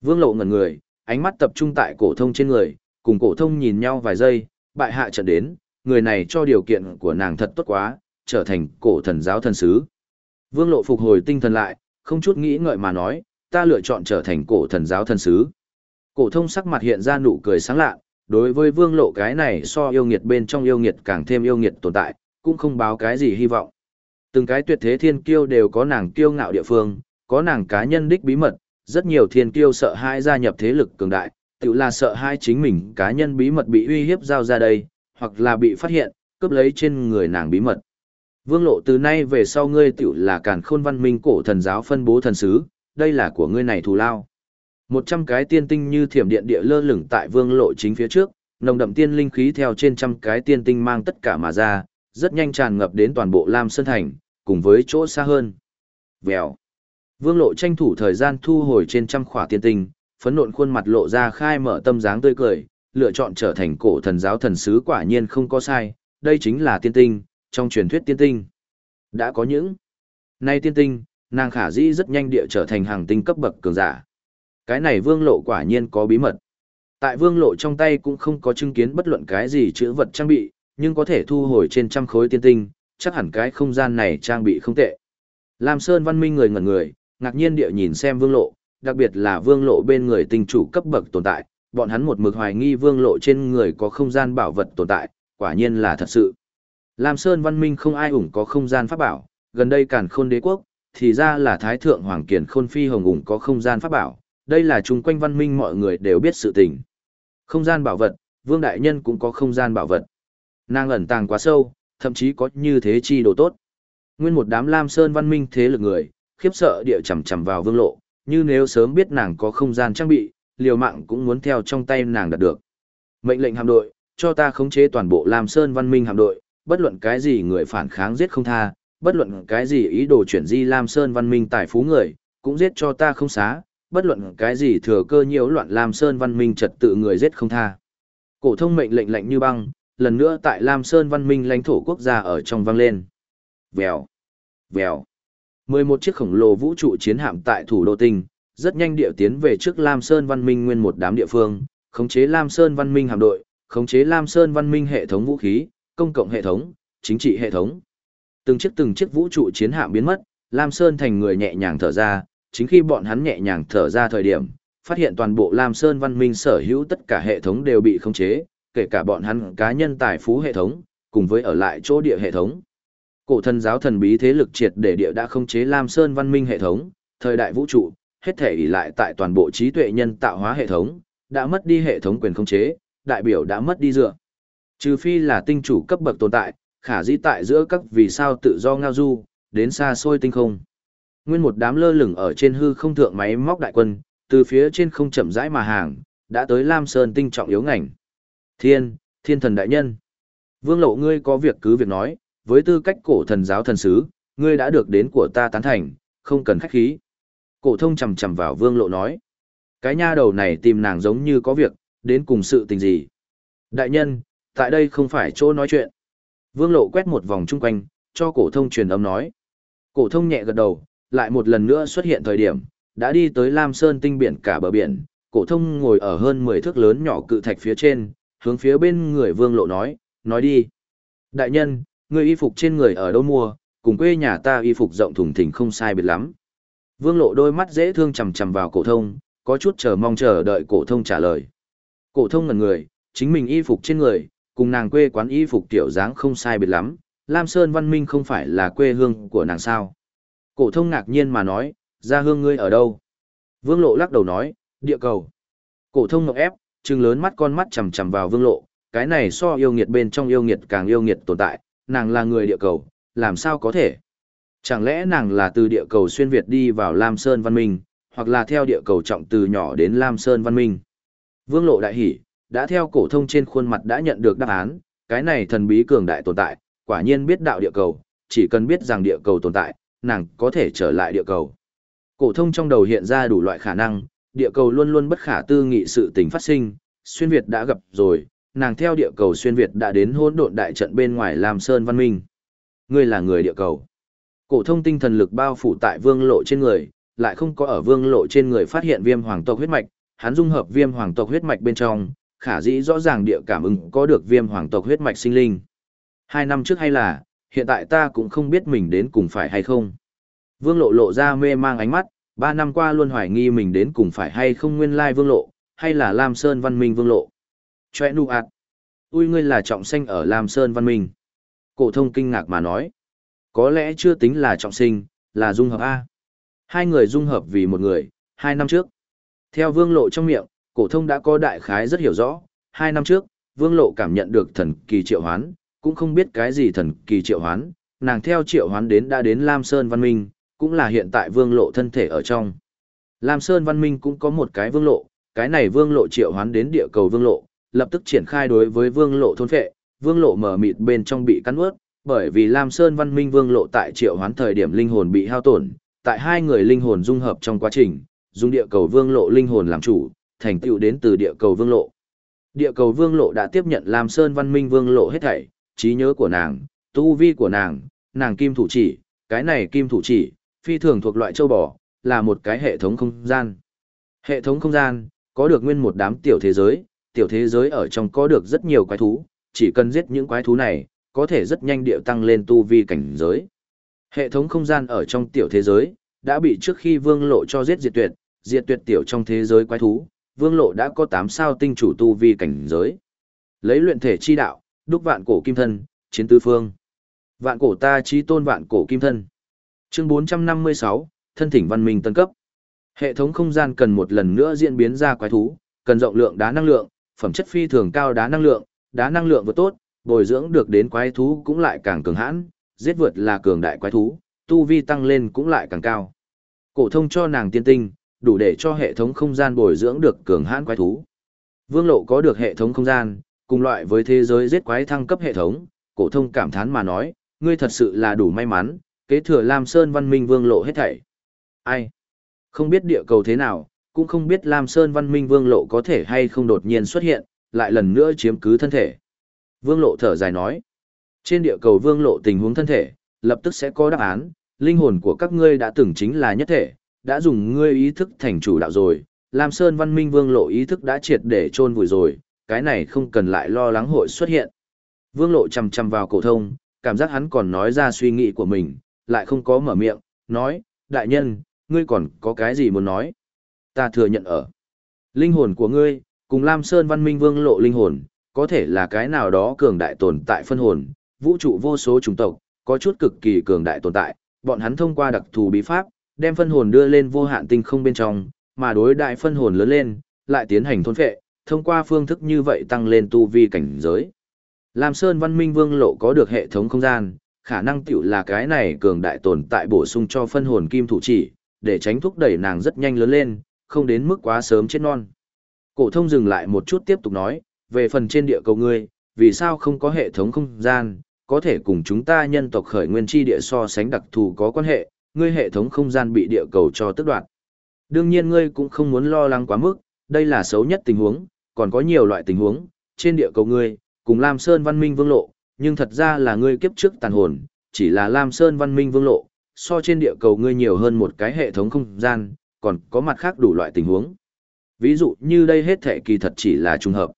Vương lộ ngẩn người, ánh mắt tập trung tại cổ thông trên người, cùng cổ thông nhìn nhau vài giây, bại hạ trận đến, người này cho điều kiện của nàng thật tốt quá, trở thành cổ thần giáo thần sứ. Vương lộ phục hồi tinh thần lại, không chút nghĩ ngợi mà nói, ta lựa chọn trở thành cổ thần giáo thần sứ. Cổ thông sắc mặt hiện ra nụ cười sáng lạ, đối với vương lộ cái này so yêu nghiệt bên trong yêu nghiệt càng thêm yêu nghiệt tồn tại, cũng không báo cái gì hy vọng. Từng cái tuyệt thế thiên kiêu đều có nàng kiêu ngạo địa phương, có nàng cá nhân đích bí mật, rất nhiều thiên kiêu sợ hai gia nhập thế lực cường đại, tự là sợ hai chính mình cá nhân bí mật bị uy hiếp giao ra đây, hoặc là bị phát hiện, cướp lấy trên người nàng bí mật. Vương lộ từ nay về sau ngươi tiểu là càn khôn văn minh cổ thần giáo phân bố thần sứ, đây là của ngươi này thù lao. Một trăm cái tiên tinh như thiểm điện địa lơ lửng tại vương lộ chính phía trước, nồng đậm tiên linh khí theo trên trăm cái tiên tinh mang tất cả mà ra, rất nhanh tràn ngập đến toàn bộ Lam Sơn Thành, cùng với chỗ xa hơn. Vèo. Vương lộ tranh thủ thời gian thu hồi trên trăm khỏa tiên tinh, phấn nộn khuôn mặt lộ ra khai mở tâm dáng tươi cười, lựa chọn trở thành cổ thần giáo thần sứ quả nhiên không có sai, đây chính là tiên tinh, trong truyền thuyết tiên tinh. Đã có những. Nay tiên tinh, nàng khả dĩ rất nhanh địa trở thành hàng tinh cấp bậc cường giả. Cái này vương lộ quả nhiên có bí mật. Tại vương lộ trong tay cũng không có chứng kiến bất luận cái gì chữ vật trang bị, nhưng có thể thu hồi trên trăm khối tiên tinh, chắc hẳn cái không gian này trang bị không tệ. Lam Sơn văn minh người ngẩn người, ngạc nhiên địa nhìn xem vương lộ, đặc biệt là vương lộ bên người tinh chủ cấp bậc tồn tại, bọn hắn một mực hoài nghi vương lộ trên người có không gian bảo vật tồn tại, quả nhiên là thật sự. Lam Sơn văn minh không ai ủng có không gian pháp bảo, gần đây càn khôn đế quốc, thì ra là Thái Thượng Hoàng Kiền Khôn Phi Hồng ủng có không gian pháp bảo, đây là chung quanh văn minh mọi người đều biết sự tình. Không gian bảo vật, Vương Đại Nhân cũng có không gian bảo vật. Nàng ẩn tàng quá sâu, thậm chí có như thế chi đồ tốt. Nguyên một đám Lam Sơn văn minh thế lực người, khiếp sợ địa chầm chầm vào vương lộ, như nếu sớm biết nàng có không gian trang bị, liều mạng cũng muốn theo trong tay nàng đạt được. Mệnh lệnh hạm đội, cho ta khống chế toàn bộ Lam Sơn văn minh hạm đội, bất luận cái gì người phản kháng giết không tha, bất luận cái gì ý đồ chuyển di Lam Sơn văn minh tài phú người, cũng giết cho ta không xá, bất luận cái gì thừa cơ nhiễu loạn Lam Sơn văn minh trật tự người giết không tha. Cổ thông mệnh lệnh lạnh như băng, lần nữa tại Lam Sơn văn minh lãnh thổ quốc gia ở trong vang lên. Vèo, vèo. 11 chiếc khổng lồ vũ trụ chiến hạm tại thủ đô tinh, rất nhanh điệu tiến về trước Lam Sơn văn minh nguyên một đám địa phương, khống chế Lam Sơn văn minh hạm đội, khống chế Lam Sơn văn minh hệ thống vũ khí, công cộng hệ thống, chính trị hệ thống. Từng chiếc từng chiếc vũ trụ chiến hạm biến mất, Lam Sơn thành người nhẹ nhàng thở ra, chính khi bọn hắn nhẹ nhàng thở ra thời điểm, phát hiện toàn bộ Lam Sơn văn minh sở hữu tất cả hệ thống đều bị khống chế, kể cả bọn hắn cá nhân tài phú hệ thống, cùng với ở lại chỗ địa hệ thống. Cổ thần giáo thần bí thế lực triệt để địa đã không chế Lam Sơn văn minh hệ thống, thời đại vũ trụ, hết thể ỷ lại tại toàn bộ trí tuệ nhân tạo hóa hệ thống, đã mất đi hệ thống quyền khống chế, đại biểu đã mất đi dựa. Trừ phi là tinh chủ cấp bậc tồn tại, khả dĩ tại giữa các vì sao tự do ngao du, đến xa xôi tinh không. Nguyên một đám lơ lửng ở trên hư không thượng máy móc đại quân, từ phía trên không chậm rãi mà hàng, đã tới Lam Sơn tinh trọng yếu ngành. Thiên, thiên thần đại nhân. Vương lộ ngươi có việc cứ việc nói, với tư cách cổ thần giáo thần sứ, ngươi đã được đến của ta tán thành, không cần khách khí. Cổ thông chầm chầm vào vương lộ nói. Cái nha đầu này tìm nàng giống như có việc, đến cùng sự tình gì. Đại nhân, tại đây không phải chỗ nói chuyện. Vương lộ quét một vòng chung quanh, cho cổ thông truyền âm nói. Cổ thông nhẹ gật đầu, lại một lần nữa xuất hiện thời điểm, đã đi tới Lam Sơn tinh biển cả bờ biển. Cổ thông ngồi ở hơn 10 thước lớn nhỏ cự thạch phía trên, hướng phía bên người vương lộ nói, nói đi. Đại nhân, người y phục trên người ở đâu mua, cùng quê nhà ta y phục rộng thùng thình không sai biệt lắm. Vương lộ đôi mắt dễ thương chầm chầm vào cổ thông, có chút chờ mong chờ đợi cổ thông trả lời. Cổ thông ngẩn người, chính mình y phục trên người, cùng nàng quê quán y phục tiểu dáng không sai biệt lắm, Lam Sơn Văn Minh không phải là quê hương của nàng sao. Cổ thông ngạc nhiên mà nói, gia hương ngươi ở đâu? Vương lộ lắc đầu nói, địa cầu. Cổ thông ngọc ép, trừng lớn mắt con mắt chầm chầm vào vương lộ, cái này so yêu nghiệt bên trong yêu nghiệt càng yêu nghiệt tồn tại, nàng là người địa cầu, làm sao có thể? Chẳng lẽ nàng là từ địa cầu xuyên Việt đi vào Lam Sơn Văn Minh, hoặc là theo địa cầu trọng từ nhỏ đến Lam Sơn Văn Minh? Vương lộ đại hỉ, đã theo cổ thông trên khuôn mặt đã nhận được đáp án, cái này thần bí cường đại tồn tại, quả nhiên biết đạo địa cầu, chỉ cần biết rằng địa cầu tồn tại, nàng có thể trở lại địa cầu. Cổ thông trong đầu hiện ra đủ loại khả năng, địa cầu luôn luôn bất khả tư nghị sự tình phát sinh, xuyên Việt đã gặp rồi, nàng theo địa cầu xuyên Việt đã đến hỗn độn đại trận bên ngoài Lam Sơn Văn Minh. Ngươi là người địa cầu. Cổ thông tinh thần lực bao phủ tại vương lộ trên người, lại không có ở vương lộ trên người phát hiện viêm hoàng tộc huyết mạch, hắn dung hợp viêm hoàng tộc huyết mạch bên trong, khả dĩ rõ ràng địa cảm ứng có được viêm hoàng tộc huyết mạch sinh linh. Hai năm trước hay là, hiện tại ta cũng không biết mình đến cùng phải hay không. Vương lộ lộ ra mê mang ánh mắt, ba năm qua luôn hoài nghi mình đến cùng phải hay không nguyên lai vương lộ, hay là Lam Sơn văn minh vương lộ. Choe nu ạt. Ui ngươi là trọng sinh ở Lam Sơn văn minh. Cổ thông kinh ngạc mà nói. Có lẽ chưa tính là trọng sinh, là dung hợp A. Hai người dung hợp vì một người, hai năm trước. Theo vương lộ trong miệng, cổ thông đã có đại khái rất hiểu rõ. Hai năm trước, vương lộ cảm nhận được thần kỳ triệu hoán, cũng không biết cái gì thần kỳ triệu hoán, nàng theo triệu hoán đến đã đến Lam Sơn Văn Minh, cũng là hiện tại vương lộ thân thể ở trong. Lam Sơn Văn Minh cũng có một cái vương lộ, cái này vương lộ triệu hoán đến địa cầu vương lộ, lập tức triển khai đối với vương lộ thôn phệ, vương lộ mở mịt bên trong bị cắn ướt, bởi vì Lam Sơn Văn Minh vương lộ tại triệu hoán thời điểm linh hồn bị hao tổn, tại hai người linh hồn dung hợp trong quá trình, dùng địa cầu vương lộ linh hồn làm chủ, thành tựu đến từ địa cầu vương lộ. Địa cầu vương lộ đã tiếp nhận Lam Sơn Văn Minh vương lộ hết thảy, trí nhớ của nàng, tu vi của nàng, nàng kim thủ chỉ, cái này kim thủ chỉ, phi thường thuộc loại châu bò, là một cái hệ thống không gian. Hệ thống không gian, có được nguyên một đám tiểu thế giới, tiểu thế giới ở trong có được rất nhiều quái thú, chỉ cần giết những quái thú này, có thể rất nhanh điệu tăng lên tu vi cảnh giới. Hệ thống không gian ở trong tiểu thế giới, đã bị trước khi vương lộ cho giết diệt tuyệt, diệt tuyệt tiểu trong thế giới quái thú, vương lộ đã có 8 sao tinh chủ tu vi cảnh giới. Lấy luyện thể chi đạo, đúc vạn cổ kim thân, chiến tứ phương. Vạn cổ ta chi tôn vạn cổ kim thân. Chương 456, thân thỉnh văn minh tân cấp. Hệ thống không gian cần một lần nữa diễn biến ra quái thú, cần rộng lượng đá năng lượng, phẩm chất phi thường cao đá năng lượng, đá năng lượng vừa tốt, bồi dưỡng được đến quái thú cũng lại càng cường hãn, giết vượt là cường đại quái thú, tu vi tăng lên cũng lại càng cao. Cổ thông cho nàng tiên tinh, đủ để cho hệ thống không gian bồi dưỡng được cường hãn quái thú. Vương Lộ có được hệ thống không gian, cùng loại với thế giới giết quái thăng cấp hệ thống, cổ thông cảm thán mà nói, ngươi thật sự là đủ may mắn, kế thừa Lam Sơn Văn Minh Vương Lộ hết thảy. Ai? Không biết địa cầu thế nào, cũng không biết Lam Sơn Văn Minh Vương Lộ có thể hay không đột nhiên xuất hiện, lại lần nữa chiếm cứ thân thể. Vương Lộ thở dài nói, trên địa cầu Vương Lộ tình huống thân thể, lập tức sẽ có đáp án, linh hồn của các ngươi đã từng chính là nhất thể, đã dùng ngươi ý thức thành chủ đạo rồi, Lam Sơn Văn Minh Vương Lộ ý thức đã triệt để chôn vùi rồi, cái này không cần lại lo lắng hội xuất hiện. Vương Lộ chầm chầm vào cổ thông, cảm giác hắn còn nói ra suy nghĩ của mình, lại không có mở miệng, nói, đại nhân, ngươi còn có cái gì muốn nói? Ta thừa nhận ở. Linh hồn của ngươi, cùng Lam Sơn Văn Minh Vương Lộ linh hồn, có thể là cái nào đó cường đại tồn tại phân hồn, vũ trụ vô số chủng tộc, có chút cực kỳ cường đại tồn tại, bọn hắn thông qua đặc thù bí pháp, đem phân hồn đưa lên vô hạn tinh không bên trong, mà đối đại phân hồn lớn lên, lại tiến hành thôn phệ, thông qua phương thức như vậy tăng lên tu vi cảnh giới. Lam Sơn Văn Minh Vương Lộ có được hệ thống không gian, khả năng tiểu là cái này cường đại tồn tại bổ sung cho phân hồn kim thủ chỉ, để tránh thúc đẩy nàng rất nhanh lớn lên, không đến mức quá sớm chết non. Cổ thông dừng lại một chút tiếp tục nói, về phần trên địa cầu ngươi, vì sao không có hệ thống không gian, có thể cùng chúng ta nhân tộc khởi nguyên chi địa so sánh đặc thù có quan hệ, ngươi hệ thống không gian bị địa cầu cho tức đoạt. Đương nhiên ngươi cũng không muốn lo lắng quá mức, đây là xấu nhất tình huống, còn có nhiều loại tình huống, trên địa cầu ngươi, cùng Lam Sơn Văn Minh Vương Lộ, nhưng thật ra là ngươi kiếp trước tàn hồn, chỉ là Lam Sơn Văn Minh Vương Lộ, so trên địa cầu ngươi nhiều hơn một cái hệ thống không gian, còn có mặt khác đủ loại tình huống. Ví dụ như đây hết thể kỳ thật chỉ là trùng hợp.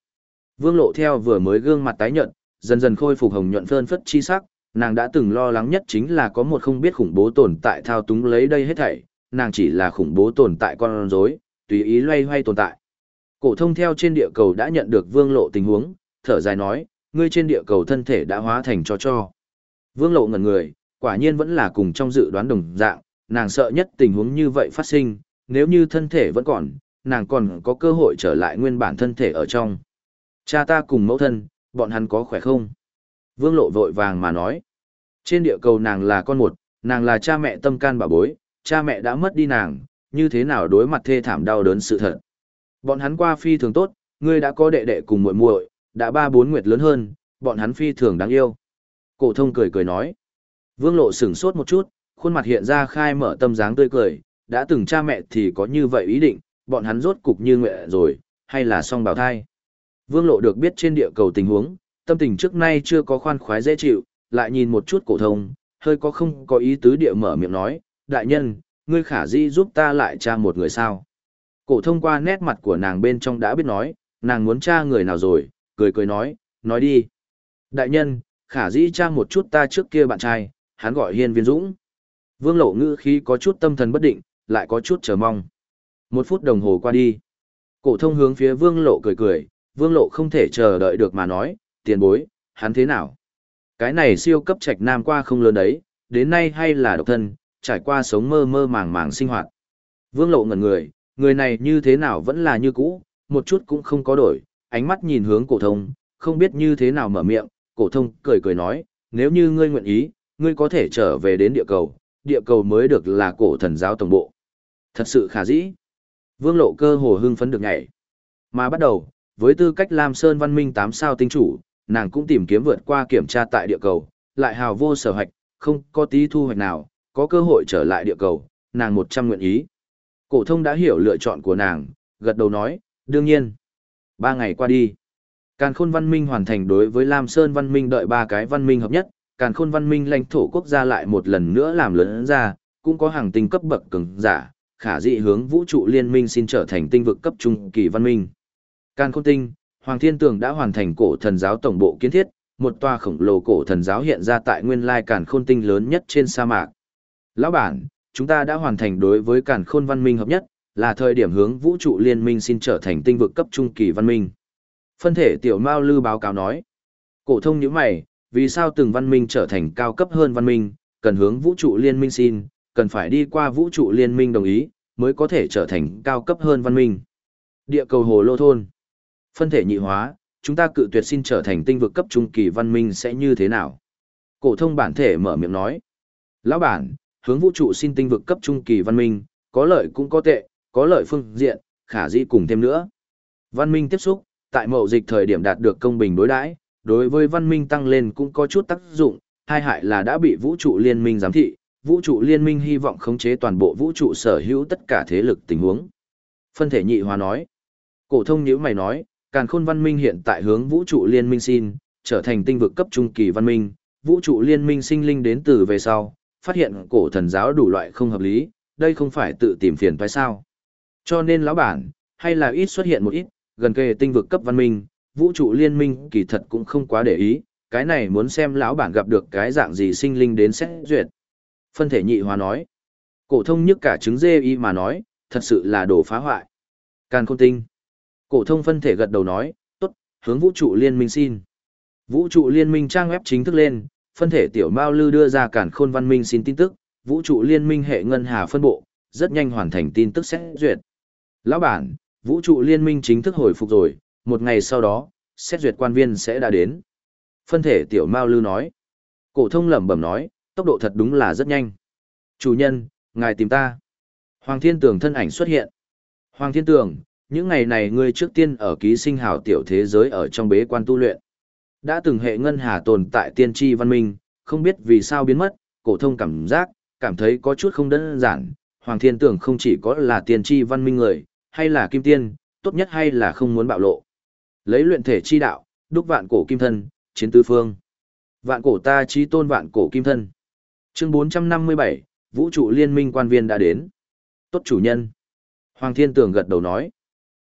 Vương Lộ theo vừa mới gương mặt tái nhợt, dần dần khôi phục hồng nhuận phơn phất chi sắc, nàng đã từng lo lắng nhất chính là có một không biết khủng bố tồn tại thao túng lấy đây hết thảy, nàng chỉ là khủng bố tồn tại con rối, tùy ý loay hoay tồn tại. Cổ thông theo trên địa cầu đã nhận được Vương Lộ tình huống, thở dài nói, ngươi trên địa cầu thân thể đã hóa thành cho cho. Vương Lộ ngẩn người, quả nhiên vẫn là cùng trong dự đoán đồng dạng, nàng sợ nhất tình huống như vậy phát sinh, nếu như thân thể vẫn còn, nàng còn có cơ hội trở lại nguyên bản thân thể ở trong. Cha ta cùng mẫu thân, bọn hắn có khỏe không? Vương Lộ vội vàng mà nói. Trên địa cầu nàng là con một, nàng là cha mẹ tâm can bà bối, cha mẹ đã mất đi nàng, như thế nào đối mặt thê thảm đau đớn sự thật. Bọn hắn qua phi thường tốt, ngươi đã có đệ đệ cùng muội muội, đã ba bốn nguyệt lớn hơn, bọn hắn phi thường đáng yêu. Cổ thông cười cười nói. Vương Lộ sững sốt một chút, khuôn mặt hiện ra khai mở tâm dáng tươi cười, đã từng cha mẹ thì có như vậy ý định, bọn hắn rốt cục như nguyện rồi, hay là song bào thai. Vương Lộ được biết trên địa cầu tình huống, tâm tình trước nay chưa có khoan khoái dễ chịu, lại nhìn một chút cổ thông, hơi có không có ý tứ địa mở miệng nói, đại nhân, ngươi khả di giúp ta lại tra một người sao. Cổ thông qua nét mặt của nàng bên trong đã biết nói, nàng muốn tra người nào rồi, cười cười nói, nói đi. Đại nhân, khả di tra một chút ta trước kia bạn trai, hắn gọi Hiên Viên Dũng. Vương Lộ ngữ khí có chút tâm thần bất định, lại có chút chờ mong. Một phút đồng hồ qua đi. Cổ thông hướng phía Vương Lộ cười cười, Vương Lộ không thể chờ đợi được mà nói, tiền bối, hắn thế nào? Cái này siêu cấp trạch nam qua không lớn đấy, đến nay hay là độc thân, trải qua sống mơ mơ màng màng sinh hoạt. Vương Lộ ngẩn người, người này như thế nào vẫn là như cũ, một chút cũng không có đổi, ánh mắt nhìn hướng cổ thông, không biết như thế nào mở miệng, cổ thông cười cười nói, nếu như ngươi nguyện ý, ngươi có thể trở về đến địa cầu, địa cầu mới được là cổ thần giáo tổng bộ. Thật sự khả dĩ. Vương lộ cơ hồ hưng phấn được nhảy. Mà bắt đầu, với tư cách Lam Sơn văn minh 8 sao tinh chủ, nàng cũng tìm kiếm vượt qua kiểm tra tại địa cầu, lại hào vô sở hoạch, không có tí thu hoạch nào, có cơ hội trở lại địa cầu, nàng 100 nguyện ý. Cổ thông đã hiểu lựa chọn của nàng, gật đầu nói, đương nhiên. Ba ngày qua đi, Càn Khôn Văn Minh hoàn thành đối với Lam Sơn Văn Minh đợi ba cái văn minh hợp nhất, Càn Khôn Văn Minh lãnh thổ quốc gia lại một lần nữa làm lớn ra, cũng có hàng tinh cấp bậc cường giả, khả dị hướng vũ trụ liên minh xin trở thành tinh vực cấp trung kỳ văn minh. Càn Khôn Tinh, Hoàng Thiên Tường đã hoàn thành cổ thần giáo tổng bộ kiến thiết, một tòa khổng lồ cổ thần giáo hiện ra tại nguyên lai Càn Khôn Tinh lớn nhất trên sa mạc. Lão bản, chúng ta đã hoàn thành đối với Càn Khôn Văn Minh hợp nhất, là thời điểm hướng vũ trụ liên minh xin trở thành tinh vực cấp trung kỳ văn minh. Phân thể tiểu Mao Lư báo cáo nói. Cổ thông nhíu mày, vì sao từng văn minh trở thành cao cấp hơn văn minh, cần hướng vũ trụ liên minh xin, cần phải đi qua vũ trụ liên minh đồng ý, mới có thể trở thành cao cấp hơn văn minh. Địa cầu hồ lô thôn. Phân thể nhị hóa, chúng ta cự tuyệt xin trở thành tinh vực cấp trung kỳ văn minh sẽ như thế nào? Cổ thông bản thể mở miệng nói. Lão bản, hướng vũ trụ xin tinh vực cấp trung kỳ văn minh, có lợi cũng có tệ, có lợi phương diện, khả dĩ cùng thêm nữa. Văn minh tiếp xúc, tại mậu dịch thời điểm đạt được công bình đối đãi, đối với văn minh tăng lên cũng có chút tác dụng, hai hại là đã bị vũ trụ liên minh giám thị, vũ trụ liên minh hy vọng khống chế toàn bộ vũ trụ sở hữu tất cả thế lực tình huống. Phân thể nhị hóa nói, cổ thông nhữ mày nói, càn khôn văn minh hiện tại hướng vũ trụ liên minh xin, trở thành tinh vực cấp trung kỳ văn minh, vũ trụ liên minh sinh linh đến từ về sau, phát hiện cổ thần giáo đủ loại không hợp lý, đây không phải tự tìm phiền phải sao. Cho nên lão bản, hay là ít xuất hiện một ít, gần kề tinh vực cấp văn minh, vũ trụ liên minh kỳ thật cũng không quá để ý, cái này muốn xem lão bản gặp được cái dạng gì sinh linh đến xét duyệt. Phân thể nhị hóa nói, cổ thông nhất cả trứng dê y mà nói, thật sự là đồ phá hoại. Càn khôn tinh. Cổ thông phân thể gật đầu nói, tốt, hướng vũ trụ liên minh xin. Vũ trụ liên minh trang web chính thức lên, phân thể tiểu Mao Lư đưa ra càn khôn văn minh xin tin tức, vũ trụ liên minh hệ ngân hà phân bộ, rất nhanh hoàn thành tin tức xét duyệt. Lão bản, vũ trụ liên minh chính thức hồi phục rồi, một ngày sau đó, xét duyệt quan viên sẽ đã đến. Phân thể tiểu Mao Lư nói. Cổ thông lẩm bẩm nói, tốc độ thật đúng là rất nhanh. Chủ nhân, ngài tìm ta. Hoàng Thiên Tường thân ảnh xuất hiện. Hoàng Thiên Tường, những ngày này ngươi trước tiên ở ký sinh hào tiểu thế giới ở trong bế quan tu luyện. Đã từng hệ ngân hà tồn tại tiên tri văn minh, không biết vì sao biến mất, cổ thông cảm giác, cảm thấy có chút không đơn giản. Hoàng Thiên Tường không chỉ có là tiên tri văn minh người, hay là kim tiên, tốt nhất hay là không muốn bạo lộ. Lấy luyện thể chi đạo, đúc vạn cổ kim thân, chiến tứ phương. Vạn cổ ta chí tôn vạn cổ kim thân. Chương 457, Vũ trụ liên minh quan viên đã đến. Tốt chủ nhân. Hoàng Thiên Tường gật đầu nói.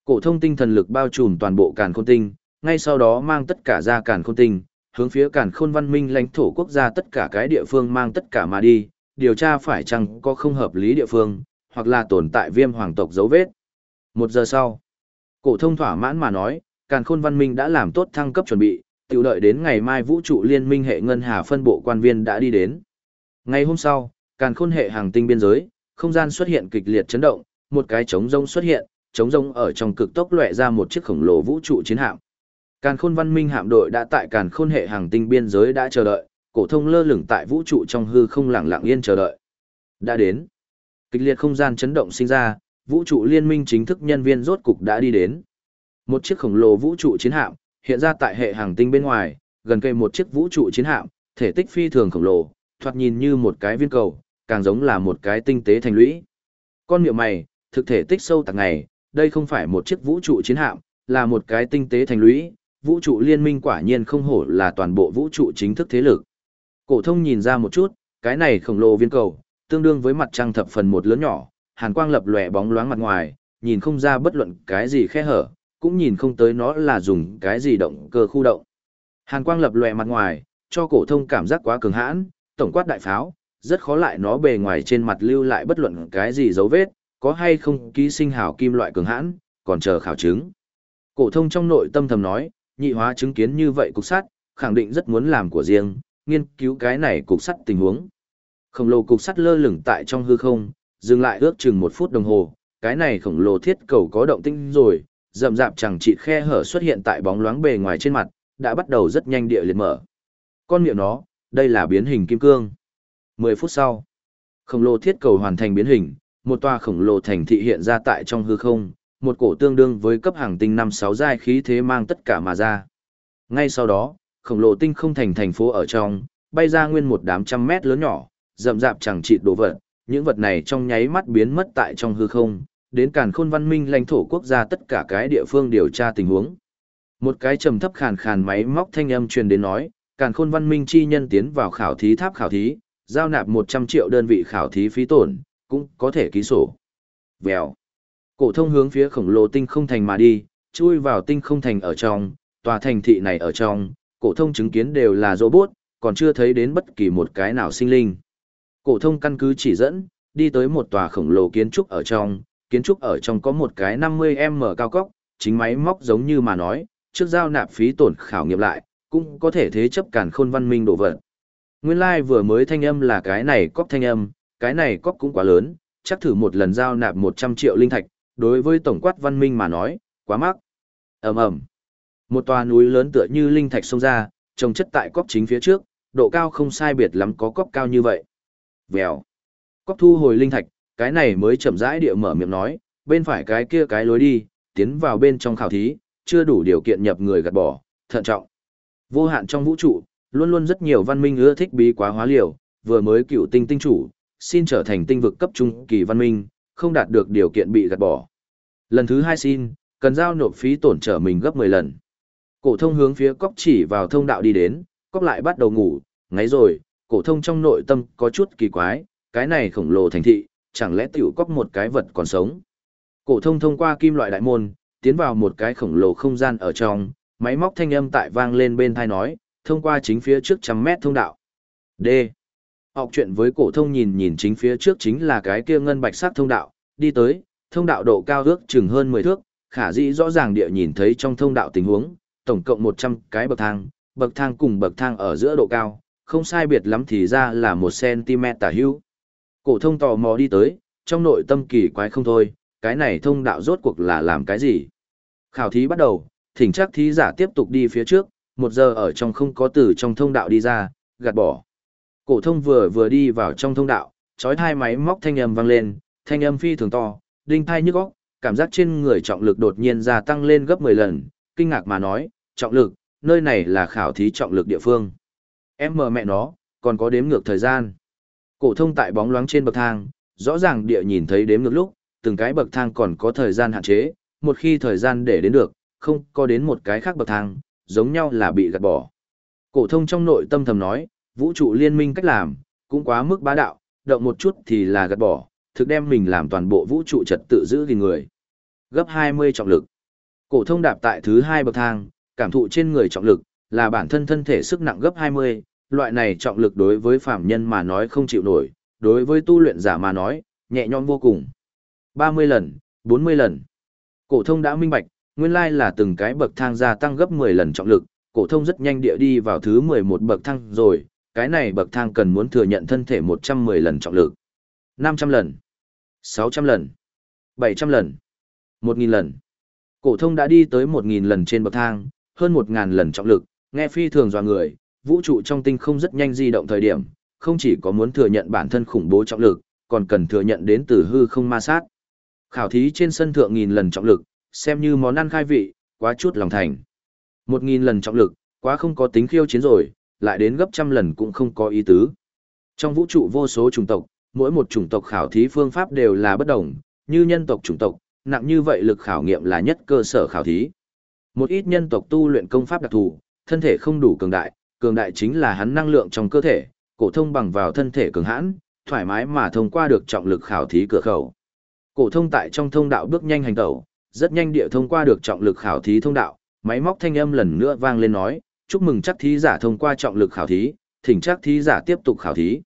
Cổ thông tinh thần lực bao trùm toàn bộ càn khôn tinh, ngay sau đó mang tất cả ra càn khôn tinh, hướng phía càn khôn văn minh lãnh thổ quốc gia tất cả cái địa phương mang tất cả mà đi, điều tra phải chăng có không hợp lý địa phương, hoặc là tồn tại viêm hoàng tộc dấu vết. Một giờ sau, cổ thông thỏa mãn mà nói, càn khôn văn minh đã làm tốt thăng cấp chuẩn bị, tiểu đợi đến ngày mai vũ trụ liên minh hệ ngân hà phân bộ quan viên đã đi đến. Ngày hôm sau, càn khôn hệ hàng tinh biên giới, không gian xuất hiện kịch liệt chấn động, một cái trống rông xuất hiện, trống rông ở trong cực tốc lóe ra một chiếc khổng lồ vũ trụ chiến hạm. Càn khôn văn minh hạm đội đã tại càn khôn hệ hàng tinh biên giới đã chờ đợi, cổ thông lơ lửng tại vũ trụ trong hư không lặng lặng yên chờ đợi. Đã đến. Kịch liệt không gian chấn động sinh ra, vũ trụ liên minh chính thức nhân viên rốt cục đã đi đến. Một chiếc khổng lồ vũ trụ chiến hạm hiện ra tại hệ hàng tinh bên ngoài, gần cây một chiếc vũ trụ chiến hạm, thể tích phi thường khổng lồ, thoạt nhìn như một cái viên cầu, càng giống là một cái tinh tế thành lũy. Con miệng mày, thực thể tích sâu tạc ngày, đây không phải một chiếc vũ trụ chiến hạm, là một cái tinh tế thành lũy, vũ trụ liên minh quả nhiên không hổ là toàn bộ vũ trụ chính thức thế lực. Cổ thông nhìn ra một chút, cái này khổng lồ viên cầu, tương đương với mặt trăng thập phần một lớn nhỏ, hàn quang lập lòe bóng loáng mặt ngoài, nhìn không ra bất luận cái gì khe hở, cũng nhìn không tới nó là dùng cái gì động cơ khu động. Hàn quang lập lòe mặt ngoài, cho cổ thông cảm giác quá cường hãn, tổng quát đại pháo, rất khó lại nó bề ngoài trên mặt lưu lại bất luận cái gì dấu vết, có hay không ký sinh hào kim loại cường hãn, còn chờ khảo chứng. Cổ thông trong nội tâm thầm nói, nhị hóa chứng kiến như vậy cục sắt, khẳng định rất muốn làm của riêng, nghiên cứu cái này cục sắt tình huống. Khổng lồ cục sắt lơ lửng tại trong hư không, dừng lại ước chừng một phút đồng hồ, cái này khổng lồ thiết cầu có động tĩnh rồi, rậm rạp chẳng chịt khe hở xuất hiện tại bóng loáng bề ngoài trên mặt, đã bắt đầu rất nhanh địa liệt mở. Con miệng nó, đây là biến hình kim cương. 10 phút sau, khổng lồ thiết cầu hoàn thành biến hình, một tòa khổng lồ thành thị hiện ra tại trong hư không, một cổ tương đương với cấp hàng tinh năm sáu giai khí thế mang tất cả mà ra. Ngay sau đó, khổng lồ tinh không thành thành phố ở trong, bay ra nguyên một đám trăm mét lớn nhỏ, rậm rạp chẳng chịt đồ vật, những vật này trong nháy mắt biến mất tại trong hư không, đến càn khôn văn minh lãnh thổ quốc gia tất cả cái địa phương điều tra tình huống. Một cái trầm thấp khàn khàn máy móc thanh âm truyền đến nói, càn khôn văn minh chi nhân tiến vào khảo thí tháp khảo thí, giao nạp 100 triệu đơn vị khảo thí phí tổn, cũng có thể ký sổ. Vèo. Cổ thông hướng phía khổng lồ tinh không thành mà đi, chui vào tinh không thành ở trong, tòa thành thị này ở trong, cổ thông chứng kiến đều là robot, còn chưa thấy đến bất kỳ một cái nào sinh linh. Cổ thông căn cứ chỉ dẫn, đi tới một tòa khổng lồ kiến trúc ở trong, kiến trúc ở trong có một cái 50m cao góc chính máy móc giống như mà nói, trước giao nạp phí tổn khảo nghiệm lại, cũng có thể thế chấp cản khôn văn minh đồ vật. Nguyên lai like vừa mới thanh âm là cái này cốc thanh âm, cái này cốc cũng quá lớn, chắc thử một lần giao nạp 100 triệu linh thạch, đối với tổng quát văn minh mà nói, quá mắc. Ầm ầm. Một tòa núi lớn tựa như linh thạch xông ra, trồng chất tại cốc chính phía trước, độ cao không sai biệt lắm có cốc cao như vậy. Vèo. Cốc thu hồi linh thạch, cái này mới chậm rãi địa mở miệng nói, bên phải cái kia cái lối đi, tiến vào bên trong khảo thí, chưa đủ điều kiện nhập người gạt bỏ, thận trọng. Vô hạn trong vũ trụ, luôn luôn rất nhiều văn minh ưa thích bí quá hóa liều, vừa mới cựu tinh tinh chủ, xin trở thành tinh vực cấp trung kỳ văn minh, không đạt được điều kiện bị gạt bỏ. Lần thứ hai xin, cần giao nộp phí tổn trở mình gấp 10 lần. Cổ thông hướng phía cốc chỉ vào thông đạo đi đến, cốc lại bắt đầu ngủ, ngáy rồi, cổ thông trong nội tâm có chút kỳ quái, cái này khổng lồ thành thị, chẳng lẽ tiểu cốc một cái vật còn sống. Cổ thông thông qua kim loại đại môn, tiến vào một cái khổng lồ không gian ở trong, máy móc thanh âm tại vang lên bên tai nói, thông qua chính phía trước trăm mét thông đạo. D. Học chuyện với cổ thông nhìn nhìn chính phía trước chính là cái kia ngân bạch sắc thông đạo, đi tới, thông đạo độ cao ước chừng hơn 10 thước, khả dĩ rõ ràng địa nhìn thấy trong thông đạo tình huống, tổng cộng 100 cái bậc thang, bậc thang cùng bậc thang ở giữa độ cao, không sai biệt lắm thì ra là 1cm tả hữu. Cổ thông tò mò đi tới, trong nội tâm kỳ quái không thôi, cái này thông đạo rốt cuộc là làm cái gì? Khảo thí bắt đầu, thỉnh chắc thí giả tiếp tục đi phía trước, một giờ ở trong không có từ trong thông đạo đi ra, gạt bỏ. Cổ thông vừa vừa đi vào trong thông đạo, chói hai máy móc thanh âm vang lên, thanh âm phi thường to, đinh thai nhức óc, cảm giác trên người trọng lực đột nhiên gia tăng lên gấp 10 lần, kinh ngạc mà nói, trọng lực, nơi này là khảo thí trọng lực địa phương. Em mờ mẹ nó, còn có đếm ngược thời gian. Cổ thông tại bóng loáng trên bậc thang, rõ ràng địa nhìn thấy đếm ngược lúc, từng cái bậc thang còn có thời gian hạn chế, một khi thời gian để đến được, không có đến một cái khác bậc thang, giống nhau là bị gạt bỏ. Cổ thông trong nội tâm thầm nói, vũ trụ liên minh cách làm, cũng quá mức bá đạo, động một chút thì là gạt bỏ, thực đem mình làm toàn bộ vũ trụ trật tự giữ gìn người. Gấp 20 trọng lực. Cổ thông đạp tại thứ hai bậc thang, cảm thụ trên người trọng lực, là bản thân thân thể sức nặng gấp 20, loại này trọng lực đối với phàm nhân mà nói không chịu nổi, đối với tu luyện giả mà nói, nhẹ nhõm vô cùng. 30 lần, 40 lần. Cổ thông đã minh bạch, nguyên lai là từng cái bậc thang gia tăng gấp 10 lần trọng lực, cổ thông rất nhanh địa đi vào thứ 11 bậc thang rồi, cái này bậc thang cần muốn thừa nhận thân thể 110 lần trọng lực. 500 lần, 600 lần, 700 lần, 1000 lần. Cổ thông đã đi tới 1000 lần trên bậc thang, hơn 1000 lần trọng lực, nghe phi thường dọa người, vũ trụ trong tinh không rất nhanh di động thời điểm, không chỉ có muốn thừa nhận bản thân khủng bố trọng lực, còn cần thừa nhận đến từ hư không ma sát. Khảo thí trên sân thượng nghìn lần trọng lực, xem như món ăn khai vị, quá chút lòng thành. Một nghìn lần trọng lực, quá không có tính khiêu chiến rồi, lại đến gấp trăm lần cũng không có ý tứ. Trong vũ trụ vô số chủng tộc, mỗi một chủng tộc khảo thí phương pháp đều là bất đồng, như nhân tộc chủng tộc, nặng như vậy lực khảo nghiệm là nhất cơ sở khảo thí. Một ít nhân tộc tu luyện công pháp đặc thù, thân thể không đủ cường đại, cường đại chính là hắn năng lượng trong cơ thể, cổ thông bằng vào thân thể cường hãn, thoải mái mà thông qua được trọng lực khảo thí cửa khẩu. Cổ thông tại trong thông đạo bước nhanh hành tẩu, rất nhanh địa thông qua được trọng lực khảo thí thông đạo, máy móc thanh âm lần nữa vang lên nói, chúc mừng chắc thí giả thông qua trọng lực khảo thí, thỉnh chắc thí giả tiếp tục khảo thí.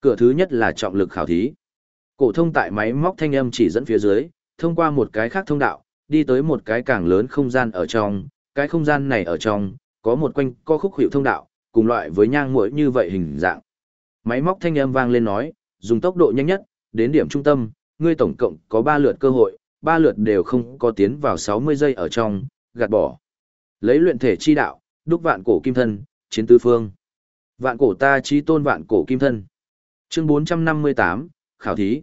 Cửa thứ nhất là trọng lực khảo thí. Cổ thông tại máy móc thanh âm chỉ dẫn phía dưới, thông qua một cái khác thông đạo, đi tới một cái càng lớn không gian ở trong, cái không gian này ở trong, có một quanh co khúc hiệu thông đạo, cùng loại với nhang muỗi như vậy hình dạng. Máy móc thanh âm vang lên nói, dùng tốc độ nhanh nhất, đến điểm trung tâm, ngươi tổng cộng có 3 lượt cơ hội, Ba lượt đều không có tiến vào 60 giây ở trong, gạt bỏ. Lấy luyện thể chi đạo, đúc vạn cổ kim thân, chiến tứ phương. Vạn cổ ta chi tôn vạn cổ kim thân. Chương 458, khảo thí.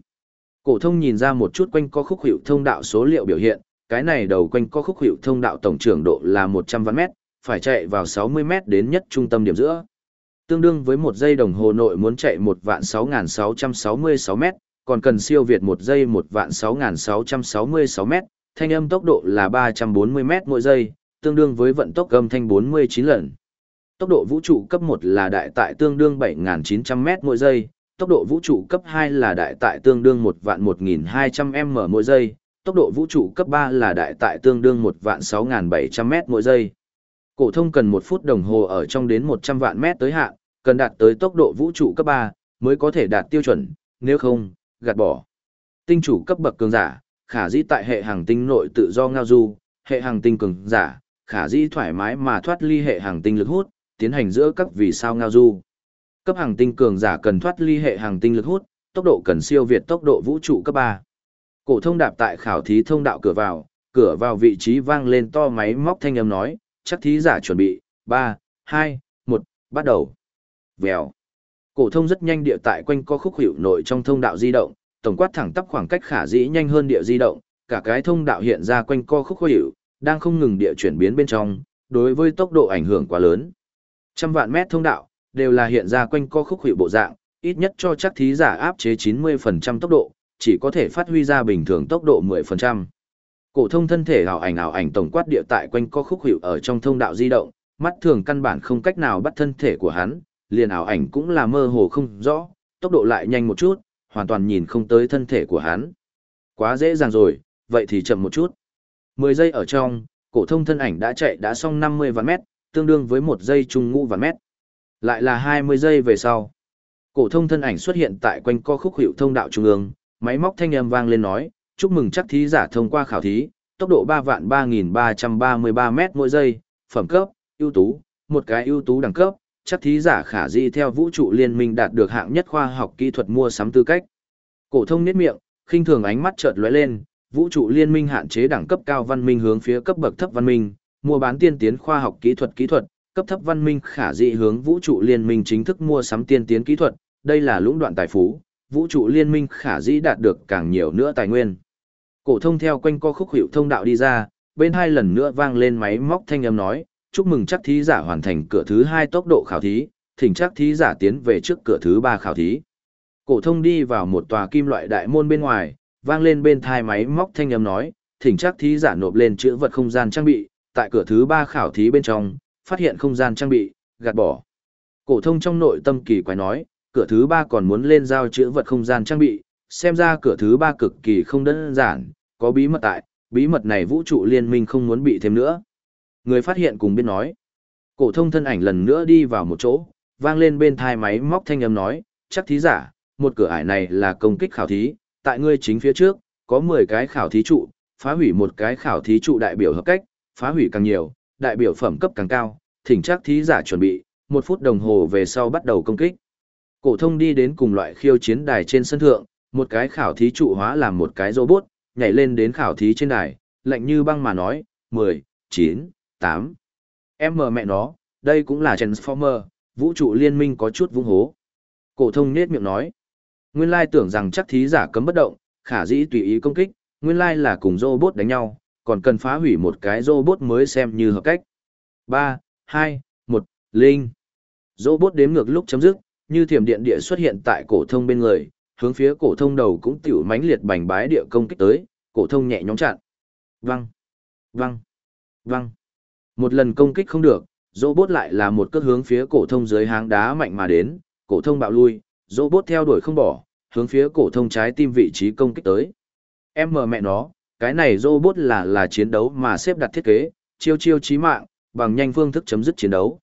Cổ thông nhìn ra một chút quanh co khúc hiệu thông đạo số liệu biểu hiện, cái này đầu quanh co khúc hiệu thông đạo tổng trưởng độ là 100 vạn mét, phải chạy vào 60 mét đến nhất trung tâm điểm giữa. Tương đương với một giây đồng hồ nội muốn chạy 1 vạn 6.666 mét, còn cần siêu việt một giây 1 vạn 6.666 mét, thanh âm tốc độ là 340 mét mỗi giây, tương đương với vận tốc âm thanh 49 lần. Tốc độ vũ trụ cấp 1 là đại tại tương đương 7.900 mét mỗi giây, tốc độ vũ trụ cấp 2 là đại tại tương đương 1 vạn 1.200 m mỗi giây, tốc độ vũ trụ cấp 3 là đại tại tương đương 1 vạn 6.700 m mỗi giây. Cổ thông cần 1 phút đồng hồ ở trong đến 100 vạn mét tới hạn, cần đạt tới tốc độ vũ trụ cấp 3 mới có thể đạt tiêu chuẩn, nếu không, gạt bỏ. Tinh chủ cấp bậc cường giả, khả dĩ tại hệ hành tinh nội tự do ngao du, hệ hành tinh cường giả, khả dĩ thoải mái mà thoát ly hệ hành tinh lực hút, tiến hành giữa các vì sao ngao du. Cấp hàng tinh cường giả cần thoát ly hệ hành tinh lực hút, tốc độ cần siêu việt tốc độ vũ trụ cấp 3. Cổ thông đạp tại khảo thí thông đạo cửa vào, cửa vào vị trí vang lên to máy móc thanh âm nói, chắc thí giả chuẩn bị, 3, 2, 1, bắt đầu. Vèo. Cổ thông rất nhanh địa tại quanh co khúc hữu nội trong thông đạo di động, tổng quát thẳng tắp khoảng cách khả dĩ nhanh hơn địa di động, cả cái thông đạo hiện ra quanh co khúc hữu, đang không ngừng địa chuyển biến bên trong, đối với tốc độ ảnh hưởng quá lớn. Trăm vạn mét thông đạo, đều là hiện ra quanh co khúc hữu bộ dạng, ít nhất cho chắc thí giả áp chế 90% tốc độ, chỉ có thể phát huy ra bình thường tốc độ 10%. Cổ thông thân thể ảo ảnh ảo ảnh tổng quát địa tại quanh co khúc hữu ở trong thông đạo di động, mắt thường căn bản không cách nào bắt thân thể của hắn, liền ảo ảnh cũng là mơ hồ không rõ, tốc độ lại nhanh một chút, hoàn toàn nhìn không tới thân thể của hắn. Quá dễ dàng rồi, vậy thì chậm một chút. 10 giây ở trong, cổ thông thân ảnh đã chạy đã xong 50 vạn mét, tương đương với một giây trung ngũ vạn mét. Lại là 20 giây về sau. Cổ thông thân ảnh xuất hiện tại quanh co khúc hiệu thông đạo trung ương, máy móc thanh âm vang lên nói, chúc mừng chắc thí giả thông qua khảo thí, tốc độ 3 vạn 3333 mét mỗi giây, phẩm cấp, ưu tú, một cái ưu tú đẳng cấp, chắc thí giả khả di theo vũ trụ liên minh đạt được hạng nhất khoa học kỹ thuật mua sắm tư cách. Cổ thông niết miệng, khinh thường ánh mắt chợt lóe lên, vũ trụ liên minh hạn chế đẳng cấp cao văn minh hướng phía cấp bậc thấp văn minh, mua bán tiên tiến khoa học kỹ thuật kỹ thuật, cấp thấp văn minh khả dị hướng vũ trụ liên minh chính thức mua sắm tiên tiến kỹ thuật, đây là lũng đoạn tài phú, vũ trụ liên minh khả dĩ đạt được càng nhiều nữa tài nguyên. Cổ thông theo quanh co khúc hiệu thông đạo đi ra, bên hai lần nữa vang lên máy móc thanh âm nói, chúc mừng chắc thí giả hoàn thành cửa thứ hai tốc độ khảo thí, thỉnh chắc thí giả tiến về trước cửa thứ ba khảo thí. Cổ thông đi vào một tòa kim loại đại môn bên ngoài, vang lên bên thai máy móc thanh âm nói, thỉnh chắc thí giả nộp lên chữ vật không gian trang bị, tại cửa thứ ba khảo thí bên trong, phát hiện không gian trang bị, gạt bỏ. Cổ thông trong nội tâm kỳ quái nói, cửa thứ ba còn muốn lên giao chữ vật không gian trang bị, xem ra cửa thứ ba cực kỳ không đơn giản, có bí mật tại, bí mật này vũ trụ liên minh không muốn bị thêm nữa. Người phát hiện cùng biết nói. Cổ thông thân ảnh lần nữa đi vào một chỗ, vang lên bên thai máy móc thanh âm nói, chắc thí giả, một cửa ải này là công kích khảo thí, tại ngươi chính phía trước, có 10 cái khảo thí trụ, phá hủy một cái khảo thí trụ đại biểu hợp cách, phá hủy càng nhiều, đại biểu phẩm cấp càng cao, thỉnh chắc thí giả chuẩn bị, một phút đồng hồ về sau bắt đầu công kích. Cổ thông đi đến cùng loại khiêu chiến đài trên sân thượng, một cái khảo thí trụ hóa làm một cái robot, nhảy lên đến khảo thí trên đài, lạnh như băng mà nói, 10, 9, tám Em mờ mẹ nó, đây cũng là Transformer, vũ trụ liên minh có chút vung hố. Cổ thông nết miệng nói, nguyên lai tưởng rằng chắc thí giả cấm bất động, khả dĩ tùy ý công kích, nguyên lai là cùng robot đánh nhau, còn cần phá hủy một cái robot mới xem như hợp cách. 3, 2, 1, linh. Robot đếm ngược lúc chấm dứt, như thiểm điện địa xuất hiện tại cổ thông bên người, hướng phía cổ thông đầu cũng tiểu mãnh liệt bành bái địa công kích tới, cổ thông nhẹ nhõm chặn. Văng, văng, văng. Một lần công kích không được, robot lại là một cước hướng phía cổ thông dưới háng đá mạnh mà đến, cổ thông bạo lui, robot theo đuổi không bỏ, hướng phía cổ thông trái tim vị trí công kích tới. Em mờ mẹ nó, cái này robot là là chiến đấu mà xếp đặt thiết kế, chiêu chiêu chí mạng, bằng nhanh phương thức chấm dứt chiến đấu.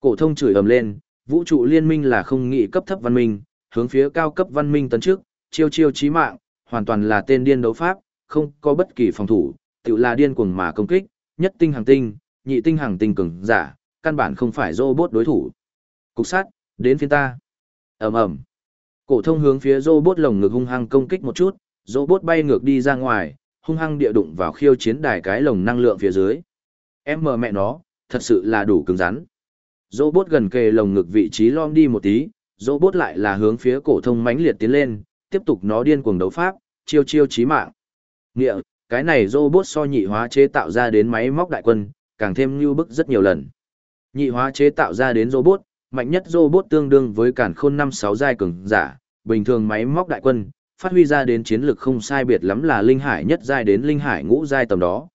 Cổ thông chửi ầm lên, vũ trụ liên minh là không nghĩ cấp thấp văn minh, hướng phía cao cấp văn minh tấn trước, chiêu chiêu chí mạng, hoàn toàn là tên điên đấu pháp, không có bất kỳ phòng thủ, tự là điên cuồng mà công kích, nhất tinh hàng tinh, nhị tinh hàng tinh cường giả, căn bản không phải robot đối thủ. Cục sát, đến phiên ta. Ầm ầm. Cổ thông hướng phía robot lồng ngực hung hăng công kích một chút, robot bay ngược đi ra ngoài, hung hăng địa đụng vào khiêu chiến đài cái lồng năng lượng phía dưới. Em mờ mẹ nó, thật sự là đủ cứng rắn. Robot gần kề lồng ngực vị trí lom đi một tí, robot lại là hướng phía cổ thông mãnh liệt tiến lên, tiếp tục nó điên cuồng đấu pháp, chiêu chiêu chí mạng. Nghĩa, cái này robot so nhị hóa chế tạo ra đến máy móc đại quân, càng thêm như bức rất nhiều lần. Nhị hóa chế tạo ra đến robot, mạnh nhất robot tương đương với cản khôn năm sáu giai cường giả, bình thường máy móc đại quân, phát huy ra đến chiến lực không sai biệt lắm là linh hải nhất giai đến linh hải ngũ giai tầm đó.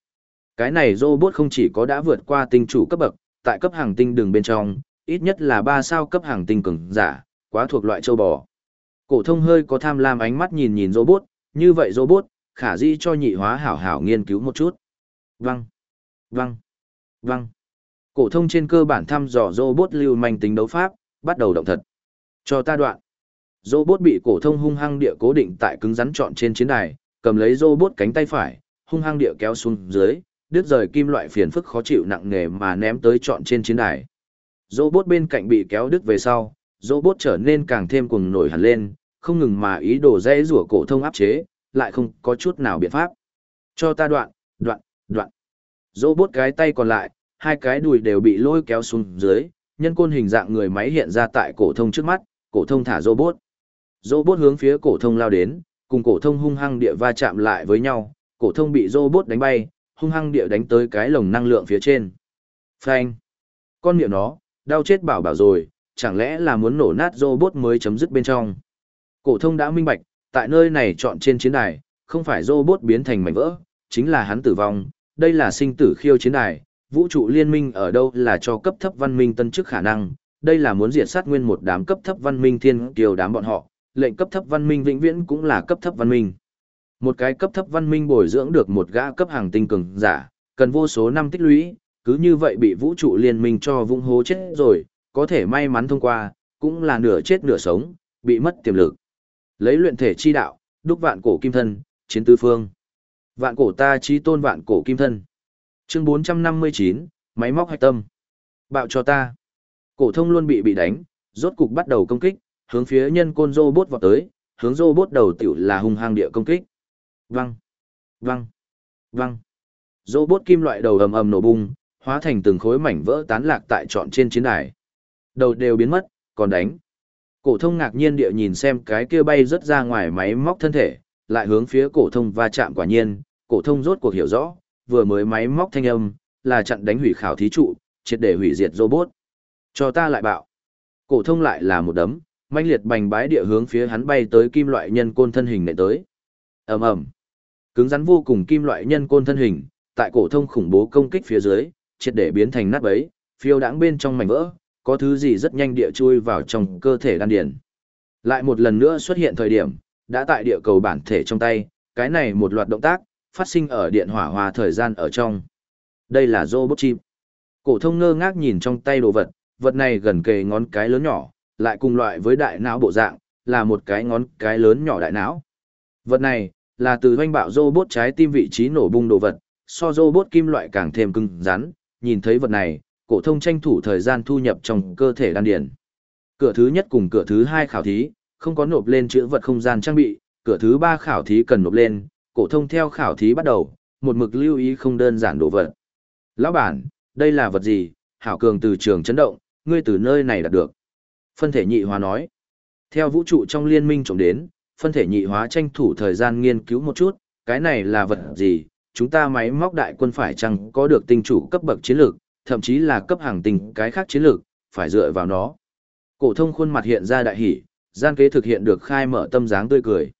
Cái này robot không chỉ có đã vượt qua tinh chủ cấp bậc, tại cấp hàng tinh đường bên trong, ít nhất là ba sao cấp hàng tinh cường giả, quá thuộc loại châu bò. Cổ thông hơi có tham lam ánh mắt nhìn nhìn robot, như vậy robot, khả dĩ cho nhị hóa hảo hảo nghiên cứu một chút. Văng, văng, vâng Cổ thông trên cơ bản thăm dò robot lưu manh tính đấu pháp, bắt đầu động thật. Cho ta đoạn. Robot bị cổ thông hung hăng địa cố định tại cứng rắn trọn trên chiến đài, cầm lấy robot cánh tay phải, hung hăng địa kéo xuống dưới, đứt rời kim loại phiền phức khó chịu nặng nề mà ném tới trọn trên chiến đài. Robot bên cạnh bị kéo đứt về sau, robot trở nên càng thêm cuồng nổi hẳn lên, không ngừng mà ý đồ dễ rủa cổ thông áp chế, lại không có chút nào biện pháp. Cho ta đoạn, đoạn, đoạn. Robot cái tay còn lại, hai cái đùi đều bị lôi kéo xuống dưới, nhân côn hình dạng người máy hiện ra tại cổ thông trước mắt, cổ thông thả robot. Robot hướng phía cổ thông lao đến, cùng cổ thông hung hăng địa va chạm lại với nhau, cổ thông bị robot đánh bay, hung hăng địa đánh tới cái lồng năng lượng phía trên. Phanh! Con miệng nó, đau chết bảo bảo rồi, chẳng lẽ là muốn nổ nát robot mới chấm dứt bên trong. Cổ thông đã minh bạch, tại nơi này chọn trên chiến đài, không phải robot biến thành mảnh vỡ, chính là hắn tử vong, đây là sinh tử khiêu chiến đài, vũ trụ liên minh ở đâu là cho cấp thấp văn minh tân chức khả năng, đây là muốn diệt sát nguyên một đám cấp thấp văn minh thiên kiều đám bọn họ, lệnh cấp thấp văn minh vĩnh viễn cũng là cấp thấp văn minh. Một cái cấp thấp văn minh bồi dưỡng được một gã cấp hàng tinh cường giả, cần vô số năm tích lũy, cứ như vậy bị vũ trụ liên minh cho vung hố chết rồi, có thể may mắn thông qua, cũng là nửa chết nửa sống, bị mất tiềm lực. Lấy luyện thể chi đạo, đúc vạn cổ kim thân, chiến tứ phương. Vạn cổ ta trí tôn vạn cổ kim thân. Chương 459, máy móc hạch tâm. Bạo cho ta. Cổ thông luôn bị bị đánh, rốt cục bắt đầu công kích, hướng phía nhân côn robot vọt tới, hướng robot đầu tiểu là hung hăng địa công kích. Văng, văng, văng. Robot kim loại đầu ầm ầm nổ bung, hóa thành từng khối mảnh vỡ tán lạc tại trọn trên chiến đài. Đầu đều biến mất, còn đánh. Cổ thông ngạc nhiên địa nhìn xem cái kia bay rất ra ngoài máy móc thân thể, lại hướng phía cổ thông va chạm quả nhiên, cổ thông rốt cuộc hiểu rõ, vừa mới máy móc thanh âm, là chặn đánh hủy khảo thí trụ, triệt để hủy diệt robot. Cho ta lại bạo. Cổ thông lại là một đấm, mãnh liệt bành bái địa hướng phía hắn bay tới kim loại nhân côn thân hình nện tới. Ầm ầm. Cứng rắn vô cùng kim loại nhân côn thân hình, tại cổ thông khủng bố công kích phía dưới, triệt để biến thành nát bấy, phiêu đãng bên trong mảnh vỡ, có thứ gì rất nhanh địa chui vào trong cơ thể đan điền. Lại một lần nữa xuất hiện thời điểm, đã tại địa cầu bản thể trong tay, cái này một loạt động tác, phát sinh ở điện hỏa hòa thời gian ở trong. Đây là robot chip. Cổ thông ngơ ngác nhìn trong tay đồ vật, vật này gần kề ngón cái lớn nhỏ, lại cùng loại với đại não bộ dạng, là một cái ngón cái lớn nhỏ đại não. Vật này, là từ hoanh bạo robot trái tim vị trí nổ bung đồ vật, so robot kim loại càng thêm cứng rắn, nhìn thấy vật này, cổ thông tranh thủ thời gian thu nhập trong cơ thể đan điền. Cửa thứ nhất cùng cửa thứ hai khảo thí, không có nộp lên chữ vật không gian trang bị, cửa thứ ba khảo thí cần nộp lên, cổ thông theo khảo thí bắt đầu, một mực lưu ý không đơn giản đồ vật. Lão bản, đây là vật gì? Hảo cường từ trường chấn động, ngươi từ nơi này đạt được. Phân thể nhị hóa nói. Theo vũ trụ trong liên minh trộm đến, phân thể nhị hóa tranh thủ thời gian nghiên cứu một chút, cái này là vật gì? Chúng ta máy móc đại quân phải chăng có được tinh chủ cấp bậc chiến lược, thậm chí là cấp hàng tinh cái khác chiến lược, phải dựa vào nó. Cổ thông khuôn mặt hiện ra đại hỉ, gian kế thực hiện được khai mở tâm dáng tươi cười.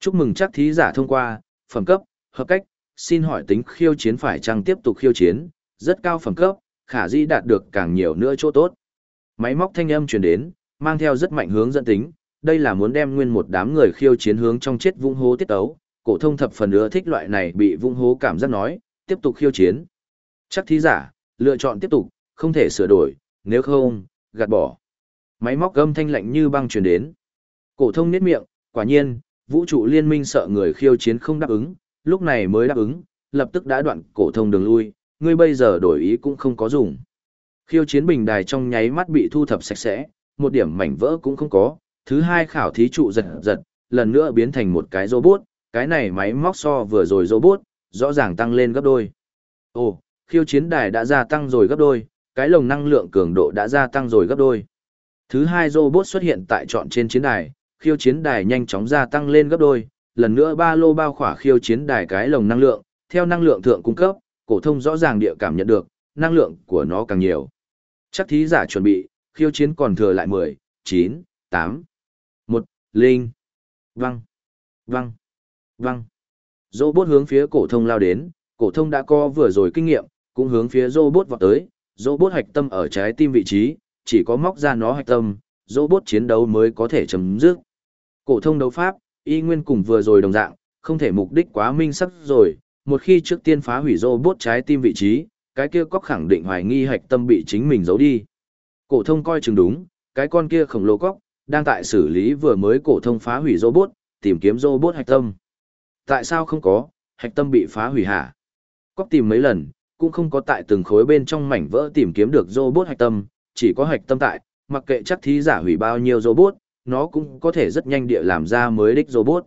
Chúc mừng chắc thí giả thông qua, phẩm cấp, hợp cách, xin hỏi tính khiêu chiến phải chăng tiếp tục khiêu chiến, rất cao phẩm cấp, khả dĩ đạt được càng nhiều nữa chỗ tốt. Máy móc thanh âm truyền đến, mang theo rất mạnh hướng dẫn tính, đây là muốn đem nguyên một đám người khiêu chiến hướng trong chết vung hố tiết tấu, cổ thông thập phần ưa thích loại này bị vung hố cảm giác nói, tiếp tục khiêu chiến. Chắc thí giả, lựa chọn tiếp tục, không thể sửa đổi, nếu không, gạt bỏ. Máy móc âm thanh lạnh như băng truyền đến. Cổ thông niết miệng, quả nhiên, vũ trụ liên minh sợ người khiêu chiến không đáp ứng, lúc này mới đáp ứng, lập tức đã đoạn cổ thông đường lui, ngươi bây giờ đổi ý cũng không có dùng. Khiêu chiến bình đài trong nháy mắt bị thu thập sạch sẽ, một điểm mảnh vỡ cũng không có, thứ hai khảo thí trụ giật giật, lần nữa biến thành một cái robot, cái này máy móc so vừa rồi robot, rõ ràng tăng lên gấp đôi. Ồ, khiêu chiến đài đã gia tăng rồi gấp đôi, cái lồng năng lượng cường độ đã gia tăng rồi gấp đôi. Thứ hai robot xuất hiện tại trọn trên chiến đài, khiêu chiến đài nhanh chóng gia tăng lên gấp đôi, lần nữa ba lô bao khỏa khiêu chiến đài cái lồng năng lượng, theo năng lượng thượng cung cấp, cổ thông rõ ràng địa cảm nhận được, năng lượng của nó càng nhiều. Chắc thí giả chuẩn bị, khiêu chiến còn thừa lại 10, 9, 8, 1, linh. Văng, văng, văng. Robot hướng phía cổ thông lao đến, cổ thông đã có vừa rồi kinh nghiệm, cũng hướng phía robot vọt tới, robot hạch tâm ở trái tim vị trí, chỉ có móc ra nó hạch tâm, robot chiến đấu mới có thể chấm dứt. Cổ thông đấu pháp, y nguyên cùng vừa rồi đồng dạng, không thể mục đích quá minh sắc rồi, một khi trước tiên phá hủy robot trái tim vị trí, cái kia cóc khẳng định hoài nghi hạch tâm bị chính mình giấu đi. Cổ thông coi chừng đúng, cái con kia khổng lồ cóc, đang tại xử lý vừa mới cổ thông phá hủy robot, tìm kiếm robot hạch tâm. Tại sao không có, hạch tâm bị phá hủy hả? Cóc tìm mấy lần, cũng không có tại từng khối bên trong mảnh vỡ tìm kiếm được robot hạch tâm, chỉ có hạch tâm tại, mặc kệ chắc thí giả hủy bao nhiêu robot, nó cũng có thể rất nhanh địa làm ra mới đích robot.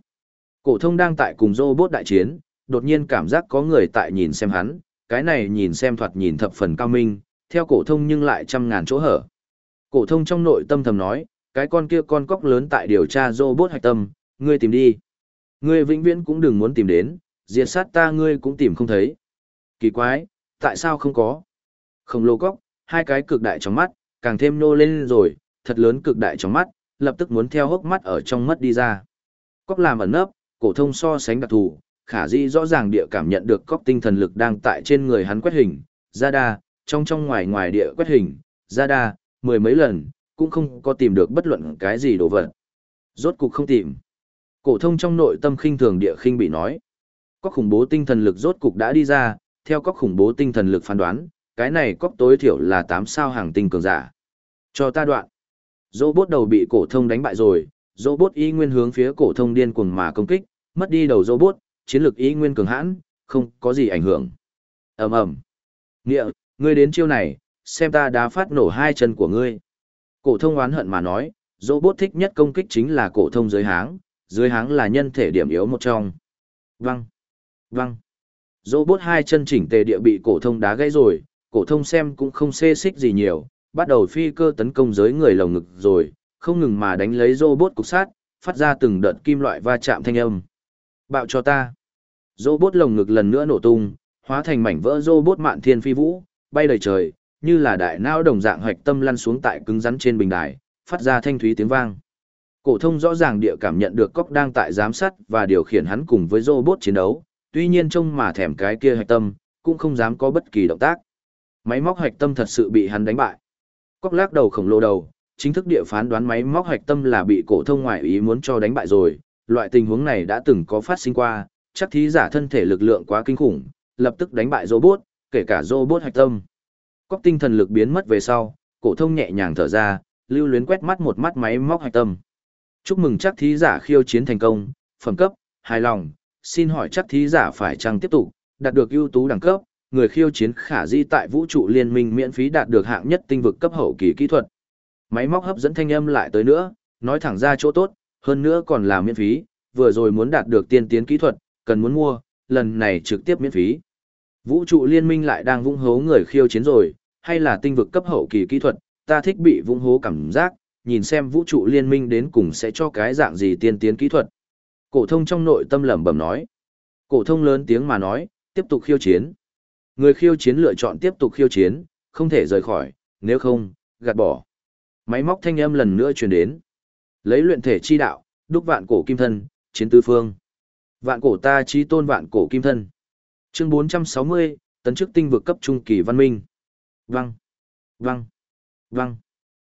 Cổ thông đang tại cùng robot đại chiến, đột nhiên cảm giác có người tại nhìn xem hắn, cái này nhìn xem thoạt nhìn thập phần cao minh, theo cổ thông nhưng lại trăm ngàn chỗ hở. Cổ thông trong nội tâm thầm nói, cái con kia con cóc lớn tại điều tra robot hạch tâm, ngươi tìm đi. Ngươi vĩnh viễn cũng đừng muốn tìm đến, diệt sát ta ngươi cũng tìm không thấy. Kỳ quái, tại sao không có? Khổng lồ cóc, hai cái cực đại trong mắt, càng thêm nô lên rồi, thật lớn cực đại trong mắt, lập tức muốn theo hốc mắt ở trong mất đi ra. Cóc làm ẩn nấp, cổ thông so sánh đặc thù, khả di rõ ràng địa cảm nhận được cóc tinh thần lực đang tại trên người hắn quét hình, ra đa, trong trong ngoài ngoài địa quét hình, ra đa, mười mấy lần, cũng không có tìm được bất luận cái gì đồ vật. Rốt cục không tìm. Cổ thông trong nội tâm khinh thường địa khinh bị nói. Cóc khủng bố tinh thần lực rốt cục đã đi ra, theo cóc khủng bố tinh thần lực phán đoán, cái này cóc tối thiểu là 8 sao hàng tinh cường giả. Cho ta đoạn. Robot đầu bị cổ thông đánh bại rồi, robot y nguyên hướng phía cổ thông điên cuồng mà công kích, mất đi đầu robot, chiến lược y nguyên cường hãn, không có gì ảnh hưởng. Ầm ầm. Nghĩa, ngươi đến chiêu này, xem ta đá phát nổ hai chân của ngươi. Cổ thông oán hận mà nói, robot thích nhất công kích chính là cổ thông dưới háng, dưới háng là nhân thể điểm yếu một trong. Văng. Văng. Robot hai chân chỉnh tề địa bị cổ thông đá gãy rồi, cổ thông xem cũng không xê xích gì nhiều, bắt đầu phi cơ tấn công giới người lồng ngực rồi, không ngừng mà đánh lấy robot cục sát, phát ra từng đợt kim loại va chạm thanh âm. Bạo cho ta. Robot lồng ngực lần nữa nổ tung, hóa thành mảnh vỡ robot mạn thiên phi vũ, bay đầy trời, như là đại não đồng dạng hoạch tâm lăn xuống tại cứng rắn trên bình đài, phát ra thanh thúy tiếng vang. Cổ thông rõ ràng địa cảm nhận được cóc đang tại giám sát và điều khiển hắn cùng với robot chiến đấu, tuy nhiên trông mà thèm cái kia hạch tâm, cũng không dám có bất kỳ động tác. Máy móc hạch tâm thật sự bị hắn đánh bại. Cóc lắc đầu khổng lồ đầu, chính thức địa phán đoán máy móc hạch tâm là bị cổ thông ngoại ý muốn cho đánh bại rồi, loại tình huống này đã từng có phát sinh qua, chắc thí giả thân thể lực lượng quá kinh khủng, lập tức đánh bại robot, kể cả robot hạch tâm. Cóc tinh thần lực biến mất về sau, cổ thông nhẹ nhàng thở ra, lưu luyến quét mắt một mắt máy móc hạch tâm. Chúc mừng chắc thí giả khiêu chiến thành công, phẩm cấp, hài lòng, xin hỏi chắc thí giả phải chăng tiếp tục, đạt được ưu tú đẳng cấp, người khiêu chiến khả di tại vũ trụ liên minh miễn phí đạt được hạng nhất tinh vực cấp hậu kỳ kỹ thuật. Máy móc hấp dẫn thanh âm lại tới nữa, nói thẳng ra chỗ tốt, hơn nữa còn là miễn phí, vừa rồi muốn đạt được tiên tiến kỹ thuật, cần muốn mua, lần này trực tiếp miễn phí. Vũ trụ liên minh lại đang vung hố người khiêu chiến rồi, hay là tinh vực cấp hậu kỳ kỹ thuật, ta thích bị vung hố cảm giác, nhìn xem vũ trụ liên minh đến cùng sẽ cho cái dạng gì tiên tiến kỹ thuật. Cổ thông trong nội tâm lẩm bẩm nói. Cổ thông lớn tiếng mà nói, tiếp tục khiêu chiến. Người khiêu chiến lựa chọn tiếp tục khiêu chiến, không thể rời khỏi, nếu không, gạt bỏ. Máy móc thanh âm lần nữa truyền đến. Lấy luyện thể chi đạo, đúc vạn cổ kim thân, chiến tứ phương. Vạn cổ ta chí tôn vạn cổ kim thân. Chương 460, tấn chức tinh vực cấp trung kỳ văn minh. Văng, văng, văng.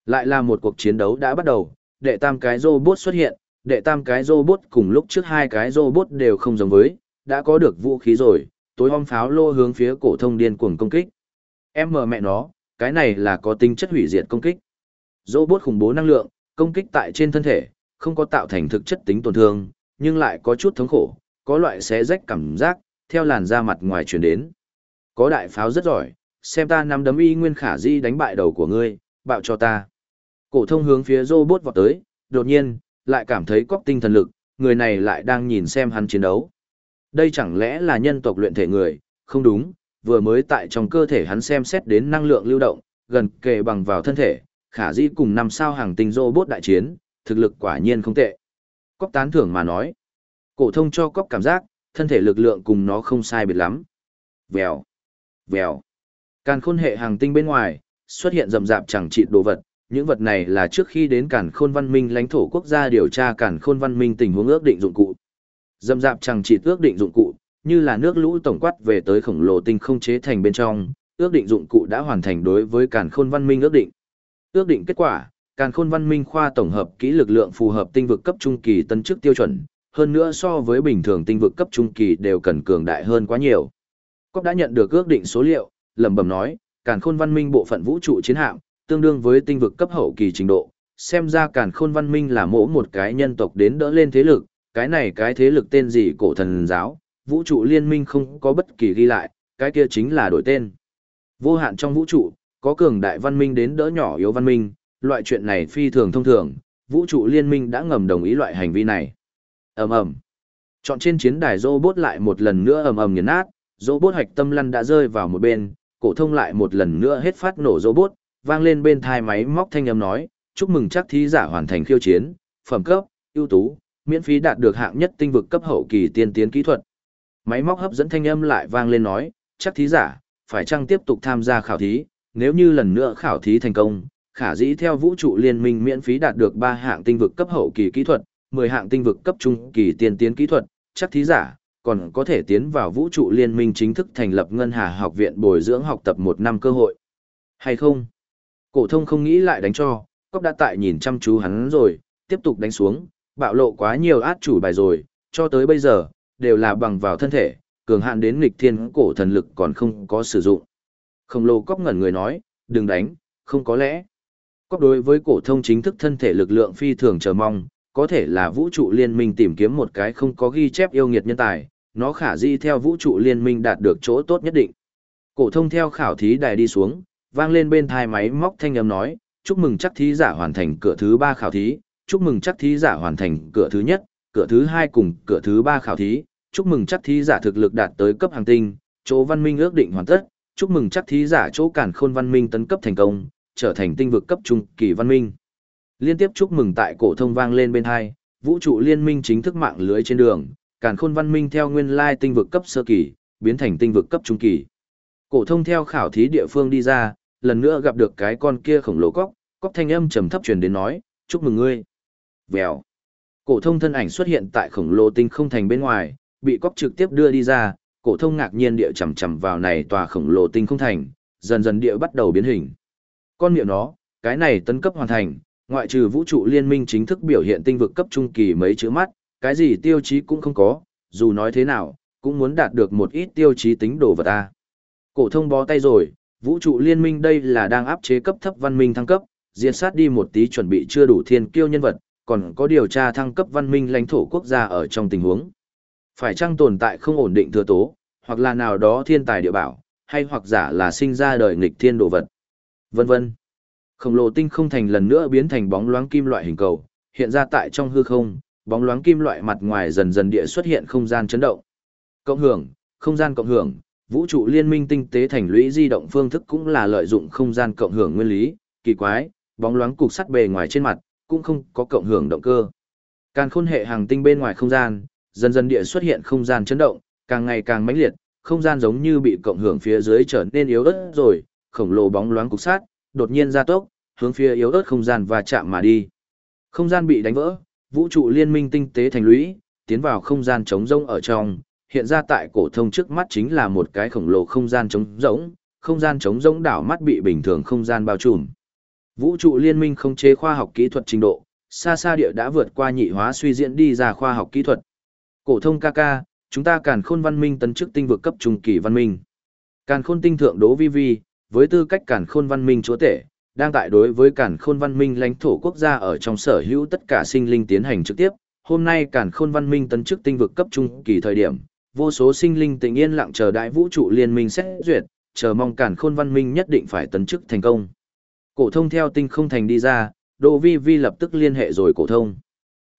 Lại là một cuộc chiến đấu đã bắt đầu, đệ tam cái robot xuất hiện, đệ tam cái robot cùng lúc trước hai cái robot đều không giống với, đã có được vũ khí rồi, tối om pháo lô hướng phía cổ thông điên cuồng công kích. Em mờ mẹ nó, cái này là có tính chất hủy diệt công kích. Robot khủng bố năng lượng, công kích tại trên thân thể, không có tạo thành thực chất tính tổn thương, nhưng lại có chút thống khổ, có loại xé rách cảm giác, theo làn da mặt ngoài truyền đến. Có đại pháo rất giỏi, xem ta nắm đấm y nguyên khả di đánh bại đầu của ngươi, bạo cho ta. Cổ thông hướng phía robot vọt tới, đột nhiên, lại cảm thấy cóc tinh thần lực, người này lại đang nhìn xem hắn chiến đấu. Đây chẳng lẽ là nhân tộc luyện thể người, không đúng, vừa mới tại trong cơ thể hắn xem xét đến năng lượng lưu động, gần kề bằng vào thân thể, khả dĩ cùng năm sao hàng tinh robot đại chiến, thực lực quả nhiên không tệ. Cóc tán thưởng mà nói. Cổ thông cho cóc cảm giác, thân thể lực lượng cùng nó không sai biệt lắm. Vèo, vèo. Càn khôn hệ hàng tinh bên ngoài, xuất hiện rầm rạp chẳng trị đồ vật, những vật này là trước khi đến Càn Khôn Văn Minh lãnh thổ quốc gia điều tra Càn Khôn Văn Minh tình huống ước định dụng cụ. Dâm dạp chẳng chỉ ước định dụng cụ, như là nước lũ tổng quát về tới khổng lồ tinh không chế thành bên trong, ước định dụng cụ đã hoàn thành đối với Càn Khôn Văn Minh ước định. Ước định kết quả, Càn Khôn Văn Minh khoa tổng hợp kỹ lực lượng phù hợp tinh vực cấp trung kỳ tân chức tiêu chuẩn, hơn nữa so với bình thường tinh vực cấp trung kỳ đều cần cường đại hơn quá nhiều. Cốc đã nhận được ước định số liệu, lẩm bẩm nói, Càn Khôn Văn Minh bộ phận vũ trụ chiến hạm, tương đương với tinh vực cấp hậu kỳ trình độ, xem ra Càn Khôn Văn Minh là mỗ một cái nhân tộc đến đỡ lên thế lực, cái này cái thế lực tên gì cổ thần giáo, vũ trụ liên minh không có bất kỳ ghi lại, cái kia chính là đổi tên. Vô hạn trong vũ trụ, có cường đại văn minh đến đỡ nhỏ yếu văn minh, loại chuyện này phi thường thông thường, vũ trụ liên minh đã ngầm đồng ý loại hành vi này. ầm ầm Chọn trên chiến đài robot lại một lần nữa ầm ầm nghiền nát, robot hạch tâm lăn đã rơi vào một bên, cổ thông lại một lần nữa hết phát nổ robot, vang lên bên thai máy móc thanh âm nói, chúc mừng chắc thí giả hoàn thành khiêu chiến, phẩm cấp, ưu tú, miễn phí đạt được hạng nhất tinh vực cấp hậu kỳ tiên tiến kỹ thuật. Máy móc hấp dẫn thanh âm lại vang lên nói, chắc thí giả, phải chăng tiếp tục tham gia khảo thí, nếu như lần nữa khảo thí thành công, khả dĩ theo vũ trụ liên minh miễn phí đạt được 3 hạng tinh vực cấp hậu kỳ kỹ thuật, 10 hạng tinh vực cấp trung kỳ tiên tiến kỹ thuật, chắc thí giả, còn có thể tiến vào vũ trụ liên minh chính thức thành lập ngân hà học viện bồi dưỡng học tập một năm cơ hội. Hay không? Cổ thông không nghĩ lại đánh cho, cốc đã tại nhìn chăm chú hắn rồi, tiếp tục đánh xuống, bạo lộ quá nhiều át chủ bài rồi, cho tới bây giờ, đều là bằng vào thân thể, cường hạn đến nghịch thiên cổ thần lực còn không có sử dụng. Khổng lồ cóc ngẩn người nói, đừng đánh, không có lẽ. Cốc đối với cổ thông chính thức thân thể lực lượng phi thường chờ mong, có thể là vũ trụ liên minh tìm kiếm một cái không có ghi chép yêu nghiệt nhân tài, nó khả di theo vũ trụ liên minh đạt được chỗ tốt nhất định. Cổ thông theo khảo thí đài đi xuống, vang lên bên thai máy móc thanh âm nói, chúc mừng chắc thí giả hoàn thành cửa thứ ba khảo thí, chúc mừng chắc thí giả hoàn thành cửa thứ nhất, cửa thứ hai cùng cửa thứ ba khảo thí, chúc mừng chắc thí giả thực lực đạt tới cấp hàng tinh, chỗ văn minh ước định hoàn tất, chúc mừng chắc thí giả chỗ cản khôn văn minh tấn cấp thành công, trở thành tinh vực cấp trung kỳ văn minh. Liên tiếp chúc mừng tại cổ thông vang lên bên hai, vũ trụ liên minh chính thức mạng lưới trên đường, cản khôn văn minh theo nguyên lai tinh vực cấp sơ kỳ, biến thành tinh vực cấp trung kỳ. Cổ thông theo khảo thí địa phương đi ra, lần nữa gặp được cái con kia khổng lồ cóc, cóc thanh âm trầm thấp truyền đến nói, chúc mừng ngươi. Vèo. Cổ thông thân ảnh xuất hiện tại khổng lồ tinh không thành bên ngoài, bị cóc trực tiếp đưa đi ra, cổ thông ngạc nhiên địa chầm chậm vào này tòa khổng lồ tinh không thành, dần dần địa bắt đầu biến hình. Con miệng nó, cái này tấn cấp hoàn thành, ngoại trừ vũ trụ liên minh chính thức biểu hiện tinh vực cấp trung kỳ mấy chữ mắt, cái gì tiêu chí cũng không có, dù nói thế nào, cũng muốn đạt được một ít tiêu chí tính đồ vật ta. Cổ thông bó tay rồi, vũ trụ liên minh đây là đang áp chế cấp thấp văn minh thăng cấp, diệt sát đi một tí chuẩn bị chưa đủ thiên kiêu nhân vật, còn có điều tra thăng cấp văn minh lãnh thổ quốc gia ở trong tình huống. Phải chăng tồn tại không ổn định thừa tố, hoặc là nào đó thiên tài địa bảo, hay hoặc giả là sinh ra đời nghịch thiên đồ vật, vân vân. Khổng lồ tinh không thành lần nữa biến thành bóng loáng kim loại hình cầu, hiện ra tại trong hư không, bóng loáng kim loại mặt ngoài dần dần địa xuất hiện không gian chấn động. Cộng hưởng, không gian cộng hưởng, vũ trụ liên minh tinh tế thành lũy di động phương thức cũng là lợi dụng không gian cộng hưởng nguyên lý, kỳ quái, bóng loáng cục sắt bề ngoài trên mặt, cũng không có cộng hưởng động cơ. Càn khôn hệ hàng tinh bên ngoài không gian, dần dần địa xuất hiện không gian chấn động, càng ngày càng mãnh liệt, không gian giống như bị cộng hưởng phía dưới trở nên yếu ớt rồi, khổng lồ bóng loáng cục sát, đột nhiên gia tốc, hướng phía yếu ớt không gian và chạm mà đi. Không gian bị đánh vỡ, vũ trụ liên minh tinh tế thành lũy, tiến vào không gian trống rỗng ở trong, hiện ra tại cổ thông trước mắt chính là một cái khổng lồ không gian trống rỗng, không gian trống rỗng đảo mắt bị bình thường không gian bao trùm. Vũ trụ liên minh không chế khoa học kỹ thuật trình độ, xa xa địa đã vượt qua nhị hóa suy diễn đi ra khoa học kỹ thuật. Cổ thông ca ca, chúng ta càn khôn văn minh tấn chức tinh vực cấp trung kỳ văn minh. Càn khôn tinh thượng đố vi vi, với tư cách càn khôn văn minh chúa tể, đang tại đối với càn khôn văn minh lãnh thổ quốc gia ở trong sở hữu tất cả sinh linh tiến hành trực tiếp. Hôm nay càn khôn văn minh tấn chức tinh vực cấp trung kỳ thời điểm, vô số sinh linh tình yên lặng chờ đại vũ trụ liên minh xét duyệt, chờ mong càn khôn văn minh nhất định phải tấn chức thành công. Cổ thông theo tinh không thành đi ra, Đỗ Vi Vi lập tức liên hệ rồi cổ thông.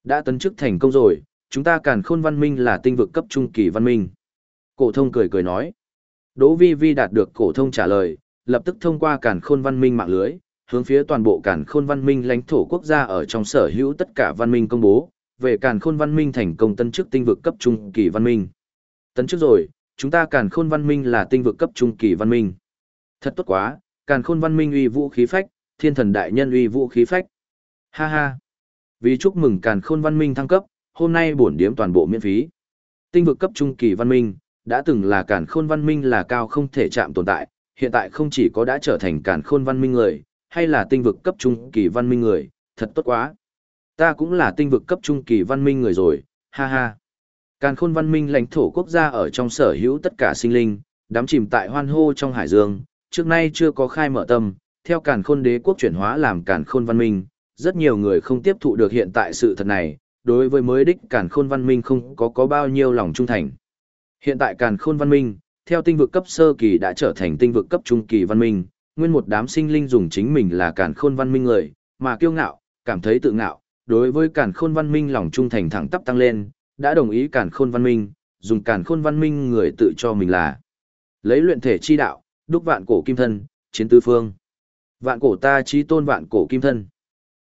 Đã tấn chức thành công rồi, chúng ta càn khôn văn minh là tinh vực cấp trung kỳ văn minh. Cổ thông cười cười nói. Đỗ Vi Vi đạt được cổ thông trả lời, lập tức thông qua càn khôn văn minh mạng lưới, hướng phía toàn bộ càn khôn văn minh lãnh thổ quốc gia ở trong sở hữu tất cả văn minh công bố, về càn khôn văn minh thành công tân chức tinh vực cấp trung kỳ văn minh. Tấn chức rồi, chúng ta càn khôn văn minh là tinh vực cấp trung kỳ văn minh. Thật tốt quá, càn khôn văn minh uy vũ khí phách, thiên thần đại nhân uy vũ khí phách. Ha ha. Vì chúc mừng càn khôn văn minh thăng cấp, hôm nay bổn điếm toàn bộ miễn phí. Tinh vực cấp trung kỳ văn minh, đã từng là càn khôn văn minh là cao không thể chạm tồn tại, hiện tại không chỉ có đã trở thành càn khôn văn minh người, hay là tinh vực cấp trung kỳ văn minh người, thật tốt quá. Ta cũng là tinh vực cấp trung kỳ văn minh người rồi, ha ha. Càn khôn văn minh lãnh thổ quốc gia ở trong sở hữu tất cả sinh linh, đám chìm tại hoan hô trong hải dương, trước nay chưa có khai mở tâm, theo càn khôn đế quốc chuyển hóa làm càn khôn văn minh, rất nhiều người không tiếp thụ được hiện tại sự thật này, đối với mới đích càn khôn văn minh không có có bao nhiêu lòng trung thành. Hiện tại càn khôn văn minh, theo tinh vực cấp sơ kỳ đã trở thành tinh vực cấp trung kỳ văn minh, nguyên một đám sinh linh dùng chính mình là càn khôn văn minh người, mà kiêu ngạo, cảm thấy tự ngạo, đối với càn khôn văn minh lòng trung thành thẳng tắp tăng lên, đã đồng ý càn khôn văn minh, dùng càn khôn văn minh người tự cho mình là. Lấy luyện thể chi đạo, đúc vạn cổ kim thân, chiến tứ phương. Vạn cổ ta chí tôn vạn cổ kim thân.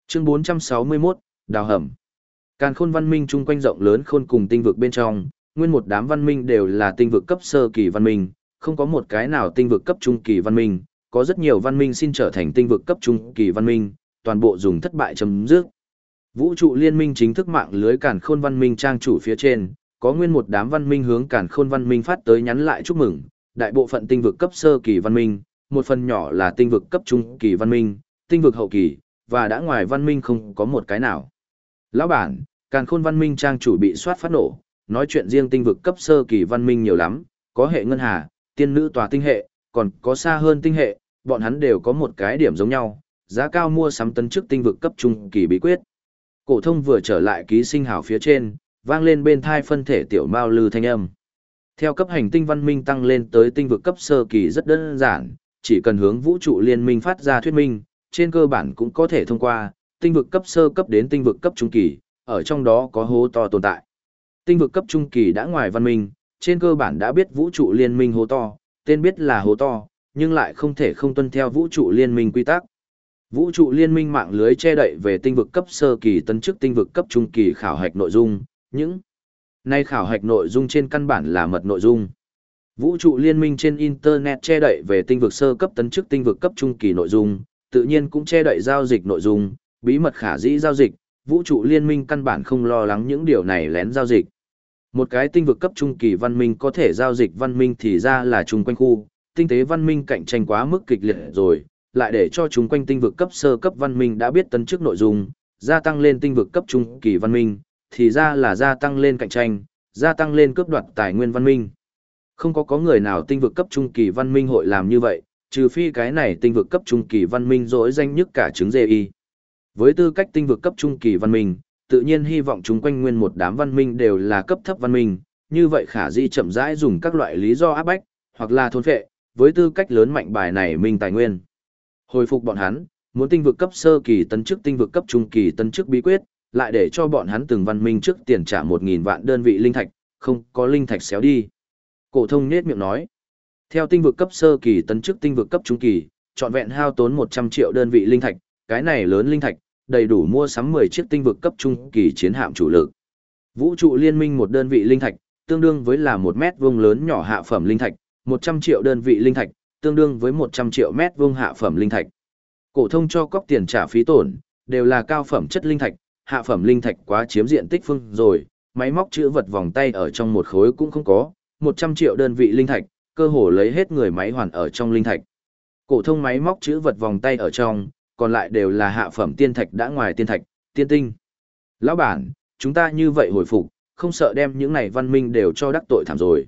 Chương 461, Đào hầm. Càn khôn văn minh chung quanh rộng lớn khôn cùng tinh vực bên trong, nguyên một đám văn minh đều là tinh vực cấp sơ kỳ văn minh, không có một cái nào tinh vực cấp trung kỳ văn minh, có rất nhiều văn minh xin trở thành tinh vực cấp trung kỳ văn minh, toàn bộ dùng thất bại chấm dứt. Vũ trụ liên minh chính thức mạng lưới càn khôn văn minh trang chủ phía trên, có nguyên một đám văn minh hướng càn khôn văn minh phát tới nhắn lại chúc mừng, đại bộ phận tinh vực cấp sơ kỳ văn minh, một phần nhỏ là tinh vực cấp trung kỳ văn minh, tinh vực hậu kỳ, và đã ngoài văn minh không có một cái nào. Lão bản, càn khôn văn minh trang chủ bị soát phát nổ, nói chuyện riêng tinh vực cấp sơ kỳ văn minh nhiều lắm, có hệ ngân hà, tiên nữ tòa tinh hệ, còn có xa hơn tinh hệ, bọn hắn đều có một cái điểm giống nhau, giá cao mua sắm tấn chức tinh vực cấp trung kỳ bí quyết. Cổ thông vừa trở lại ký sinh hào phía trên, vang lên bên thai phân thể tiểu mao lư thanh âm. Theo cấp hành tinh văn minh tăng lên tới tinh vực cấp sơ kỳ rất đơn giản, chỉ cần hướng vũ trụ liên minh phát ra thuyết minh, trên cơ bản cũng có thể thông qua, tinh vực cấp sơ cấp đến tinh vực cấp trung kỳ, ở trong đó có hố to tồn tại. Tinh vực cấp trung kỳ đã ngoài văn minh, trên cơ bản đã biết vũ trụ liên minh hố to, tên biết là hố to, nhưng lại không thể không tuân theo vũ trụ liên minh quy tắc. Vũ trụ liên minh mạng lưới che đậy về tinh vực cấp sơ kỳ tấn chức tinh vực cấp trung kỳ khảo hạch nội dung, những nay khảo hạch nội dung trên căn bản là mật nội dung. Vũ trụ liên minh trên internet che đậy về tinh vực sơ cấp tấn chức tinh vực cấp trung kỳ nội dung, tự nhiên cũng che đậy giao dịch nội dung, bí mật khả dĩ giao dịch, vũ trụ liên minh căn bản không lo lắng những điều này lén giao dịch. Một cái tinh vực cấp trung kỳ văn minh có thể giao dịch văn minh thì ra là chung quanh khu, tinh tế văn minh cạnh tranh quá mức kịch liệt rồi, lại để cho chúng quanh tinh vực cấp sơ cấp văn minh đã biết tấn chức nội dung, gia tăng lên tinh vực cấp trung kỳ văn minh, thì ra là gia tăng lên cạnh tranh, gia tăng lên cướp đoạt tài nguyên văn minh. Không có có người nào tinh vực cấp trung kỳ văn minh hội làm như vậy, trừ phi cái này tinh vực cấp trung kỳ văn minh rỗi danh nhất cả trứng dê y. Với tư cách tinh vực cấp trung kỳ văn minh, tự nhiên hy vọng chúng quanh nguyên một đám văn minh đều là cấp thấp văn minh, như vậy khả di chậm rãi dùng các loại lý do áp bách, hoặc là thôn phệ, với tư cách lớn mạnh bài này minh tài nguyên. Hồi phục bọn hắn, muốn tinh vực cấp sơ kỳ tấn chức tinh vực cấp trung kỳ tấn chức bí quyết, lại để cho bọn hắn từng văn minh trước tiền trả 1000 vạn đơn vị linh thạch, không có linh thạch xéo đi. Cổ thông nét miệng nói, theo tinh vực cấp sơ kỳ tấn chức tinh vực cấp trung kỳ, trọn vẹn hao tốn 100 triệu đơn vị linh thạch, cái này lớn linh thạch, đầy đủ mua sắm 10 chiếc tinh vực cấp trung kỳ chiến hạm chủ lực. Vũ trụ liên minh một đơn vị linh thạch, tương đương với là 1 mét vuông lớn nhỏ hạ phẩm linh thạch, 100 triệu đơn vị linh thạch, tương đương với 100 triệu mét vuông hạ phẩm linh thạch. Cổ thông cho cóc tiền trả phí tổn, đều là cao phẩm chất linh thạch, hạ phẩm linh thạch quá chiếm diện tích phương rồi, máy móc chữ vật vòng tay ở trong một khối cũng không có, 100 triệu đơn vị linh thạch, cơ hồ lấy hết người máy hoàn ở trong linh thạch. Cổ thông máy móc chữ vật vòng tay ở trong, còn lại đều là hạ phẩm tiên thạch đã ngoài tiên thạch, tiên tinh. Lão bản, chúng ta như vậy hồi phục, không sợ đem những này văn minh đều cho đắc tội thảm rồi.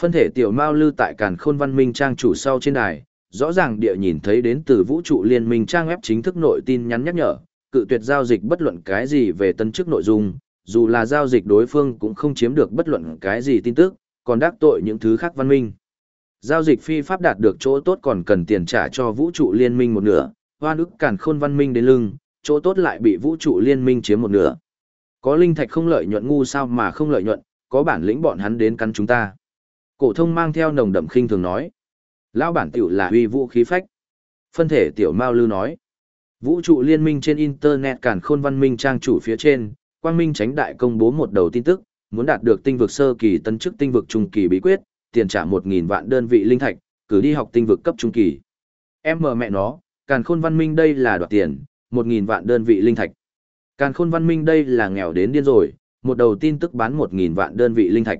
Phân thể tiểu mao lư tại càn khôn văn minh trang chủ sau trên đài, rõ ràng địa nhìn thấy đến từ vũ trụ liên minh trang web chính thức nội tin nhắn nhắc nhở, cự tuyệt giao dịch bất luận cái gì về tân chức nội dung, dù là giao dịch đối phương cũng không chiếm được bất luận cái gì tin tức, còn đắc tội những thứ khác văn minh. Giao dịch phi pháp đạt được chỗ tốt còn cần tiền trả cho vũ trụ liên minh một nửa, hoan ức cản khôn văn minh đến lưng, chỗ tốt lại bị vũ trụ liên minh chiếm một nửa. Có linh thạch không lợi nhuận ngu sao mà không lợi nhuận, có bản lĩnh bọn hắn đến cắn chúng ta. Cổ thông mang theo nồng đậm khinh thường nói. Lão bản tiểu là uy vũ khí phách. Phân thể tiểu Mao Lư nói. Vũ trụ liên minh trên Internet càn khôn văn minh trang chủ phía trên, Quang Minh tránh đại công bố một đầu tin tức, muốn đạt được tinh vực sơ kỳ tân chức tinh vực trung kỳ bí quyết, tiền trả 1.000 vạn đơn vị linh thạch, cử đi học tinh vực cấp trung kỳ. Em mờ mẹ nó, càn khôn văn minh đây là đoạt tiền, 1.000 vạn đơn vị linh thạch. Càn khôn văn minh đây là nghèo đến điên rồi, một đầu tin tức bán 1.000 vạn đơn vị linh thạch.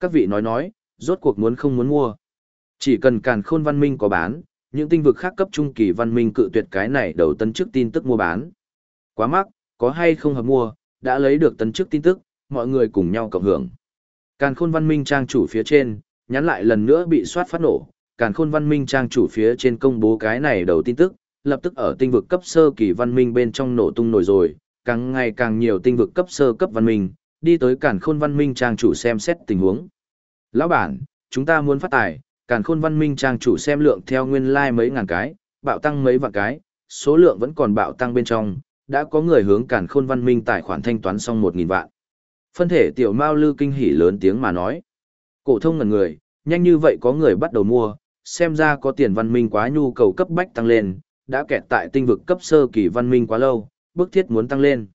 Các vị nói nói, rốt cuộc muốn không muốn mua. Chỉ cần càn khôn văn minh có bán, những tinh vực khác cấp trung kỳ văn minh cự tuyệt cái này đầu tân chức tin tức mua bán. Quá mắc, có hay không hợp mua, đã lấy được tân chức tin tức, mọi người cùng nhau cộng hưởng. Càn khôn văn minh trang chủ phía trên, nhắn lại lần nữa bị soát phát nổ, càn khôn văn minh trang chủ phía trên công bố cái này đầu tin tức, lập tức ở tinh vực cấp sơ kỳ văn minh bên trong nổ tung nổi rồi, càng ngày càng nhiều tinh vực cấp sơ cấp văn minh, đi tới càn khôn văn minh trang chủ xem xét tình huống. Lão bản, chúng ta muốn phát tài, càn khôn văn minh trang chủ xem lượng theo nguyên lai like mấy ngàn cái, bạo tăng mấy vạn cái, số lượng vẫn còn bạo tăng bên trong, đã có người hướng càn khôn văn minh tài khoản thanh toán xong 1.000 vạn. Phân thể tiểu mao lư kinh hỉ lớn tiếng mà nói. Cổ thông ngần người, nhanh như vậy có người bắt đầu mua, xem ra có tiền văn minh quá nhu cầu cấp bách tăng lên, đã kẹt tại tinh vực cấp sơ kỳ văn minh quá lâu, bức thiết muốn tăng lên.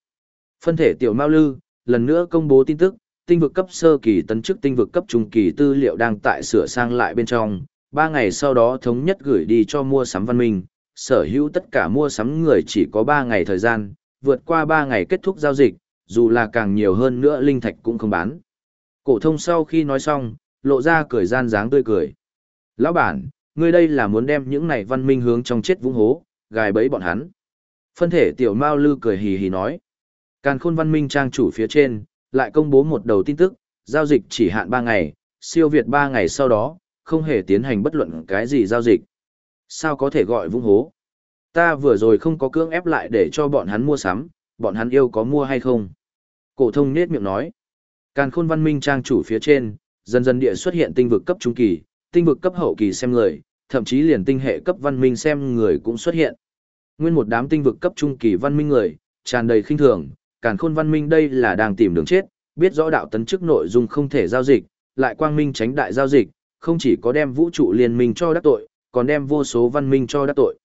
Phân thể tiểu Mao Lư, lần nữa công bố tin tức, tinh vực cấp sơ kỳ tấn chức tinh vực cấp trung kỳ tư liệu đang tại sửa sang lại bên trong, ba ngày sau đó thống nhất gửi đi cho mua sắm văn minh, sở hữu tất cả mua sắm người chỉ có ba ngày thời gian, vượt qua ba ngày kết thúc giao dịch, dù là càng nhiều hơn nữa linh thạch cũng không bán. Cổ thông sau khi nói xong, lộ ra cười gian dáng tươi cười. Lão bản, ngươi đây là muốn đem những này văn minh hướng trong chết vũng hố, gài bẫy bọn hắn. Phân thể tiểu Mao Lư cười hì hì nói. Càn khôn văn minh trang chủ phía trên, lại công bố một đầu tin tức, giao dịch chỉ hạn 3 ngày, siêu việt 3 ngày sau đó, không hề tiến hành bất luận cái gì giao dịch. Sao có thể gọi vung hố? Ta vừa rồi không có cưỡng ép lại để cho bọn hắn mua sắm, bọn hắn yêu có mua hay không? Cổ thông nết miệng nói. Càn khôn văn minh trang chủ phía trên, dần dần địa xuất hiện tinh vực cấp trung kỳ, tinh vực cấp hậu kỳ xem người, thậm chí liền tinh hệ cấp văn minh xem người cũng xuất hiện. Nguyên một đám tinh vực cấp trung kỳ văn minh người, tràn đầy khinh thường, càn khôn văn minh đây là đang tìm đường chết, biết rõ đạo tấn chức nội dung không thể giao dịch, lại quang minh tránh đại giao dịch, không chỉ có đem vũ trụ liên minh cho đắc tội, còn đem vô số văn minh cho đắc tội.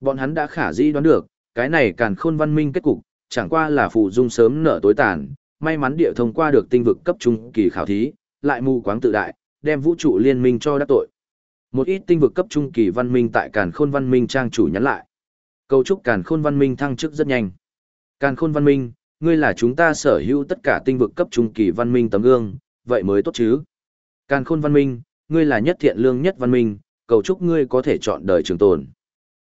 Bọn hắn đã khả dĩ đoán được, cái này càn khôn văn minh kết cục, chẳng qua là phụ dung sớm nở tối tàn, may mắn địa thông qua được tinh vực cấp trung kỳ khảo thí, lại mù quáng tự đại, đem vũ trụ liên minh cho đắc tội. Một ít tinh vực cấp trung kỳ văn minh tại Càn Khôn Văn Minh trang chủ nhắn lại. Cầu chúc Càn Khôn Văn Minh thăng chức rất nhanh. Càn Khôn Văn Minh, ngươi là chúng ta sở hữu tất cả tinh vực cấp trung kỳ văn minh tấm gương, vậy mới tốt chứ. Càn Khôn Văn Minh, ngươi là nhất thiện lương nhất văn minh, cầu chúc ngươi có thể chọn đời trường tồn.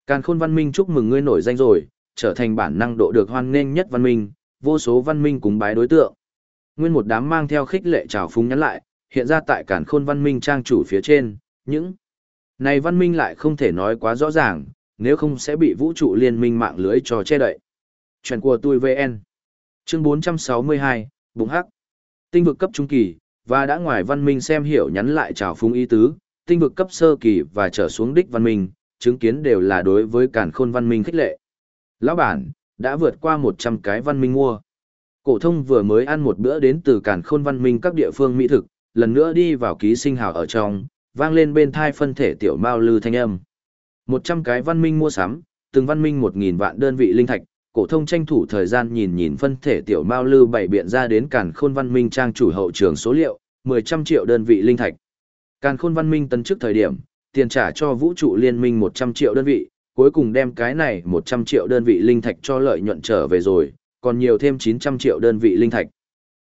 Càn Khôn Văn Minh chúc mừng ngươi nổi danh rồi, trở thành bản năng độ được hoan nghênh nhất văn minh, vô số văn minh cúng bái đối tượng. Nguyên một đám mang theo khích lệ trào phúng nhắn lại, hiện ra tại Càn Khôn Văn Minh trang chủ phía trên, những này văn minh lại không thể nói quá rõ ràng, nếu không sẽ bị vũ trụ liên minh mạng lưới cho che đậy. Chuyện của tôi VN. Chương 462, Bụng Hắc. Tinh vực cấp trung kỳ, và đã ngoài văn minh xem hiểu nhắn lại chào phúng ý tứ, tinh vực cấp sơ kỳ và trở xuống đích văn minh, chứng kiến đều là đối với cản khôn văn minh khích lệ. Lão bản, đã vượt qua 100 cái văn minh mua. Cổ thông vừa mới ăn một bữa đến từ cản khôn văn minh các địa phương mỹ thực, lần nữa đi vào ký sinh hào ở trong, vang lên bên thai phân thể tiểu mao lư thanh âm. Một trăm cái văn minh mua sắm, từng văn minh một nghìn vạn đơn vị linh thạch, cổ thông tranh thủ thời gian nhìn nhìn phân thể tiểu mao lư bảy biện ra đến càn khôn văn minh trang chủ hậu trường số liệu, mười trăm triệu đơn vị linh thạch. Càn khôn văn minh tấn chức thời điểm, tiền trả cho vũ trụ liên minh một trăm triệu đơn vị, cuối cùng đem cái này một trăm triệu đơn vị linh thạch cho lợi nhuận trở về rồi, còn nhiều thêm chín trăm triệu đơn vị linh thạch.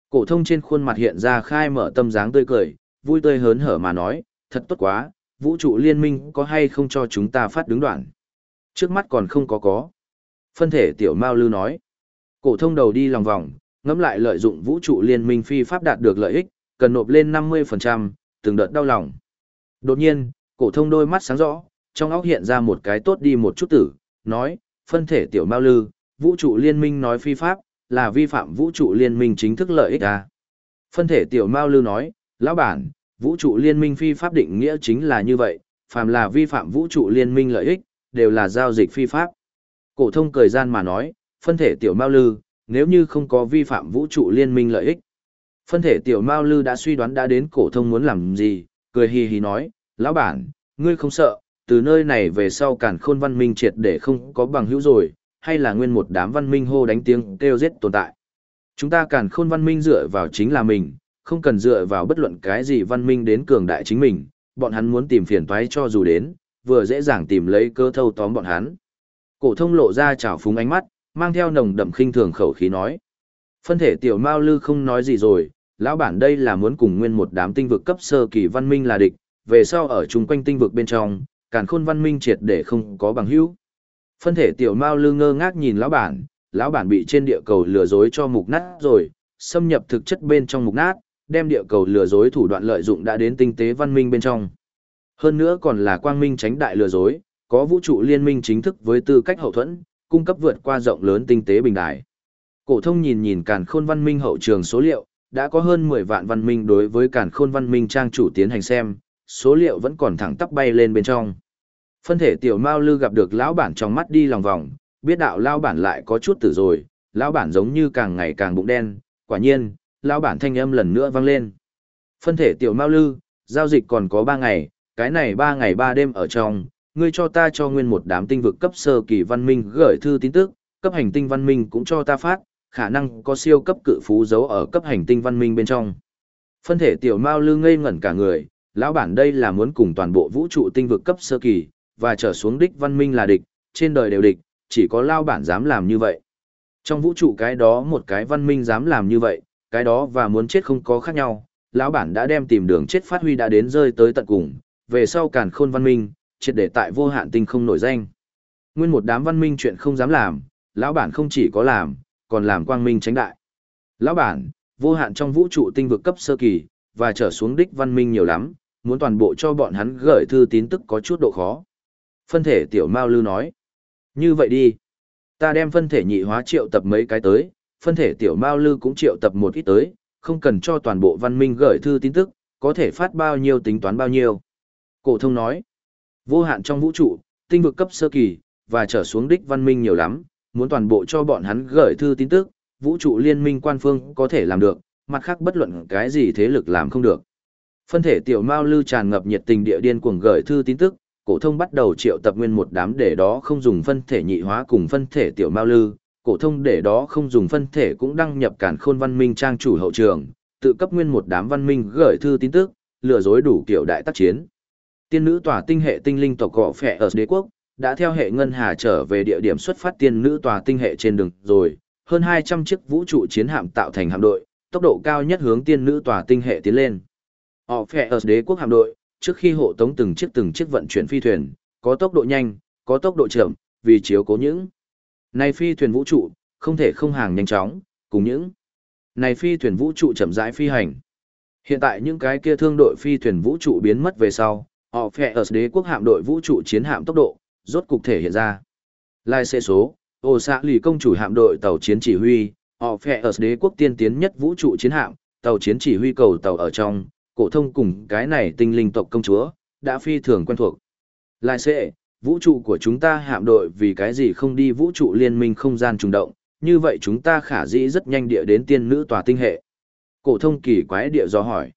Cổ thông trên khuôn mặt hiện ra khai mở tâm dáng tươi cười, vui tươi hớn hở mà nói, thật tốt quá, vũ trụ liên minh có hay không cho chúng ta phát đứng đoạn. Trước mắt còn không có có. Phân thể tiểu Mao Lư nói. Cổ thông đầu đi lòng vòng, ngẫm lại lợi dụng vũ trụ liên minh phi pháp đạt được lợi ích, cần nộp lên 50%, từng đợt đau lòng. Đột nhiên, cổ thông đôi mắt sáng rõ, trong óc hiện ra một cái tốt đi một chút tử, nói, phân thể tiểu mao lư, vũ trụ liên minh nói phi pháp, là vi phạm vũ trụ liên minh chính thức lợi ích à. Phân thể tiểu mao lư nói, lão bản, vũ trụ liên minh phi pháp định nghĩa chính là như vậy, phàm là vi phạm vũ trụ liên minh lợi ích, đều là giao dịch phi pháp. Cổ thông cười gian mà nói, phân thể tiểu mao lư, nếu như không có vi phạm vũ trụ liên minh lợi ích. Phân thể tiểu mao lư đã suy đoán đã đến cổ thông muốn làm gì, cười hì hì nói, lão bản, ngươi không sợ, từ nơi này về sau càn khôn văn minh triệt để không có bằng hữu rồi, hay là nguyên một đám văn minh hô đánh tiếng kêu giết tồn tại. Chúng ta càn khôn văn minh dựa vào chính là mình, không cần dựa vào bất luận cái gì văn minh đến cường đại chính mình, bọn hắn muốn tìm phiền toái cho dù đến, vừa dễ dàng tìm lấy cơ thâu tóm bọn hắn. Cổ thông lộ ra trào phúng ánh mắt, mang theo nồng đậm khinh thường khẩu khí nói. Phân thể tiểu Mao Lư không nói gì rồi, lão bản đây là muốn cùng nguyên một đám tinh vực cấp sơ kỳ văn minh là địch, về sau ở chung quanh tinh vực bên trong, càn khôn văn minh triệt để không có bằng hữu. Phân thể tiểu Mao Lư ngơ ngác nhìn lão bản, lão bản bị trên địa cầu lừa dối cho mục nát rồi, xâm nhập thực chất bên trong mục nát, đem địa cầu lừa dối thủ đoạn lợi dụng đã đến tinh tế văn minh bên trong. Hơn nữa còn là quang minh tránh đại lừa dối, có vũ trụ liên minh chính thức với tư cách hậu thuẫn, cung cấp vượt qua rộng lớn tinh tế bình đại. Cổ thông nhìn nhìn càn khôn văn minh hậu trường số liệu, đã có hơn 10 vạn văn minh đối với càn khôn văn minh trang chủ tiến hành xem, số liệu vẫn còn thẳng tắp bay lên bên trong. Phân thể tiểu Mao Lư gặp được lão bản trong mắt đi lòng vòng, biết đạo lão bản lại có chút tử rồi, lão bản giống như càng ngày càng bụng đen, quả nhiên, lão bản thanh âm lần nữa vang lên. Phân thể tiểu Mao Lư, giao dịch còn có 3 ngày, cái này 3 ngày 3 đêm ở trong, ngươi cho ta cho nguyên một đám tinh vực cấp sơ kỳ văn minh gửi thư tin tức, cấp hành tinh văn minh cũng cho ta phát, khả năng có siêu cấp cự phú giấu ở cấp hành tinh văn minh bên trong. Phân thể tiểu Mao Lư ngây ngẩn cả người, lão bản đây là muốn cùng toàn bộ vũ trụ tinh vực cấp sơ kỳ, và trở xuống đích văn minh là địch, trên đời đều địch, chỉ có lao bản dám làm như vậy. Trong vũ trụ cái đó một cái văn minh dám làm như vậy, cái đó và muốn chết không có khác nhau, lão bản đã đem tìm đường chết phát huy đã đến rơi tới tận cùng, về sau càn khôn văn minh, triệt để tại vô hạn tinh không nổi danh. Nguyên một đám văn minh chuyện không dám làm, lão bản không chỉ có làm, còn làm quang minh tránh đại. Lão bản, vô hạn trong vũ trụ tinh vực cấp sơ kỳ, và trở xuống đích văn minh nhiều lắm, muốn toàn bộ cho bọn hắn gửi thư tín tức có chút độ khó. Phân thể tiểu Mao Lư nói. Như vậy đi. Ta đem phân thể nhị hóa triệu tập mấy cái tới, phân thể tiểu Mao Lư cũng triệu tập một ít tới, không cần cho toàn bộ văn minh gửi thư tín tức, có thể phát bao nhiêu tính toán bao nhiêu. Cổ thông nói. Vô hạn trong vũ trụ, tinh vực cấp sơ kỳ, và trở xuống đích văn minh nhiều lắm, muốn toàn bộ cho bọn hắn gửi thư tín tức, vũ trụ liên minh quan phương có thể làm được, mặt khác bất luận cái gì thế lực làm không được. Phân thể tiểu Mao Lư tràn ngập nhiệt tình địa điên cuồng gửi thư tín tức, cổ thông bắt đầu triệu tập nguyên một đám để đó không dùng phân thể nhị hóa cùng phân thể tiểu Mao Lư, cổ thông để đó không dùng phân thể cũng đăng nhập cản khôn văn minh trang chủ hậu trường, tự cấp nguyên một đám văn minh gửi thư tín tức, lừa dối đủ kiểu đại tác chiến. Tiên nữ tòa tinh hệ tinh linh tộc gọ phệ ở đế quốc, đã theo hệ ngân hà trở về địa điểm xuất phát tiên nữ tòa tinh hệ trên đường rồi, hơn 200 chiếc vũ trụ chiến hạm tạo thành hạm đội, tốc độ cao nhất hướng tiên nữ tòa tinh hệ tiến lên. Họ phệ ở đế quốc hạm đội, trước khi hộ tống từng chiếc từng chiếc vận chuyển phi thuyền, có tốc độ nhanh, có tốc độ chậm, vì chiếu cố những này phi thuyền vũ trụ, không thể không hàng nhanh chóng, cùng những này phi thuyền vũ trụ chậm rãi phi hành. Hiện tại những cái kia thương đội phi thuyền vũ trụ biến mất về sau, họ phệ ở đế quốc hạm đội vũ trụ chiến hạm tốc độ, rốt cục thể hiện ra. Lai xe số, ô xạ lì công chủ hạm đội tàu chiến chỉ huy, họ phệ ở đế quốc tiên tiến nhất vũ trụ chiến hạm, tàu chiến chỉ huy cầu tàu ở trong, cổ thông cùng cái này tinh linh tộc công chúa, đã phi thường quen thuộc. Lai xe, vũ trụ của chúng ta hạm đội vì cái gì không đi vũ trụ liên minh không gian trùng động, như vậy chúng ta khả dĩ rất nhanh địa đến tiên nữ tòa tinh hệ. Cổ thông kỳ quái địa do hỏi.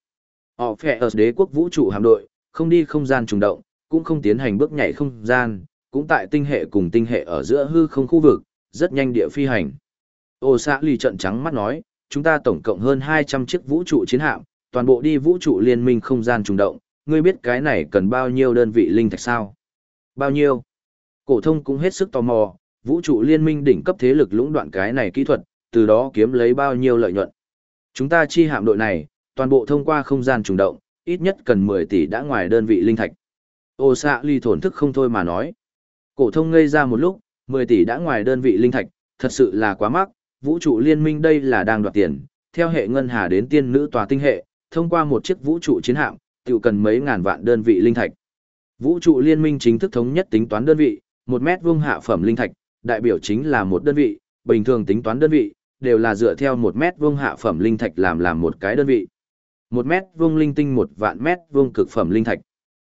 Họ phệ ở đế quốc vũ trụ hạm đội, không đi không gian trùng động, cũng không tiến hành bước nhảy không gian, cũng tại tinh hệ cùng tinh hệ ở giữa hư không khu vực, rất nhanh địa phi hành. Ô xã lì trận trắng mắt nói, chúng ta tổng cộng hơn 200 chiếc vũ trụ chiến hạm, toàn bộ đi vũ trụ liên minh không gian trùng động, ngươi biết cái này cần bao nhiêu đơn vị linh thạch sao? Bao nhiêu? Cổ thông cũng hết sức tò mò, vũ trụ liên minh đỉnh cấp thế lực lũng đoạn cái này kỹ thuật, từ đó kiếm lấy bao nhiêu lợi nhuận. Chúng ta chi hạm đội này, toàn bộ thông qua không gian trùng động, ít nhất cần 10 tỷ đã ngoài đơn vị linh thạch. Ô xạ ly thổn thức không thôi mà nói. Cổ thông ngây ra một lúc, 10 tỷ đã ngoài đơn vị linh thạch, thật sự là quá mắc, vũ trụ liên minh đây là đang đoạt tiền, theo hệ ngân hà đến tiên nữ tòa tinh hệ, thông qua một chiếc vũ trụ chiến hạm, tiểu cần mấy ngàn vạn đơn vị linh thạch. Vũ trụ liên minh chính thức thống nhất tính toán đơn vị, một mét vuông hạ phẩm linh thạch, đại biểu chính là một đơn vị, bình thường tính toán đơn vị, đều là dựa theo một mét vuông hạ phẩm linh thạch làm làm một cái đơn vị. Một mét vuông linh tinh một vạn mét vuông cực phẩm linh thạch.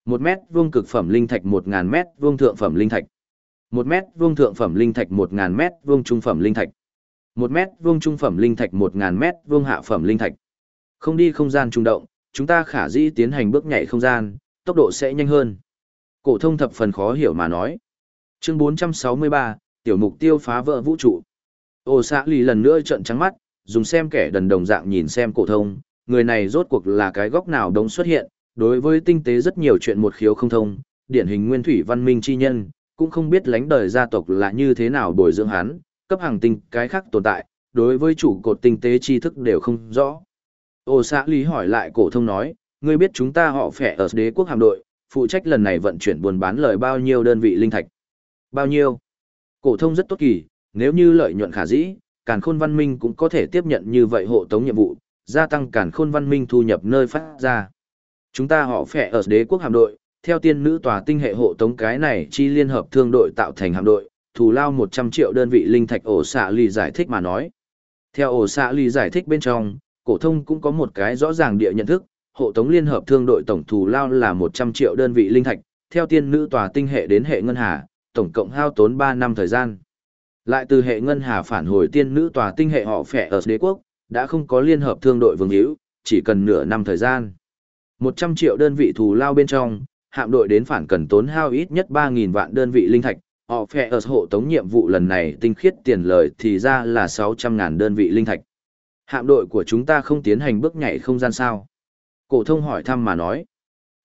Một mét vuông cực phẩm linh thạch một ngàn mét vuông thượng phẩm linh thạch. Một mét vuông thượng phẩm linh thạch một ngàn mét vuông trung phẩm linh thạch. Một mét vuông trung phẩm linh thạch một ngàn mét vuông hạ phẩm linh thạch. Không đi không gian trung động, chúng ta khả dĩ tiến hành bước nhảy không gian, tốc độ sẽ nhanh hơn. Cổ thông thập phần khó hiểu mà nói. Chương 463, tiểu mục tiêu phá vỡ vũ trụ. Ô xã lì lần nữa trợn trắng mắt, dùng xem kẻ đần đồng dạng nhìn xem cổ thông, người này rốt cuộc là cái góc nào đống xuất hiện, đối với tinh tế rất nhiều chuyện một khiếu không thông, điển hình nguyên thủy văn minh chi nhân, cũng không biết lãnh đời gia tộc là như thế nào bồi dưỡng hắn, cấp hàng tinh cái khác tồn tại, đối với chủ cột tinh tế tri thức đều không rõ. Ô xã lý hỏi lại cổ thông nói, ngươi biết chúng ta họ phẻ ở đế quốc hạm đội, phụ trách lần này vận chuyển buôn bán lời bao nhiêu đơn vị linh thạch? Bao nhiêu? Cổ thông rất tốt kỳ, nếu như lợi nhuận khả dĩ, Càn Khôn Văn Minh cũng có thể tiếp nhận như vậy hộ tống nhiệm vụ, gia tăng cản Khôn Văn Minh thu nhập nơi phát ra. Chúng ta họ phẻ ở đế quốc hạm đội, theo tiên nữ tòa tinh hệ hộ tống cái này chi liên hợp thương đội tạo thành hạm đội, thù lao 100 triệu đơn vị linh thạch ổ xạ lì giải thích mà nói. Theo ổ xạ lì giải thích bên trong, cổ thông cũng có một cái rõ ràng địa nhận thức, hộ tống liên hợp thương đội tổng thù lao là 100 triệu đơn vị linh thạch, theo tiên nữ tòa tinh hệ đến hệ ngân hà, tổng cộng hao tốn 3 năm thời gian. Lại từ hệ ngân hà phản hồi tiên nữ tòa tinh hệ họ phẻ ở đế quốc, đã không có liên hợp thương đội vương hữu, chỉ cần nửa năm thời gian. 100 triệu đơn vị thù lao bên trong, hạm đội đến phản cần tốn hao ít nhất 3.000 vạn đơn vị linh thạch, họ phe ở hộ tống nhiệm vụ lần này tinh khiết tiền lời thì ra là 600.000 đơn vị linh thạch. Hạm đội của chúng ta không tiến hành bước nhảy không gian sao? Cổ thông hỏi thăm mà nói.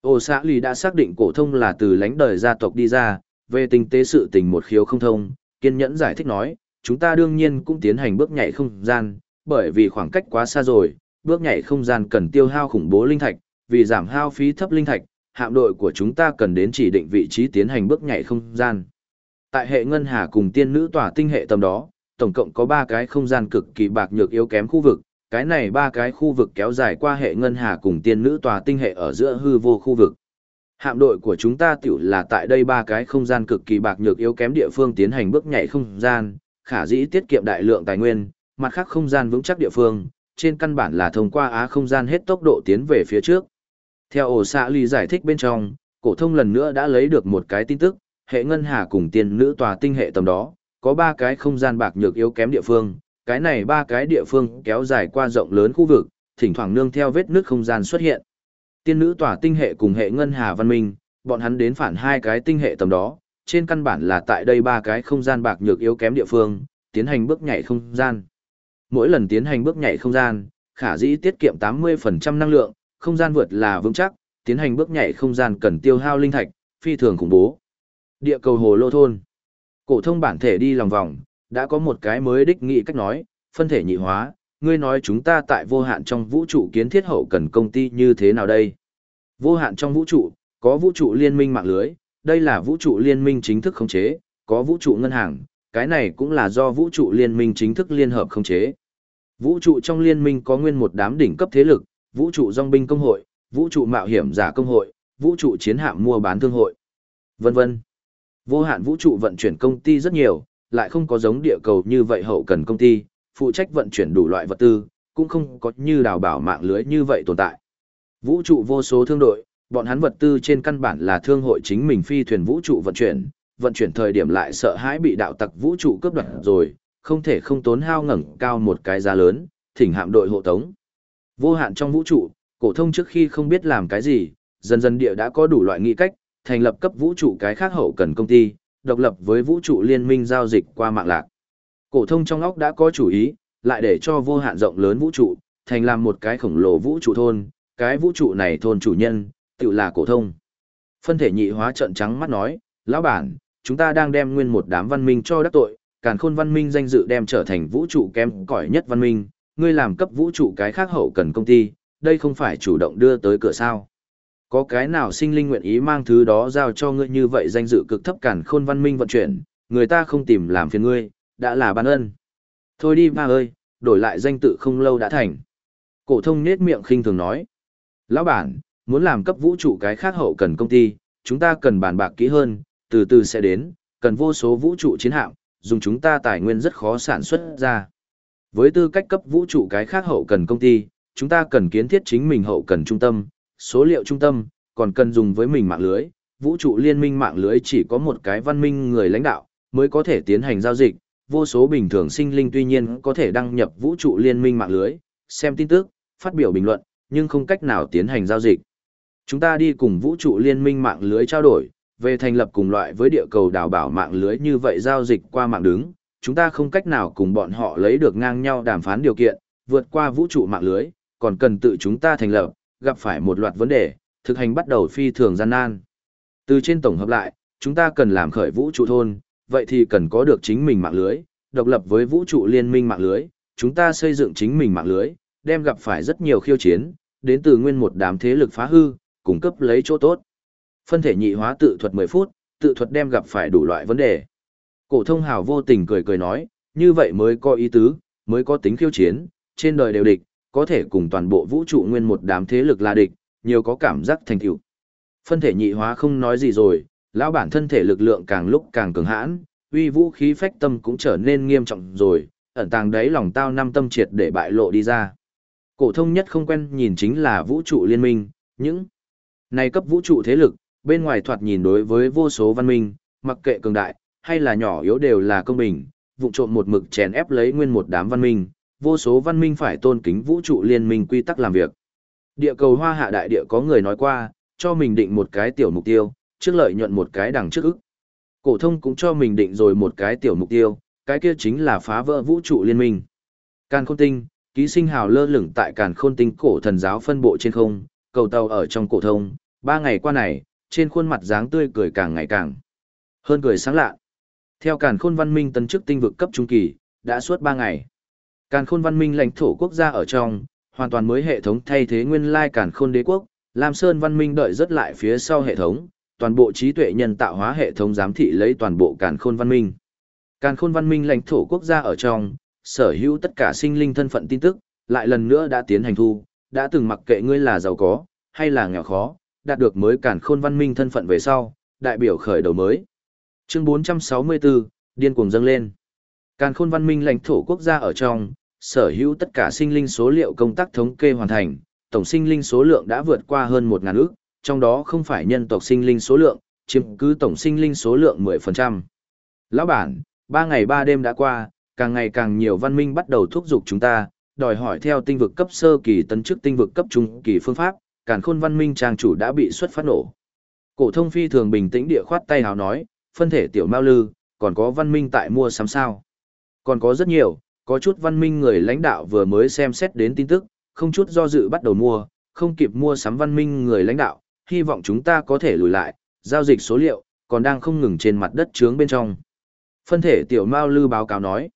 Ô xã lì đã xác định cổ thông là từ lãnh đời gia tộc đi ra, về tình tế sự tình một khiếu không thông, kiên nhẫn giải thích nói, chúng ta đương nhiên cũng tiến hành bước nhảy không gian, bởi vì khoảng cách quá xa rồi, bước nhảy không gian cần tiêu hao khủng bố linh thạch, vì giảm hao phí thấp linh thạch, hạm đội của chúng ta cần đến chỉ định vị trí tiến hành bước nhảy không gian. Tại hệ ngân hà cùng tiên nữ tỏa tinh hệ tầm đó, tổng cộng có 3 cái không gian cực kỳ bạc nhược yếu kém khu vực, cái này ba cái khu vực kéo dài qua hệ ngân hà cùng tiên nữ tòa tinh hệ ở giữa hư vô khu vực. Hạm đội của chúng ta tiểu là tại đây ba cái không gian cực kỳ bạc nhược yếu kém địa phương tiến hành bước nhảy không gian, khả dĩ tiết kiệm đại lượng tài nguyên, mặt khác không gian vững chắc địa phương, trên căn bản là thông qua á không gian hết tốc độ tiến về phía trước. Theo ổ xạ lý giải thích bên trong, cổ thông lần nữa đã lấy được một cái tin tức, hệ ngân hà cùng tiên nữ tòa tinh hệ tầm đó, có ba cái không gian bạc nhược yếu kém địa phương, cái này ba cái địa phương kéo dài qua rộng lớn khu vực, thỉnh thoảng nương theo vết nước không gian xuất hiện. Tiên nữ tỏa tinh hệ cùng hệ ngân hà văn minh, bọn hắn đến phản hai cái tinh hệ tầm đó, trên căn bản là tại đây ba cái không gian bạc nhược yếu kém địa phương, tiến hành bước nhảy không gian. Mỗi lần tiến hành bước nhảy không gian, khả dĩ tiết kiệm 80% năng lượng, không gian vượt là vững chắc, tiến hành bước nhảy không gian cần tiêu hao linh thạch, phi thường khủng bố. Địa cầu hồ lô thôn. Cổ thông bản thể đi lòng vòng, đã có một cái mới đích nghị cách nói, phân thể nhị hóa, ngươi nói chúng ta tại vô hạn trong vũ trụ kiến thiết hậu cần công ty như thế nào đây? Vô hạn trong vũ trụ, có vũ trụ liên minh mạng lưới, đây là vũ trụ liên minh chính thức khống chế, có vũ trụ ngân hàng, cái này cũng là do vũ trụ liên minh chính thức liên hợp khống chế. Vũ trụ trong liên minh có nguyên một đám đỉnh cấp thế lực, vũ trụ dòng binh công hội, vũ trụ mạo hiểm giả công hội, vũ trụ chiến hạm mua bán thương hội, vân vân. Vô hạn vũ trụ vận chuyển công ty rất nhiều, lại không có giống địa cầu như vậy hậu cần công ty, phụ trách vận chuyển đủ loại vật tư, cũng không có như đào bảo mạng lưới như vậy tồn tại. Vũ trụ vô số thương đội, bọn hắn vật tư trên căn bản là thương hội chính mình phi thuyền vũ trụ vận chuyển, vận chuyển thời điểm lại sợ hãi bị đạo tặc vũ trụ cướp đoạt rồi, không thể không tốn hao ngẩng cao một cái giá lớn, thỉnh hạm đội hộ tống. Vô hạn trong vũ trụ, cổ thông trước khi không biết làm cái gì, dần dần địa đã có đủ loại nghị cách, thành lập cấp vũ trụ cái khác hậu cần công ty, độc lập với vũ trụ liên minh giao dịch qua mạng lạc. Cổ thông trong óc đã có chủ ý, lại để cho vô hạn rộng lớn vũ trụ, thành làm một cái khổng lồ vũ trụ thôn, cái vũ trụ này thôn chủ nhân, tự là cổ thông. Phân thể nhị hóa trợn trắng mắt nói, lão bản, chúng ta đang đem nguyên một đám văn minh cho đắc tội, càn khôn văn minh danh dự đem trở thành vũ trụ kém cỏi nhất văn minh, ngươi làm cấp vũ trụ cái khác hậu cần công ty, đây không phải chủ động đưa tới cửa sao. Có cái nào sinh linh nguyện ý mang thứ đó giao cho ngươi như vậy danh dự cực thấp cản khôn văn minh vận chuyển, người ta không tìm làm phiền ngươi, đã là ban ân. Thôi đi ba ơi, đổi lại danh tự không lâu đã thành. Cổ thông nết miệng khinh thường nói. Lão bản, muốn làm cấp vũ trụ cái khác hậu cần công ty, chúng ta cần bàn bạc kỹ hơn, từ từ sẽ đến, cần vô số vũ trụ chiến hạm, dùng chúng ta tài nguyên rất khó sản xuất ra. Với tư cách cấp vũ trụ cái khác hậu cần công ty, chúng ta cần kiến thiết chính mình hậu cần trung tâm, số liệu trung tâm, còn cần dùng với mình mạng lưới. Vũ trụ liên minh mạng lưới chỉ có một cái văn minh người lãnh đạo, mới có thể tiến hành giao dịch. Vô số bình thường sinh linh tuy nhiên có thể đăng nhập vũ trụ liên minh mạng lưới, xem tin tức, phát biểu bình luận, nhưng không cách nào tiến hành giao dịch. Chúng ta đi cùng vũ trụ liên minh mạng lưới trao đổi, về thành lập cùng loại với địa cầu đảo bảo mạng lưới như vậy giao dịch qua mạng đứng, chúng ta không cách nào cùng bọn họ lấy được ngang nhau đàm phán điều kiện, vượt qua vũ trụ mạng lưới, còn cần tự chúng ta thành lập, gặp phải một loạt vấn đề, thực hành bắt đầu phi thường gian nan. Từ trên tổng hợp lại, chúng ta cần làm khởi vũ trụ thôn, vậy thì cần có được chính mình mạng lưới, độc lập với vũ trụ liên minh mạng lưới, chúng ta xây dựng chính mình mạng lưới, đem gặp phải rất nhiều khiêu chiến, đến từ nguyên một đám thế lực phá hư, cung cấp lấy chỗ tốt. Phân thể nhị hóa tự thuật 10 phút, tự thuật đem gặp phải đủ loại vấn đề. Cổ thông hào vô tình cười cười nói, như vậy mới có ý tứ, mới có tính khiêu chiến, trên đời đều địch, có thể cùng toàn bộ vũ trụ nguyên một đám thế lực là địch, nhiều có cảm giác thành tựu. Phân thể nhị hóa không nói gì rồi, lão bản thân thể lực lượng càng lúc càng cường hãn, uy vũ khí phách tâm cũng trở nên nghiêm trọng rồi, ẩn tàng đấy lòng tao năm tâm triệt để bại lộ đi ra. Cổ thông nhất không quen nhìn chính là vũ trụ liên minh, những này cấp vũ trụ thế lực, bên ngoài thoạt nhìn đối với vô số văn minh, mặc kệ cường đại hay là nhỏ yếu đều là công bình, vụ trộm một mực chèn ép lấy nguyên một đám văn minh, vô số văn minh phải tôn kính vũ trụ liên minh quy tắc làm việc. Địa cầu hoa hạ đại địa có người nói qua, cho mình định một cái tiểu mục tiêu, trước lợi nhuận một cái đằng trước ức. Cổ thông cũng cho mình định rồi một cái tiểu mục tiêu, cái kia chính là phá vỡ vũ trụ liên minh. Càn Khôn Tinh, ký sinh hào lơ lửng tại Càn Khôn Tinh cổ thần giáo phân bộ trên không, cầu tàu ở trong cổ thông, ba ngày qua này, trên khuôn mặt dáng tươi cười càng ngày càng hơn cười sáng lạ. Theo Càn Khôn Văn Minh tấn chức tinh vực cấp trung kỳ, đã suốt ba ngày. Càn Khôn Văn Minh lãnh thổ quốc gia ở trong, hoàn toàn mới hệ thống thay thế nguyên lai Càn Khôn Đế quốc, Lam Sơn Văn Minh đợi rất lại phía sau hệ thống, toàn bộ trí tuệ nhân tạo hóa hệ thống giám thị lấy toàn bộ Càn Khôn Văn Minh. Càn Khôn Văn Minh lãnh thổ quốc gia ở trong, sở hữu tất cả sinh linh thân phận tin tức, lại lần nữa đã tiến hành thu, đã từng mặc kệ ngươi là giàu có, hay là nghèo khó, đạt được mới Càn Khôn Văn Minh thân phận về sau, đại biểu khởi đầu mới. Chương 464, điên cuồng dâng lên. Càn Khôn Văn Minh lãnh thổ quốc gia ở trong, sở hữu tất cả sinh linh số liệu công tác thống kê hoàn thành, tổng sinh linh số lượng đã vượt qua hơn 1.000 ước, trong đó không phải nhân tộc sinh linh số lượng, chiếm cứ tổng sinh linh số lượng 10%. Lão bản, 3 ngày 3 đêm đã qua, càng ngày càng nhiều văn minh bắt đầu thúc giục chúng ta, đòi hỏi theo tinh vực cấp sơ kỳ tấn chức tinh vực cấp trung kỳ phương pháp, càn khôn văn minh trang chủ đã bị xuất phát nổ. Cổ thông phi thường bình tĩnh địa khoát tay hào nói, phân thể tiểu mao lư, còn có văn minh tại mua sắm sao. Còn có rất nhiều, có chút văn minh người lãnh đạo vừa mới xem xét đến tin tức, không chút do dự bắt đầu mua, không kịp mua sắm văn minh người lãnh đạo, hy vọng chúng ta có thể lùi lại, giao dịch số liệu, còn đang không ngừng trên mặt đất trướng bên trong. Phân thể tiểu Mao Lư báo cáo nói.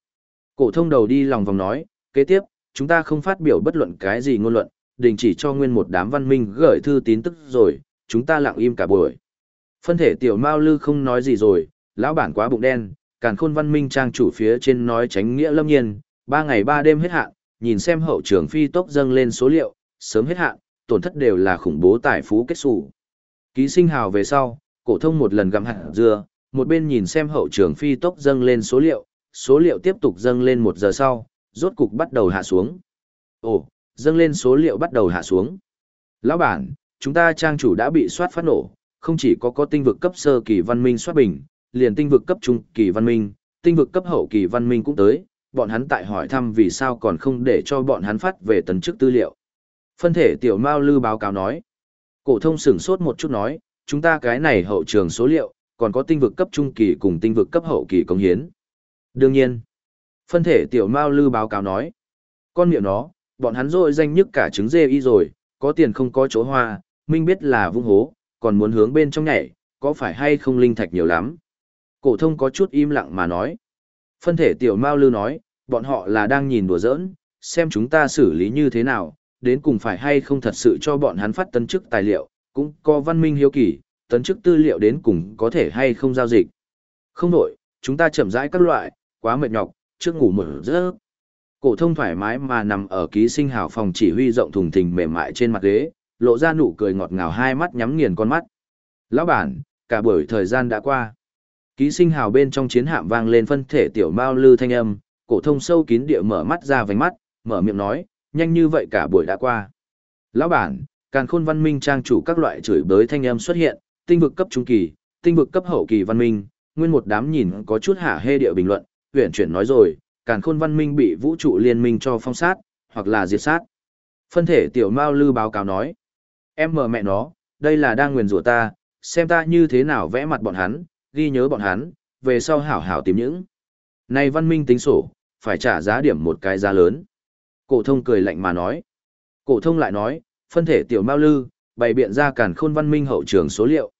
Cổ thông đầu đi lòng vòng nói, kế tiếp, chúng ta không phát biểu bất luận cái gì ngôn luận, đình chỉ cho nguyên một đám văn minh gửi thư tín tức rồi, chúng ta lặng im cả buổi. Phân thể tiểu Mao Lư không nói gì rồi, lão bản quá bụng đen, càn khôn văn minh trang chủ phía trên nói tránh nghĩa lâm nhiên, ba ngày ba đêm hết hạn, nhìn xem hậu trường phi tốc dâng lên số liệu, sớm hết hạn, tổn thất đều là khủng bố tài phú kết sủ. Ký sinh hào về sau, cổ thông một lần gặm hạt dưa, một bên nhìn xem hậu trường phi tốc dâng lên số liệu, số liệu tiếp tục dâng lên một giờ sau, rốt cục bắt đầu hạ xuống. Ồ, dâng lên số liệu bắt đầu hạ xuống. Lão bản, chúng ta trang chủ đã bị soát phát nổ, không chỉ có có tinh vực cấp sơ kỳ văn minh soát bình, liền tinh vực cấp trung kỳ văn minh, tinh vực cấp hậu kỳ văn minh cũng tới, bọn hắn tại hỏi thăm vì sao còn không để cho bọn hắn phát về tấn chức tư liệu. Phân thể tiểu Mao Lư báo cáo nói. Cổ thông sửng sốt một chút nói, chúng ta cái này hậu trường số liệu, còn có tinh vực cấp trung kỳ cùng tinh vực cấp hậu kỳ công hiến. Đương nhiên. Phân thể tiểu Mao Lư báo cáo nói. Con miệng nó, bọn hắn rồi danh nhất cả trứng dê y rồi, có tiền không có chỗ hoa, minh biết là vung hố, còn muốn hướng bên trong nhảy, có phải hay không linh thạch nhiều lắm. Cổ thông có chút im lặng mà nói. Phân thể tiểu Mao Lư nói, bọn họ là đang nhìn đùa giỡn, xem chúng ta xử lý như thế nào, đến cùng phải hay không thật sự cho bọn hắn phát tấn chức tài liệu, cũng có văn minh hiếu kỳ, tấn chức tư liệu đến cùng có thể hay không giao dịch. Không đổi, chúng ta chậm rãi các loại, quá mệt nhọc, trước ngủ mở giấc, Cổ thông thoải mái mà nằm ở ký sinh hào phòng chỉ huy rộng thùng thình mềm mại trên mặt ghế, lộ ra nụ cười ngọt ngào hai mắt nhắm nghiền con mắt. Lão bản, cả buổi thời gian đã qua. Ký sinh hào bên trong chiến hạm vang lên phân thể tiểu mao lư thanh âm, cổ thông sâu kín địa mở mắt ra vành mắt, mở miệng nói, nhanh như vậy cả buổi đã qua. Lão bản, càn khôn văn minh trang chủ các loại chửi bới thanh âm xuất hiện, tinh vực cấp trung kỳ, tinh vực cấp hậu kỳ văn minh, nguyên một đám nhìn có chút hạ hê địa bình luận, huyền chuyển nói rồi, càn khôn văn minh bị vũ trụ liên minh cho phong sát, hoặc là diệt sát. Phân thể tiểu mao lư báo cáo nói, em mờ mẹ nó, đây là đang nguyền rủa ta, xem ta như thế nào vẽ mặt bọn hắn, ghi nhớ bọn hắn, về sau hảo hảo tìm những. Này văn minh tính sổ, phải trả giá điểm một cái giá lớn. Cổ thông cười lạnh mà nói. Cổ thông lại nói, phân thể tiểu mao lư, bày biện ra càn khôn văn minh hậu trường số liệu.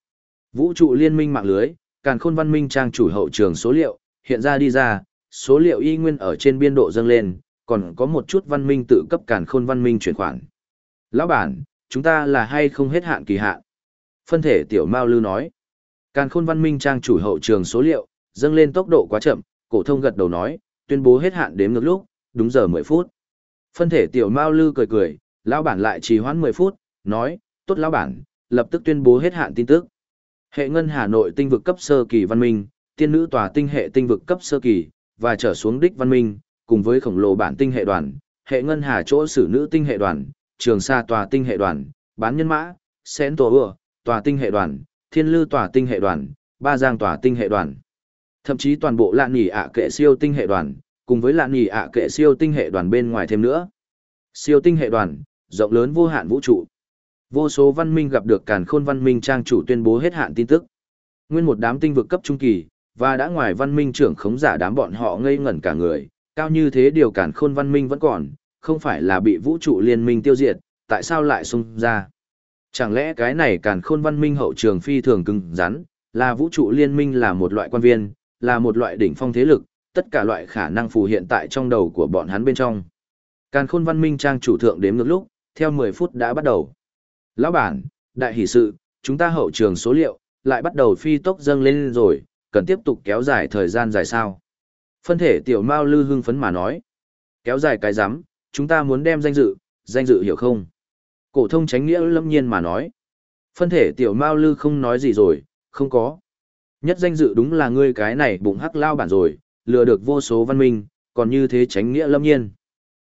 Vũ trụ liên minh mạng lưới, càn khôn văn minh trang chủ hậu trường số liệu, hiện ra đi ra, số liệu y nguyên ở trên biên độ dâng lên, còn có một chút văn minh tự cấp càn khôn văn minh chuyển khoản. Lão bản, chúng ta là hay không hết hạn kỳ hạn? Phân thể tiểu Mao Lư nói. Càn khôn văn minh trang chủ hậu trường số liệu, dâng lên tốc độ quá chậm, cổ thông gật đầu nói, tuyên bố hết hạn đếm ngược lúc, đúng giờ 10 phút. Phân thể tiểu Mao Lư cười cười, lão bản lại trì hoãn 10 phút, nói, tốt lão bản, lập tức tuyên bố hết hạn tin tức. Hệ ngân Hà Nội tinh vực cấp sơ kỳ văn minh, tiên nữ tòa tinh hệ tinh vực cấp sơ kỳ, và trở xuống đích văn minh, cùng với khổng lồ bản tinh hệ đoàn, hệ ngân hà chỗ sử nữ tinh hệ đoàn, trường sa tòa tinh hệ đoàn, bán nhân mã, xén tổ ưa, tòa tinh hệ đoàn, thiên lư tòa tinh hệ đoàn, ba giang tòa tinh hệ đoàn. Thậm chí toàn bộ lạn nhỉ ạ kệ siêu tinh hệ đoàn, cùng với lạn nhỉ ạ kệ siêu tinh hệ đoàn bên ngoài thêm nữa. Siêu tinh hệ đoàn, rộng lớn vô hạn vũ trụ. Vô số văn minh gặp được càn khôn văn minh trang chủ tuyên bố hết hạn tin tức. Nguyên một đám tinh vực cấp trung kỳ, và đã ngoài văn minh trưởng khống giả đám bọn họ ngây ngẩn cả người, cao như thế điều cản khôn văn minh vẫn còn, không phải là bị vũ trụ liên minh tiêu diệt, tại sao lại xung ra? Chẳng lẽ cái này cản khôn văn minh hậu trường phi thường cứng rắn, là vũ trụ liên minh là một loại quan viên, là một loại đỉnh phong thế lực, tất cả loại khả năng phù hiện tại trong đầu của bọn hắn bên trong. Càn khôn văn minh trang chủ thượng đếm ngược lúc, theo 10 phút đã bắt đầu. Lão bản, đại hỷ sự, chúng ta hậu trường số liệu, lại bắt đầu phi tốc dâng lên rồi, cần tiếp tục kéo dài thời gian dài sao. Phân thể tiểu Mao Lư hưng phấn mà nói. Kéo dài cái rắm chúng ta muốn đem danh dự, danh dự hiểu không? Cổ thông tránh nghĩa lâm nhiên mà nói. Phân thể tiểu Mao Lư không nói gì rồi, không có. Nhất danh dự đúng là ngươi cái này bụng hắc lao bản rồi, lừa được vô số văn minh, còn như thế tránh nghĩa lâm nhiên.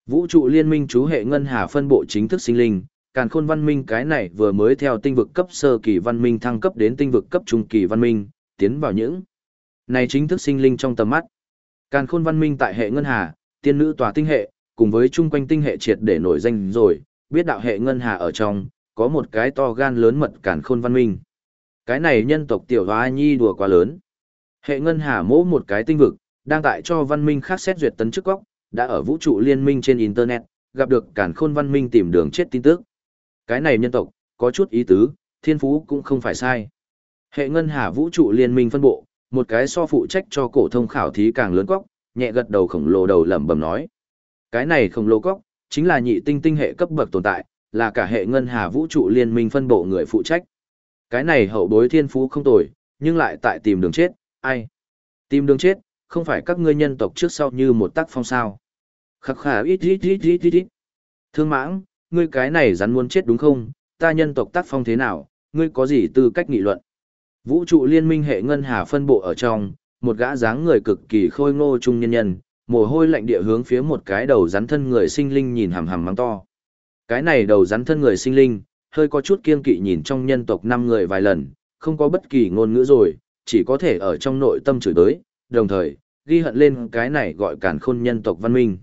Vũ trụ liên minh chú hệ ngân hà phân bộ chính thức sinh linh, càn khôn văn minh cái này vừa mới theo tinh vực cấp sơ kỳ văn minh thăng cấp đến tinh vực cấp trung kỳ văn minh, tiến vào những này chính thức sinh linh trong tầm mắt. Càn khôn văn minh tại hệ ngân hà, tiên nữ tòa tinh hệ, cùng với chung quanh tinh hệ triệt để nổi danh rồi, biết đạo hệ ngân hà ở trong, có một cái to gan lớn mật càn khôn văn minh. Cái này nhân tộc tiểu hóa nhi đùa quá lớn. Hệ ngân hà mỗ một cái tinh vực, đang tại cho văn minh khác xét duyệt tấn chức góc, đã ở vũ trụ liên minh trên Internet, gặp được càn khôn văn minh tìm đường chết tin tức. Cái này nhân tộc, có chút ý tứ, thiên phú cũng không phải sai. Hệ ngân hà vũ trụ liên minh phân bộ, một cái so phụ trách cho cổ thông khảo thí càng lớn góc, nhẹ gật đầu khổng lồ đầu lẩm bẩm nói. Cái này khổng lồ góc, chính là nhị tinh tinh hệ cấp bậc tồn tại, là cả hệ ngân hà vũ trụ liên minh phân bộ người phụ trách. Cái này hậu bối thiên phú không tồi, nhưng lại tại tìm đường chết, ai? Tìm đường chết, không phải các ngươi nhân tộc trước sau như một tác phong sao? Khắc khả ít ít ít ít ít ít. Thương mãng, ngươi cái này rắn muốn chết đúng không? Ta nhân tộc tác phong thế nào? Ngươi có gì tư cách nghị luận? Vũ trụ liên minh hệ ngân hà phân bộ ở trong, một gã dáng người cực kỳ khôi ngô trung nhân nhân, mồ hôi lạnh địa hướng phía một cái đầu rắn thân người sinh linh nhìn hằm hằm mắng to. Cái này đầu rắn thân người sinh linh, hơi có chút kiên kỵ nhìn trong nhân tộc năm người vài lần, không có bất kỳ ngôn ngữ rồi, chỉ có thể ở trong nội tâm chửi đới, đồng thời, ghi hận lên cái này gọi cản khôn nhân tộc văn minh.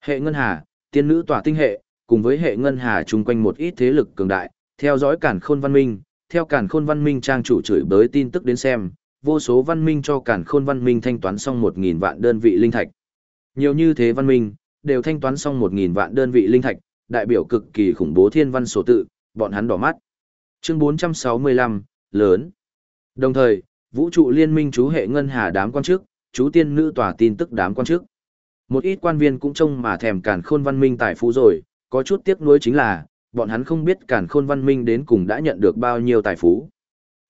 Hệ ngân hà, tiên nữ tỏa tinh hệ, cùng với hệ ngân hà chung quanh một ít thế lực cường đại, theo dõi cản khôn văn minh, theo cản khôn văn minh trang chủ chửi bới tin tức đến xem, vô số văn minh cho cản khôn văn minh thanh toán xong 1.000 vạn đơn vị linh thạch. Nhiều như thế văn minh, đều thanh toán xong 1.000 vạn đơn vị linh thạch, đại biểu cực kỳ khủng bố thiên văn số tự, bọn hắn đỏ mắt. Chương 465, lớn. Đồng thời, vũ trụ liên minh chú hệ ngân hà đám quan chức, chú tiên nữ tòa tin tức đám quan chức. Một ít quan viên cũng trông mà thèm cản khôn văn minh tài phú rồi, có chút tiếc nuối chính là, bọn hắn không biết càn khôn văn minh đến cùng đã nhận được bao nhiêu tài phú.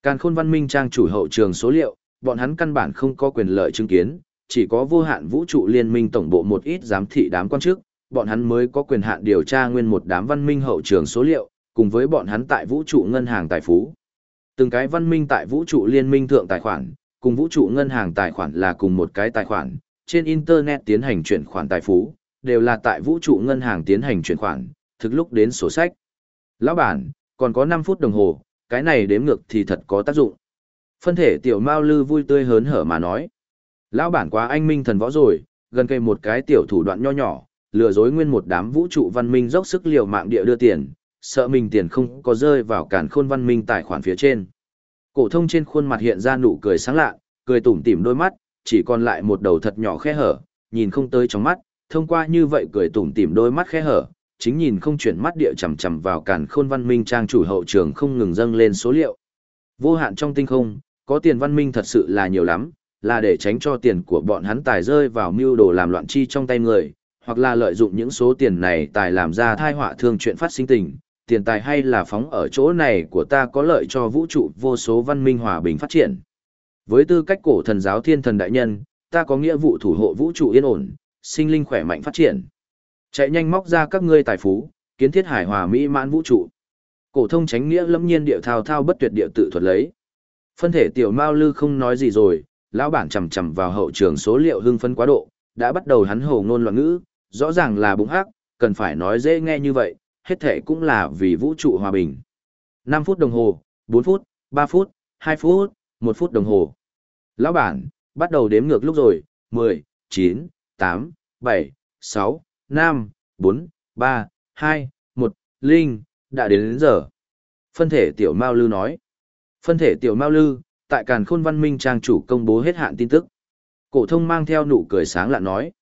Càn khôn văn minh trang chủ hậu trường số liệu, bọn hắn căn bản không có quyền lợi chứng kiến, chỉ có vô hạn vũ trụ liên minh tổng bộ một ít giám thị đám quan chức, bọn hắn mới có quyền hạn điều tra nguyên một đám văn minh hậu trường số liệu, cùng với bọn hắn tại vũ trụ ngân hàng tài phú. Từng cái văn minh tại vũ trụ liên minh thượng tài khoản, cùng vũ trụ ngân hàng tài khoản là cùng một cái tài khoản, trên internet tiến hành chuyển khoản tài phú, đều là tại vũ trụ ngân hàng tiến hành chuyển khoản, thực lúc đến sổ sách. Lão bản, còn có 5 phút đồng hồ, cái này đếm ngược thì thật có tác dụng. Phân thể tiểu Mao Lư vui tươi hớn hở mà nói. Lão bản quá anh minh thần võ rồi, gần cây một cái tiểu thủ đoạn nho nhỏ, lừa dối nguyên một đám vũ trụ văn minh dốc sức liều mạng địa đưa tiền, sợ mình tiền không có rơi vào cản khôn văn minh tài khoản phía trên. Cổ thông trên khuôn mặt hiện ra nụ cười sáng lạ, cười tủm tỉm đôi mắt, chỉ còn lại một đầu thật nhỏ khe hở, nhìn không tới trong mắt, thông qua như vậy cười tủm tỉm đôi mắt khe hở, chính nhìn không chuyển mắt địa chằm chằm vào càn khôn văn minh trang chủ hậu trường không ngừng dâng lên số liệu. Vô hạn trong tinh không, có tiền văn minh thật sự là nhiều lắm, là để tránh cho tiền của bọn hắn tài rơi vào mưu đồ làm loạn chi trong tay người, hoặc là lợi dụng những số tiền này tài làm ra thai họa thương chuyện phát sinh tình, tiền tài hay là phóng ở chỗ này của ta có lợi cho vũ trụ vô số văn minh hòa bình phát triển. Với tư cách cổ thần giáo thiên thần đại nhân, ta có nghĩa vụ thủ hộ vũ trụ yên ổn, sinh linh khỏe mạnh phát triển. Chạy nhanh móc ra các ngươi tài phú, kiến thiết hải hòa mỹ mãn vũ trụ. Cổ thông tránh nghĩa lâm nhiên điệu thao thao bất tuyệt điệu tự thuật lấy. Phân thể tiểu Mao Lư không nói gì rồi, lão bản chầm chậm vào hậu trường số liệu hưng phấn quá độ, đã bắt đầu hắn hồ ngôn loạn ngữ, rõ ràng là bụng hắc, cần phải nói dễ nghe như vậy, hết thể cũng là vì vũ trụ hòa bình. 5 phút đồng hồ, 4 phút, 3 phút, 2 phút, 1 phút đồng hồ. Lão bản, bắt đầu đếm ngược lúc rồi, 10, 9, 8, 7, 6, 5, 4, 3, 2, 1, Linh, đã đến đến giờ. Phân thể tiểu Mao Lư nói. Phân thể tiểu Mao Lư, tại Càn Khôn Văn Minh trang chủ công bố hết hạn tin tức. Cổ thông mang theo nụ cười sáng lạ nói.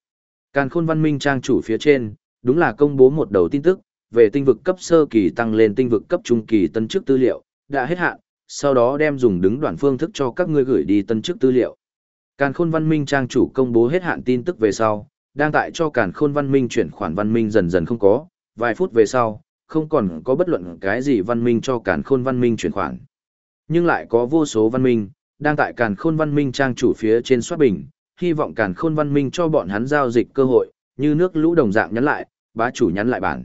Càn Khôn Văn Minh trang chủ phía trên, đúng là công bố một đầu tin tức, về tinh vực cấp sơ kỳ tăng lên tinh vực cấp trung kỳ tân chức tư liệu, đã hết hạn, sau đó đem dùng đứng đoạn phương thức cho các ngươi gửi đi tân chức tư liệu. Càn Khôn Văn Minh trang chủ công bố hết hạn tin tức về sau, đang tại cho Càn Khôn Văn Minh chuyển khoản văn minh dần dần không có, vài phút về sau, không còn có bất luận cái gì văn minh cho Càn Khôn Văn Minh chuyển khoản. Nhưng lại có vô số văn minh, đang tại Càn Khôn Văn Minh trang chủ phía trên soát bình, hy vọng Càn Khôn Văn Minh cho bọn hắn giao dịch cơ hội, như nước lũ đồng dạng nhắn lại, bá chủ nhắn lại bản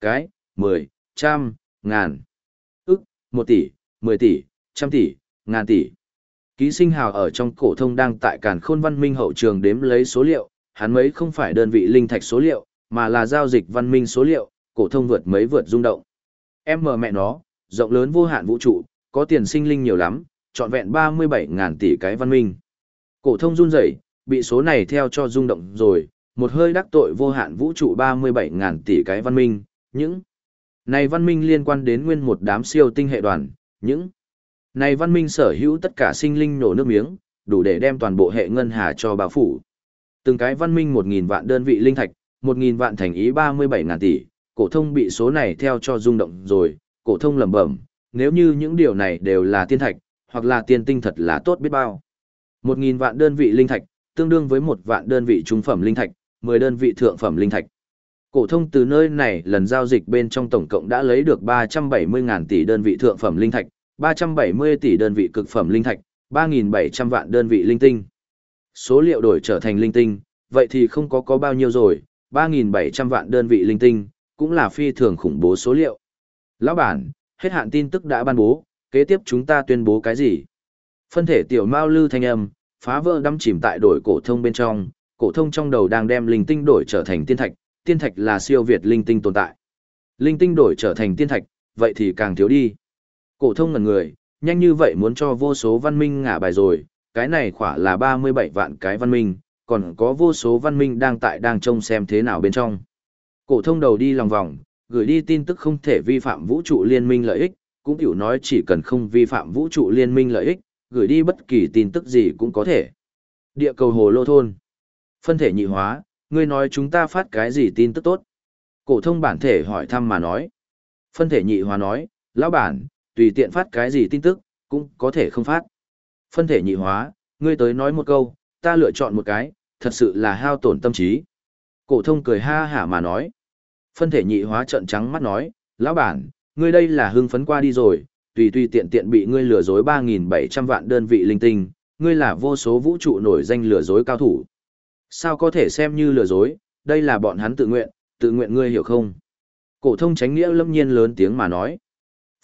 cái, mười, trăm, ngàn, ức, một tỷ, mười tỷ, trăm tỷ, ngàn tỷ. Ký sinh hào ở trong cổ thông đang tại càn khôn văn minh hậu trường đếm lấy số liệu, hắn mấy không phải đơn vị linh thạch số liệu, mà là giao dịch văn minh số liệu, cổ thông vượt mấy vượt rung động. Em mờ mẹ nó, rộng lớn vô hạn vũ trụ, có tiền sinh linh nhiều lắm, trọn vẹn 37 ngàn tỷ cái văn minh. Cổ thông run rẩy, bị số này theo cho rung động rồi, một hơi đắc tội vô hạn vũ trụ 37 ngàn tỷ cái văn minh, những này văn minh liên quan đến nguyên một đám siêu tinh hệ đoàn, những này văn minh sở hữu tất cả sinh linh nổ nước miếng, đủ để đem toàn bộ hệ ngân hà cho bao phủ. Từng cái văn minh 1000 vạn đơn vị linh thạch, 1000 vạn thành ý 37 ngàn tỷ, cổ thông bị số này theo cho rung động rồi, cổ thông lẩm bẩm, nếu như những điều này đều là tiên thạch, hoặc là tiên tinh thật là tốt biết bao. 1000 vạn đơn vị linh thạch, tương đương với một vạn đơn vị trung phẩm linh thạch, 10 đơn vị thượng phẩm linh thạch. Cổ thông từ nơi này lần giao dịch bên trong tổng cộng đã lấy được 370.000 tỷ đơn vị thượng phẩm linh thạch, 370 tỷ đơn vị cực phẩm linh thạch, 3.700 vạn đơn vị linh tinh. Số liệu đổi trở thành linh tinh, vậy thì không có có bao nhiêu rồi, 3.700 vạn đơn vị linh tinh, cũng là phi thường khủng bố số liệu. Lão bản, hết hạn tin tức đã ban bố, kế tiếp chúng ta tuyên bố cái gì? Phân thể tiểu Mao Lư thanh âm, phá vỡ đâm chìm tại đổi cổ thông bên trong, cổ thông trong đầu đang đem linh tinh đổi trở thành tiên thạch, tiên thạch là siêu việt linh tinh tồn tại. Linh tinh đổi trở thành tiên thạch, vậy thì càng thiếu đi. Cổ thông ngẩn người, nhanh như vậy muốn cho vô số văn minh ngả bài rồi, cái này khỏa là 37 vạn cái văn minh, còn có vô số văn minh đang tại đang trông xem thế nào bên trong. Cổ thông đầu đi lòng vòng, gửi đi tin tức không thể vi phạm vũ trụ liên minh lợi ích, cũng hiểu nói chỉ cần không vi phạm vũ trụ liên minh lợi ích, gửi đi bất kỳ tin tức gì cũng có thể. Địa cầu hồ lô thôn. Phân thể nhị hóa, ngươi nói chúng ta phát cái gì tin tức tốt? Cổ thông bản thể hỏi thăm mà nói. Phân thể nhị hóa nói, lão bản, tùy tiện phát cái gì tin tức, cũng có thể không phát. Phân thể nhị hóa, ngươi tới nói một câu, ta lựa chọn một cái, thật sự là hao tổn tâm trí. Cổ thông cười ha hả mà nói. Phân thể nhị hóa trợn trắng mắt nói, lão bản, ngươi đây là hưng phấn qua đi rồi, tùy tùy tiện tiện bị ngươi lừa dối 3.700 vạn đơn vị linh tinh, ngươi là vô số vũ trụ nổi danh lừa dối cao thủ. Sao có thể xem như lừa dối, đây là bọn hắn tự nguyện, tự nguyện ngươi hiểu không? Cổ thông tránh nghĩa lâm nhiên lớn tiếng mà nói.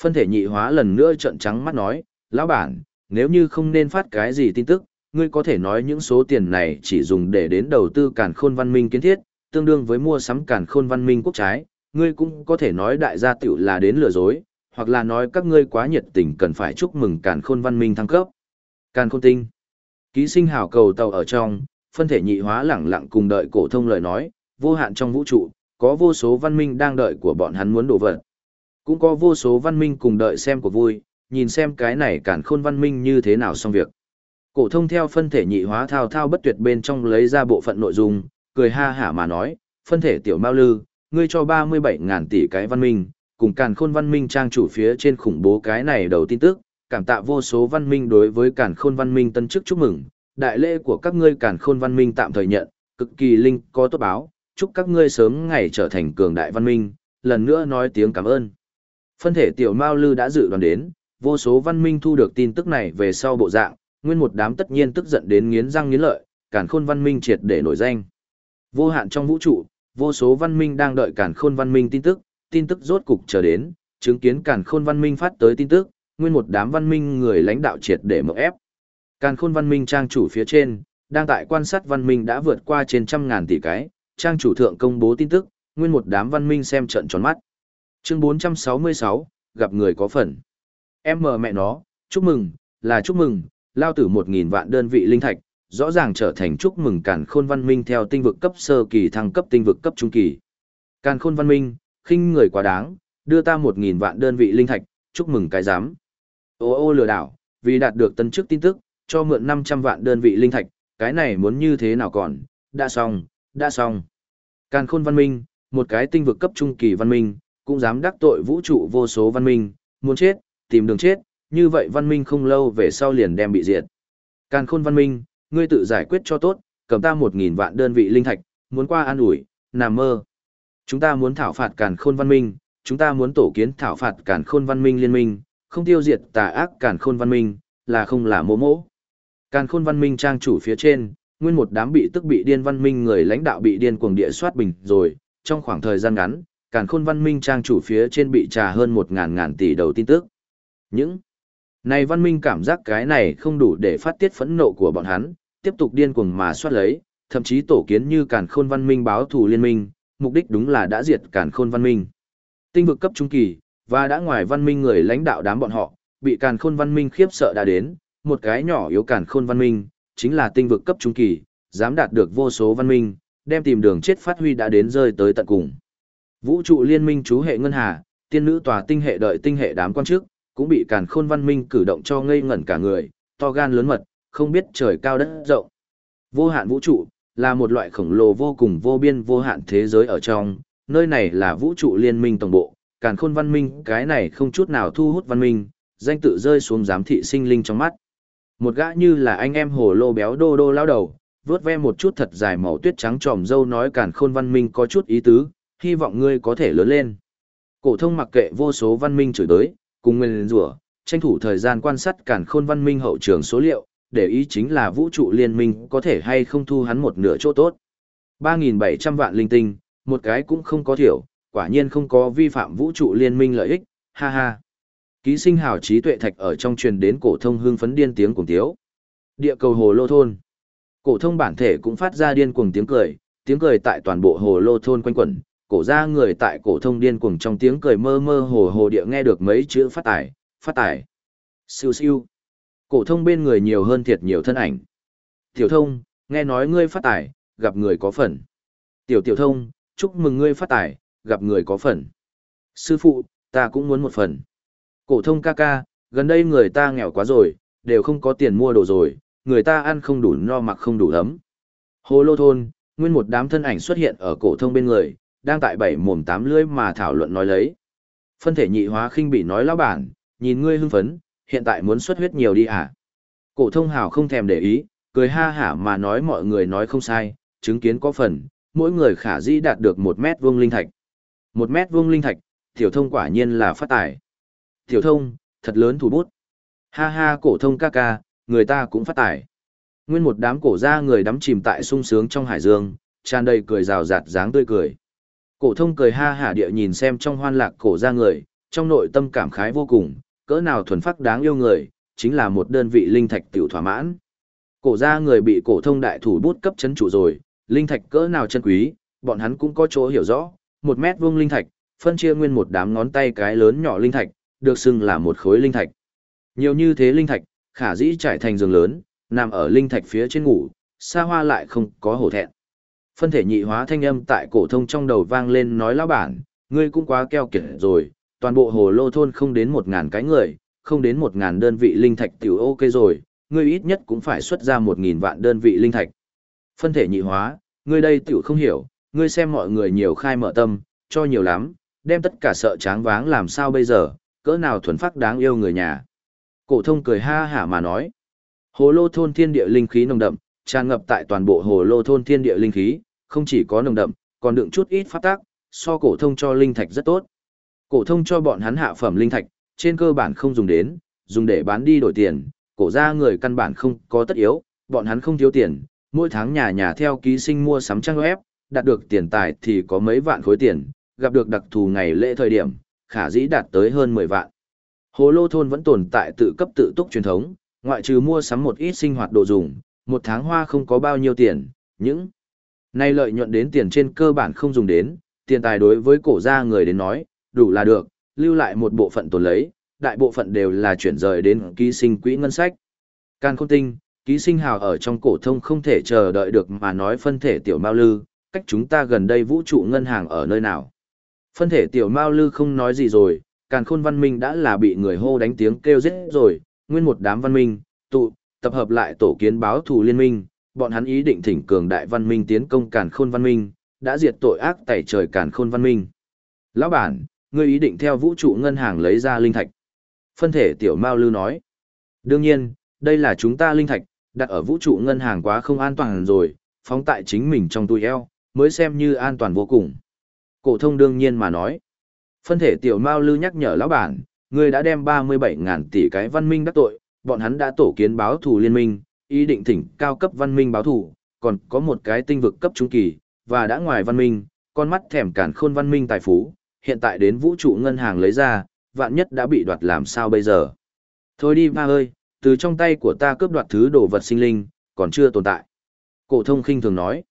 Phân thể nhị hóa lần nữa trợn trắng mắt nói, lão bản, nếu như không nên phát cái gì tin tức, ngươi có thể nói những số tiền này chỉ dùng để đến đầu tư càn khôn văn minh kiến thiết, tương đương với mua sắm càn khôn văn minh quốc trái, ngươi cũng có thể nói đại gia tiểu là đến lừa dối, hoặc là nói các ngươi quá nhiệt tình cần phải chúc mừng càn khôn văn minh thăng cấp. Càn khôn tinh. Ký sinh hào cầu tàu ở trong, phân thể nhị hóa lẳng lặng cùng đợi cổ thông lời nói, vô hạn trong vũ trụ, có vô số văn minh đang đợi của bọn hắn muốn đổ vật. Cũng có vô số văn minh cùng đợi xem của vui, nhìn xem cái này càn khôn văn minh như thế nào xong việc. Cổ thông theo phân thể nhị hóa thao thao bất tuyệt bên trong lấy ra bộ phận nội dung, cười ha hả mà nói, phân thể tiểu mao lư, ngươi cho 37.000 tỷ cái văn minh, cùng càn khôn văn minh trang chủ phía trên khủng bố cái này đầu tin tức, cảm tạ vô số văn minh đối với càn khôn văn minh tân chức chúc mừng, đại lễ của các ngươi càn khôn văn minh tạm thời nhận, cực kỳ linh có tốt báo, chúc các ngươi sớm ngày trở thành cường đại văn minh, lần nữa nói tiếng cảm ơn. Phân thể tiểu Mao Lư đã dự đoán đến, vô số văn minh thu được tin tức này về sau bộ dạng, nguyên một đám tất nhiên tức giận đến nghiến răng nghiến lợi, càn khôn văn minh triệt để nổi danh. Vô hạn trong vũ trụ, vô số văn minh đang đợi càn khôn văn minh tin tức, tin tức rốt cục chờ đến, chứng kiến càn khôn văn minh phát tới tin tức, nguyên một đám văn minh người lãnh đạo triệt để mở ép. Càn khôn văn minh trang chủ phía trên, đang tại quan sát văn minh đã vượt qua trên trăm ngàn tỷ cái, trang chủ thượng công bố tin tức, nguyên một đám văn minh xem trận tròn mắt. Chương 466, gặp người có phần. Em mờ mẹ nó, chúc mừng, là chúc mừng, lao tử 1.000 vạn đơn vị linh thạch, rõ ràng trở thành chúc mừng càn khôn văn minh theo tinh vực cấp sơ kỳ thăng cấp tinh vực cấp trung kỳ. Càn khôn văn minh, khinh người quá đáng, đưa ta 1.000 vạn đơn vị linh thạch, chúc mừng cái giám. Ô ô lừa đảo, vì đạt được tân chức tin tức, cho mượn 500 vạn đơn vị linh thạch, cái này muốn như thế nào còn, đã xong, đã xong. Càn khôn văn minh, một cái tinh vực cấp trung kỳ văn minh, cũng dám đắc tội vũ trụ vô số văn minh, muốn chết, tìm đường chết, như vậy văn minh không lâu về sau liền đem bị diệt. Càn khôn văn minh, ngươi tự giải quyết cho tốt, cầm ta 1.000 vạn đơn vị linh thạch, muốn qua an ủi, nằm mơ. Chúng ta muốn thảo phạt càn khôn văn minh, chúng ta muốn tổ kiến thảo phạt càn khôn văn minh liên minh, không tiêu diệt tà ác càn khôn văn minh, là không là mô mỗ. Càn khôn văn minh trang chủ phía trên, nguyên một đám bị tức bị điên văn minh người lãnh đạo bị điên cuồng địa soát bình rồi, trong khoảng thời gian ngắn, càn khôn văn minh trang chủ phía trên bị trà hơn một ngàn ngàn tỷ đầu tin tức. Những này văn minh cảm giác cái này không đủ để phát tiết phẫn nộ của bọn hắn, tiếp tục điên cuồng mà soát lấy, thậm chí tổ kiến như càn khôn văn minh báo thù liên minh, mục đích đúng là đã diệt càn khôn văn minh. Tinh vực cấp trung kỳ, và đã ngoài văn minh người lãnh đạo đám bọn họ, bị càn khôn văn minh khiếp sợ đã đến, một cái nhỏ yếu càn khôn văn minh, chính là tinh vực cấp trung kỳ, dám đạt được vô số văn minh, đem tìm đường chết phát huy đã đến rơi tới tận cùng. Vũ trụ liên minh chú hệ ngân hà, tiên nữ tòa tinh hệ đợi tinh hệ đám quan chức, cũng bị càn khôn văn minh cử động cho ngây ngẩn cả người, to gan lớn mật, không biết trời cao đất rộng. Vô hạn vũ trụ, là một loại khổng lồ vô cùng vô biên vô hạn thế giới ở trong, nơi này là vũ trụ liên minh tổng bộ, càn khôn văn minh cái này không chút nào thu hút văn minh, danh tự rơi xuống giám thị sinh linh trong mắt. Một gã như là anh em hồ lô béo đô đô lao đầu, vướt ve một chút thật dài màu tuyết trắng tròm dâu nói càn khôn văn minh có chút ý tứ, hy vọng ngươi có thể lớn lên. Cổ thông mặc kệ vô số văn minh chửi đới cùng nguyên rủa, tranh thủ thời gian quan sát cản khôn văn minh hậu trường số liệu, để ý chính là vũ trụ liên minh có thể hay không thu hắn một nửa chỗ tốt. 3.700 vạn linh tinh, một cái cũng không có thiểu, quả nhiên không có vi phạm vũ trụ liên minh lợi ích, ha ha. Ký sinh hào trí tuệ thạch ở trong truyền đến cổ thông hương phấn điên tiếng cùng tiếu. Địa cầu hồ lô thôn. Cổ thông bản thể cũng phát ra điên cuồng tiếng cười, tiếng cười tại toàn bộ hồ lô thôn quanh quẩn, cổ ra người tại cổ thông điên cuồng trong tiếng cười mơ mơ hồ hồ địa nghe được mấy chữ phát tải, phát tải. Siêu siêu. Cổ thông bên người nhiều hơn thiệt nhiều thân ảnh. Tiểu thông, nghe nói ngươi phát tải, gặp người có phần. Tiểu tiểu thông, chúc mừng ngươi phát tải, gặp người có phần. Sư phụ, ta cũng muốn một phần. Cổ thông ca ca, gần đây người ta nghèo quá rồi, đều không có tiền mua đồ rồi, người ta ăn không đủ no mặc không đủ ấm. Hồ lô thôn, nguyên một đám thân ảnh xuất hiện ở cổ thông bên người, đang tại bảy mồm tám lưỡi mà thảo luận nói lấy. Phân thể nhị hóa khinh bị nói lão bản, nhìn ngươi hưng phấn, hiện tại muốn xuất huyết nhiều đi à? Cổ thông hào không thèm để ý, cười ha hả mà nói mọi người nói không sai, chứng kiến có phần, mỗi người khả dĩ đạt được một mét vuông linh thạch. Một mét vuông linh thạch, tiểu thông quả nhiên là phát tài. Tiểu thông, thật lớn thủ bút. Ha ha cổ thông ca ca, người ta cũng phát tài. Nguyên một đám cổ ra người đắm chìm tại sung sướng trong hải dương, tràn đầy cười rào rạt dáng tươi cười. Cổ thông cười ha hả địa nhìn xem trong hoan lạc cổ ra người, trong nội tâm cảm khái vô cùng, cỡ nào thuần phác đáng yêu người, chính là một đơn vị linh thạch tiểu thỏa mãn. Cổ ra người bị cổ thông đại thủ bút cấp chấn chủ rồi, linh thạch cỡ nào chân quý, bọn hắn cũng có chỗ hiểu rõ, một mét vuông linh thạch, phân chia nguyên một đám ngón tay cái lớn nhỏ linh thạch, được xưng là một khối linh thạch. Nhiều như thế linh thạch, khả dĩ trải thành giường lớn, nằm ở linh thạch phía trên ngủ, xa hoa lại không có hổ thẹn. Phân thể nhị hóa thanh âm tại cổ thông trong đầu vang lên nói lão bản, ngươi cũng quá keo kiệt rồi, toàn bộ hồ lô thôn không đến một ngàn cái người, không đến một ngàn đơn vị linh thạch tiểu ok rồi, ngươi ít nhất cũng phải xuất ra một nghìn vạn đơn vị linh thạch. Phân thể nhị hóa, ngươi đây tiểu không hiểu, ngươi xem mọi người nhiều khai mở tâm, cho nhiều lắm, đem tất cả sợ tráng váng làm sao bây giờ, cỡ nào thuần phát đáng yêu người nhà. Cổ thông cười ha hả mà nói. Hồ lô thôn thiên địa linh khí nồng đậm, tràn ngập tại toàn bộ hồ lô thôn thiên địa linh khí, không chỉ có nồng đậm, còn đựng chút ít pháp tác, so cổ thông cho linh thạch rất tốt. Cổ thông cho bọn hắn hạ phẩm linh thạch, trên cơ bản không dùng đến, dùng để bán đi đổi tiền, cổ gia người căn bản không có tất yếu, bọn hắn không thiếu tiền, mỗi tháng nhà nhà theo ký sinh mua sắm trang web, đạt được tiền tài thì có mấy vạn khối tiền, gặp được đặc thù ngày lễ thời điểm, khả dĩ đạt tới hơn 10 vạn. Hồ lô thôn vẫn tồn tại tự cấp tự túc truyền thống, ngoại trừ mua sắm một ít sinh hoạt đồ dùng, một tháng hoa không có bao nhiêu tiền, những nay lợi nhuận đến tiền trên cơ bản không dùng đến, tiền tài đối với cổ gia người đến nói, đủ là được, lưu lại một bộ phận tồn lấy, đại bộ phận đều là chuyển rời đến ký sinh quỹ ngân sách. Can khôn tinh, ký sinh hào ở trong cổ thông không thể chờ đợi được mà nói phân thể tiểu mao lư, cách chúng ta gần đây vũ trụ ngân hàng ở nơi nào. Phân thể tiểu mao lư không nói gì rồi, càn khôn văn minh đã là bị người hô đánh tiếng kêu giết rồi, nguyên một đám văn minh, tụ, tập hợp lại tổ kiến báo thù liên minh, bọn hắn ý định thỉnh cường đại văn minh tiến công càn khôn văn minh, đã diệt tội ác tẩy trời càn khôn văn minh. Lão bản, ngươi ý định theo vũ trụ ngân hàng lấy ra linh thạch. Phân thể tiểu Mao Lư nói. Đương nhiên, đây là chúng ta linh thạch, đặt ở vũ trụ ngân hàng quá không an toàn rồi, phóng tại chính mình trong túi eo, mới xem như an toàn vô cùng. Cổ thông đương nhiên mà nói. Phân thể tiểu Mao Lư nhắc nhở lão bản, ngươi đã đem 37.000 tỷ cái văn minh đắc tội, bọn hắn đã tổ kiến báo thù liên minh, ý định thỉnh cao cấp văn minh báo thù, còn có một cái tinh vực cấp trung kỳ, và đã ngoài văn minh, con mắt thèm cản khôn văn minh tài phú, hiện tại đến vũ trụ ngân hàng lấy ra, vạn nhất đã bị đoạt làm sao bây giờ. Thôi đi ba ơi, từ trong tay của ta cướp đoạt thứ đồ vật sinh linh, còn chưa tồn tại. Cổ thông khinh thường nói,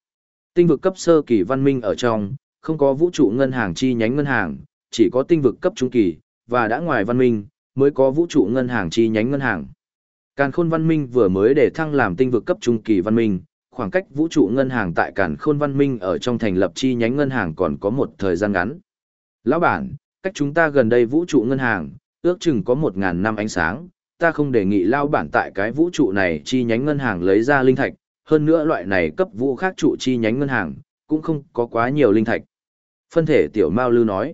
tinh vực cấp sơ kỳ văn minh ở trong, không có vũ trụ ngân hàng chi nhánh ngân hàng, chỉ có tinh vực cấp trung kỳ, và đã ngoài văn minh, mới có vũ trụ ngân hàng chi nhánh ngân hàng. Càn khôn văn minh vừa mới để thăng làm tinh vực cấp trung kỳ văn minh, khoảng cách vũ trụ ngân hàng tại càn khôn văn minh ở trong thành lập chi nhánh ngân hàng còn có một thời gian ngắn. Lão bản, cách chúng ta gần đây vũ trụ ngân hàng, ước chừng có một ngàn năm ánh sáng, ta không đề nghị lao bản tại cái vũ trụ này chi nhánh ngân hàng lấy ra linh thạch, hơn nữa loại này cấp vũ khác trụ chi nhánh ngân hàng, cũng không có quá nhiều linh thạch. Phân thể tiểu Mao Lư nói,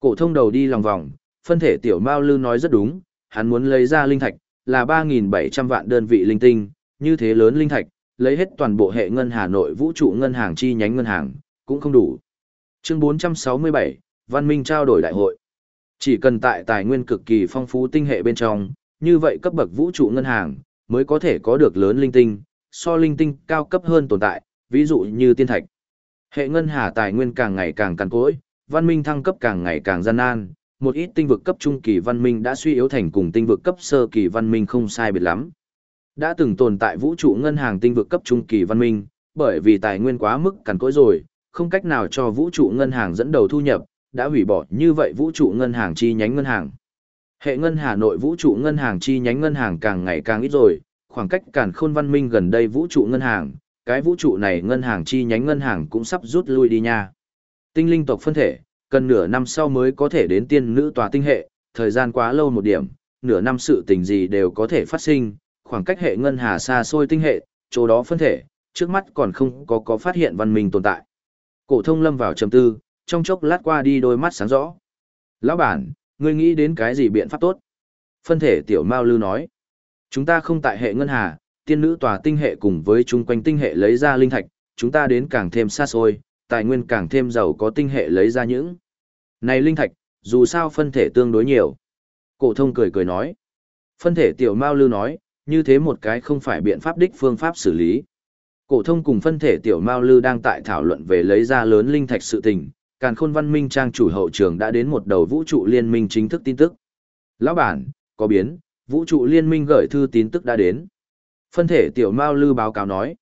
cổ thông đầu đi lòng vòng, phân thể tiểu Mao Lư nói rất đúng, hắn muốn lấy ra linh thạch, là 3.700 vạn đơn vị linh tinh, như thế lớn linh thạch, lấy hết toàn bộ hệ ngân Hà Nội vũ trụ ngân hàng chi nhánh ngân hàng, cũng không đủ. Chương 467, Văn minh trao đổi đại hội. Chỉ cần tại tài nguyên cực kỳ phong phú tinh hệ bên trong, như vậy cấp bậc vũ trụ ngân hàng, mới có thể có được lớn linh tinh, so linh tinh cao cấp hơn tồn tại, ví dụ như tiên thạch. Hệ ngân hà tài nguyên càng ngày càng cằn cỗi, văn minh thăng cấp càng ngày càng gian nan, một ít tinh vực cấp trung kỳ văn minh đã suy yếu thành cùng tinh vực cấp sơ kỳ văn minh không sai biệt lắm. Đã từng tồn tại vũ trụ ngân hàng tinh vực cấp trung kỳ văn minh, bởi vì tài nguyên quá mức cằn cỗi rồi, không cách nào cho vũ trụ ngân hàng dẫn đầu thu nhập, đã hủy bỏ như vậy vũ trụ ngân hàng chi nhánh ngân hàng. Hệ ngân Hà Nội vũ trụ ngân hàng chi nhánh ngân hàng càng ngày càng ít rồi, khoảng cách càn khôn văn minh gần đây vũ trụ ngân hàng, cái vũ trụ này ngân hàng chi nhánh ngân hàng cũng sắp rút lui đi nha. Tinh linh tộc phân thể, cần nửa năm sau mới có thể đến tiên nữ tòa tinh hệ, thời gian quá lâu một điểm, nửa năm sự tình gì đều có thể phát sinh, khoảng cách hệ ngân hà xa xôi tinh hệ, chỗ đó phân thể, trước mắt còn không có có phát hiện văn minh tồn tại. Cổ thông lâm vào trầm tư, trong chốc lát qua đi đôi mắt sáng rõ. Lão bản, ngươi nghĩ đến cái gì biện pháp tốt? Phân thể tiểu Mao Lư nói. Chúng ta không tại hệ ngân hà, tiên nữ tòa tinh hệ cùng với chung quanh tinh hệ lấy ra linh thạch, chúng ta đến càng thêm xa xôi, tài nguyên càng thêm giàu có tinh hệ lấy ra những. Này linh thạch, dù sao phân thể tương đối nhiều. Cổ thông cười cười nói. Phân thể tiểu Mao Lư nói, như thế một cái không phải biện pháp đích phương pháp xử lý. Cổ thông cùng phân thể tiểu Mao Lư đang tại thảo luận về lấy ra lớn linh thạch sự tình, Càn Khôn Văn Minh trang chủ hậu trường đã đến một đầu vũ trụ liên minh chính thức tin tức. Lão bản, có biến, vũ trụ liên minh gửi thư tin tức đã đến. Phân thể tiểu Mao Lư báo cáo nói.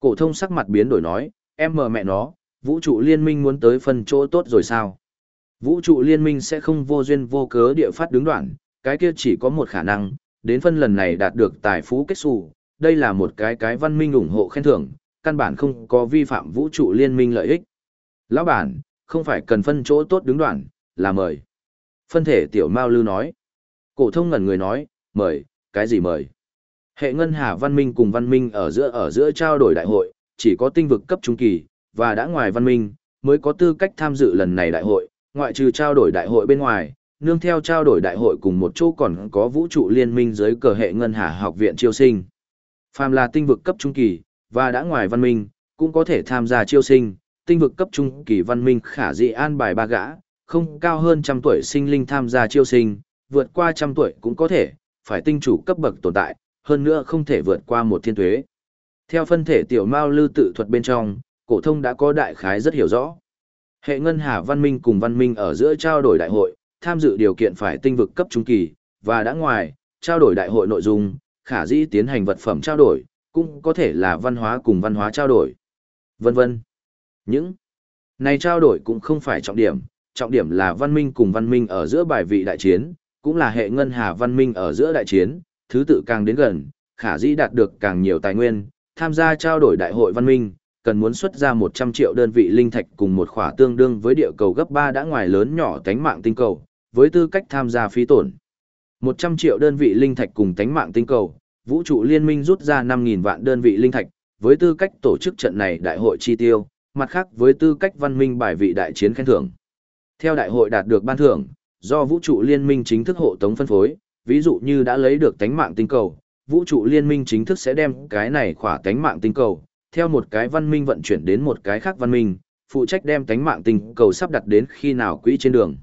Cổ thông sắc mặt biến đổi nói, em mờ mẹ nó, vũ trụ liên minh muốn tới phân chỗ tốt rồi sao? Vũ trụ liên minh sẽ không vô duyên vô cớ địa phát đứng đoạn, cái kia chỉ có một khả năng, đến phân lần này đạt được tài phú kết xù, đây là một cái cái văn minh ủng hộ khen thưởng, căn bản không có vi phạm vũ trụ liên minh lợi ích. Lão bản, không phải cần phân chỗ tốt đứng đoạn, là mời. Phân thể tiểu Mao Lư nói. Cổ thông ngẩn người nói, mời, cái gì mời? Hệ ngân hà văn minh cùng văn minh ở giữa ở giữa trao đổi đại hội, chỉ có tinh vực cấp trung kỳ, và đã ngoài văn minh, mới có tư cách tham dự lần này đại hội, ngoại trừ trao đổi đại hội bên ngoài, nương theo trao đổi đại hội cùng một chỗ còn có vũ trụ liên minh dưới cờ hệ ngân hà học viện chiêu sinh. Phàm là tinh vực cấp trung kỳ, và đã ngoài văn minh, cũng có thể tham gia chiêu sinh, tinh vực cấp trung kỳ văn minh khả dị an bài ba gã, không cao hơn trăm tuổi sinh linh tham gia chiêu sinh, vượt qua trăm tuổi cũng có thể, phải tinh chủ cấp bậc tồn tại, hơn nữa không thể vượt qua một thiên tuế. Theo phân thể tiểu mao lưu tự thuật bên trong, cổ thông đã có đại khái rất hiểu rõ. Hệ ngân hà văn minh cùng văn minh ở giữa trao đổi đại hội, tham dự điều kiện phải tinh vực cấp trung kỳ, và đã ngoài, trao đổi đại hội nội dung, khả dĩ tiến hành vật phẩm trao đổi, cũng có thể là văn hóa cùng văn hóa trao đổi, vân vân. Những này trao đổi cũng không phải trọng điểm, trọng điểm là văn minh cùng văn minh ở giữa bài vị đại chiến, cũng là hệ ngân hà văn minh ở giữa đại chiến, thứ tự càng đến gần, khả dĩ đạt được càng nhiều tài nguyên, tham gia trao đổi đại hội văn minh, cần muốn xuất ra 100 triệu đơn vị linh thạch cùng một khỏa tương đương với địa cầu gấp 3 đã ngoài lớn nhỏ tánh mạng tinh cầu, với tư cách tham gia phí tổn. 100 triệu đơn vị linh thạch cùng tánh mạng tinh cầu, vũ trụ liên minh rút ra 5.000 vạn đơn vị linh thạch, với tư cách tổ chức trận này đại hội chi tiêu, mặt khác với tư cách văn minh bài vị đại chiến khen thưởng. Theo đại hội đạt được ban thưởng, do vũ trụ liên minh chính thức hộ tống phân phối, ví dụ như đã lấy được tánh mạng tinh cầu, vũ trụ liên minh chính thức sẽ đem cái này khỏa tánh mạng tinh cầu, theo một cái văn minh vận chuyển đến một cái khác văn minh, phụ trách đem tánh mạng tinh cầu sắp đặt đến khi nào quỹ trên đường.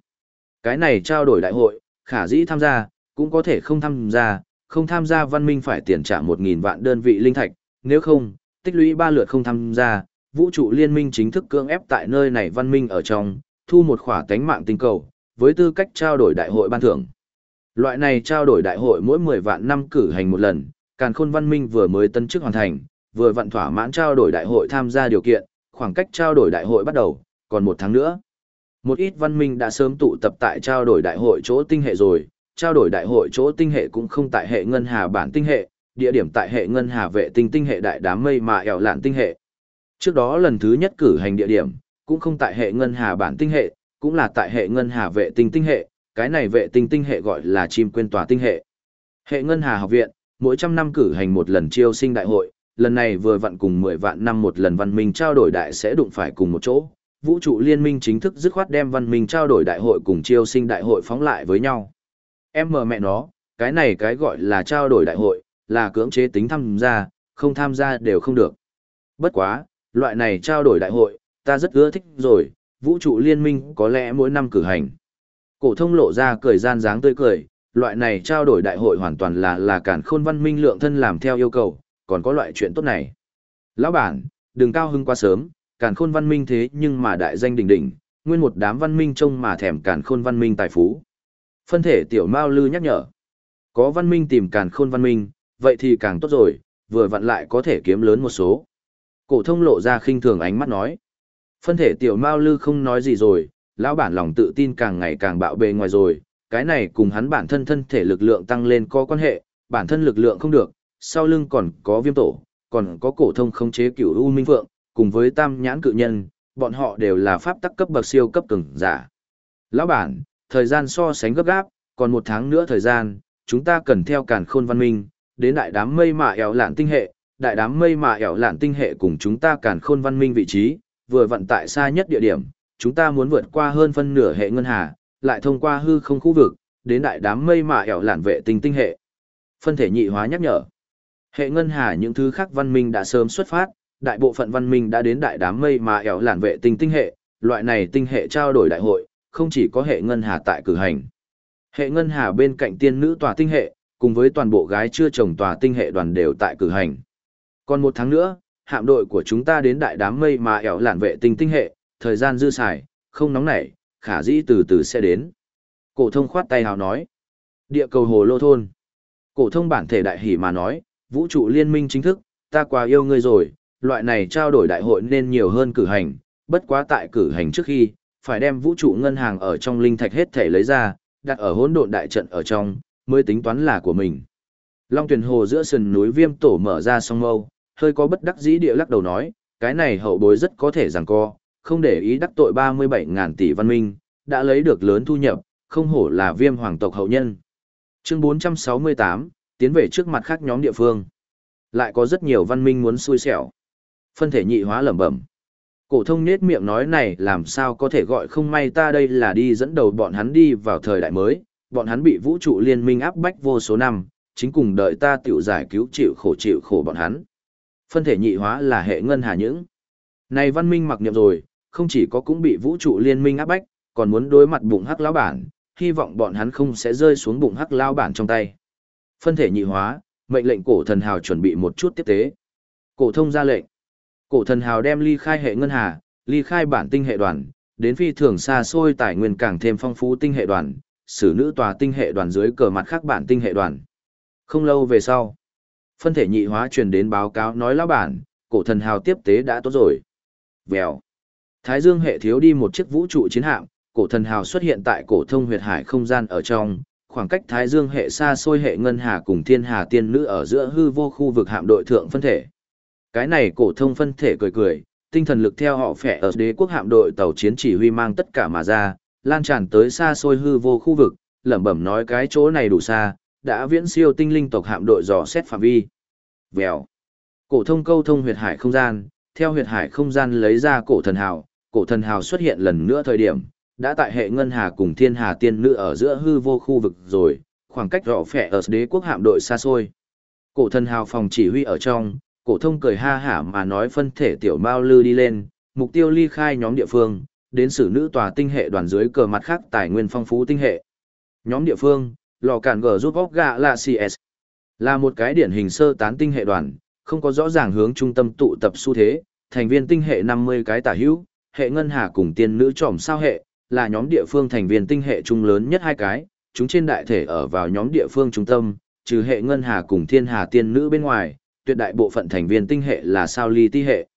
Cái này trao đổi đại hội, khả dĩ tham gia, cũng có thể không tham gia, không tham gia văn minh phải tiền trả 1.000 vạn đơn vị linh thạch, nếu không, tích lũy ba lượt không tham gia, vũ trụ liên minh chính thức cưỡng ép tại nơi này văn minh ở trong, thu một khỏa tánh mạng tinh cầu, với tư cách trao đổi đại hội ban thưởng. Loại này trao đổi đại hội mỗi 10 vạn năm cử hành một lần, Càn Khôn Văn Minh vừa mới tân chức hoàn thành, vừa vận thỏa mãn trao đổi đại hội tham gia điều kiện, khoảng cách trao đổi đại hội bắt đầu, còn một tháng nữa. Một ít văn minh đã sớm tụ tập tại trao đổi đại hội chỗ tinh hệ rồi, trao đổi đại hội chỗ tinh hệ cũng không tại hệ ngân hà bản tinh hệ, địa điểm tại hệ ngân hà vệ tinh tinh hệ đại đám mây mà ẻo lạn tinh hệ. Trước đó lần thứ nhất cử hành địa điểm, cũng không tại hệ ngân hà bản tinh hệ, cũng là tại hệ ngân hà vệ tinh tinh hệ, cái này vệ tinh tinh hệ gọi là chim quên tòa tinh hệ. Hệ ngân hà học viện, mỗi trăm năm cử hành một lần chiêu sinh đại hội, lần này vừa vặn cùng 10 vạn năm một lần văn minh trao đổi đại sẽ đụng phải cùng một chỗ. Vũ trụ liên minh chính thức dứt khoát đem văn minh trao đổi đại hội cùng chiêu sinh đại hội phóng lại với nhau. Em mờ mẹ nó, cái này cái gọi là trao đổi đại hội, là cưỡng chế tính tham gia, không tham gia đều không được. Bất quá, loại này trao đổi đại hội, ta rất ưa thích rồi, vũ trụ liên minh có lẽ mỗi năm cử hành. Cổ thông lộ ra cười gian dáng tươi cười, loại này trao đổi đại hội hoàn toàn là là cản khôn văn minh lượng thân làm theo yêu cầu, còn có loại chuyện tốt này. Lão bản, đừng cao hưng quá sớm, càn khôn văn minh thế nhưng mà đại danh đỉnh đỉnh, nguyên một đám văn minh trông mà thèm càn khôn văn minh tài phú. Phân thể tiểu Mao Lư nhắc nhở. Có văn minh tìm càn khôn văn minh, vậy thì càng tốt rồi, vừa vặn lại có thể kiếm lớn một số. Cổ thông lộ ra khinh thường ánh mắt nói. Phân thể tiểu Mao Lư không nói gì rồi, lão bản lòng tự tin càng ngày càng bạo bề ngoài rồi, cái này cùng hắn bản thân thân thể lực lượng tăng lên có quan hệ, bản thân lực lượng không được, sau lưng còn có viêm tổ, còn có cổ thông khống chế cửu u minh vượng, cùng với tam nhãn cự nhân, bọn họ đều là pháp tắc cấp bậc siêu cấp cường giả. Lão bản, thời gian so sánh gấp gáp, còn một tháng nữa thời gian, chúng ta cần theo càn khôn văn minh, đến đại đám mây mạ ẻo lạn tinh hệ, đại đám mây mạ ẻo lạn tinh hệ cùng chúng ta càn khôn văn minh vị trí, vừa vận tại xa nhất địa điểm, chúng ta muốn vượt qua hơn phân nửa hệ ngân hà, lại thông qua hư không khu vực, đến đại đám mây mạ ẻo lạn vệ tinh tinh hệ. Phân thể nhị hóa nhắc nhở. Hệ ngân hà những thứ khác văn minh đã sớm xuất phát, đại bộ phận văn minh đã đến đại đám mây mà ẻo lản vệ tinh tinh hệ, loại này tinh hệ trao đổi đại hội, không chỉ có hệ ngân hà tại cử hành. Hệ ngân hà bên cạnh tiên nữ tòa tinh hệ, cùng với toàn bộ gái chưa chồng tòa tinh hệ đoàn đều tại cử hành. Còn một tháng nữa, hạm đội của chúng ta đến đại đám mây mà ẻo lản vệ tinh tinh hệ, thời gian dư xài, không nóng nảy, khả dĩ từ từ sẽ đến. Cổ thông khoát tay hào nói. Địa cầu hồ lô thôn. Cổ thông bản thể đại hỉ mà nói, vũ trụ liên minh chính thức, ta quá yêu ngươi rồi, loại này trao đổi đại hội nên nhiều hơn cử hành, bất quá tại cử hành trước khi, phải đem vũ trụ ngân hàng ở trong linh thạch hết thể lấy ra, đặt ở hỗn độn đại trận ở trong, mới tính toán là của mình. Long tuyển hồ giữa sườn núi viêm tổ mở ra song mâu, hơi có bất đắc dĩ địa lắc đầu nói, cái này hậu bối rất có thể rằng co, không để ý đắc tội 37.000 tỷ văn minh, đã lấy được lớn thu nhập, không hổ là viêm hoàng tộc hậu nhân. Chương 468, tiến về trước mặt khác nhóm địa phương. Lại có rất nhiều văn minh muốn xui xẻo. Phân thể nhị hóa lẩm bẩm. Cổ thông nết miệng nói này làm sao có thể gọi không may ta đây là đi dẫn đầu bọn hắn đi vào thời đại mới, bọn hắn bị vũ trụ liên minh áp bách vô số năm, chính cùng đợi ta tiểu giải cứu chịu khổ chịu khổ bọn hắn. Phân thể nhị hóa là hệ ngân hà những. Này văn minh mặc niệm rồi, không chỉ có cũng bị vũ trụ liên minh áp bách, còn muốn đối mặt bụng hắc lão bản, hy vọng bọn hắn không sẽ rơi xuống bụng hắc lão bản trong tay. Phân thể nhị hóa, mệnh lệnh cổ thần hào chuẩn bị một chút tiếp tế. Cổ thông ra lệnh. Cổ thần hào đem ly khai hệ ngân hà, ly khai bản tinh hệ đoàn, đến phi thường xa xôi tài nguyên càng thêm phong phú tinh hệ đoàn, xử nữ tòa tinh hệ đoàn dưới cờ mặt khác bản tinh hệ đoàn. Không lâu về sau, phân thể nhị hóa truyền đến báo cáo nói lão bản, cổ thần hào tiếp tế đã tốt rồi. Vèo. Thái Dương hệ thiếu đi một chiếc vũ trụ chiến hạm, cổ thần hào xuất hiện tại cổ thông huyệt hải không gian ở trong, khoảng cách Thái Dương hệ xa xôi hệ ngân hà cùng Thiên Hà tiên nữ ở giữa hư vô khu vực hạm đội thượng phân thể. Cái này cổ thông phân thể cười cười, tinh thần lực theo họ phệ ở đế quốc hạm đội tàu chiến chỉ huy mang tất cả mà ra, lan tràn tới xa xôi hư vô khu vực, lẩm bẩm nói cái chỗ này đủ xa, đã viễn siêu tinh linh tộc hạm đội dò xét phạm vi. Vèo. Cổ thông câu thông huyệt hải không gian, theo huyệt hải không gian lấy ra cổ thần hào, cổ thần hào xuất hiện lần nữa thời điểm, đã tại hệ ngân hà cùng thiên hà tiên nữ ở giữa hư vô khu vực rồi, khoảng cách rõ phẻ ở đế quốc hạm đội xa xôi. Cổ thần hào phòng chỉ huy ở trong, cổ thông cười ha hả mà nói phân thể tiểu mao lư đi lên, mục tiêu ly khai nhóm địa phương, đến xử nữ tòa tinh hệ đoàn dưới cờ mặt khác tài nguyên phong phú tinh hệ. Nhóm địa phương, lò cản gờ giúp óc gạ là CS. Là một cái điển hình sơ tán tinh hệ đoàn, không có rõ ràng hướng trung tâm tụ tập xu thế, thành viên tinh hệ 50 cái tả hữu, hệ ngân hà cùng tiên nữ tròm sao hệ, là nhóm địa phương thành viên tinh hệ trung lớn nhất hai cái, chúng trên đại thể ở vào nhóm địa phương trung tâm, trừ hệ ngân hà cùng thiên hà tiên nữ bên ngoài, tuyệt đại bộ phận thành viên tinh hệ là sao ly ti hệ.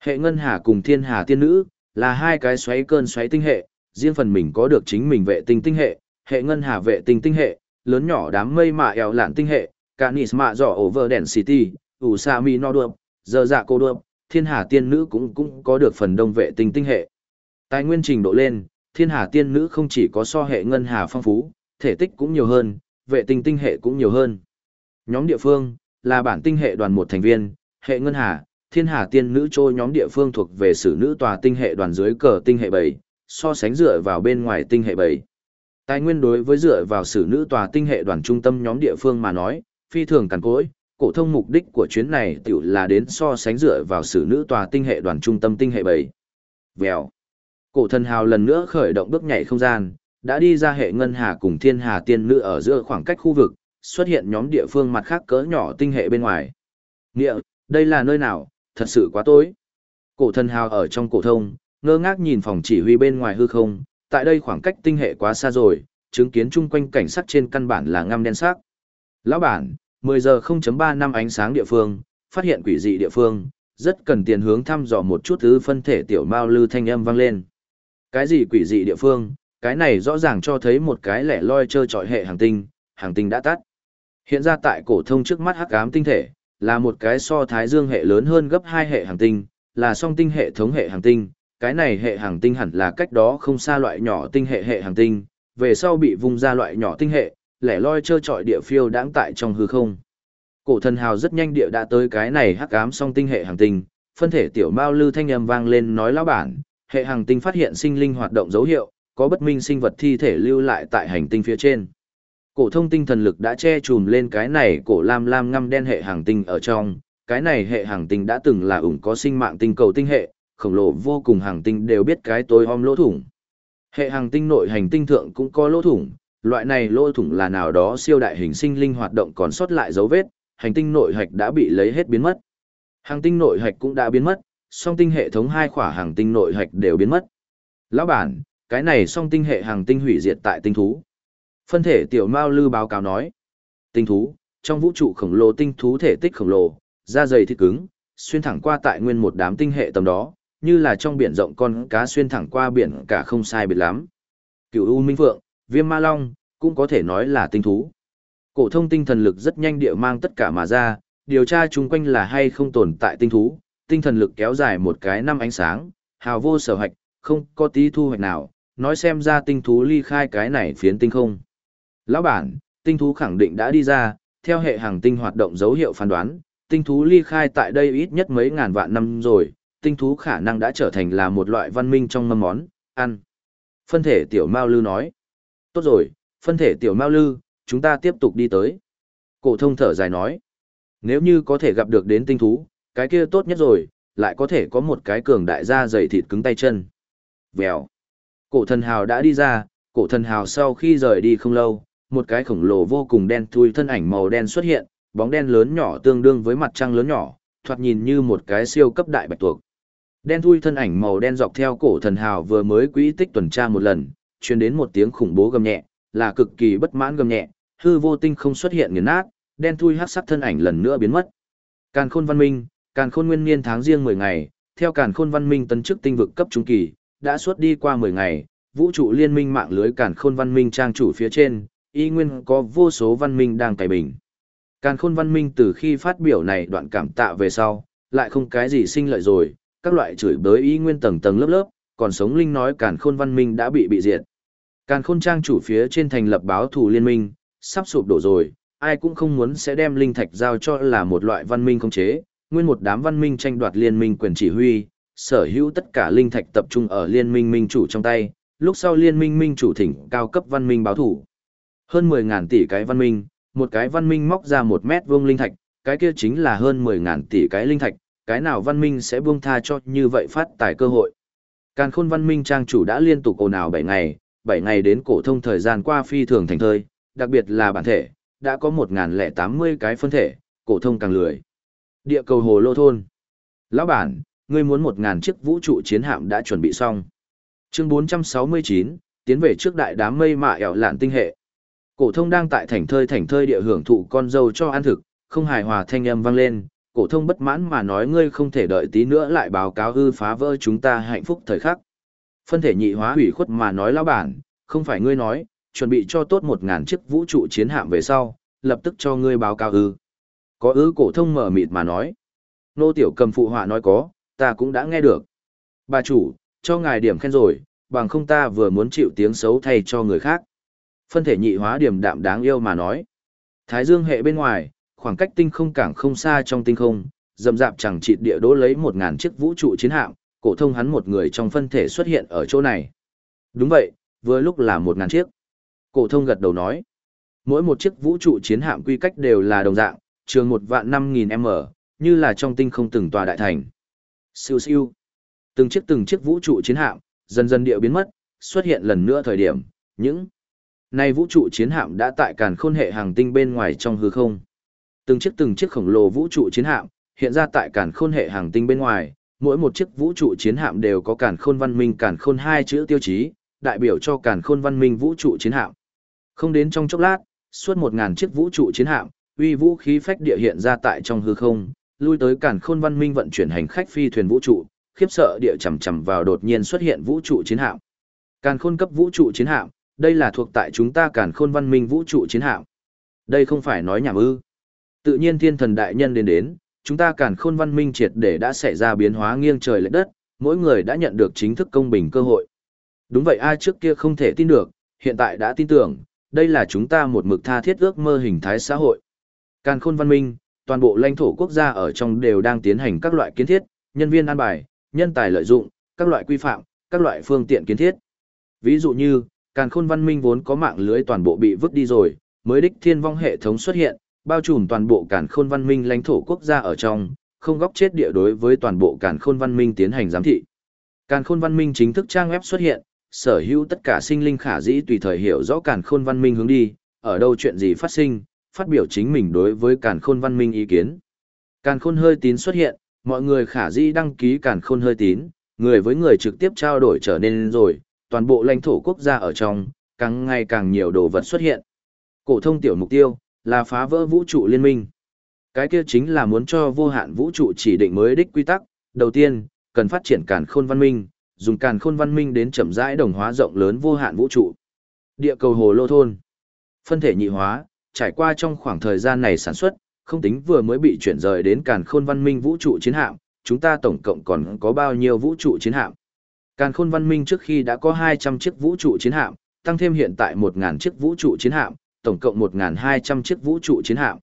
Hệ ngân hà cùng thiên hà tiên nữ, là hai cái xoáy cơn xoáy tinh hệ, riêng phần mình có được chính mình vệ tinh tinh hệ, hệ ngân hà vệ tinh tinh hệ, lớn nhỏ đám mây mạ eo lạn tinh hệ, canis mạ dọ over đèn city, ủ xa mi no đuộm, giờ dạ cô đuộm, thiên hà tiên nữ cũng cũng có được phần đông vệ tinh tinh hệ. Tài nguyên trình độ lên, thiên hà tiên nữ không chỉ có so hệ ngân hà phong phú, thể tích cũng nhiều hơn, vệ tinh tinh hệ cũng nhiều hơn. Nhóm địa phương, là bản tinh hệ đoàn một thành viên, hệ ngân hà, thiên hà tiên nữ trôi nhóm địa phương thuộc về sử nữ tòa tinh hệ đoàn dưới cờ tinh hệ 7, so sánh dựa vào bên ngoài tinh hệ 7. Tài nguyên đối với dựa vào sử nữ tòa tinh hệ đoàn trung tâm nhóm địa phương mà nói, phi thường cằn cối, cổ thông mục đích của chuyến này tiểu là đến so sánh dựa vào sử nữ tòa tinh hệ đoàn trung tâm tinh hệ 7. Vèo. Cổ thần hào lần nữa khởi động bước nhảy không gian, đã đi ra hệ ngân hà cùng thiên hà tiên nữ ở giữa khoảng cách khu vực, xuất hiện nhóm địa phương mặt khác cỡ nhỏ tinh hệ bên ngoài. Nghĩa, đây là nơi nào, thật sự quá tối. Cổ thần hào ở trong cổ thông, ngơ ngác nhìn phòng chỉ huy bên ngoài hư không, tại đây khoảng cách tinh hệ quá xa rồi, chứng kiến chung quanh cảnh sắc trên căn bản là ngăm đen sắc. Lão bản, 10 giờ 0.3 năm ánh sáng địa phương, phát hiện quỷ dị địa phương, rất cần tiền hướng thăm dò một chút thứ phân thể tiểu mao lư thanh âm vang lên. Cái gì quỷ dị địa phương, cái này rõ ràng cho thấy một cái lẻ loi chơi trọi hệ hàng tinh, hàng tinh đã tắt. Hiện ra tại cổ thông trước mắt hắc ám tinh thể, là một cái so thái dương hệ lớn hơn gấp hai hệ hàng tinh, là song tinh hệ thống hệ hàng tinh, cái này hệ hàng tinh hẳn là cách đó không xa loại nhỏ tinh hệ hệ hàng tinh, về sau bị vung ra loại nhỏ tinh hệ, lẻ loi chơi trọi địa phiêu đáng tại trong hư không. Cổ thần hào rất nhanh địa đã tới cái này hắc ám song tinh hệ hàng tinh, phân thể tiểu mao lư thanh âm vang lên nói lão bản, hệ hàng tinh phát hiện sinh linh hoạt động dấu hiệu, có bất minh sinh vật thi thể lưu lại tại hành tinh phía trên. Cổ thông tinh thần lực đã che chùm lên cái này cổ lam lam ngăm đen hệ hàng tinh ở trong, cái này hệ hàng tinh đã từng là ủng có sinh mạng tinh cầu tinh hệ, khổng lồ vô cùng hàng tinh đều biết cái tối om lỗ thủng. Hệ hàng tinh nội hành tinh thượng cũng có lỗ thủng, Loại này lỗ thủng là nào đó siêu đại hình sinh linh hoạt động còn sót lại dấu vết, hành tinh nội hạch đã bị lấy hết biến mất. Hành tinh nội hạch cũng đã biến mất, song tinh hệ thống hai khỏa hàng tinh nội hạch đều biến mất. Lão bản, cái này song tinh hệ hàng tinh hủy diệt tại tinh thú. Phân thể tiểu Mao Lư báo cáo nói, tinh thú, trong vũ trụ khổng lồ tinh thú thể tích khổng lồ, da dày thịt cứng, xuyên thẳng qua tại nguyên một đám tinh hệ tầm đó, như là trong biển rộng con cá xuyên thẳng qua biển cả không sai biệt lắm. Cửu U Minh Phượng, Viêm Ma Long, cũng có thể nói là tinh thú. Cổ thông tinh thần lực rất nhanh địa mang tất cả mà ra, điều tra chung quanh là hay không tồn tại tinh thú, tinh thần lực kéo dài một cái năm ánh sáng, hào vô sở hoạch, không có tí thu hoạch nào, nói xem ra tinh thú ly khai cái này phiến tinh không. Lão bản, tinh thú khẳng định đã đi ra, theo hệ hàng tinh hoạt động dấu hiệu phán đoán, tinh thú ly khai tại đây ít nhất mấy ngàn vạn năm rồi, tinh thú khả năng đã trở thành là một loại văn minh trong mâm món, ăn. Phân thể tiểu Mao Lư nói. Tốt rồi, phân thể tiểu Mao Lư, chúng ta tiếp tục đi tới. Cổ thông thở dài nói. Nếu như có thể gặp được đến tinh thú, cái kia tốt nhất rồi, lại có thể có một cái cường đại da dày thịt cứng tay chân. Vèo. Cổ thần hào đã đi ra, cổ thần hào sau khi rời đi không lâu, một cái khổng lồ vô cùng đen thui thân ảnh màu đen xuất hiện, bóng đen lớn nhỏ tương đương với mặt trăng lớn nhỏ, thoạt nhìn như một cái siêu cấp đại bạch tuộc. Đen thui thân ảnh màu đen dọc theo cổ thần hào vừa mới quỹ tích tuần tra một lần, truyền đến một tiếng khủng bố gầm nhẹ, là cực kỳ bất mãn gầm nhẹ, hư vô tinh không xuất hiện nghiền nát, đen thui hắc sắc thân ảnh lần nữa biến mất. Càn Khôn Văn Minh, Càn Khôn Nguyên Niên tháng riêng 10 ngày, theo Càn Khôn Văn Minh tấn chức tinh vực cấp trung kỳ, đã suốt đi qua 10 ngày, vũ trụ liên minh mạng lưới Càn Khôn Văn Minh trang chủ phía trên, y nguyên có vô số văn minh đang cày bình. Càn Khôn Văn Minh từ khi phát biểu này đoạn cảm tạ về sau, lại không cái gì sinh lợi rồi, các loại chửi bới y nguyên tầng tầng lớp lớp, còn sống linh nói Càn Khôn Văn Minh đã bị bị diệt. Càn Khôn trang chủ phía trên thành lập báo thủ liên minh, sắp sụp đổ rồi, ai cũng không muốn sẽ đem linh thạch giao cho là một loại văn minh không chế, nguyên một đám văn minh tranh đoạt liên minh quyền chỉ huy, sở hữu tất cả linh thạch tập trung ở liên minh minh chủ trong tay, lúc sau liên minh minh chủ thỉnh cao cấp văn minh báo thủ. Hơn 10.000 tỷ cái văn minh, một cái văn minh móc ra một mét vuông linh thạch, cái kia chính là hơn 10.000 tỷ cái linh thạch, cái nào văn minh sẽ buông tha cho như vậy phát tài cơ hội. Càn khôn văn minh trang chủ đã liên tục ồn ào 7 ngày, 7 ngày đến cổ thông thời gian qua phi thường thành thơi, đặc biệt là bản thể, đã có 1080 cái phân thể, cổ thông càng lười. Địa cầu hồ lô thôn. Lão bản, ngươi muốn một ngàn chiếc vũ trụ chiến hạm đã chuẩn bị xong. Chương 469, tiến về trước đại đám mây mạ ẻo lạn tinh hệ. Cổ thông đang tại thành thơi thành thơi địa hưởng thụ con dâu cho ăn thực, không hài hòa thanh âm vang lên, cổ thông bất mãn mà nói ngươi không thể đợi tí nữa lại báo cáo hư phá vỡ chúng ta hạnh phúc thời khắc. Phân thể nhị hóa hủy khuất mà nói lão bản, không phải ngươi nói, chuẩn bị cho tốt một ngàn chiếc vũ trụ chiến hạm về sau, lập tức cho ngươi báo cáo ư. Có ứ cổ thông mở mịt mà nói. Nô tiểu cầm phụ họa nói có, ta cũng đã nghe được. Bà chủ, cho ngài điểm khen rồi, bằng không ta vừa muốn chịu tiếng xấu thay cho người khác. Phân thể nhị hóa điểm đạm đáng yêu mà nói. Thái dương hệ bên ngoài, khoảng cách tinh không cảng không xa trong tinh không, dầm dạp chẳng chịt địa đỗ lấy một ngàn chiếc vũ trụ chiến hạm, cổ thông hắn một người trong phân thể xuất hiện ở chỗ này. Đúng vậy, vừa lúc là một ngàn chiếc. Cổ thông gật đầu nói. Mỗi một chiếc vũ trụ chiến hạm quy cách đều là đồng dạng, trường một vạn năm nghìn m như là trong tinh không từng tòa đại thành. Siêu siêu. Từng chiếc từng chiếc vũ trụ chiến hạm, dần dần địa biến mất, xuất hiện lần nữa thời điểm, những Nay vũ trụ chiến hạm đã tại càn khôn hệ hàng tinh bên ngoài trong hư không. Từng chiếc từng chiếc khổng lồ vũ trụ chiến hạm, hiện ra tại càn khôn hệ hàng tinh bên ngoài, mỗi một chiếc vũ trụ chiến hạm đều có càn khôn văn minh càn khôn hai chữ tiêu chí, đại biểu cho càn khôn văn minh vũ trụ chiến hạm. Không đến trong chốc lát, suốt một ngàn chiếc vũ trụ chiến hạm, uy vũ khí phách địa hiện ra tại trong hư không, lui tới cản khôn văn minh vận chuyển hành khách phi thuyền vũ trụ, khiếp sợ địa chầm chầm vào đột nhiên xuất hiện vũ trụ chiến hạm. Càn khôn cấp vũ trụ chiến hạm, đây là thuộc tại chúng ta càn khôn văn minh vũ trụ chiến hạm. Đây không phải nói nhảm ư. Tự nhiên thiên thần đại nhân đến đến, chúng ta càn khôn văn minh triệt để đã xảy ra biến hóa nghiêng trời lệch đất, mỗi người đã nhận được chính thức công bình cơ hội. Đúng vậy ai trước kia không thể tin được, hiện tại đã tin tưởng, đây là chúng ta một mực tha thiết ước mơ hình thái xã hội. Càn khôn văn minh, toàn bộ lãnh thổ quốc gia ở trong đều đang tiến hành các loại kiến thiết, nhân viên an bài, nhân tài lợi dụng, các loại quy phạm, các loại phương tiện kiến thiết. Ví dụ như, Càn khôn văn minh vốn có mạng lưới toàn bộ bị vứt đi rồi, mới đích thiên vong hệ thống xuất hiện, bao trùm toàn bộ càn khôn văn minh lãnh thổ quốc gia ở trong, không góc chết địa đối với toàn bộ càn khôn văn minh tiến hành giám thị. Càn khôn văn minh chính thức trang web xuất hiện, sở hữu tất cả sinh linh khả dĩ tùy thời hiểu rõ càn khôn văn minh hướng đi, ở đâu chuyện gì phát sinh, phát biểu chính mình đối với càn khôn văn minh ý kiến. Càn khôn hơi tín xuất hiện, mọi người khả di đăng ký càn khôn hơi tín, người với người trực tiếp trao đổi trở nên rồi, toàn bộ lãnh thổ quốc gia ở trong, càng ngày càng nhiều đồ vật xuất hiện. Cổ thông tiểu mục tiêu là phá vỡ vũ trụ liên minh. Cái kia chính là muốn cho vô hạn vũ trụ chỉ định mới đích quy tắc, đầu tiên, cần phát triển càn khôn văn minh, dùng càn khôn văn minh đến chậm rãi đồng hóa rộng lớn vô hạn vũ trụ. Địa cầu hồ lô thôn. Phân thể nhị hóa, trải qua trong khoảng thời gian này sản xuất, không tính vừa mới bị chuyển rời đến càn khôn văn minh vũ trụ chiến hạm, chúng ta tổng cộng còn có bao nhiêu vũ trụ chiến hạm. Càn khôn văn minh trước khi đã có 200 chiếc vũ trụ chiến hạm, tăng thêm hiện tại 1.000 chiếc vũ trụ chiến hạm, tổng cộng 1.200 chiếc vũ trụ chiến hạm.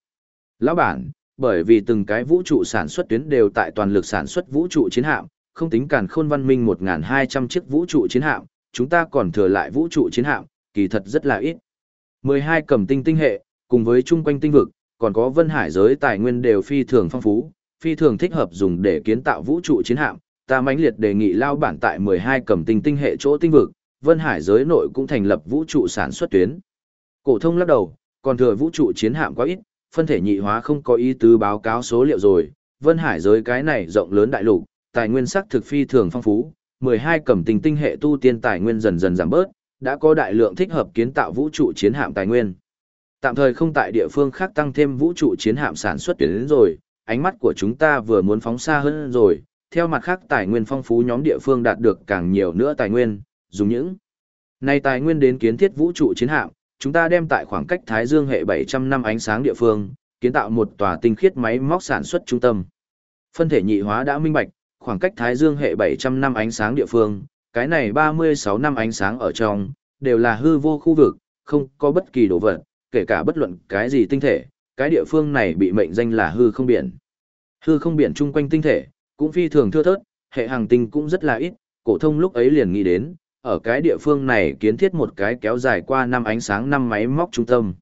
Lão bản, bởi vì từng cái vũ trụ sản xuất tuyến đều tại toàn lực sản xuất vũ trụ chiến hạm, không tính càn khôn văn minh 1.200 chiếc vũ trụ chiến hạm, chúng ta còn thừa lại vũ trụ chiến hạm, kỳ thật rất là ít. 12 cầm tinh tinh hệ, cùng với chung quanh tinh vực, còn có vân hải giới tài nguyên đều phi thường phong phú, phi thường thích hợp dùng để kiến tạo vũ trụ chiến hạm. Ta mãnh liệt đề nghị lao bản tại 12 cầm tinh tinh hệ chỗ tinh vực, vân hải giới nội cũng thành lập vũ trụ sản xuất tuyến. Cổ thông lắc đầu, còn thừa vũ trụ chiến hạm quá ít, phân thể nhị hóa không có ý tứ báo cáo số liệu rồi, vân hải giới cái này rộng lớn đại lục, tài nguyên sắc thực phi thường phong phú, 12 cẩm tinh tinh hệ tu tiên tài nguyên dần dần giảm bớt, đã có đại lượng thích hợp kiến tạo vũ trụ chiến hạm tài nguyên. Tạm thời không tại địa phương khác tăng thêm vũ trụ chiến hạm sản xuất tuyến đến rồi, ánh mắt của chúng ta vừa muốn phóng xa hơn rồi, theo mặt khác tài nguyên phong phú nhóm địa phương đạt được càng nhiều nữa tài nguyên, dùng những này tài nguyên đến kiến thiết vũ trụ chiến hạm, chúng ta đem tại khoảng cách Thái Dương hệ 700 năm ánh sáng địa phương, kiến tạo một tòa tinh khiết máy móc sản xuất trung tâm. Phân thể nhị hóa đã minh bạch, khoảng cách Thái Dương hệ 700 năm ánh sáng địa phương, cái này 36 năm ánh sáng ở trong, đều là hư vô khu vực, không có bất kỳ đồ vật, kể cả bất luận cái gì tinh thể, cái địa phương này bị mệnh danh là hư không biển. Hư không biển chung quanh tinh thể, cũng phi thường thưa thớt, hệ hàng tinh cũng rất là ít, cổ thông lúc ấy liền nghĩ đến, ở cái địa phương này kiến thiết một cái kéo dài qua năm ánh sáng năm máy móc trung tâm.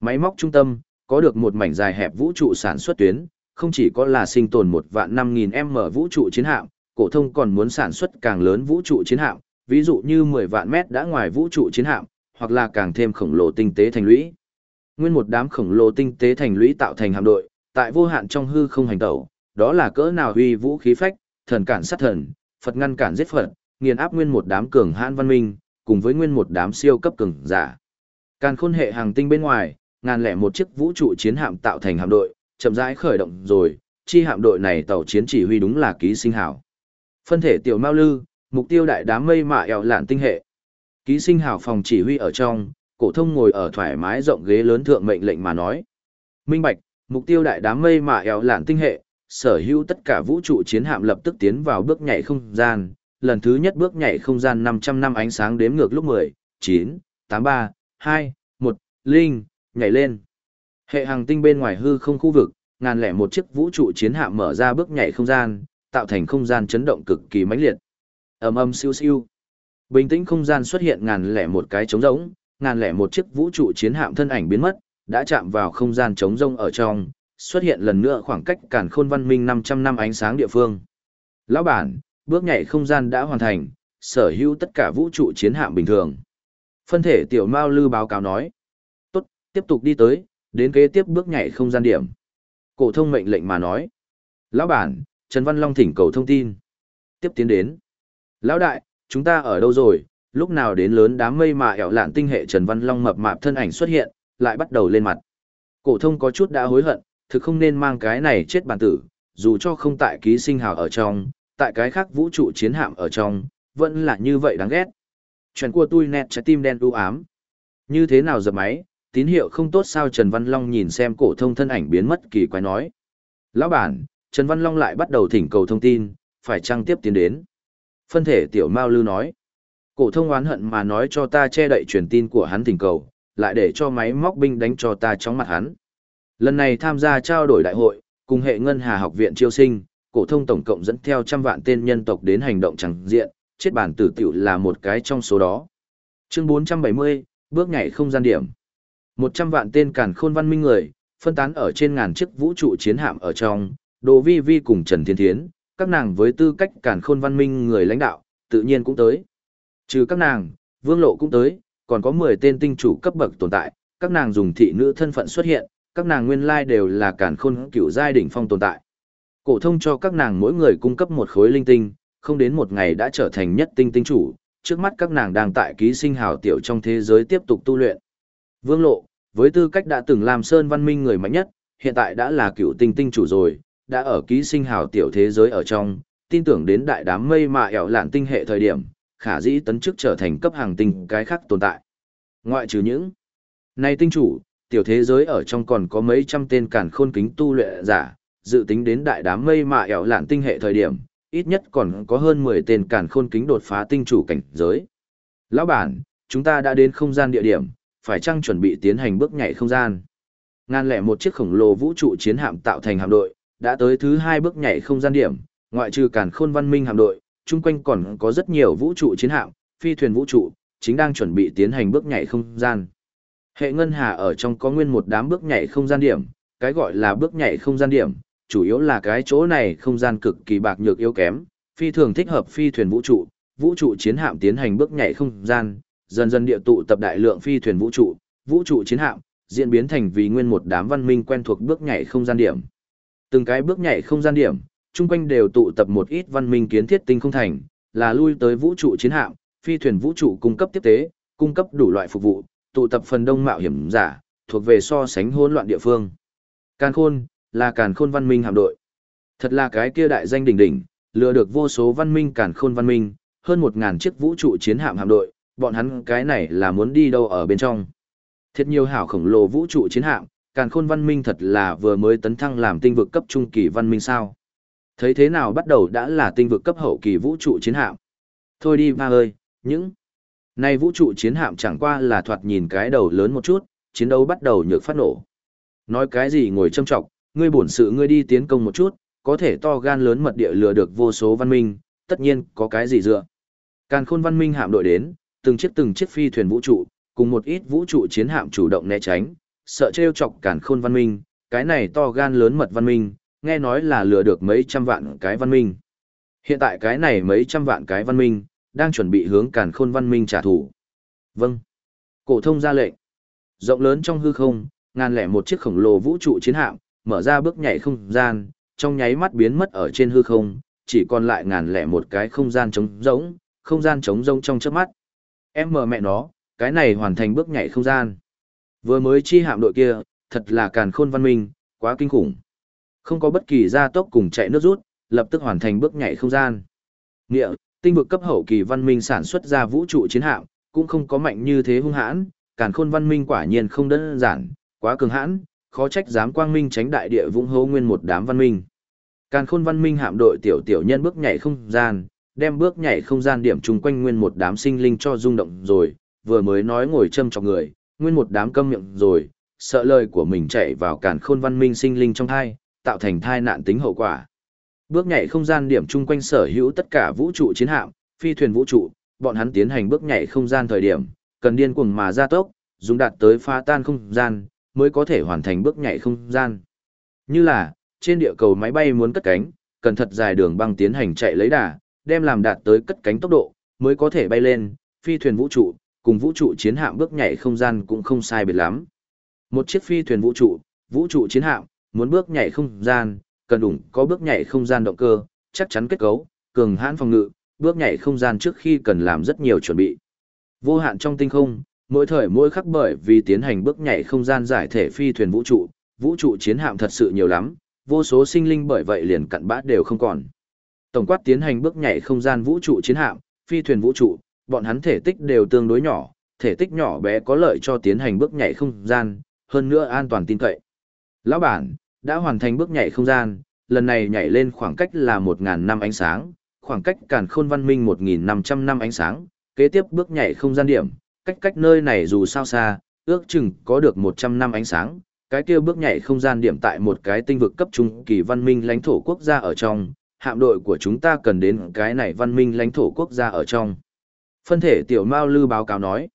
Máy móc trung tâm, có được một mảnh dài hẹp vũ trụ sản xuất tuyến, không chỉ có là sinh tồn một vạn năm nghìn m vũ trụ chiến hạm, cổ thông còn muốn sản xuất càng lớn vũ trụ chiến hạm, ví dụ như 10 vạn mét đã ngoài vũ trụ chiến hạm, hoặc là càng thêm khổng lồ tinh tế thành lũy. Nguyên một đám khổng lồ tinh tế thành lũy tạo thành hạm đội, tại vô hạn trong hư không hành tẩu, đó là cỡ nào huy vũ khí phách, thần cản sát thần, Phật ngăn cản giết Phật, nghiền áp nguyên một đám cường hãn văn minh, cùng với nguyên một đám siêu cấp cường giả. Càn khôn hệ hàng tinh bên ngoài, ngàn lẻ một chiếc vũ trụ chiến hạm tạo thành hạm đội, chậm rãi khởi động rồi, chi hạm đội này tàu chiến chỉ huy đúng là ký sinh hảo. Phân thể tiểu Mao Lư, mục tiêu đại đám mây mạ eo lạn tinh hệ. Ký sinh hảo phòng chỉ huy ở trong, cổ thông ngồi ở thoải mái rộng ghế lớn thượng mệnh lệnh mà nói. Minh Bạch, mục tiêu đại đám mây mạ eo lạn tinh hệ, sở hữu tất cả vũ trụ chiến hạm lập tức tiến vào bước nhảy không gian, lần thứ nhất bước nhảy không gian 500 năm ánh sáng đếm ngược lúc 10, 9, 83, 2, 1, linh, nhảy lên. Hệ hành tinh bên ngoài hư không khu vực, ngàn lẻ một chiếc vũ trụ chiến hạm mở ra bước nhảy không gian, tạo thành không gian chấn động cực kỳ mãnh liệt. Ầm ầm siêu siêu. Bình tĩnh không gian xuất hiện ngàn lẻ một cái trống rỗng, ngàn lẻ một chiếc vũ trụ chiến hạm thân ảnh biến mất, đã chạm vào không gian trống rông ở trong, xuất hiện lần nữa khoảng cách càn khôn văn minh 500 năm ánh sáng địa phương. Lão bản, bước nhảy không gian đã hoàn thành, sở hữu tất cả vũ trụ chiến hạm bình thường. Phân thể tiểu Mao Lư báo cáo nói. Tốt, tiếp tục đi tới, đến kế tiếp bước nhảy không gian điểm. Cổ thông mệnh lệnh mà nói. Lão bản, Trần Văn Long thỉnh cầu thông tin. Tiếp tiến đến. Lão đại, chúng ta ở đâu rồi? Lúc nào đến lớn đám mây mà ẻo lạn tinh hệ Trần Văn Long mập mạp thân ảnh xuất hiện, lại bắt đầu lên mặt. Cổ thông có chút đã hối hận, thực không nên mang cái này chết bản tử, dù cho không tại ký sinh hào ở trong, tại cái khác vũ trụ chiến hạm ở trong, vẫn là như vậy đáng ghét. Chuyện của tôi nét trái tim đen u ám. Như thế nào dập máy, tín hiệu không tốt sao Trần Văn Long nhìn xem cổ thông thân ảnh biến mất kỳ quái nói. Lão bản, Trần Văn Long lại bắt đầu thỉnh cầu thông tin, phải chăng tiếp tiến đến. Phân thể tiểu Mao Lư nói. Cổ thông oán hận mà nói cho ta che đậy truyền tin của hắn thỉnh cầu, lại để cho máy móc binh đánh cho ta trong mặt hắn. Lần này tham gia trao đổi đại hội, cùng hệ ngân hà học viện chiêu sinh, cổ thông tổng cộng dẫn theo trăm vạn tên nhân tộc đến hành động chẳng diện, chết bản tử tiểu là một cái trong số đó. Chương 470, bước nhảy không gian điểm. 100 vạn tên càn khôn văn minh người, phân tán ở trên ngàn chiếc vũ trụ chiến hạm ở trong, Đồ Vi Vi cùng Trần Thiên Thiến, các nàng với tư cách càn khôn văn minh người lãnh đạo, tự nhiên cũng tới. Trừ các nàng, vương lộ cũng tới, còn có 10 tên tinh chủ cấp bậc tồn tại, các nàng dùng thị nữ thân phận xuất hiện, các nàng nguyên lai đều là cản khôn cựu giai đỉnh phong tồn tại. Cổ thông cho các nàng mỗi người cung cấp một khối linh tinh, không đến một ngày đã trở thành nhất tinh tinh chủ, trước mắt các nàng đang tại ký sinh hào tiểu trong thế giới tiếp tục tu luyện. Vương Lộ, với tư cách đã từng làm sơn văn minh người mạnh nhất, hiện tại đã là cựu tinh tinh chủ rồi, đã ở ký sinh hào tiểu thế giới ở trong, tin tưởng đến đại đám mây mà ẻo lạn tinh hệ thời điểm, khả dĩ tấn chức trở thành cấp hàng tinh cái khác tồn tại. Ngoại trừ những này tinh chủ, tiểu thế giới ở trong còn có mấy trăm tên cản khôn kính tu luyện giả, dự tính đến đại đám mây mà ẻo lạn tinh hệ thời điểm, ít nhất còn có hơn 10 tên cản khôn kính đột phá tinh chủ cảnh giới. Lão bản, chúng ta đã đến không gian địa điểm, phải chăng chuẩn bị tiến hành bước nhảy không gian? Ngàn lẻ một chiếc khổng lồ vũ trụ chiến hạm tạo thành hạm đội, đã tới thứ hai bước nhảy không gian điểm, ngoại trừ cản khôn văn minh hạm đội, chung quanh còn có rất nhiều vũ trụ chiến hạm, phi thuyền vũ trụ, chính đang chuẩn bị tiến hành bước nhảy không gian. Hệ ngân hà ở trong có nguyên một đám bước nhảy không gian điểm, cái gọi là bước nhảy không gian điểm, chủ yếu là cái chỗ này không gian cực kỳ bạc nhược yếu kém, phi thường thích hợp phi thuyền vũ trụ, vũ trụ chiến hạm tiến hành bước nhảy không gian, dần dần địa tụ tập đại lượng phi thuyền vũ trụ, vũ trụ chiến hạm, diễn biến thành vì nguyên một đám văn minh quen thuộc bước nhảy không gian điểm. Từng cái bước nhảy không gian điểm, chung quanh đều tụ tập một ít văn minh kiến thiết tinh không thành, là lui tới vũ trụ chiến hạm, phi thuyền vũ trụ cung cấp tiếp tế, cung cấp đủ loại phục vụ, tụ tập phần đông mạo hiểm giả, thuộc về so sánh hỗn loạn địa phương. Càn Khôn, là Càn Khôn văn minh hạm đội. Thật là cái kia đại danh đỉnh đỉnh, lừa được vô số văn minh Càn Khôn văn minh, hơn một ngàn chiếc vũ trụ chiến hạm hạm đội, bọn hắn cái này là muốn đi đâu ở bên trong. Thật nhiều hảo khổng lồ vũ trụ chiến hạm, Càn Khôn văn minh thật là vừa mới tấn thăng làm tinh vực cấp trung kỳ văn minh sao? Thấy thế nào bắt đầu đã là tinh vực cấp hậu kỳ vũ trụ chiến hạm. Thôi đi ba ơi, những này vũ trụ chiến hạm chẳng qua là thoạt nhìn cái đầu lớn một chút, chiến đấu bắt đầu nhược phát nổ. Nói cái gì ngồi châm trọng, ngươi bổn sự ngươi đi tiến công một chút, có thể to gan lớn mật địa lừa được vô số văn minh, tất nhiên có cái gì dựa. Càn khôn văn minh hạm đội đến, từng chiếc từng chiếc phi thuyền vũ trụ, cùng một ít vũ trụ chiến hạm chủ động né tránh, sợ trêu chọc càn khôn văn minh, cái này to gan lớn mật văn minh, nghe nói là lừa được mấy trăm vạn cái văn minh. Hiện tại cái này mấy trăm vạn cái văn minh, đang chuẩn bị hướng càn khôn văn minh trả thù. Vâng. Cổ thông ra lệnh. Rộng lớn trong hư không, ngàn lẻ một chiếc khổng lồ vũ trụ chiến hạm, mở ra bước nhảy không gian, trong nháy mắt biến mất ở trên hư không, chỉ còn lại ngàn lẻ một cái không gian trống rỗng, không gian trống rỗng trong chớp mắt. Em mở mẹ nó, cái này hoàn thành bước nhảy không gian. Vừa mới chi hạm đội kia, thật là càn khôn văn minh, quá kinh khủng. Không có bất kỳ gia tốc cùng chạy nước rút, lập tức hoàn thành bước nhảy không gian. Nghĩa, tinh vực cấp hậu kỳ văn minh sản xuất ra vũ trụ chiến hạm, cũng không có mạnh như thế hung hãn, càn khôn văn minh quả nhiên không đơn giản, quá cường hãn, khó trách dám quang minh tránh đại địa vũng hố nguyên một đám văn minh. Càn khôn văn minh hạm đội tiểu tiểu nhân bước nhảy không gian, đem bước nhảy không gian điểm chung quanh nguyên một đám sinh linh cho rung động rồi, vừa mới nói ngồi châm chọc người, nguyên một đám câm miệng rồi, sợ lời của mình chạy vào càn khôn văn minh sinh linh trong thai, tạo thành thai nạn tính hậu quả. Bước nhảy không gian điểm chung quanh sở hữu tất cả vũ trụ chiến hạm, phi thuyền vũ trụ, bọn hắn tiến hành bước nhảy không gian thời điểm, cần điên cuồng mà gia tốc, dùng đạt tới phá tan không gian, mới có thể hoàn thành bước nhảy không gian. Như là, trên địa cầu máy bay muốn cất cánh, cần thật dài đường băng tiến hành chạy lấy đà, đem làm đạt tới cất cánh tốc độ, mới có thể bay lên, phi thuyền vũ trụ, cùng vũ trụ chiến hạm bước nhảy không gian cũng không sai biệt lắm. Một chiếc phi thuyền vũ trụ, vũ trụ chiến hạm, muốn bước nhảy không gian, cần đủ có bước nhảy không gian động cơ, chắc chắn kết cấu, cường hãn phòng ngự, bước nhảy không gian trước khi cần làm rất nhiều chuẩn bị. Vô hạn trong tinh không, mỗi thời mỗi khắc bởi vì tiến hành bước nhảy không gian giải thể phi thuyền vũ trụ, vũ trụ chiến hạm thật sự nhiều lắm, vô số sinh linh bởi vậy liền cặn bã đều không còn. Tổng quát tiến hành bước nhảy không gian vũ trụ chiến hạm, phi thuyền vũ trụ, bọn hắn thể tích đều tương đối nhỏ, thể tích nhỏ bé có lợi cho tiến hành bước nhảy không gian, hơn nữa an toàn tin cậy. Lão bản, đã hoàn thành bước nhảy không gian, lần này nhảy lên khoảng cách là 1.000 năm ánh sáng, khoảng cách càn khôn văn minh 1.500 năm ánh sáng, kế tiếp bước nhảy không gian điểm, cách cách nơi này dù sao xa, ước chừng có được 100 năm ánh sáng, cái kia bước nhảy không gian điểm tại một cái tinh vực cấp trung kỳ văn minh lãnh thổ quốc gia ở trong, hạm đội của chúng ta cần đến cái này văn minh lãnh thổ quốc gia ở trong. Phân thể tiểu Mao Lư báo cáo nói,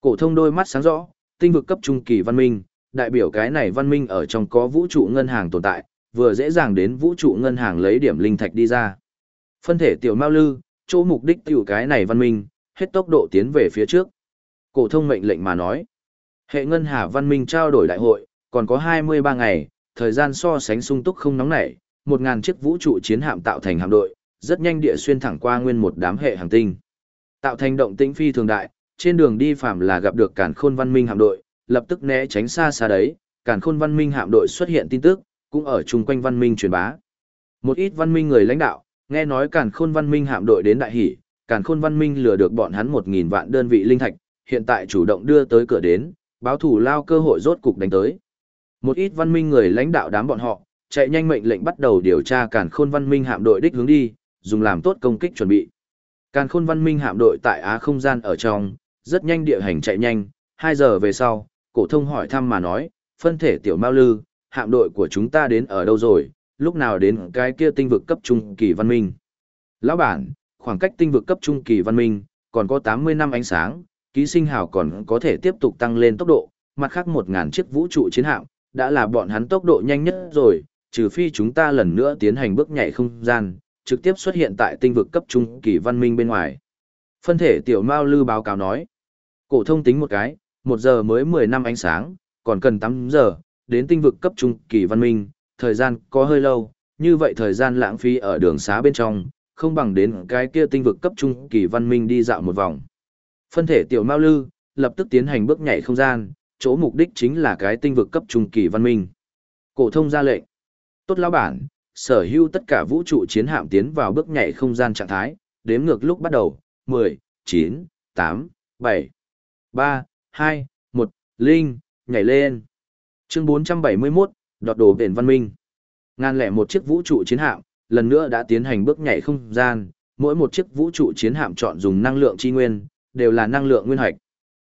cổ thông đôi mắt sáng rõ, tinh vực cấp trung kỳ văn minh, đại biểu cái này văn minh ở trong có vũ trụ ngân hàng tồn tại, vừa dễ dàng đến vũ trụ ngân hàng lấy điểm linh thạch đi ra. Phân thể tiểu Mao Lư, chỗ mục đích tiểu cái này văn minh, hết tốc độ tiến về phía trước. Cổ thông mệnh lệnh mà nói. Hệ ngân hà văn minh trao đổi đại hội, còn có 23 ngày, thời gian so sánh sung túc không nóng nảy, 1000 chiếc vũ trụ chiến hạm tạo thành hạm đội, rất nhanh địa xuyên thẳng qua nguyên một đám hệ hành tinh. Tạo thành động tĩnh phi thường đại, trên đường đi phạm là gặp được Càn Khôn Văn Minh hạm đội, lập tức né tránh xa xa đấy, Càn Khôn Văn Minh hạm đội xuất hiện tin tức, cũng ở chung quanh văn minh truyền bá. Một ít văn minh người lãnh đạo, nghe nói Càn Khôn Văn Minh hạm đội đến đại hỷ, Càn Khôn Văn Minh lừa được bọn hắn 1000 vạn đơn vị linh thạch, hiện tại chủ động đưa tới cửa đến, báo thủ lao cơ hội rốt cục đánh tới. Một ít văn minh người lãnh đạo đám bọn họ, chạy nhanh mệnh lệnh bắt đầu điều tra Càn Khôn Văn Minh hạm đội đích hướng đi, dùng làm tốt công kích chuẩn bị. Càn Khôn Văn Minh hạm đội tại Á không gian ở trong, rất nhanh địa hành chạy nhanh, 2 giờ về sau, cổ thông hỏi thăm mà nói, phân thể tiểu Mao Lư, hạm đội của chúng ta đến ở đâu rồi, lúc nào đến cái kia tinh vực cấp trung kỳ văn minh. Lão bản, khoảng cách tinh vực cấp trung kỳ văn minh, còn có 80 năm ánh sáng, ký sinh hào còn có thể tiếp tục tăng lên tốc độ, mặt khác 1.000 chiếc vũ trụ chiến hạm, đã là bọn hắn tốc độ nhanh nhất rồi, trừ phi chúng ta lần nữa tiến hành bước nhảy không gian, trực tiếp xuất hiện tại tinh vực cấp trung kỳ văn minh bên ngoài. Phân thể tiểu Mao Lư báo cáo nói, cổ thông tính một cái, một giờ mới 10 năm ánh sáng, còn cần tám giờ, đến tinh vực cấp trung kỳ văn minh, thời gian có hơi lâu, như vậy thời gian lãng phí ở đường xá bên trong, không bằng đến cái kia tinh vực cấp trung kỳ văn minh đi dạo một vòng. Phân thể tiểu Mao Lư, lập tức tiến hành bước nhảy không gian, chỗ mục đích chính là cái tinh vực cấp trung kỳ văn minh. Cổ thông ra lệnh. Tốt lão bản, sở hữu tất cả vũ trụ chiến hạm tiến vào bước nhảy không gian trạng thái, đếm ngược lúc bắt đầu, 10, 9, 8, 7, 3, 2, 1, linh, nhảy lên. Chương 471, đọt đồ biển văn minh. Ngàn lẻ một chiếc vũ trụ chiến hạm, lần nữa đã tiến hành bước nhảy không gian, mỗi một chiếc vũ trụ chiến hạm chọn dùng năng lượng chi nguyên, đều là năng lượng nguyên hạch.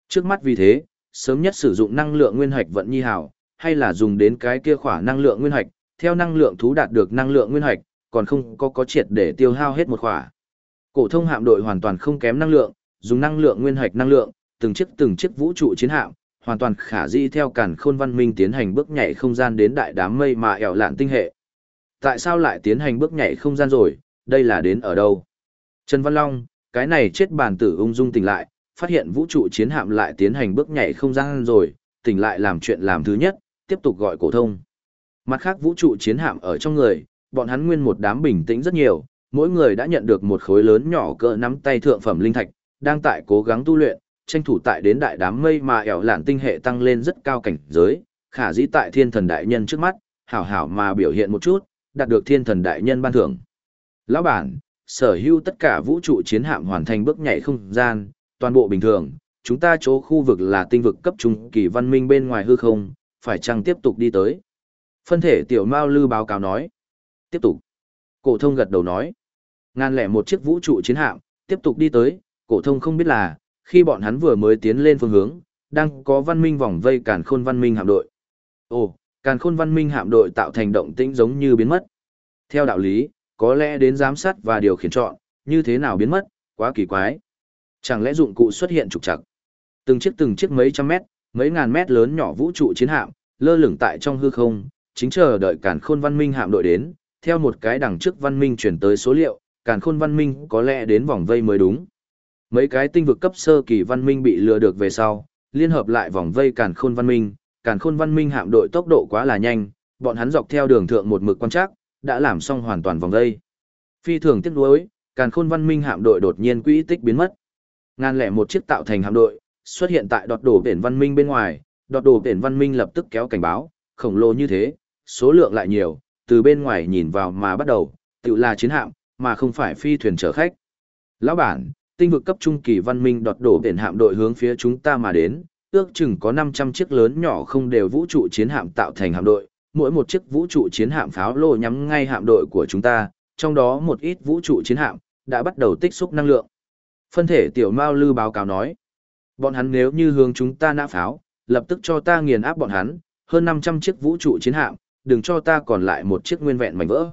Trước mắt vì thế, sớm nhất sử dụng năng lượng nguyên hạch vận nhi hảo, hay là dùng đến cái kia khỏa năng lượng nguyên hạch, theo năng lượng thú đạt được năng lượng nguyên hạch, còn không có có triệt để tiêu hao hết một khỏa. Cổ thông hạm đội hoàn toàn không kém năng lượng, dùng năng lượng nguyên hạch năng lượng, từng chiếc từng chiếc vũ trụ chiến hạm, hoàn toàn khả di theo cản khôn văn minh tiến hành bước nhảy không gian đến đại đám mây mà ẻo lạn tinh hệ. Tại sao lại tiến hành bước nhảy không gian rồi, đây là đến ở đâu? Trần Văn Long, cái này chết bàn tử ung dung tỉnh lại, phát hiện vũ trụ chiến hạm lại tiến hành bước nhảy không gian rồi, tỉnh lại làm chuyện làm thứ nhất, tiếp tục gọi cổ thông. Mặt khác vũ trụ chiến hạm ở trong người, bọn hắn nguyên một đám bình tĩnh rất nhiều, mỗi người đã nhận được một khối lớn nhỏ cỡ nắm tay thượng phẩm linh thạch, đang tại cố gắng tu luyện, tranh thủ tại đến đại đám mây mà ẻo lạn tinh hệ tăng lên rất cao cảnh giới, khả dĩ tại thiên thần đại nhân trước mắt, hảo hảo mà biểu hiện một chút, đạt được thiên thần đại nhân ban thưởng. Lão bản, sở hữu tất cả vũ trụ chiến hạm hoàn thành bước nhảy không gian, toàn bộ bình thường, chúng ta chỗ khu vực là tinh vực cấp trung kỳ văn minh bên ngoài hư không, phải chăng tiếp tục đi tới. Phân thể tiểu Mao Lư báo cáo nói. Tiếp tục. Cổ thông gật đầu nói. Ngàn lẻ một chiếc vũ trụ chiến hạm, tiếp tục đi tới, cổ thông không biết là, khi bọn hắn vừa mới tiến lên phương hướng, đang có văn minh vòng vây càn khôn văn minh hạm đội. Ồ, càn khôn văn minh hạm đội tạo thành động tĩnh giống như biến mất. Theo đạo lý, có lẽ đến giám sát và điều khiển chọn, như thế nào biến mất, quá kỳ quái. Chẳng lẽ dụng cụ xuất hiện trục trặc? Từng chiếc từng chiếc mấy trăm mét, mấy ngàn mét lớn nhỏ vũ trụ chiến hạm, lơ lửng tại trong hư không, chính chờ đợi càn khôn văn minh hạm đội đến, theo một cái đằng trước văn minh chuyển tới số liệu, càn khôn văn minh có lẽ đến vòng vây mới đúng. Mấy cái tinh vực cấp sơ kỳ văn minh bị lừa được về sau, liên hợp lại vòng vây càn khôn văn minh, càn khôn văn minh hạm đội tốc độ quá là nhanh, bọn hắn dọc theo đường thượng một mực quan trắc, đã làm xong hoàn toàn vòng vây. Phi thường tiếc nuối, càn khôn văn minh hạm đội đột nhiên quỹ tích biến mất. Ngàn lẻ một chiếc tạo thành hạm đội, xuất hiện tại đọt đổ biển văn minh bên ngoài, đọt đổ biển văn minh lập tức kéo cảnh báo, khổng lồ như thế, số lượng lại nhiều, từ bên ngoài nhìn vào mà bắt đầu, tự là chiến hạm, mà không phải phi thuyền chở khách. Lão bản, tinh vực cấp trung kỳ văn minh đọt đổ biển hạm đội hướng phía chúng ta mà đến, ước chừng có 500 chiếc lớn nhỏ không đều vũ trụ chiến hạm tạo thành hạm đội, mỗi một chiếc vũ trụ chiến hạm pháo lô nhắm ngay hạm đội của chúng ta, trong đó một ít vũ trụ chiến hạm đã bắt đầu tích xúc năng lượng. Phân thể tiểu Mao Lư báo cáo nói, bọn hắn nếu như hướng chúng ta nã pháo, lập tức cho ta nghiền áp bọn hắn, hơn 500 chiếc vũ trụ chiến hạm, đừng cho ta còn lại một chiếc nguyên vẹn mảnh vỡ.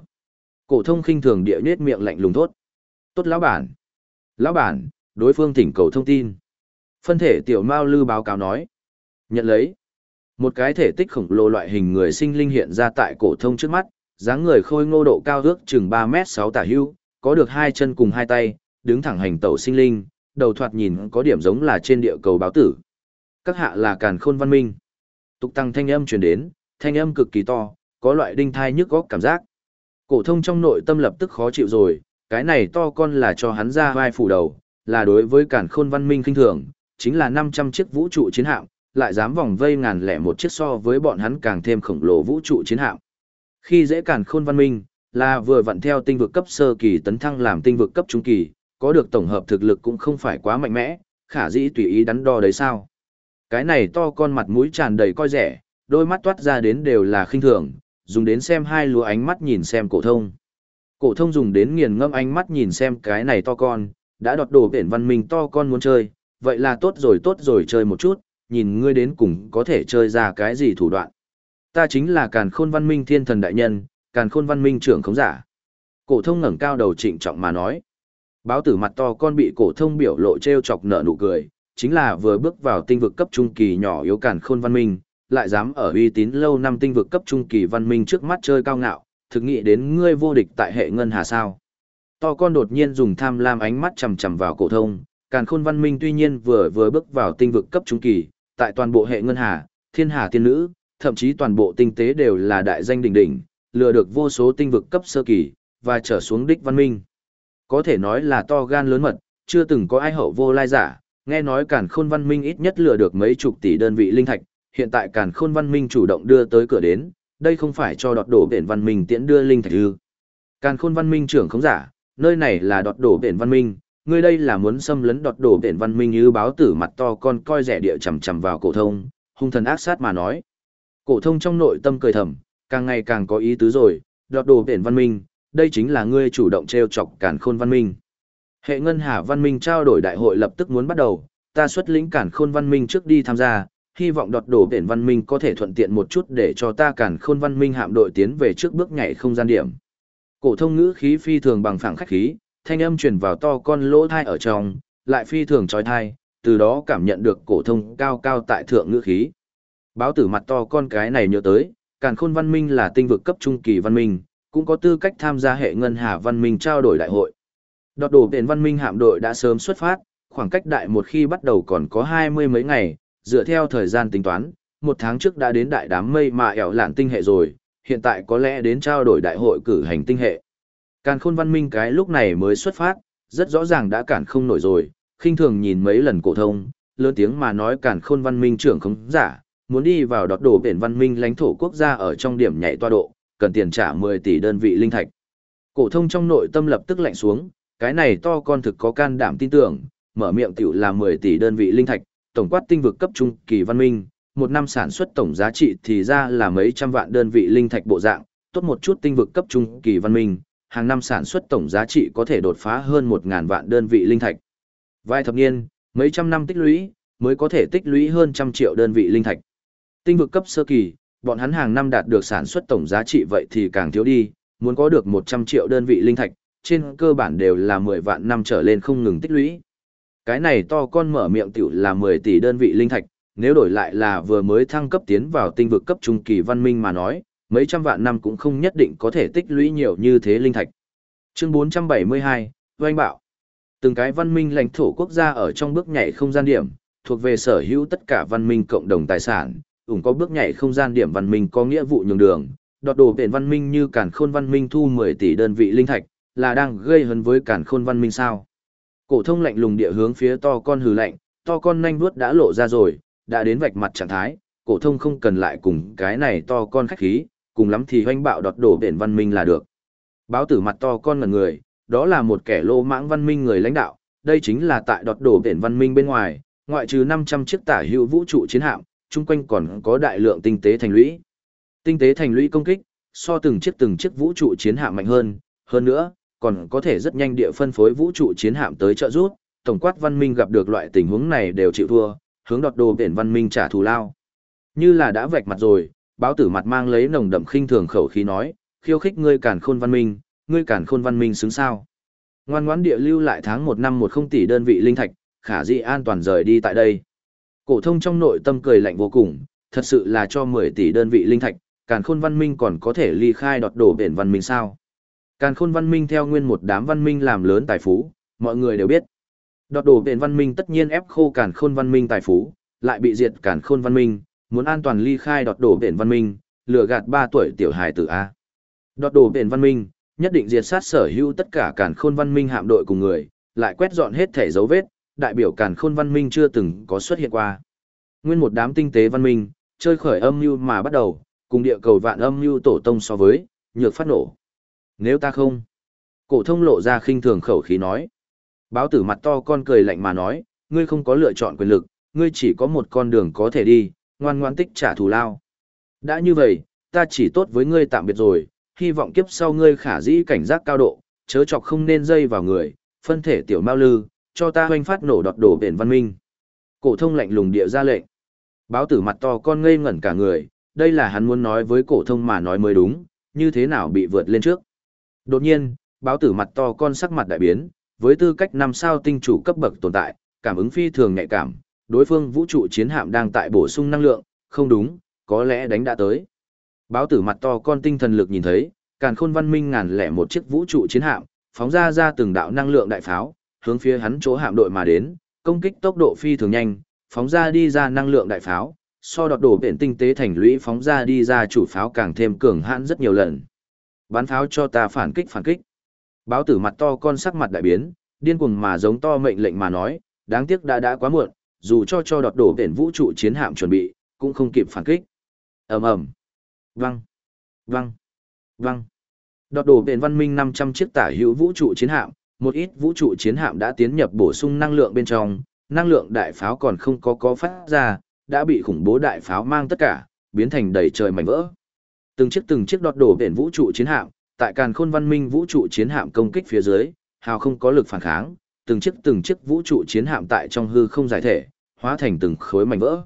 Cổ thông khinh thường địa nhếch miệng lạnh lùng thốt. Tốt lão bản. Lão bản, đối phương thỉnh cầu thông tin. Phân thể tiểu Mao Lư báo cáo nói. Nhận lấy. Một cái thể tích khổng lồ loại hình người sinh linh hiện ra tại cổ thông trước mắt, dáng người khôi ngô độ cao ước chừng 3 mét 6 tả hữu, có được hai chân cùng hai tay, đứng thẳng hành tẩu sinh linh, đầu thoạt nhìn có điểm giống là trên địa cầu báo tử. Các hạ là càn khôn văn minh. Tục tăng thanh âm truyền đến, thanh âm cực kỳ to, có loại đinh thai nhức góc cảm giác. Cổ thông trong nội tâm lập tức khó chịu rồi, cái này to con là cho hắn ra vai phủ đầu, là đối với càn khôn văn minh kinh thường, chính là 500 chiếc vũ trụ chiến hạm, lại dám vòng vây ngàn lẻ một chiếc so với bọn hắn càng thêm khổng lồ vũ trụ chiến hạm. Khi dễ càn khôn văn minh, là vừa vặn theo tinh vực cấp sơ kỳ tấn thăng làm tinh vực cấp trung kỳ, có được tổng hợp thực lực cũng không phải quá mạnh mẽ, khả dĩ tùy ý đắn đo đấy sao. Cái này to con mặt mũi tràn đầy coi rẻ, đôi mắt toát ra đến đều là khinh thường, dùng đến xem hai lúa ánh mắt nhìn xem cổ thông. Cổ thông dùng đến nghiền ngâm ánh mắt nhìn xem cái này to con, đã đọt đồ biển văn minh to con muốn chơi, vậy là tốt rồi tốt rồi chơi một chút, nhìn ngươi đến cùng có thể chơi ra cái gì thủ đoạn. Ta chính là càn khôn văn minh thiên thần đại nhân, càn khôn văn minh trưởng khống giả. Cổ thông ngẩng cao đầu trịnh trọng mà nói. Báo tử mặt to con bị cổ thông biểu lộ treo chọc nở nụ cười, chính là vừa bước vào tinh vực cấp trung kỳ nhỏ yếu càn khôn văn minh, lại dám ở uy tín lâu năm tinh vực cấp trung kỳ văn minh trước mắt chơi cao ngạo, thực nghĩ đến ngươi vô địch tại hệ ngân hà sao. To con đột nhiên dùng tham lam ánh mắt chằm chằm vào cổ thông, càn khôn văn minh tuy nhiên vừa vừa bước vào tinh vực cấp trung kỳ, tại toàn bộ hệ ngân hà, thiên hà tiên nữ, thậm chí toàn bộ tinh tế đều là đại danh đỉnh đỉnh, lừa được vô số tinh vực cấp sơ kỳ, và trở xuống đích văn minh. Có thể nói là to gan lớn mật, chưa từng có ai hậu vô lai giả, nghe nói càn khôn văn minh ít nhất lừa được mấy chục tỷ đơn vị linh thạch, hiện tại càn khôn văn minh chủ động đưa tới cửa đến, đây không phải cho đọt đổ biển văn minh tiễn đưa linh thạch ư. Càn khôn văn minh trưởng không giả, nơi này là đọt đổ biển văn minh, ngươi đây là muốn xâm lấn đọt đổ biển văn minh như báo tử mặt to con coi rẻ địa chằm chằm vào cổ thông, hung thần ác sát mà nói. Cổ thông trong nội tâm cười thầm, càng ngày càng có ý tứ rồi, đọt đổ biển văn minh, đây chính là ngươi chủ động treo chọc càn khôn văn minh. Hệ ngân hà văn minh trao đổi đại hội lập tức muốn bắt đầu, ta xuất lĩnh cản khôn văn minh trước đi tham gia, hy vọng đọt đổ biển văn minh có thể thuận tiện một chút để cho ta cản khôn văn minh hạm đội tiến về trước bước nhảy không gian điểm. Cổ thông ngữ khí phi thường bằng phẳng khách khí, thanh âm truyền vào to con lỗ thai ở trong, lại phi thường trói thai, từ đó cảm nhận được cổ thông cao cao tại thượng ngữ khí. Báo tử mặt to con cái này nhớ tới, càn khôn văn minh là tinh vực cấp trung kỳ văn minh, cũng có tư cách tham gia hệ ngân hà văn minh trao đổi đại hội. Đọt đổ biển văn minh hạm đội đã sớm xuất phát, khoảng cách đại một khi bắt đầu còn có hai mươi mấy ngày, dựa theo thời gian tính toán, một tháng trước đã đến đại đám mây mà ẻo lạn tinh hệ rồi, hiện tại có lẽ đến trao đổi đại hội cử hành tinh hệ. Càn khôn văn minh cái lúc này mới xuất phát, rất rõ ràng đã cản không nổi rồi, khinh thường nhìn mấy lần cổ thông, lớn tiếng mà nói càn khôn văn minh trưởng không giả, muốn đi vào đọt đổ biển văn minh lãnh thổ quốc gia ở trong điểm nhảy toa độ, cần tiền trả 10 tỷ đơn vị linh thạch. Cổ thông trong nội tâm lập tức lạnh xuống, cái này to con thực có can đảm tin tưởng, mở miệng tiểu là 10 tỷ đơn vị linh thạch, tổng quát tinh vực cấp trung kỳ văn minh, một năm sản xuất tổng giá trị thì ra là mấy trăm vạn đơn vị linh thạch bộ dạng, tốt một chút tinh vực cấp trung kỳ văn minh, hàng năm sản xuất tổng giá trị có thể đột phá hơn 1000 vạn đơn vị linh thạch. Vài thập niên, mấy trăm năm tích lũy, mới có thể tích lũy hơn trăm triệu đơn vị linh thạch. Tinh vực cấp sơ kỳ, bọn hắn hàng năm đạt được sản xuất tổng giá trị vậy thì càng thiếu đi, muốn có được 100 triệu đơn vị linh thạch, trên cơ bản đều là 10 vạn năm trở lên không ngừng tích lũy. Cái này to con mở miệng tiểu là 10 tỷ đơn vị linh thạch, nếu đổi lại là vừa mới thăng cấp tiến vào tinh vực cấp trung kỳ văn minh mà nói, mấy trăm vạn năm cũng không nhất định có thể tích lũy nhiều như thế linh thạch. Chương 472, Doanh Bạo Từng cái văn minh lãnh thổ quốc gia ở trong bước nhảy không gian điểm, thuộc về sở hữu tất cả văn minh cộng đồng tài sản, ủng có bước nhảy không gian điểm văn minh có nghĩa vụ nhường đường, đọt đồ tiền văn minh như cản khôn văn minh thu 10 tỷ đơn vị linh thạch, là đang gây hấn với cản khôn văn minh sao. Cổ thông lạnh lùng địa hướng phía to con hừ lạnh, to con nhanh vuốt đã lộ ra rồi, đã đến vạch mặt trạng thái, cổ thông không cần lại cùng cái này to con khách khí, cùng lắm thì hoanh bạo đọt đổ biển văn minh là được. Báo tử mặt to con ngần người, đó là một kẻ lô mãng văn minh người lãnh đạo, đây chính là tại đọt đổ biển văn minh bên ngoài, ngoại trừ 500 chiếc tả hữu vũ trụ chiến hạm, chung quanh còn có đại lượng tinh tế thành lũy. Tinh tế thành lũy công kích, so từng chiếc từng chiếc vũ trụ chiến hạm mạnh hơn, hơn nữa, còn có thể rất nhanh địa phân phối vũ trụ chiến hạm tới trợ giúp, tổng quát văn minh gặp được loại tình huống này đều chịu thua, hướng đọt đồ biển văn minh trả thù lao. Như là đã vạch mặt rồi, báo tử mặt mang lấy nồng đậm khinh thường khẩu khí nói, khiêu khích ngươi cản khôn văn minh, ngươi cản khôn văn minh xứng sao. Ngoan ngoãn địa lưu lại tháng một năm một không tỷ đơn vị linh thạch, khả dị an toàn rời đi tại đây. Cổ thông trong nội tâm cười lạnh vô cùng, thật sự là cho 10 tỷ đơn vị linh thạch, càn khôn văn minh còn có thể ly khai đọt đổ biển văn minh sao. Càn khôn văn minh theo nguyên một đám văn minh làm lớn tài phú, mọi người đều biết. Đọt đổ bền văn minh tất nhiên ép khô càn khôn văn minh tài phú, lại bị diệt càn khôn văn minh, muốn an toàn ly khai đọt đổ bền văn minh, lừa gạt 3 tuổi tiểu hài tử A. Đọt đổ bền văn minh, nhất định diệt sát sở hữu tất cả càn khôn văn minh hạm đội cùng người, lại quét dọn hết thể dấu vết, đại biểu càn khôn văn minh chưa từng có xuất hiện qua. Nguyên một đám tinh tế văn minh, chơi khởi âm mưu mà bắt đầu, cùng địa cầu vạn âm mưu tổ tông so với, nhược phát nổ. Nếu ta không, cổ thông lộ ra khinh thường khẩu khí nói. Báo tử mặt to con cười lạnh mà nói, ngươi không có lựa chọn quyền lực, ngươi chỉ có một con đường có thể đi, ngoan ngoan tích trả thù lao. Đã như vậy, ta chỉ tốt với ngươi tạm biệt rồi, hy vọng kiếp sau ngươi khả dĩ cảnh giác cao độ, chớ chọc không nên dây vào người, phân thể tiểu mao lư, cho ta hoanh phát nổ đọt đổ biển văn minh. Cổ thông lạnh lùng địa ra lệnh. Báo tử mặt to con ngây ngẩn cả người, đây là hắn muốn nói với cổ thông mà nói mới đúng, như thế nào bị vượt lên trước. Đột nhiên, báo tử mặt to con sắc mặt đại biến, với tư cách năm sao tinh chủ cấp bậc tồn tại, cảm ứng phi thường nhạy cảm, đối phương vũ trụ chiến hạm đang tại bổ sung năng lượng, không đúng, có lẽ đánh đã tới. Báo tử mặt to con tinh thần lực nhìn thấy, càn khôn văn minh ngàn lẻ một chiếc vũ trụ chiến hạm, phóng ra ra từng đạo năng lượng đại pháo, hướng phía hắn chỗ hạm đội mà đến, công kích tốc độ phi thường nhanh, phóng ra đi ra năng lượng đại pháo, so đọt đổ biển tinh tế thành lũy phóng ra đi ra chủ pháo càng thêm cường hãn rất nhiều lần. Bắn pháo cho ta phản kích phản kích. Báo tử mặt to con sắc mặt đại biến, điên cuồng mà giống to mệnh lệnh mà nói, đáng tiếc đã đã quá muộn, dù cho cho đọt đổ biển vũ trụ chiến hạm chuẩn bị, cũng không kịp phản kích. ầm ầm, văng, văng, văng. Đọt đổ biển văn minh 500 chiếc tả hữu vũ trụ chiến hạm, một ít vũ trụ chiến hạm đã tiến nhập bổ sung năng lượng bên trong, năng lượng đại pháo còn không có có phát ra, đã bị khủng bố đại pháo mang tất cả, biến thành đầy trời mảnh vỡ. Từng chiếc từng chiếc đọt đổ biển vũ trụ chiến hạm, tại càn khôn văn minh vũ trụ chiến hạm công kích phía dưới, hào không có lực phản kháng, từng chiếc từng chiếc vũ trụ chiến hạm tại trong hư không giải thể, hóa thành từng khối mảnh vỡ.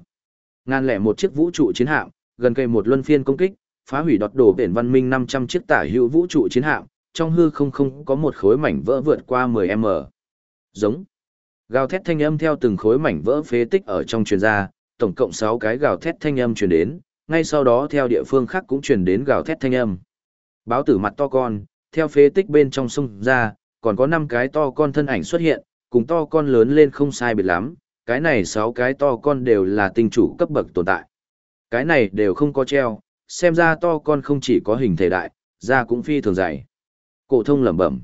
Ngàn lẻ một chiếc vũ trụ chiến hạm, gần cây một luân phiên công kích, phá hủy đọt đổ biển văn minh 500 chiếc tả hữu vũ trụ chiến hạm, trong hư không không có một khối mảnh vỡ vượt qua 10m. Giống. Gào thét thanh âm theo từng khối mảnh vỡ phế tích ở trong truyền ra, tổng cộng 6 cái gào thét thanh âm truyền đến, ngay sau đó theo địa phương khác cũng truyền đến gào thét thanh âm. Báo tử mặt to con, theo phế tích bên trong sông ra, còn có 5 cái to con thân ảnh xuất hiện, cùng to con lớn lên không sai biệt lắm, cái này 6 cái to con đều là tinh chủ cấp bậc tồn tại. Cái này đều không có treo, xem ra to con không chỉ có hình thể đại, da cũng phi thường dày. Cổ thông lẩm bẩm.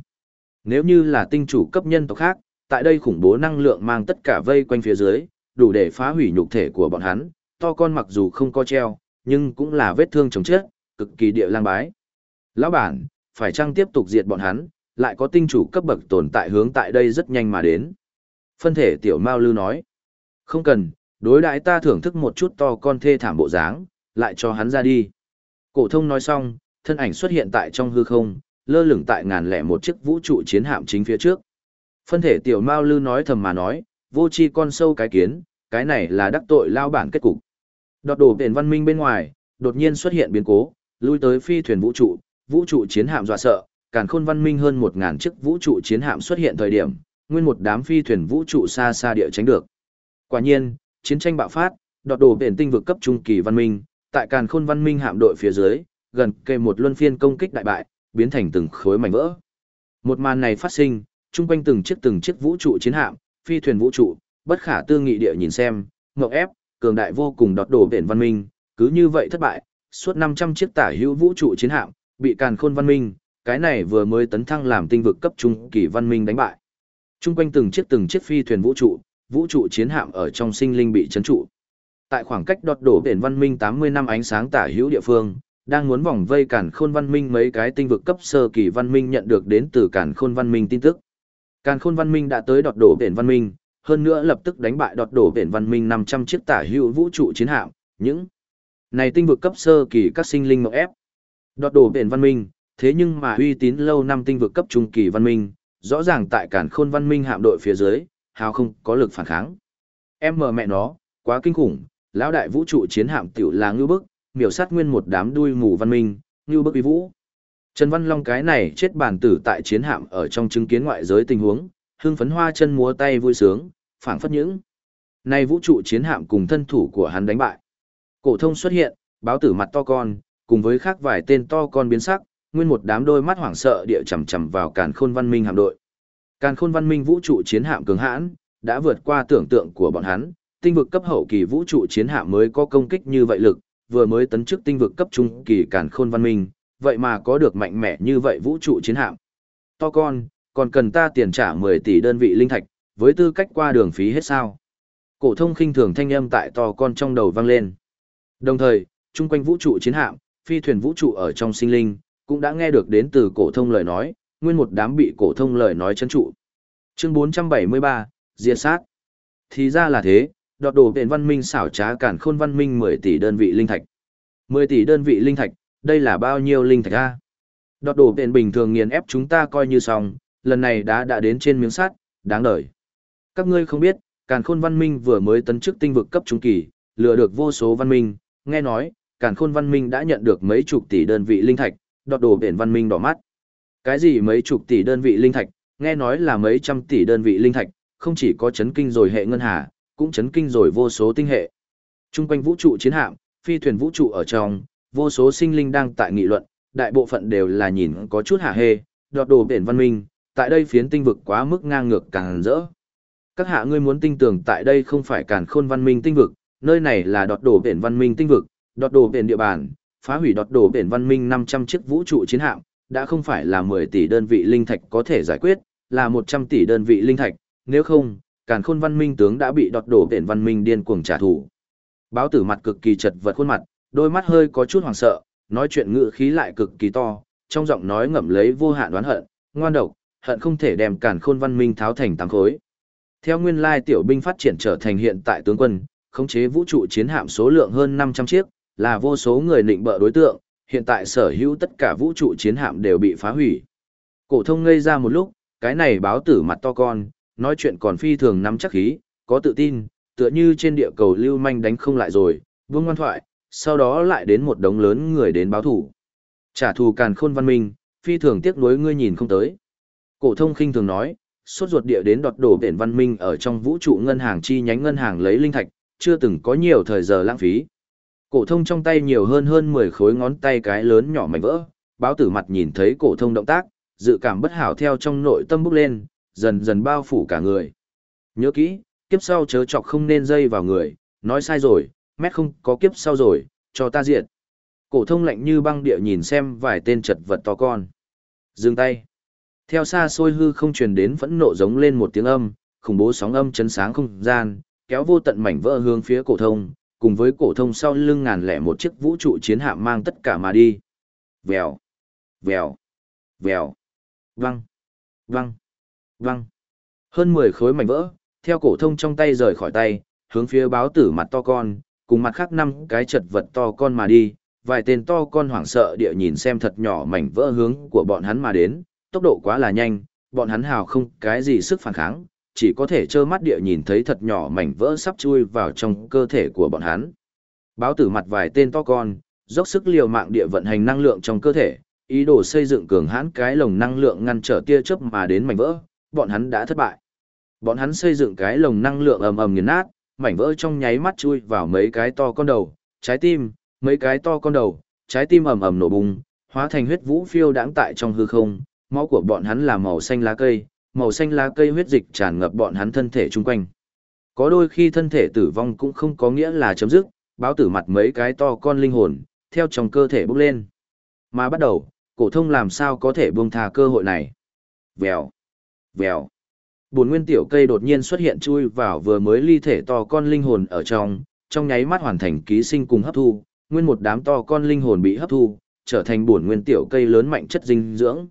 Nếu như là tinh chủ cấp nhân tộc khác, tại đây khủng bố năng lượng mang tất cả vây quanh phía dưới, đủ để phá hủy nhục thể của bọn hắn, to con mặc dù không có treo, nhưng cũng là vết thương chồng chết, cực kỳ địa lang bái. Lão bản, phải chăng tiếp tục diệt bọn hắn, lại có tinh chủ cấp bậc tồn tại hướng tại đây rất nhanh mà đến. Phân thể tiểu Mao Lư nói, không cần, đối đãi ta thưởng thức một chút to con thê thảm bộ dáng, lại cho hắn ra đi. Cổ thông nói xong, thân ảnh xuất hiện tại trong hư không, lơ lửng tại ngàn lẻ một chiếc vũ trụ chiến hạm chính phía trước. Phân thể tiểu Mao Lư nói thầm mà nói, vô chi con sâu cái kiến, cái này là đắc tội lao bản kết cục. Đọt đổ biển văn minh bên ngoài, đột nhiên xuất hiện biến cố, lui tới phi thuyền vũ trụ, vũ trụ chiến hạm dọa sợ, càn khôn văn minh hơn một ngàn chiếc vũ trụ chiến hạm xuất hiện thời điểm, nguyên một đám phi thuyền vũ trụ xa xa địa tránh được. Quả nhiên, chiến tranh bạo phát, đọt đổ biển tinh vực cấp trung kỳ văn minh, tại càn khôn văn minh hạm đội phía dưới, gần kề một luân phiên công kích đại bại, biến thành từng khối mảnh vỡ. Một màn này phát sinh, chung quanh từng chiếc từng chiếc vũ trụ chiến hạm, phi thuyền vũ trụ, bất khả tư nghị địa nhìn xem, ngọc ép, cường đại vô cùng đọt đổ biển văn minh, cứ như vậy thất bại, suốt 500 chiếc tả hữu vũ trụ chiến hạm, bị càn khôn văn minh, cái này vừa mới tấn thăng làm tinh vực cấp trung kỳ văn minh đánh bại. Trung quanh từng chiếc từng chiếc phi thuyền vũ trụ, vũ trụ chiến hạm ở trong sinh linh bị chấn trụ. Tại khoảng cách đọt đổ biển văn minh 80 năm ánh sáng tả hữu địa phương, đang muốn vòng vây càn khôn văn minh mấy cái tinh vực cấp sơ kỳ văn minh nhận được đến từ càn khôn văn minh tin tức. Càn khôn văn minh đã tới đọt đổ biển văn minh, hơn nữa lập tức đánh bại đọt đổ biển văn minh 500 chiếc tả hữu vũ trụ chiến hạm, những này tinh vực cấp sơ kỳ các sinh linh mộng ép. Đọt đổ biển văn minh, thế nhưng mà uy tín lâu năm tinh vực cấp trung kỳ văn minh, rõ ràng tại cản khôn văn minh hạm đội phía dưới, hào không có lực phản kháng. Em mờ mẹ nó, quá kinh khủng, lão đại vũ trụ chiến hạm tiểu là ngưu bức, miểu sát nguyên một đám đuôi mù văn minh, ngưu bức uy vũ. Trần Văn Long cái này chết bản tử tại chiến hạm ở trong chứng kiến ngoại giới tình huống, hưng phấn hoa chân múa tay vui sướng, phảng phất những. Nay vũ trụ chiến hạm cùng thân thủ của hắn đánh bại. Cổ thông xuất hiện, báo tử mặt to con, cùng với khác vài tên to con biến sắc, nguyên một đám đôi mắt hoảng sợ địa chầm chầm vào Càn Khôn Văn Minh hạm đội. Càn Khôn Văn Minh vũ trụ chiến hạm cường hãn, đã vượt qua tưởng tượng của bọn hắn, tinh vực cấp hậu kỳ vũ trụ chiến hạm mới có công kích như vậy lực, vừa mới tấn chức tinh vực cấp trung kỳ càn khôn văn minh, vậy mà có được mạnh mẽ như vậy vũ trụ chiến hạm. To con, còn cần ta tiền trả 10 tỷ đơn vị linh thạch, với tư cách qua đường phí hết sao. Cổ thông khinh thường thanh âm tại to con trong đầu vang lên. Đồng thời, chung quanh vũ trụ chiến hạm, phi thuyền vũ trụ ở trong sinh linh, cũng đã nghe được đến từ cổ thông lời nói, nguyên một đám bị cổ thông lời nói chấn trụ. Chương 473, Diệt sát. Thì ra là thế, đọt đồ viện văn minh xảo trá cản khôn văn minh 10 tỷ đơn vị linh thạch. 10 tỷ đơn vị linh thạch, đây là bao nhiêu linh thạch a? Đọt đồ viện bình thường nghiền ép chúng ta coi như xong, lần này đã đã đến trên miếng sắt, đáng đời. Các ngươi không biết, càn khôn văn minh vừa mới tấn chức tinh vực cấp trung kỳ, lừa được vô số văn minh, nghe nói, càn khôn văn minh đã nhận được mấy chục tỷ đơn vị linh thạch, đọt đổ biển văn minh đỏ mắt. Cái gì mấy chục tỷ đơn vị linh thạch, nghe nói là mấy trăm tỷ đơn vị linh thạch, không chỉ có chấn kinh rồi hệ ngân hà, cũng chấn kinh rồi vô số tinh hệ. Trung quanh vũ trụ chiến hạm, phi thuyền vũ trụ ở trong, vô số sinh linh đang tại nghị luận, đại bộ phận đều là nhìn có chút hạ hê, đọt đồ biển văn minh, tại đây phiến tinh vực quá mức ngang ngược càng rỡ. Các hạ ngươi muốn tin tưởng tại đây không phải càn khôn văn minh tinh vực, nơi này là đọt đổ biển văn minh tinh vực, đọt đổ biển địa bàn, phá hủy đọt đổ biển văn minh 500 chiếc vũ trụ chiến hạm, đã không phải là 10 tỷ đơn vị linh thạch có thể giải quyết, là 100 tỷ đơn vị linh thạch, nếu không, càn khôn văn minh tướng đã bị đọt đổ biển văn minh điên cuồng trả thù. Báo tử mặt cực kỳ chật vật khuôn mặt, đôi mắt hơi có chút hoảng sợ, nói chuyện ngữ khí lại cực kỳ to, trong giọng nói ngậm lấy vô hạn đoán hận, ngoan độc, hận không thể đem càn khôn văn minh tháo thành tám khối. Theo nguyên lai tiểu binh phát triển trở thành hiện tại tướng quân, khống chế vũ trụ chiến hạm số lượng hơn 500 chiếc, là vô số người định bợ đối tượng, hiện tại sở hữu tất cả vũ trụ chiến hạm đều bị phá hủy. Cổ thông ngây ra một lúc, cái này báo tử mặt to con, nói chuyện còn phi thường nắm chắc khí, có tự tin, tựa như trên địa cầu lưu manh đánh không lại rồi, vương ngoan thoại, sau đó lại đến một đống lớn người đến báo thủ. Trả thù càn khôn văn minh, phi thường tiếc nuối ngươi nhìn không tới. Cổ thông khinh thường nói, sốt ruột địa đến đọt đổ biển văn minh ở trong vũ trụ ngân hàng chi nhánh ngân hàng lấy linh thạch, chưa từng có nhiều thời giờ lãng phí. Cổ thông trong tay nhiều hơn hơn 10 khối ngón tay cái lớn nhỏ mảnh vỡ, báo tử mặt nhìn thấy cổ thông động tác, dự cảm bất hảo theo trong nội tâm bốc lên, dần dần bao phủ cả người. Nhớ kỹ, kiếp sau chớ chọc không nên dây vào người, nói sai rồi, mét không có kiếp sau rồi, cho ta diệt. Cổ thông lạnh như băng địa nhìn xem vài tên chật vật to con. Dừng tay. Theo xa xôi hư không truyền đến phẫn nộ giống lên một tiếng âm, khủng bố sóng âm chấn sáng không gian, kéo vô tận mảnh vỡ hướng phía cổ thông, cùng với cổ thông sau lưng ngàn lẻ một chiếc vũ trụ chiến hạm mang tất cả mà đi. Vèo, vèo, vèo, văng, văng. Văng. Hơn 10 khối mảnh vỡ, theo cổ thông trong tay rời khỏi tay, hướng phía báo tử mặt to con, cùng mặt khác năm cái chật vật to con mà đi, vài tên to con hoảng sợ địa nhìn xem thật nhỏ mảnh vỡ hướng của bọn hắn mà đến, tốc độ quá là nhanh, bọn hắn hào không cái gì sức phản kháng, chỉ có thể trơ mắt địa nhìn thấy thật nhỏ mảnh vỡ sắp chui vào trong cơ thể của bọn hắn. Báo tử mặt vài tên to con, dốc sức liều mạng địa vận hành năng lượng trong cơ thể, ý đồ xây dựng cường hãn cái lồng năng lượng ngăn trở tia chớp mà đến mảnh vỡ, bọn hắn đã thất bại. Bọn hắn xây dựng cái lồng năng lượng ầm ầm nghiền nát, mảnh vỡ trong nháy mắt chui vào mấy cái to con đầu, trái tim, mấy cái to con đầu, trái tim ầm ầm nổ bùng, hóa thành huyết vũ phiêu đãng tại trong hư không, máu của bọn hắn là màu xanh lá cây, màu xanh lá cây huyết dịch tràn ngập bọn hắn thân thể chung quanh. Có đôi khi thân thể tử vong cũng không có nghĩa là chấm dứt, báo tử mặt mấy cái to con linh hồn, theo trong cơ thể bốc lên. Mà bắt đầu, cổ thông làm sao có thể buông tha cơ hội này. Vèo. Vèo. Bốn nguyên tiểu cây đột nhiên xuất hiện chui vào vừa mới ly thể to con linh hồn ở trong, trong nháy mắt hoàn thành ký sinh cùng hấp thu, nguyên một đám to con linh hồn bị hấp thu, trở thành bổn nguyên tiểu cây lớn mạnh chất dinh dưỡng.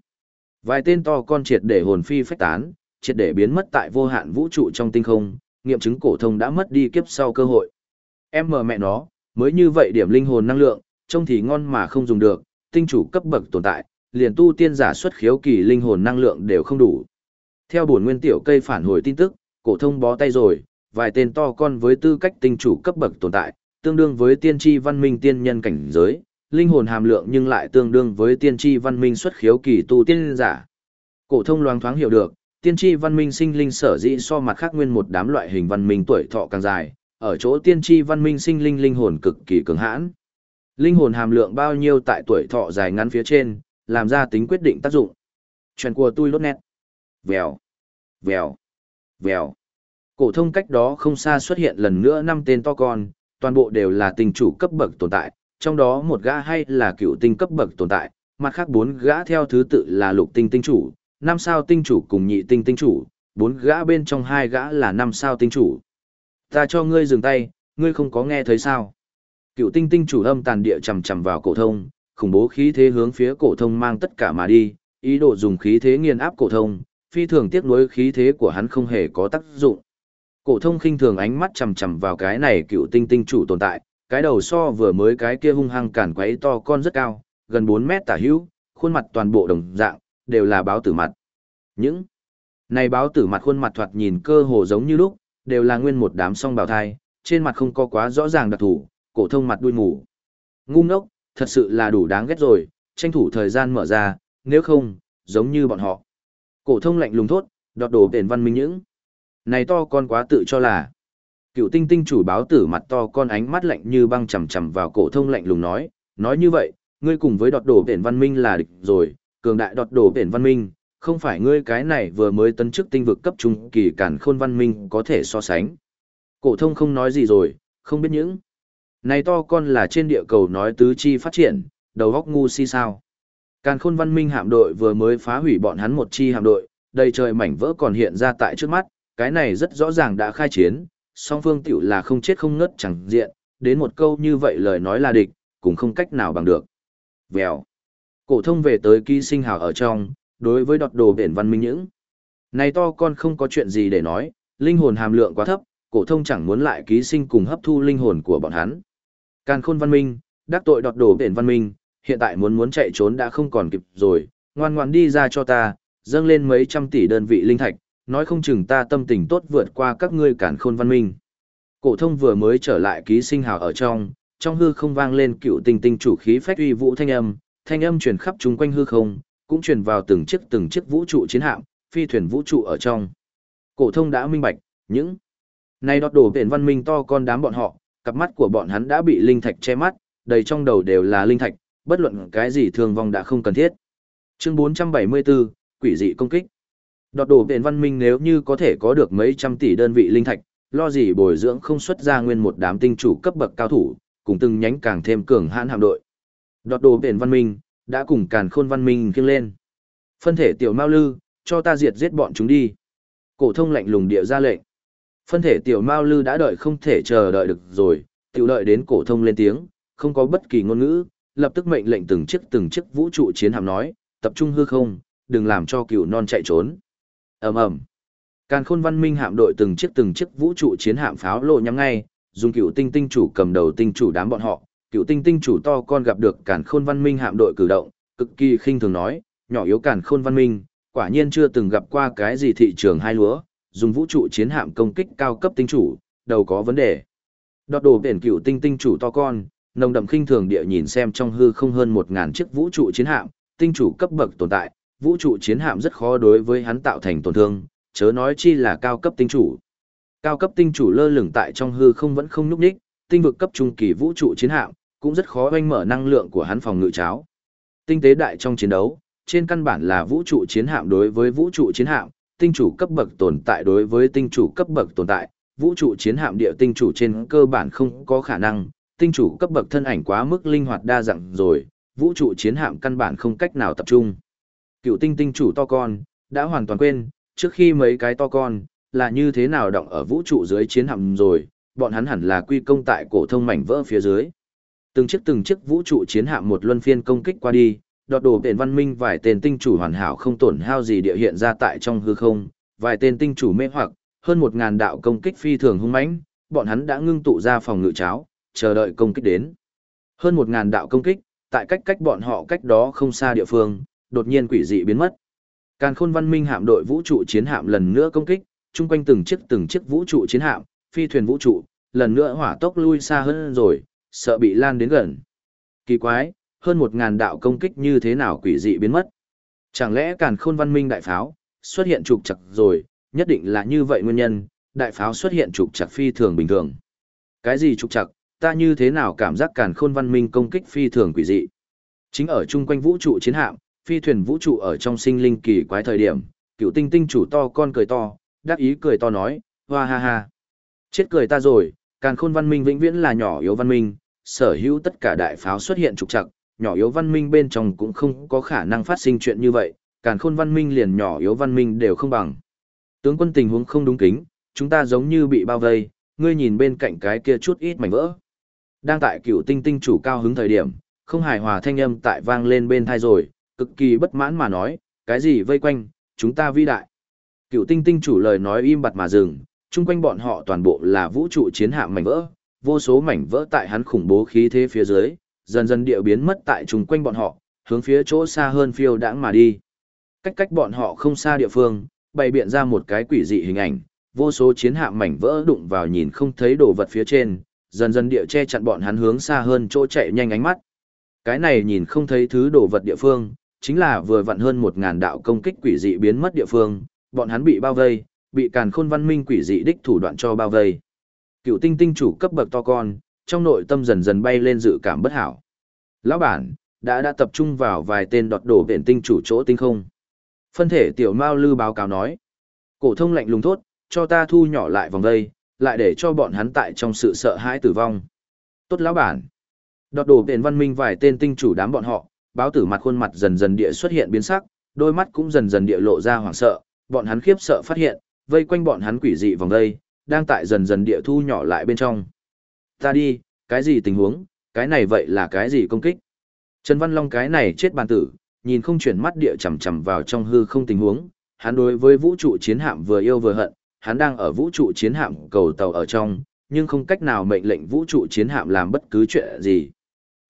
Vài tên to con triệt để hồn phi phách tán, triệt để biến mất tại vô hạn vũ trụ trong tinh không, nghiệm chứng cổ thông đã mất đi kiếp sau cơ hội. Em mờ mẹ nó, mới như vậy điểm linh hồn năng lượng, trông thì ngon mà không dùng được, tinh chủ cấp bậc tồn tại, liền tu tiên giả xuất khiếu kỳ linh hồn năng lượng đều không đủ. Theo bổn nguyên tiểu cây phản hồi tin tức, cổ thông bó tay rồi, vài tên to con với tư cách tinh chủ cấp bậc tồn tại, tương đương với tiên tri văn minh tiên nhân cảnh giới, linh hồn hàm lượng nhưng lại tương đương với tiên tri văn minh xuất khiếu kỳ tu tiên giả. Cổ thông loáng thoáng hiểu được, tiên tri văn minh sinh linh sở dĩ so mặt khác nguyên một đám loại hình văn minh tuổi thọ càng dài, ở chỗ tiên tri văn minh sinh linh linh hồn cực kỳ cứng hãn. Linh hồn hàm lượng bao nhiêu tại tuổi thọ dài ngắn phía trên, làm ra tính quyết định tác dụng. Truyền của tôi lốt nét. Vèo, vèo, vèo. Cổ thông cách đó không xa xuất hiện lần nữa năm tên to con, toàn bộ đều là tình chủ cấp bậc tồn tại, trong đó một gã hay là cựu tinh cấp bậc tồn tại, mặt khác bốn gã theo thứ tự là lục tinh tinh chủ, năm sao tinh chủ cùng nhị tinh tinh chủ, bốn gã bên trong hai gã là năm sao tinh chủ. Ta cho ngươi dừng tay, ngươi không có nghe thấy sao? Cựu tinh tinh chủ âm tàn địa chầm chầm vào cổ thông, khủng bố khí thế hướng phía cổ thông mang tất cả mà đi, ý đồ dùng khí thế nghiền áp cổ thông, phi thường tiếc nuối khí thế của hắn không hề có tác dụng. Cổ thông khinh thường ánh mắt chầm chầm vào cái này cựu tinh tinh chủ tồn tại, cái đầu so vừa mới cái kia hung hăng cản quấy to con rất cao, gần 4 mét tả hữu, khuôn mặt toàn bộ đồng dạng, đều là báo tử mặt. Những này báo tử mặt khuôn mặt thoạt nhìn cơ hồ giống như lúc, đều là nguyên một đám song bào thai, trên mặt không có quá rõ ràng đặc thủ, cổ thông mặt đuôi ngủ. Ngu ngốc, thật sự là đủ đáng ghét rồi, tranh thủ thời gian mở ra, nếu không, giống như bọn họ. Cổ thông lạnh lùng thốt, đọt đổ bền văn minh những. Này to con quá tự cho là. Cựu tinh tinh chủ báo tử mặt to con ánh mắt lạnh như băng chầm chầm vào cổ thông lạnh lùng nói, nói như vậy, ngươi cùng với đọt đổ biển văn minh là địch rồi, cường đại đọt đổ biển văn minh, không phải ngươi cái này vừa mới tấn chức tinh vực cấp trung kỳ cản khôn văn minh có thể so sánh. Cổ thông không nói gì rồi, không biết những. Này to con là trên địa cầu nói tứ chi phát triển, đầu góc ngu si sao. Càn khôn văn minh hạm đội vừa mới phá hủy bọn hắn một chi hạm đội, đầy trời mảnh vỡ còn hiện ra tại trước mắt, cái này rất rõ ràng đã khai chiến, song phương tiểu là không chết không ngất chẳng diện, đến một câu như vậy lời nói là địch, cũng không cách nào bằng được. Vèo. Cổ thông về tới ký sinh hào ở trong, đối với đọt đồ biển văn minh những. Này to con không có chuyện gì để nói, linh hồn hàm lượng quá thấp, cổ thông chẳng muốn lại ký sinh cùng hấp thu linh hồn của bọn hắn. Càn khôn văn minh, đắc tội đọt đồ biển văn minh, hiện tại muốn muốn chạy trốn đã không còn kịp rồi, ngoan ngoan đi ra cho ta, dâng lên mấy trăm tỷ đơn vị linh thạch, nói không chừng ta tâm tình tốt vượt qua các ngươi cản khôn văn minh. Cổ thông vừa mới trở lại ký sinh hào ở trong, trong hư không vang lên cựu tinh tinh chủ khí phách uy vũ thanh âm, thanh âm truyền khắp chúng quanh hư không, cũng truyền vào từng chiếc từng chiếc vũ trụ chiến hạm, phi thuyền vũ trụ ở trong. Cổ thông đã minh bạch, những này đọt đổ biển văn minh to con đám bọn họ, cặp mắt của bọn hắn đã bị linh thạch che mắt, đầy trong đầu đều là linh thạch, bất luận cái gì thường vong đã không cần thiết. Chương 474, quỷ dị công kích. Đọt đổ tiền văn minh nếu như có thể có được mấy trăm tỷ đơn vị linh thạch, lo gì bồi dưỡng không xuất ra nguyên một đám tinh chủ cấp bậc cao thủ, cùng từng nhánh càng thêm cường hãn hạm đội. Đọt đồ tiền văn minh, đã cùng càn khôn văn minh kiêng lên. Phân thể tiểu mao lư, cho ta diệt giết bọn chúng đi. Cổ thông lạnh lùng địa ra lệnh. Phân thể tiểu mao lư đã đợi không thể chờ đợi được rồi, tiểu đợi đến cổ thông lên tiếng, không có bất kỳ ngôn ngữ, lập tức mệnh lệnh từng chiếc từng chiếc vũ trụ chiến hạm nói, tập trung hư không, đừng làm cho cừu non chạy trốn. Ầm ầm. Càn Khôn Văn Minh hạm đội từng chiếc từng chiếc vũ trụ chiến hạm pháo lộ nhắm ngay, dùng cựu tinh tinh chủ cầm đầu tinh chủ đám bọn họ, cựu tinh tinh chủ to con gặp được Càn Khôn Văn Minh hạm đội cử động, cực kỳ khinh thường nói, nhỏ yếu Càn Khôn Văn Minh, quả nhiên chưa từng gặp qua cái gì thị trường hai lúa, dùng vũ trụ chiến hạm công kích cao cấp tinh chủ, đầu có vấn đề. Đọt đồ biển cựu tinh tinh chủ to con, nồng đậm khinh thường địa nhìn xem trong hư không hơn một ngàn chiếc vũ trụ chiến hạm, tinh chủ cấp bậc tồn tại, vũ trụ chiến hạm rất khó đối với hắn tạo thành tổn thương, chớ nói chi là cao cấp tinh chủ. Cao cấp tinh chủ lơ lửng tại trong hư không vẫn không nhúc nhích, tinh vực cấp trung kỳ vũ trụ chiến hạm, cũng rất khó oanh mở năng lượng của hắn phòng ngự cháo. Tinh tế đại trong chiến đấu, trên căn bản là vũ trụ chiến hạm đối với vũ trụ chiến hạm, tinh chủ cấp bậc tồn tại đối với tinh chủ cấp bậc tồn tại, vũ trụ chiến hạm địa tinh chủ trên cơ bản không có khả năng, tinh chủ cấp bậc thân ảnh quá mức linh hoạt đa dạng rồi, vũ trụ chiến hạm căn bản không cách nào tập trung. Cựu tinh tinh chủ to con, đã hoàn toàn quên, trước khi mấy cái to con, là như thế nào động ở vũ trụ dưới chiến hạm rồi, bọn hắn hẳn là quy công tại cổ thông mảnh vỡ phía dưới. Từng chiếc từng chiếc vũ trụ chiến hạm một luân phiên công kích qua đi, đọt đổ tên văn minh vài tên tinh chủ hoàn hảo không tổn hao gì địa hiện ra tại trong hư không, vài tên tinh chủ mê hoặc, hơn một ngàn đạo công kích phi thường hung mãnh, bọn hắn đã ngưng tụ ra phòng ngự cháo, chờ đợi công kích đến. Hơn một ngàn đạo công kích, tại cách cách bọn họ cách đó không xa địa phương, đột nhiên quỷ dị biến mất. Càn Khôn Văn Minh hạm đội vũ trụ chiến hạm lần nữa công kích, chung quanh từng chiếc từng chiếc vũ trụ chiến hạm, phi thuyền vũ trụ, lần nữa hỏa tốc lui xa hơn rồi, sợ bị lan đến gần. Kỳ quái, hơn một ngàn đạo công kích như thế nào quỷ dị biến mất. Chẳng lẽ Càn Khôn Văn Minh đại pháo xuất hiện trục chặt rồi, nhất định là như vậy nguyên nhân, đại pháo xuất hiện trục chặt phi thường bình thường. Cái gì trục chặt, ta như thế nào cảm giác Càn Khôn Văn Minh công kích phi thường quỷ dị. Chính ở chung quanh vũ trụ chiến hạm, phi thuyền vũ trụ ở trong sinh linh kỳ quái thời điểm, cựu tinh tinh chủ to con cười to, đắc ý cười to nói, hoa ha ha. Chết cười ta rồi, càn khôn văn minh vĩnh viễn là nhỏ yếu văn minh, sở hữu tất cả đại pháo xuất hiện trục trặc, nhỏ yếu văn minh bên trong cũng không có khả năng phát sinh chuyện như vậy, càn khôn văn minh liền nhỏ yếu văn minh đều không bằng. Tướng quân tình huống không đúng kính, chúng ta giống như bị bao vây, ngươi nhìn bên cạnh cái kia chút ít mảnh vỡ. Đang tại cựu tinh tinh chủ cao hứng thời điểm, không hài hòa thanh âm tại vang lên bên thai rồi, cực kỳ bất mãn mà nói, cái gì vây quanh, chúng ta vĩ đại. Cựu tinh tinh chủ lời nói im bặt mà dừng, chung quanh bọn họ toàn bộ là vũ trụ chiến hạm mảnh vỡ, vô số mảnh vỡ tại hắn khủng bố khí thế phía dưới, dần dần địa biến mất tại chung quanh bọn họ, hướng phía chỗ xa hơn phiêu đãng mà đi. Cách cách bọn họ không xa địa phương, bày biện ra một cái quỷ dị hình ảnh, vô số chiến hạm mảnh vỡ đụng vào nhìn không thấy đồ vật phía trên, dần dần địa che chặn bọn hắn hướng xa hơn chỗ chạy nhanh ánh mắt. Cái này nhìn không thấy thứ đồ vật địa phương, chính là vừa vặn hơn một ngàn đạo công kích quỷ dị biến mất địa phương, bọn hắn bị bao vây, bị càn khôn văn minh quỷ dị đích thủ đoạn cho bao vây. Cựu tinh tinh chủ cấp bậc to con, trong nội tâm dần dần bay lên dự cảm bất hảo. Lão bản, đã đã tập trung vào vài tên đọt đổ biển tinh chủ chỗ tinh không. Phân thể tiểu Mao Lư báo cáo nói. Cổ thông lạnh lùng thốt, cho ta thu nhỏ lại vòng đây, lại để cho bọn hắn tại trong sự sợ hãi tử vong. Tốt lão bản. Đọt đổ biển văn minh vài tên tinh chủ đám bọn họ, báo tử mặt khuôn mặt dần dần địa xuất hiện biến sắc, đôi mắt cũng dần dần địa lộ ra hoảng sợ, bọn hắn khiếp sợ phát hiện, vây quanh bọn hắn quỷ dị vòng đây, đang tại dần dần địa thu nhỏ lại bên trong. Ta đi, cái gì tình huống, cái này vậy là cái gì công kích? Trần Văn Long cái này chết bàn tử, nhìn không chuyển mắt địa chầm chầm vào trong hư không tình huống, hắn đối với vũ trụ chiến hạm vừa yêu vừa hận, hắn đang ở vũ trụ chiến hạm cầu tàu ở trong, nhưng không cách nào mệnh lệnh vũ trụ chiến hạm làm bất cứ chuyện gì.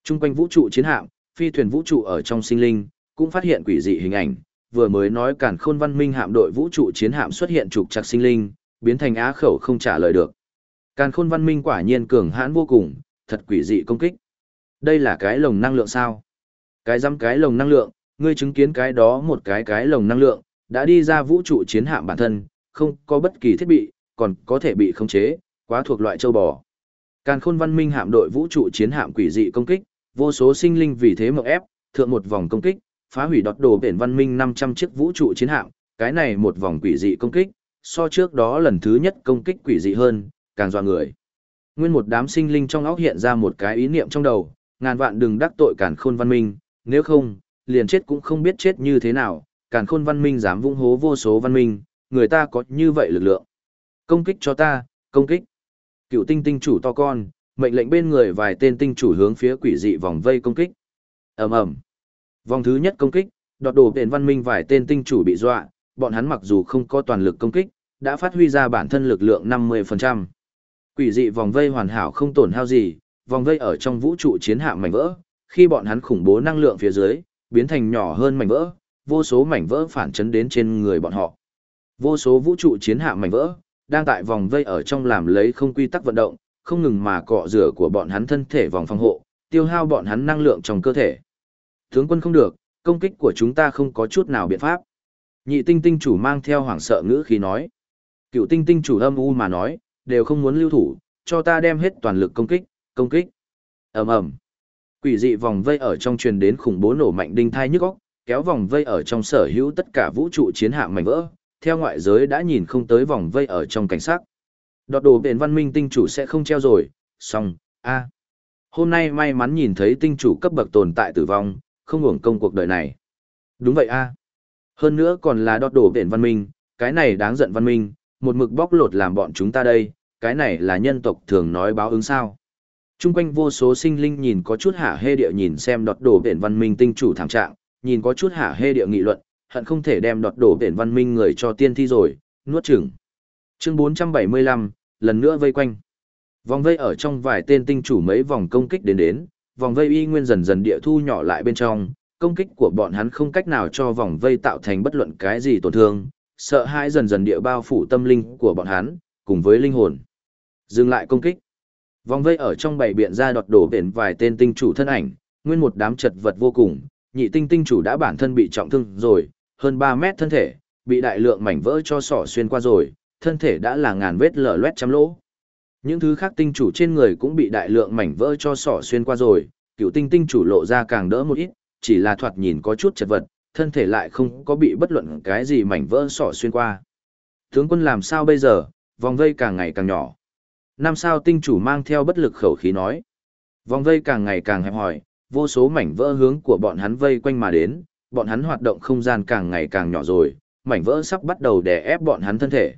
Trung quanh vũ trụ chiến hạm, phi thuyền vũ trụ ở trong sinh linh, cũng phát hiện quỷ dị hình ảnh, vừa mới nói cản khôn văn minh hạm đội vũ trụ chiến hạm xuất hiện trục trặc sinh linh, biến thành á khẩu không trả lời được. Càn khôn văn minh quả nhiên cường hãn vô cùng, thật quỷ dị công kích. Đây là cái lồng năng lượng sao? Cái dăm cái lồng năng lượng, ngươi chứng kiến cái đó một cái cái lồng năng lượng, đã đi ra vũ trụ chiến hạm bản thân, không có bất kỳ thiết bị, còn có thể bị khống chế, quá thuộc loại châu bò. Càn khôn văn minh hạm đội vũ trụ chiến hạm quỷ dị công kích, vô số sinh linh vì thế mộng ép, thượng một vòng công kích, phá hủy đọt đồ biển văn minh 500 chiếc vũ trụ chiến hạm, cái này một vòng quỷ dị công kích, so trước đó lần thứ nhất công kích quỷ dị hơn, càng dọa người. Nguyên một đám sinh linh trong óc hiện ra một cái ý niệm trong đầu, ngàn vạn đừng đắc tội cản khôn văn minh, nếu không, liền chết cũng không biết chết như thế nào, cản khôn văn minh dám vung hố vô số văn minh, người ta có như vậy lực lượng. Công kích cho ta, công kích. Cựu tinh tinh chủ to con, mệnh lệnh bên người vài tên tinh chủ hướng phía quỷ dị vòng vây công kích. ầm ầm Vòng thứ nhất công kích, đột đổ đền văn minh vài tên tinh chủ bị dọa, bọn hắn mặc dù không có toàn lực công kích, đã phát huy ra bản thân lực lượng 50%. Quỷ dị vòng vây hoàn hảo không tổn hao gì, vòng vây ở trong vũ trụ chiến hạm mảnh vỡ, khi bọn hắn khủng bố năng lượng phía dưới, biến thành nhỏ hơn mảnh vỡ, vô số mảnh vỡ phản chấn đến trên người bọn họ. Vô số vũ trụ chiến hạm mảnh vỡ, đang tại vòng vây ở trong làm lấy không quy tắc vận động, không ngừng mà cọ rửa của bọn hắn thân thể vòng phòng hộ, tiêu hao bọn hắn năng lượng trong cơ thể. Tướng quân không được, công kích của chúng ta không có chút nào biện pháp. Nhị tinh tinh chủ mang theo hoảng sợ ngữ khi nói. Cựu tinh tinh chủ âm u mà nói, đều không muốn lưu thủ, cho ta đem hết toàn lực công kích, công kích. ầm ầm Quỷ dị vòng vây ở trong truyền đến khủng bố nổ mạnh đinh thai nhức óc, kéo vòng vây ở trong sở hữu tất cả vũ trụ chiến hạm mảnh vỡ, theo ngoại giới đã nhìn không tới vòng vây ở trong cảnh sát. Đọt đồ bền văn minh tinh chủ sẽ không treo rồi, xong, a. Hôm nay may mắn nhìn thấy tinh chủ cấp bậc tồn tại tử vong, không hưởng công cuộc đời này. Đúng vậy a. Hơn nữa còn là đọt đồ bền văn minh, cái này đáng giận văn minh, một mực bóc lột làm bọn chúng ta đây, cái này là nhân tộc thường nói báo ứng sao. Trung quanh vô số sinh linh nhìn có chút hả hê địa nhìn xem đọt đổ biển văn minh tinh chủ thảm trạng, nhìn có chút hả hê địa nghị luận, hận không thể đem đọt đổ biển văn minh người cho tiên thi rồi, nuốt chửng. Chương 475, lần nữa vây quanh. Vòng vây ở trong vài tên tinh chủ mấy vòng công kích đến đến, vòng vây y nguyên dần dần địa thu nhỏ lại bên trong, công kích của bọn hắn không cách nào cho vòng vây tạo thành bất luận cái gì tổn thương, sợ hãi dần dần địa bao phủ tâm linh của bọn hắn, cùng với linh hồn. Dừng lại công kích. Vòng vây ở trong bảy biện ra đọt đổ biển vài tên tinh chủ thân ảnh, nguyên một đám chật vật vô cùng, nhị tinh tinh chủ đã bản thân bị trọng thương rồi, hơn 3 mét thân thể, bị đại lượng mảnh vỡ cho sỏ xuyên qua rồi, thân thể đã là ngàn vết lở loét trăm lỗ. Những thứ khác tinh chủ trên người cũng bị đại lượng mảnh vỡ cho sỏ xuyên qua rồi, cựu tinh tinh chủ lộ ra càng đỡ một ít, chỉ là thoạt nhìn có chút chật vật, thân thể lại không có bị bất luận cái gì mảnh vỡ sỏ xuyên qua. Tướng quân làm sao bây giờ, vòng vây càng ngày càng nhỏ. Năm sao tinh chủ mang theo bất lực khẩu khí nói. Vòng vây càng ngày càng hẹp hòi, vô số mảnh vỡ hướng của bọn hắn vây quanh mà đến, bọn hắn hoạt động không gian càng ngày càng nhỏ rồi, mảnh vỡ sắp bắt đầu đè ép bọn hắn thân thể.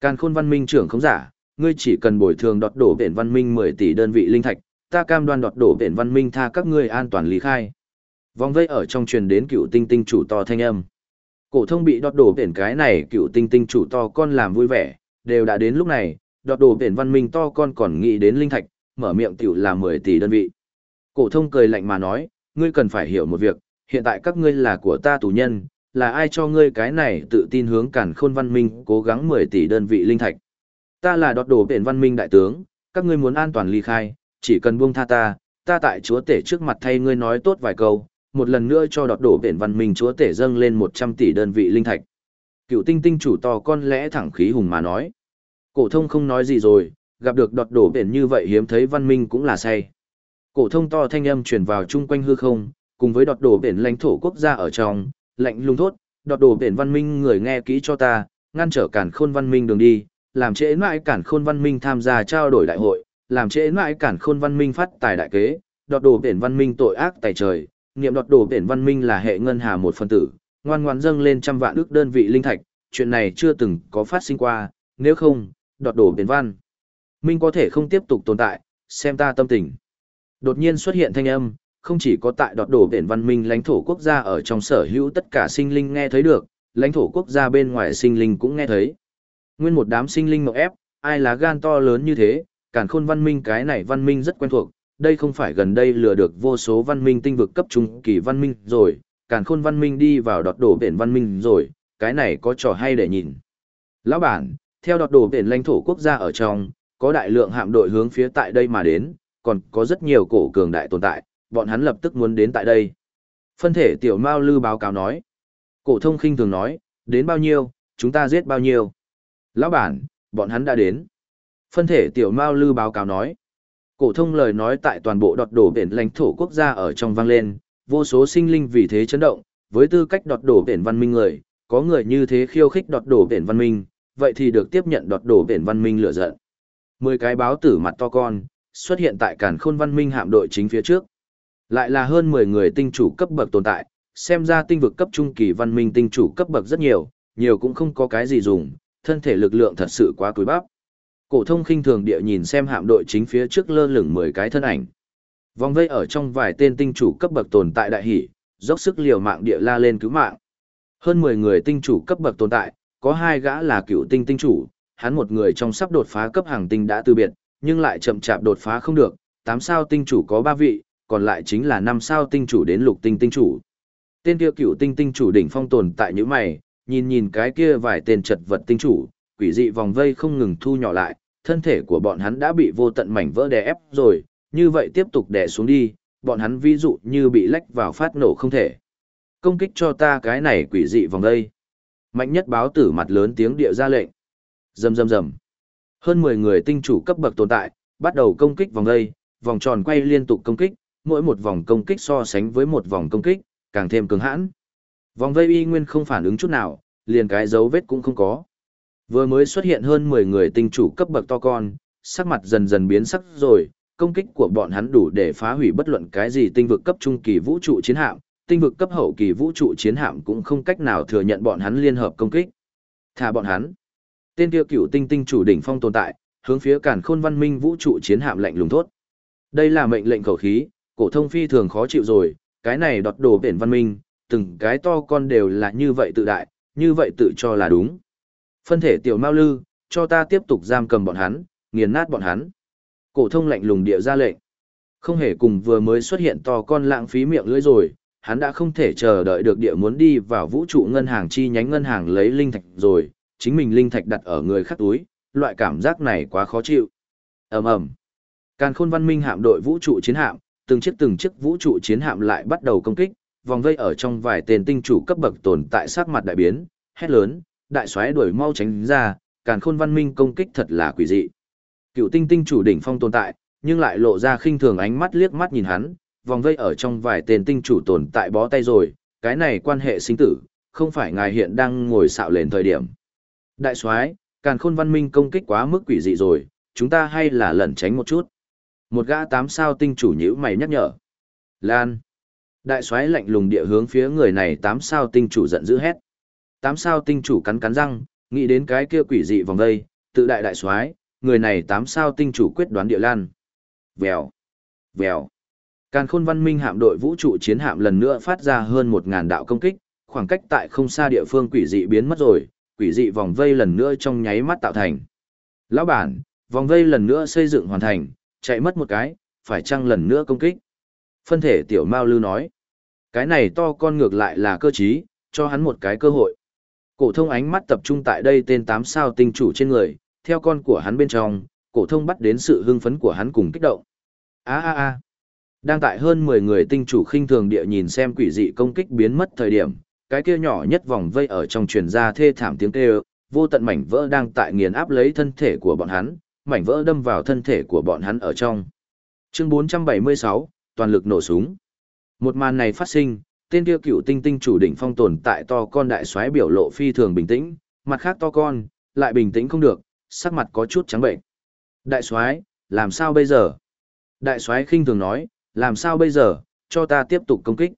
Càn khôn văn minh trưởng không giả, ngươi chỉ cần bồi thường đọt đổ biển văn minh 10 tỷ đơn vị linh thạch, ta cam đoan đọt đổ biển văn minh tha các ngươi an toàn lý khai. Vòng vây ở trong truyền đến cựu tinh tinh chủ to thanh âm. Cổ thông bị đọt đổ biển cái này cựu tinh tinh chủ to con làm vui vẻ, đều đã đến lúc này, đọt đổ biển văn minh to con còn nghĩ đến linh thạch, mở miệng tiểu là 10 tỷ đơn vị. Cổ thông cười lạnh mà nói, ngươi cần phải hiểu một việc, hiện tại các ngươi là của ta tù nhân, là ai cho ngươi cái này tự tin hướng cản khôn văn minh cố gắng 10 tỷ đơn vị linh thạch. Ta là đọt đổ biển văn minh đại tướng, các ngươi muốn an toàn ly khai, chỉ cần buông tha ta, ta tại chúa tể trước mặt thay ngươi nói tốt vài câu, một lần nữa cho đọt đổ biển văn minh chúa tể dâng lên 100 tỷ đơn vị linh thạch. Cựu tinh tinh chủ to con lẽ thẳng khí hùng mà nói. Cổ thông không nói gì rồi, gặp được đọt đổ biển như vậy hiếm thấy văn minh cũng là say. Cổ thông to thanh âm truyền vào chung quanh hư không, cùng với đọt đổ biển lãnh thổ quốc gia ở trong, lạnh lùng thốt, đọt đổ biển văn minh người nghe kỹ cho ta, ngăn trở cản khôn văn minh đường đi, làm trễ mãi cản khôn văn minh tham gia trao đổi đại hội, làm trễ mãi cản khôn văn minh phát tài đại kế, đọt đổ biển văn minh tội ác tài trời, niệm đọt đổ biển văn minh là hệ ngân hà một phân tử, ngoan ngoãn dâng lên trăm vạn ước đơn vị linh thạch, chuyện này chưa từng có phát sinh qua, nếu không, đọt đổ biển văn minh có thể không tiếp tục tồn tại, xem ta tâm tình. Đột nhiên xuất hiện thanh âm, không chỉ có tại đọt đổ biển văn minh lãnh thổ quốc gia ở trong sở hữu tất cả sinh linh nghe thấy được, lãnh thổ quốc gia bên ngoài sinh linh cũng nghe thấy. Nguyên một đám sinh linh ngọc ép, ai là gan to lớn như thế, càn khôn văn minh cái này văn minh rất quen thuộc, đây không phải gần đây lừa được vô số văn minh tinh vực cấp trung kỳ văn minh rồi, càn khôn văn minh đi vào đọt đổ biển văn minh rồi, cái này có trò hay để nhìn. Lão bản, theo đọt đổ biển lãnh thổ quốc gia ở trong, có đại lượng hạm đội hướng phía tại đây mà đến, còn có rất nhiều cổ cường đại tồn tại, bọn hắn lập tức muốn đến tại đây. Phân thể tiểu Mao Lư báo cáo nói. Cổ thông khinh thường nói, đến bao nhiêu, chúng ta giết bao nhiêu. Lão bản, bọn hắn đã đến. Phân thể tiểu Mao Lư báo cáo nói. Cổ thông lời nói tại toàn bộ đọt đổ biển lãnh thổ quốc gia ở trong vang lên, vô số sinh linh vì thế chấn động, với tư cách đọt đổ biển văn minh người, có người như thế khiêu khích đọt đổ biển văn minh, vậy thì được tiếp nhận đọt đổ biển văn minh lửa giận. Mười cái báo tử mặt to con, xuất hiện tại cản khôn văn minh hạm đội chính phía trước. Lại là hơn 10 người tinh chủ cấp bậc tồn tại, xem ra tinh vực cấp trung kỳ văn minh tinh chủ cấp bậc rất nhiều, nhiều cũng không có cái gì dùng, thân thể lực lượng thật sự quá cúi bắp. Cổ thông khinh thường địa nhìn xem hạm đội chính phía trước lơ lửng 10 cái thân ảnh. Vòng vây ở trong vài tên tinh chủ cấp bậc tồn tại đại hỉ, dốc sức liều mạng địa la lên cứu mạng. Hơn 10 người tinh chủ cấp bậc tồn tại, có hai gã là cựu tinh tinh chủ, hắn một người trong sắp đột phá cấp hàng tinh đã từ biệt, nhưng lại chậm chạp đột phá không được, 8 sao tinh chủ có 3 vị, còn lại chính là năm sao tinh chủ đến lục tinh tinh chủ. Tên kia cựu tinh tinh chủ đỉnh phong tồn tại những mày, nhìn nhìn cái kia vài tên chật vật tinh chủ, quỷ dị vòng vây không ngừng thu nhỏ lại, thân thể của bọn hắn đã bị vô tận mảnh vỡ đè ép rồi, như vậy tiếp tục đè xuống đi, bọn hắn ví dụ như bị lách vào phát nổ không thể. Công kích cho ta cái này quỷ dị vòng vây. Mạnh nhất báo tử mặt lớn tiếng địa ra lệnh. Rầm rầm rầm. Hơn 10 người tinh chủ cấp bậc tồn tại, bắt đầu công kích vòng vây, vòng tròn quay liên tục công kích, mỗi một vòng công kích so sánh với một vòng công kích, càng thêm cứng hãn. Vòng vây y nguyên không phản ứng chút nào, liền cái dấu vết cũng không có. Vừa mới xuất hiện hơn 10 người tinh chủ cấp bậc to con, sắc mặt dần dần biến sắc rồi, công kích của bọn hắn đủ để phá hủy bất luận cái gì tinh vực cấp trung kỳ vũ trụ chiến hạm, tinh vực cấp hậu kỳ vũ trụ chiến hạm cũng không cách nào thừa nhận bọn hắn liên hợp công kích. Thả bọn hắn. Tên kia cựu tinh tinh chủ đỉnh phong tồn tại, hướng phía cản khôn văn minh vũ trụ chiến hạm lạnh lùng thốt. Đây là mệnh lệnh khẩu khí, cổ thông phi thường khó chịu rồi, cái này đọt đồ biển văn minh, từng cái to con đều là như vậy tự đại, như vậy tự cho là đúng. Phân thể tiểu Mao Lư, cho ta tiếp tục giam cầm bọn hắn, nghiền nát bọn hắn. Cổ thông lạnh lùng địa ra lệnh. Không hề cùng vừa mới xuất hiện to con lãng phí miệng lưỡi rồi, hắn đã không thể chờ đợi được địa muốn đi vào vũ trụ ngân hàng chi nhánh ngân hàng lấy linh thạch rồi, chính mình linh thạch đặt ở người khác túi, loại cảm giác này quá khó chịu. Ầm ầm. Càn Khôn Văn Minh hạm đội vũ trụ chiến hạm, từng chiếc từng chiếc vũ trụ chiến hạm lại bắt đầu công kích, vòng vây ở trong vài tên tinh chủ cấp bậc tồn tại sát mặt đại biến, hét lớn, đại xoáy đuổi mau tránh ra, Càn Khôn Văn Minh công kích thật là quỷ dị. Cựu tinh tinh chủ đỉnh phong tồn tại, nhưng lại lộ ra khinh thường ánh mắt liếc mắt nhìn hắn, vòng vây ở trong vài tên tinh chủ tồn tại bó tay rồi, cái này quan hệ sinh tử, không phải ngài hiện đang ngồi xạo lên thời điểm. Đại soái, Càn khôn văn minh công kích quá mức quỷ dị rồi, chúng ta hay là lẩn tránh một chút. Một gã tám sao tinh chủ nhữ mày nhắc nhở. Lan. Đại soái lạnh lùng địa hướng phía người này tám sao tinh chủ giận dữ hét. Tám sao tinh chủ cắn cắn răng, nghĩ đến cái kia quỷ dị vòng đây, tự đại đại soái, người này tám sao tinh chủ quyết đoán địa lan. Vèo. Vèo. Càn khôn văn minh hạm đội vũ trụ chiến hạm lần nữa phát ra hơn một ngàn đạo công kích, khoảng cách tại không xa địa phương quỷ dị biến mất rồi, quỷ dị vòng vây lần nữa trong nháy mắt tạo thành. Lão bản, vòng vây lần nữa xây dựng hoàn thành, chạy mất một cái, phải chăng lần nữa công kích. Phân thể tiểu Mao Lư nói, cái này to con ngược lại là cơ trí, cho hắn một cái cơ hội. Cổ thông ánh mắt tập trung tại đây tên tám sao tinh chủ trên người, theo con của hắn bên trong, cổ thông bắt đến sự hưng phấn của hắn cùng kích động. A a a. Đang tại hơn 10 người tinh chủ khinh thường địa nhìn xem quỷ dị công kích biến mất thời điểm, cái kia nhỏ nhất vòng vây ở trong truyền ra thê thảm tiếng kêu, vô tận mảnh vỡ đang tại nghiền áp lấy thân thể của bọn hắn, mảnh vỡ đâm vào thân thể của bọn hắn ở trong. Chương 476, toàn lực nổ súng. Một màn này phát sinh, tên kia cựu tinh tinh chủ đỉnh phong tồn tại to con đại soái biểu lộ phi thường bình tĩnh, mặt khác to con, lại bình tĩnh không được, sắc mặt có chút trắng bệnh. Đại soái, làm sao bây giờ? Đại soái khinh thường nói, làm sao bây giờ, cho ta tiếp tục công kích.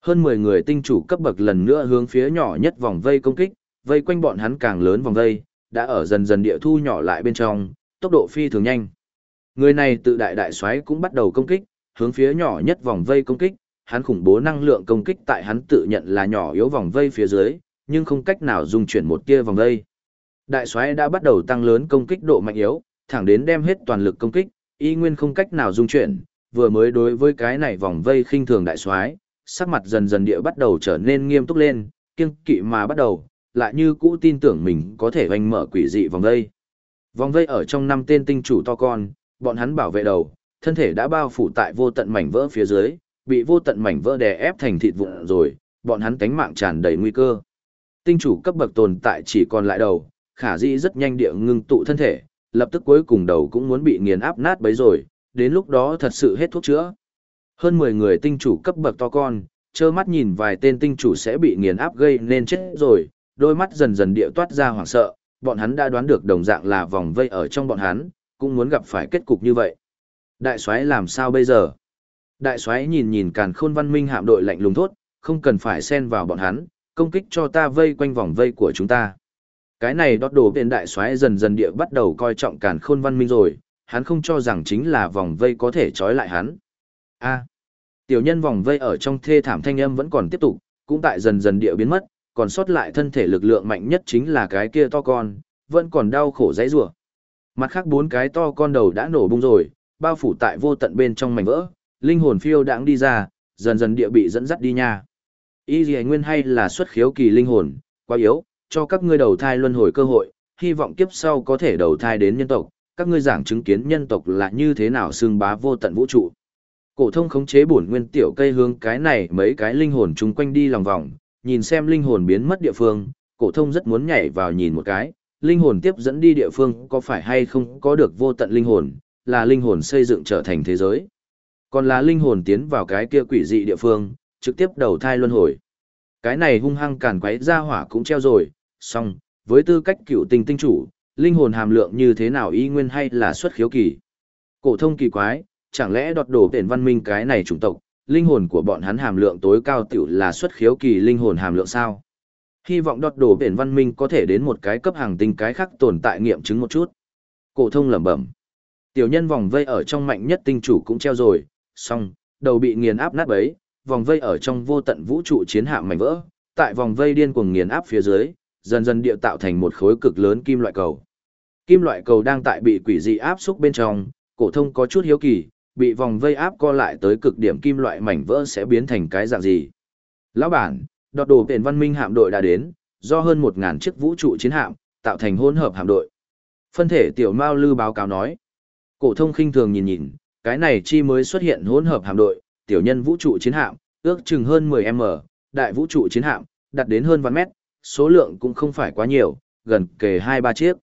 Hơn 10 người tinh chủ cấp bậc lần nữa hướng phía nhỏ nhất vòng vây công kích, vây quanh bọn hắn càng lớn vòng vây, đã ở dần dần địa thu nhỏ lại bên trong, tốc độ phi thường nhanh. Người này tự đại đại xoáy cũng bắt đầu công kích, hướng phía nhỏ nhất vòng vây công kích, hắn khủng bố năng lượng công kích tại hắn tự nhận là nhỏ yếu vòng vây phía dưới, nhưng không cách nào dung chuyển một tia vòng vây. Đại xoáy đã bắt đầu tăng lớn công kích độ mạnh yếu, thẳng đến đem hết toàn lực công kích, y nguyên không cách nào dung chuyển, vừa mới đối với cái này vòng vây khinh thường đại xoáy, sắc mặt dần dần địa bắt đầu trở nên nghiêm túc lên, kiêng kỵ mà bắt đầu, lại như cũ tin tưởng mình có thể hoành mở quỷ dị vòng vây. Vòng vây ở trong năm tên tinh chủ to con, bọn hắn bảo vệ đầu, thân thể đã bao phủ tại vô tận mảnh vỡ phía dưới, bị vô tận mảnh vỡ đè ép thành thịt vụn rồi, bọn hắn cánh mạng tràn đầy nguy cơ. Tinh chủ cấp bậc tồn tại chỉ còn lại đầu, khả dĩ rất nhanh địa ngưng tụ thân thể, lập tức cuối cùng đầu cũng muốn bị nghiền áp nát bấy rồi, đến lúc đó thật sự hết thuốc chữa. Hơn 10 người tinh chủ cấp bậc to con, trơ mắt nhìn vài tên tinh chủ sẽ bị nghiền áp gây nên chết rồi, đôi mắt dần dần địa toát ra hoảng sợ, bọn hắn đã đoán được đồng dạng là vòng vây ở trong bọn hắn, cũng muốn gặp phải kết cục như vậy. Đại soái làm sao bây giờ? Đại soái nhìn nhìn càn khôn văn minh hạm đội lạnh lùng thốt, không cần phải xen vào bọn hắn, công kích cho ta vây quanh vòng vây của chúng ta. Cái này đót đồ bên đại soái dần dần địa bắt đầu coi trọng càn khôn văn minh rồi, hắn không cho rằng chính là vòng vây có thể trói lại hắn. A. tiểu nhân vòng vây ở trong thê thảm thanh âm vẫn còn tiếp tục, cũng tại dần dần địa biến mất, còn sót lại thân thể lực lượng mạnh nhất chính là cái kia to con, vẫn còn đau khổ dãy rủa. Mặt khác bốn cái to con đầu đã nổ bung rồi, bao phủ tại vô tận bên trong mảnh vỡ, linh hồn phiêu đãng đi ra, dần dần địa bị dẫn dắt đi nha. Y gì nguyên hay là xuất khiếu kỳ linh hồn, quá yếu, cho các ngươi đầu thai luân hồi cơ hội, hy vọng kiếp sau có thể đầu thai đến nhân tộc, các ngươi giảng chứng kiến nhân tộc là như thế nào xương bá vô tận vũ trụ. Cổ thông khống chế bổn nguyên tiểu cây hướng cái này mấy cái linh hồn chung quanh đi lòng vòng, nhìn xem linh hồn biến mất địa phương, cổ thông rất muốn nhảy vào nhìn một cái, linh hồn tiếp dẫn đi địa phương có phải hay không có được vô tận linh hồn, là linh hồn xây dựng trở thành thế giới. Còn là linh hồn tiến vào cái kia quỷ dị địa phương, trực tiếp đầu thai luân hồi. Cái này hung hăng càn quấy ra hỏa cũng treo rồi, song, với tư cách cựu tình tinh chủ, linh hồn hàm lượng như thế nào y nguyên hay là xuất khiếu kỳ. Cổ thông kỳ quái, chẳng lẽ đọt đổ tiền văn minh cái này chủng tộc, linh hồn của bọn hắn hàm lượng tối cao tiểu là xuất khiếu kỳ linh hồn hàm lượng sao? Hy vọng đọt đổ biển văn minh có thể đến một cái cấp hàng tinh cái khác tồn tại nghiệm chứng một chút. Cổ thông lẩm bẩm. Tiểu nhân vòng vây ở trong mạnh nhất tinh chủ cũng treo rồi, xong, đầu bị nghiền áp nát bấy, vòng vây ở trong vô tận vũ trụ chiến hạm mảnh vỡ, tại vòng vây điên cuồng nghiền áp phía dưới, dần dần địa tạo thành một khối cực lớn kim loại cầu. Kim loại cầu đang tại bị quỷ dị áp xúc bên trong, cổ thông có chút hiếu kỳ, bị vòng vây áp co lại tới cực điểm kim loại mảnh vỡ sẽ biến thành cái dạng gì. Lão bản, đọt đồ tiền văn minh hạm đội đã đến, do hơn 1.000 chiếc vũ trụ chiến hạm, tạo thành hỗn hợp hạm đội. Phân thể tiểu Mao Lư báo cáo nói. Cổ thông khinh thường nhìn nhìn, cái này chi mới xuất hiện hỗn hợp hạm đội, tiểu nhân vũ trụ chiến hạm, ước chừng hơn 10m, đại vũ trụ chiến hạm, đạt đến hơn vạn mét, số lượng cũng không phải quá nhiều, gần kề 2-3 chiếc.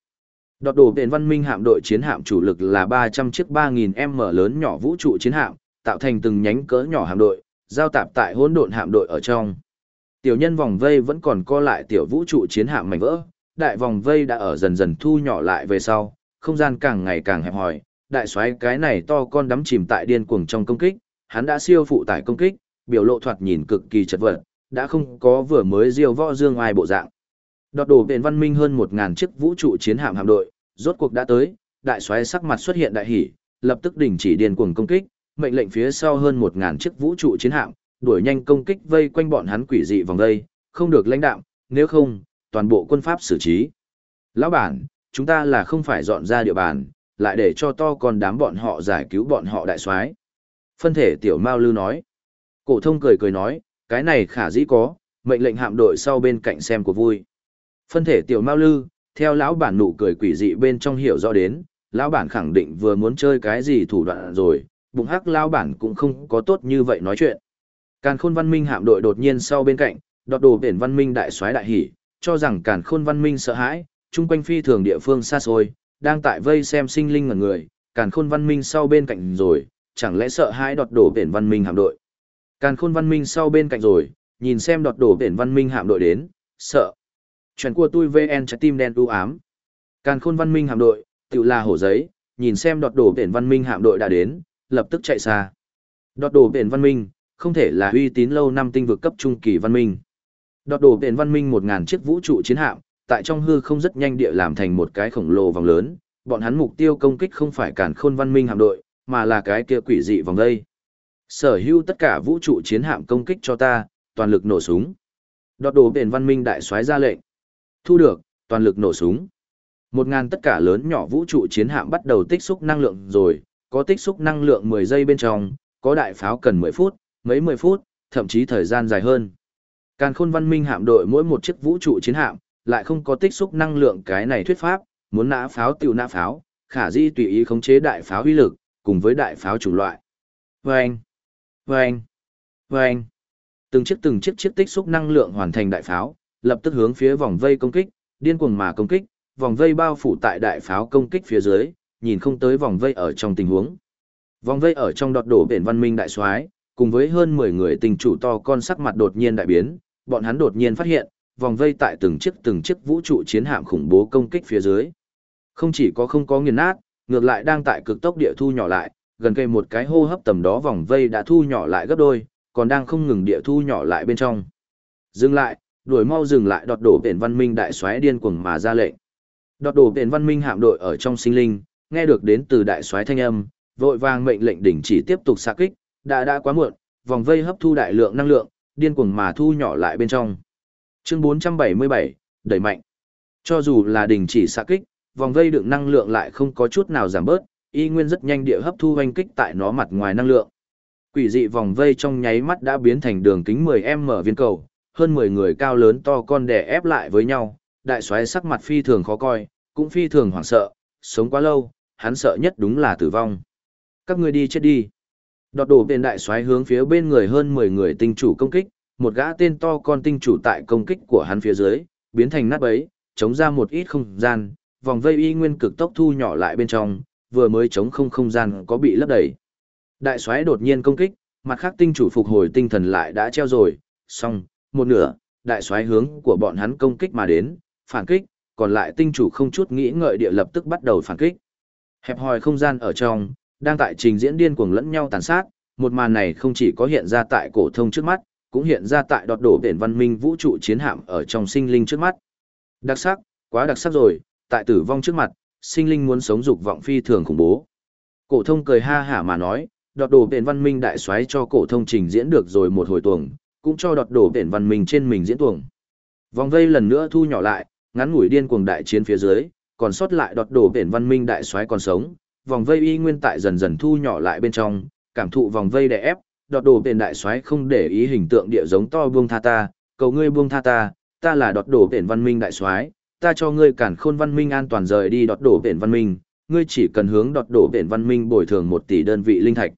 Đọt đổ đền văn minh hạm đội chiến hạm chủ lực là 300 chiếc 3.000M lớn nhỏ vũ trụ chiến hạm, tạo thành từng nhánh cỡ nhỏ hạm đội, giao tạp tại hỗn độn hạm đội ở trong. Tiểu nhân vòng vây vẫn còn co lại tiểu vũ trụ chiến hạm mảnh vỡ, đại vòng vây đã ở dần dần thu nhỏ lại về sau, không gian càng ngày càng hẹp hòi, đại soái cái này to con đắm chìm tại điên cuồng trong công kích, hắn đã siêu phụ tải công kích, biểu lộ thoạt nhìn cực kỳ chật vật, đã không có vừa mới diêu võ dương ai bộ dạng. Đọt đổ bền văn minh hơn 1000 chiếc vũ trụ chiến hạm hạm đội, rốt cuộc đã tới, đại soái sắc mặt xuất hiện đại hỉ, lập tức đình chỉ điên cuồng công kích, mệnh lệnh phía sau hơn 1000 chiếc vũ trụ chiến hạm, đuổi nhanh công kích vây quanh bọn hắn quỷ dị vòng đây, không được lãnh đạm, nếu không, toàn bộ quân pháp xử trí. Lão bản, chúng ta là không phải dọn ra địa bàn, lại để cho to con đám bọn họ giải cứu bọn họ đại soái. Phân thể tiểu Mao Lư nói. Cổ thông cười cười nói, cái này khả dĩ có, mệnh lệnh hạm đội sau bên cạnh xem của vui. Phân thể tiểu Mao Lư, theo lão bản nụ cười quỷ dị bên trong hiểu rõ đến, lão bản khẳng định vừa muốn chơi cái gì thủ đoạn rồi, bụng hắc lão bản cũng không có tốt như vậy nói chuyện. Càn Khôn Văn Minh hạm đội đột nhiên sau bên cạnh, đọt đồ biển Văn Minh đại soái đại hỉ, cho rằng Càn Khôn Văn Minh sợ hãi, chung quanh phi thường địa phương xa xôi, đang tại vây xem sinh linh ngẩn người, Càn Khôn Văn Minh sau bên cạnh rồi, chẳng lẽ sợ hãi đọt đổ biển Văn Minh hạm đội. Càn Khôn Văn Minh sau bên cạnh rồi, nhìn xem đọt đổ biển Văn Minh hạm đội đến, sợ. Chuyện của tôi VN trái tim đen u ám. Càn Khôn Văn Minh hạm đội, tự là hổ giấy, nhìn xem đọt đổ biển Văn Minh hạm đội đã đến, lập tức chạy xa. Đọt đổ biển Văn Minh, không thể là uy tín lâu năm tinh vực cấp trung kỳ văn minh. Đọt đổ biển văn minh 1000 chiếc vũ trụ chiến hạm, tại trong hư không rất nhanh địa làm thành một cái khổng lồ vòng lớn, bọn hắn mục tiêu công kích không phải càn khôn văn minh hạm đội, mà là cái kia quỷ dị vòng đây. Sở hữu tất cả vũ trụ chiến hạm công kích cho ta, toàn lực nổ súng. Đọt đổ biển văn minh đại soái ra lệnh. Thu được, toàn lực nổ súng. Một ngàn tất cả lớn nhỏ vũ trụ chiến hạm bắt đầu tích xúc năng lượng rồi, có tích xúc năng lượng 10 giây bên trong, có đại pháo cần 10 phút, mấy mười phút, thậm chí thời gian dài hơn. Càn khôn văn minh hạm đội mỗi một chiếc vũ trụ chiến hạm, lại không có tích xúc năng lượng cái này thuyết pháp, muốn nã pháo tiêu nã pháo, khả di tùy ý khống chế đại pháo uy lực, cùng với đại pháo chủng loại. Vâng! Vâng! Vâng! Từng chiếc từng chiếc chiếc tích xúc năng lượng hoàn thành đại pháo, lập tức hướng phía vòng vây công kích, điên cuồng mà công kích, vòng vây bao phủ tại đại pháo công kích phía dưới, nhìn không tới vòng vây ở trong tình huống. Vòng vây ở trong đọt đổ biển văn minh đại soái, cùng với hơn 10 người tình chủ to con sắc mặt đột nhiên đại biến, bọn hắn đột nhiên phát hiện, vòng vây tại từng chiếc từng chiếc vũ trụ chiến hạm khủng bố công kích phía dưới. Không chỉ có không có nghiền nát, ngược lại đang tại cực tốc địa thu nhỏ lại, gần cây một cái hô hấp tầm đó vòng vây đã thu nhỏ lại gấp đôi, còn đang không ngừng địa thu nhỏ lại bên trong. Dừng lại, đuổi mau dừng lại đọt đổ biển văn minh đại xoáy điên cuồng mà ra lệnh. Đọt đổ biển văn minh hạm đội ở trong sinh linh, nghe được đến từ đại xoáy thanh âm, vội vàng mệnh lệnh đình chỉ tiếp tục xạ kích, đã đã quá muộn, vòng vây hấp thu đại lượng năng lượng, điên cuồng mà thu nhỏ lại bên trong. Chương 477, đẩy mạnh. Cho dù là đình chỉ xạ kích, vòng vây đựng năng lượng lại không có chút nào giảm bớt, y nguyên rất nhanh địa hấp thu hoanh kích tại nó mặt ngoài năng lượng. Quỷ dị vòng vây trong nháy mắt đã biến thành đường kính 10m viên cầu, hơn 10 người cao lớn to con đè ép lại với nhau, đại soái sắc mặt phi thường khó coi, cũng phi thường hoảng sợ, sống quá lâu, hắn sợ nhất đúng là tử vong. Các ngươi đi chết đi. Đọt đổ tên đại xoáy hướng phía bên người hơn 10 người tinh chủ công kích, một gã tên to con tinh chủ tại công kích của hắn phía dưới, biến thành nát bấy, chống ra một ít không gian, vòng vây y nguyên cực tốc thu nhỏ lại bên trong, vừa mới chống không không gian có bị lấp đầy. Đại xoáy đột nhiên công kích, mặt khác tinh chủ phục hồi tinh thần lại đã treo rồi, xong, một nửa, đại xoáy hướng của bọn hắn công kích mà đến, phản kích, còn lại tinh chủ không chút nghĩ ngợi địa lập tức bắt đầu phản kích. Hẹp hòi không gian ở trong, đang tại trình diễn điên cuồng lẫn nhau tàn sát, một màn này không chỉ có hiện ra tại cổ thông trước mắt, cũng hiện ra tại đọt đổ biển văn minh vũ trụ chiến hạm ở trong sinh linh trước mắt. Đặc sắc, quá đặc sắc rồi, tại tử vong trước mặt, sinh linh muốn sống dục vọng phi thường khủng bố. Cổ thông cười ha hả mà nói, đọt đổ biển văn minh đại soái cho cổ thông trình diễn được rồi một hồi tuồng, cũng cho đọt đổ tiền văn minh trên mình diễn tuồng. Vòng vây lần nữa thu nhỏ lại, ngắn ngủi điên cuồng đại chiến phía dưới, còn sót lại đọt đổ tiền văn minh đại soái còn sống, vòng vây y nguyên tại dần dần thu nhỏ lại bên trong, cảm thụ vòng vây đè ép, đọt đổ tiền đại soái không để ý hình tượng địa giống to buông tha ta, cầu ngươi buông tha ta, ta là đọt đổ tiền văn minh đại soái, ta cho ngươi cản khôn văn minh an toàn rời đi đọt đổ tiền văn minh, ngươi chỉ cần hướng đọt đổ tiền văn minh bồi thường một tỷ đơn vị linh thạch.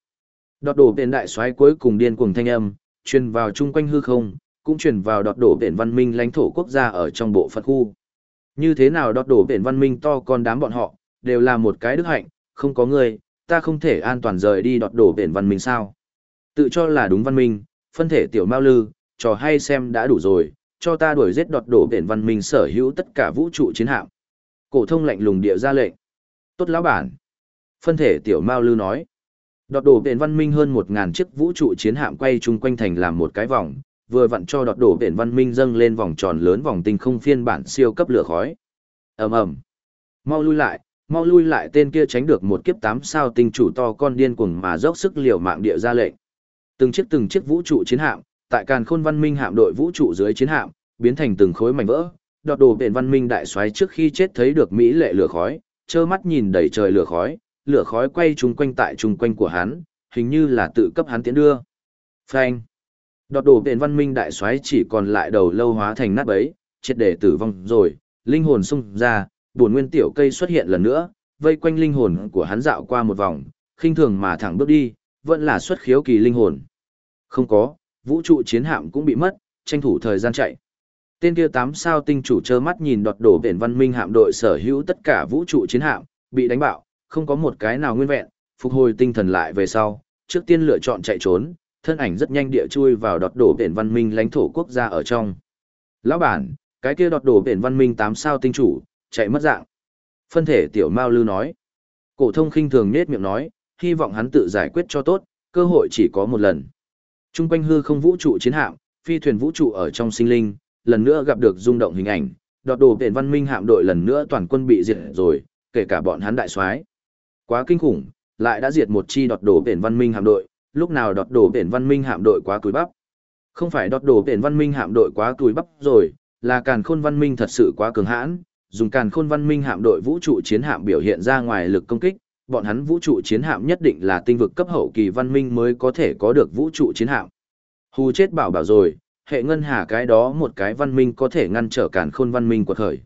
Đọt đổ tiền đại soái cuối cùng điên cuồng thanh âm, truyền vào chung quanh hư không, cũng truyền vào đọt đổ biển văn minh lãnh thổ quốc gia ở trong bộ phận khu. Như thế nào đọt đổ biển văn minh to con đám bọn họ, đều là một cái đức hạnh, không có người ta không thể an toàn rời đi đọt đổ biển văn minh sao. Tự cho là đúng văn minh, phân thể tiểu mao lư, trò hay xem đã đủ rồi, cho ta đuổi giết đọt đổ biển văn minh sở hữu tất cả vũ trụ chiến hạm. Cổ thông lạnh lùng địa ra lệnh. Tốt lão bản. Phân thể tiểu Mao Lư nói. Đọt đổ biển văn minh hơn một ngàn chiếc vũ trụ chiến hạm quay chung quanh thành làm một cái vòng, vừa vặn cho đọt đổ biển văn minh dâng lên vòng tròn lớn vòng tinh không phiên bản siêu cấp lửa khói. Ầm ầm. Mau lui lại, mau lui lại tên kia tránh được một kiếp tám sao tinh chủ to con điên cuồng mà dốc sức liều mạng địa ra lệnh. Từng chiếc từng chiếc vũ trụ chiến hạm, tại Càn Khôn Văn Minh hạm đội vũ trụ dưới chiến hạm, biến thành từng khối mảnh vỡ. Đọt đổ biển văn minh đại soái trước khi chết thấy được mỹ lệ lửa khói, trơ mắt nhìn đầy trời lửa khói, lửa khói quay chung quanh tại chung quanh của hắn, hình như là tự cấp hắn tiến đưa. Phanh. Đọt đổ biển văn minh đại soái chỉ còn lại đầu lâu hóa thành nát bấy, chết để tử vong rồi, linh hồn xung ra, buồn nguyên tiểu cây xuất hiện lần nữa, vây quanh linh hồn của hắn dạo qua một vòng, khinh thường mà thẳng bước đi, vẫn là xuất khiếu kỳ linh hồn. Không có, vũ trụ chiến hạm cũng bị mất, tranh thủ thời gian chạy. Tên kia tám sao tinh chủ trơ mắt nhìn đọt đổ biển văn minh hạm đội sở hữu tất cả vũ trụ chiến hạm, bị đánh bạo, không có một cái nào nguyên vẹn, phục hồi tinh thần lại về sau, trước tiên lựa chọn chạy trốn, thân ảnh rất nhanh địa chui vào đọt đổ biển văn minh lãnh thổ quốc gia ở trong. Lão bản, cái kia đọt đổ biển văn minh tám sao tinh chủ, chạy mất dạng. Phân thể tiểu Mao Lư nói. Cổ thông khinh thường nết miệng nói, hy vọng hắn tự giải quyết cho tốt, cơ hội chỉ có một lần. Trung quanh hư không vũ trụ chiến hạm, phi thuyền vũ trụ ở trong sinh linh, lần nữa gặp được rung động hình ảnh, đọt đồ biển văn minh hạm đội lần nữa toàn quân bị diệt rồi, kể cả bọn hắn đại soái. Quá kinh khủng, lại đã diệt một chi đọt đổ biển văn minh hạm đội, lúc nào đọt đổ biển văn minh hạm đội quá túi bắp. Không phải đọt đổ biển văn minh hạm đội quá túi bắp rồi, là càn khôn văn minh thật sự quá cường hãn, dùng càn khôn văn minh hạm đội vũ trụ chiến hạm biểu hiện ra ngoài lực công kích, bọn hắn vũ trụ chiến hạm nhất định là tinh vực cấp hậu kỳ văn minh mới có thể có được vũ trụ chiến hạm. Hù chết bảo bảo rồi, hệ ngân hà cái đó một cái văn minh có thể ngăn trở càn khôn văn minh của thời.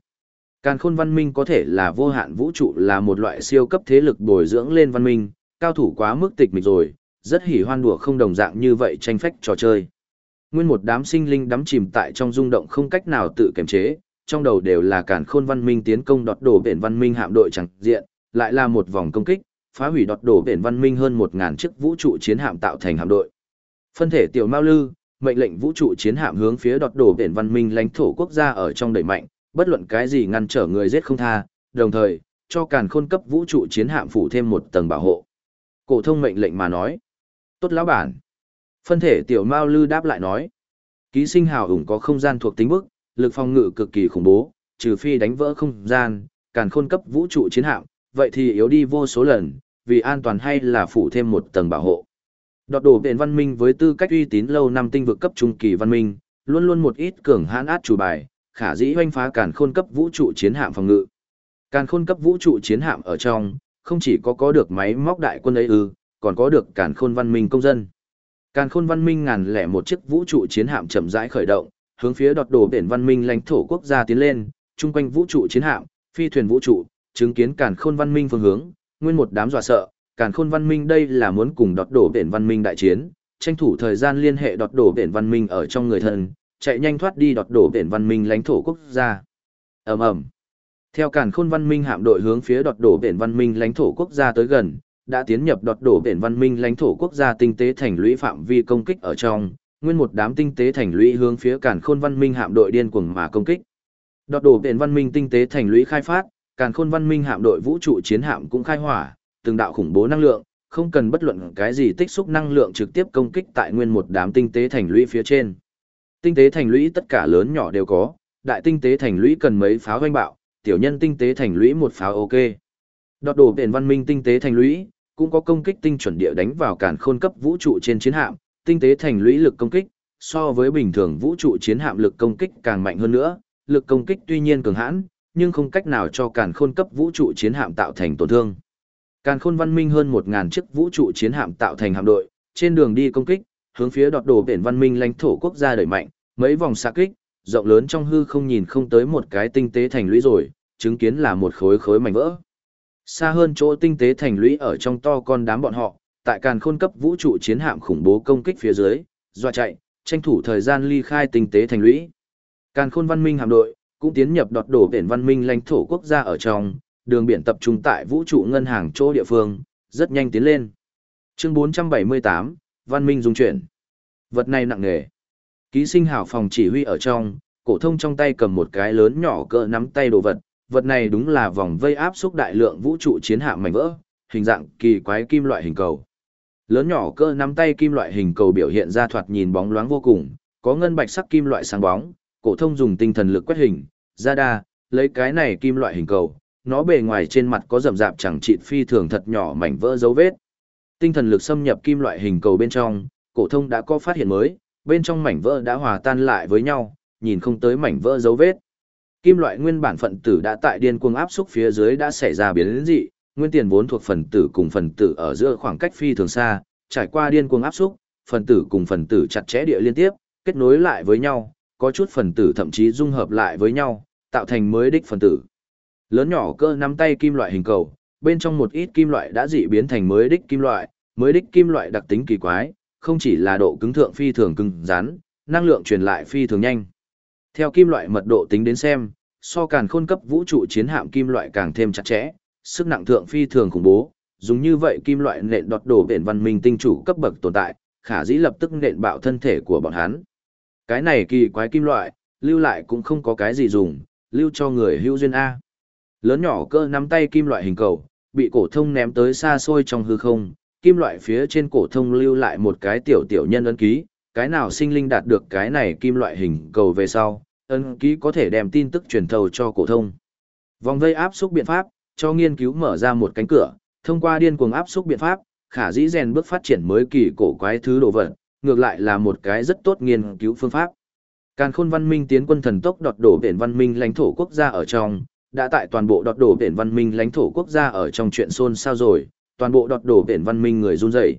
Càn khôn văn minh có thể là vô hạn vũ trụ là một loại siêu cấp thế lực bồi dưỡng lên văn minh, cao thủ quá mức tịch mịch rồi, rất hỉ hoan đùa không đồng dạng như vậy tranh phách trò chơi. Nguyên một đám sinh linh đắm chìm tại trong rung động không cách nào tự kiềm chế, trong đầu đều là càn khôn văn minh tiến công đọt đổ biển văn minh hạm đội chẳng diện, lại là một vòng công kích, phá hủy đọt đổ biển văn minh hơn một ngàn chiếc vũ trụ chiến hạm tạo thành hạm đội. Phân thể tiểu Mao Lư, mệnh lệnh vũ trụ chiến hạm hướng phía đọt đổ biển văn minh lãnh thổ quốc gia ở trong đẩy mạnh, bất luận cái gì ngăn trở người giết không tha, đồng thời, cho càn khôn cấp vũ trụ chiến hạm phủ thêm một tầng bảo hộ. Cổ thông mệnh lệnh mà nói. Tốt lão bản. Phân thể tiểu Mao Lư đáp lại nói. Ký sinh hào ủng có không gian thuộc tính bức, lực phòng ngự cực kỳ khủng bố, trừ phi đánh vỡ không gian, càn khôn cấp vũ trụ chiến hạm, vậy thì yếu đi vô số lần, vì an toàn hay là phủ thêm một tầng bảo hộ. Đọt đổ biển văn minh với tư cách uy tín lâu năm tinh vực cấp trung kỳ văn minh, luôn luôn một ít cường hãn át chủ bài, khả dĩ hoanh phá càn khôn cấp vũ trụ chiến hạm phòng ngự. Càn khôn cấp vũ trụ chiến hạm ở trong, không chỉ có có được máy móc đại quân ấy ư, còn có được càn khôn văn minh công dân. Càn khôn văn minh ngàn lẻ một chiếc vũ trụ chiến hạm chậm rãi khởi động, hướng phía đọt đổ biển văn minh lãnh thổ quốc gia tiến lên, chung quanh vũ trụ chiến hạm, phi thuyền vũ trụ, chứng kiến càn khôn văn minh phương hướng, nguyên một đám dọa sợ, càn khôn văn minh đây là muốn cùng đọt đổ biển văn minh đại chiến, tranh thủ thời gian liên hệ đọt đổ biển văn minh ở trong người thân, chạy nhanh thoát đi đọt đổ biển văn minh lãnh thổ quốc gia. ầm ầm Theo càn khôn văn minh hạm đội hướng phía đọt đổ biển văn minh lãnh thổ quốc gia tới gần, đã tiến nhập đọt đổ biển văn minh lãnh thổ quốc gia tinh tế thành lũy phạm vi công kích ở trong, nguyên một đám tinh tế thành lũy hướng phía càn khôn văn minh hạm đội điên cuồng mà công kích. Đọt đổ biển văn minh tinh tế thành lũy khai phát, càn khôn văn minh hạm đội vũ trụ chiến hạm cũng khai hỏa, từng đạo khủng bố năng lượng, không cần bất luận cái gì tích xúc năng lượng trực tiếp công kích tại nguyên một đám tinh tế thành lũy phía trên. Tinh tế thành lũy tất cả lớn nhỏ đều có, đại tinh tế thành lũy cần mấy pháo hoanh bạo, tiểu nhân tinh tế thành lũy một pháo ok. Đọt đổ biển văn minh tinh tế thành lũy, cũng có công kích tinh chuẩn địa đánh vào cản khôn cấp vũ trụ trên chiến hạm, tinh tế thành lũy lực công kích, so với bình thường vũ trụ chiến hạm lực công kích càng mạnh hơn nữa, lực công kích tuy nhiên cường hãn, nhưng không cách nào cho cản khôn cấp vũ trụ chiến hạm tạo thành tổn thương. Càn khôn văn minh hơn 1.000 chiếc vũ trụ chiến hạm tạo thành hạm đội, trên đường đi công kích, hướng phía đọt đồ biển văn minh lãnh thổ quốc gia đẩy mạnh, mấy vòng xạ kích, rộng lớn trong hư không nhìn không tới một cái tinh tế thành lũy rồi, chứng kiến là một khối khối mảnh vỡ. Xa hơn chỗ tinh tế thành lũy ở trong to con đám bọn họ, tại càn khôn cấp vũ trụ chiến hạm khủng bố công kích phía dưới, dọa chạy, tranh thủ thời gian ly khai tinh tế thành lũy. Càn khôn văn minh hạm đội, cũng tiến nhập đọt đổ biển văn minh lãnh thổ quốc gia ở trong, đường biển tập trung tại vũ trụ ngân hàng chỗ địa phương, rất nhanh tiến lên. Chương 478, Văn minh dung chuyển. Vật này nặng nề. Ký sinh hảo phòng chỉ huy ở trong, cổ thông trong tay cầm một cái lớn nhỏ cỡ nắm tay đồ vật, vật này đúng là vòng vây áp xúc đại lượng vũ trụ chiến hạm mảnh vỡ, hình dạng kỳ quái kim loại hình cầu. Lớn nhỏ cỡ nắm tay kim loại hình cầu biểu hiện ra thoạt nhìn bóng loáng vô cùng, có ngân bạch sắc kim loại sáng bóng, cổ thông dùng tinh thần lực quét hình, ra đa, lấy cái này kim loại hình cầu, nó bề ngoài trên mặt có rậm rạp chẳng trị phi thường thật nhỏ mảnh vỡ dấu vết. Tinh thần lực xâm nhập kim loại hình cầu bên trong, cổ thông đã có phát hiện mới, bên trong mảnh vỡ đã hòa tan lại với nhau, nhìn không tới mảnh vỡ dấu vết. Kim loại nguyên bản phận tử đã tại điên cuồng áp xúc phía dưới đã xảy ra biến dị, nguyên tiền vốn thuộc phần tử cùng phần tử ở giữa khoảng cách phi thường xa, trải qua điên cuồng áp xúc, phần tử cùng phần tử chặt chẽ địa liên tiếp, kết nối lại với nhau, có chút phần tử thậm chí dung hợp lại với nhau, tạo thành mới đích phần tử. Lớn nhỏ cơ nắm tay kim loại hình cầu, bên trong một ít kim loại đã dị biến thành mới đích kim loại, mới đích kim loại đặc tính kỳ quái, không chỉ là độ cứng thượng phi thường cứng rắn, năng lượng truyền lại phi thường nhanh. Theo kim loại mật độ tính đến xem, so càn khôn cấp vũ trụ chiến hạm kim loại càng thêm chặt chẽ, sức nặng thượng phi thường khủng bố, dùng như vậy kim loại nện đọt đổ biển văn minh tinh chủ cấp bậc tồn tại, khả dĩ lập tức nện bạo thân thể của bọn hắn. Cái này kỳ quái kim loại, lưu lại cũng không có cái gì dùng, lưu cho người hưu duyên A. Lớn nhỏ cơ nắm tay kim loại hình cầu, bị cổ thông ném tới xa xôi trong hư không, kim loại phía trên cổ thông lưu lại một cái tiểu tiểu nhân ấn ký, cái nào sinh linh đạt được cái này kim loại hình cầu về sau, ấn ký có thể đem tin tức truyền thầu cho cổ thông. Vòng vây áp xúc biện pháp, cho nghiên cứu mở ra một cánh cửa, thông qua điên cuồng áp xúc biện pháp, khả dĩ rèn bước phát triển mới kỳ cổ quái thứ đồ vật, ngược lại là một cái rất tốt nghiên cứu phương pháp. Càn khôn văn minh tiến quân thần tốc đọt đổ biển văn minh lãnh thổ quốc gia ở trong, đã tại toàn bộ đọt đổ biển văn minh lãnh thổ quốc gia ở trong chuyện xôn xao rồi, toàn bộ đọt đổ biển văn minh người run rẩy.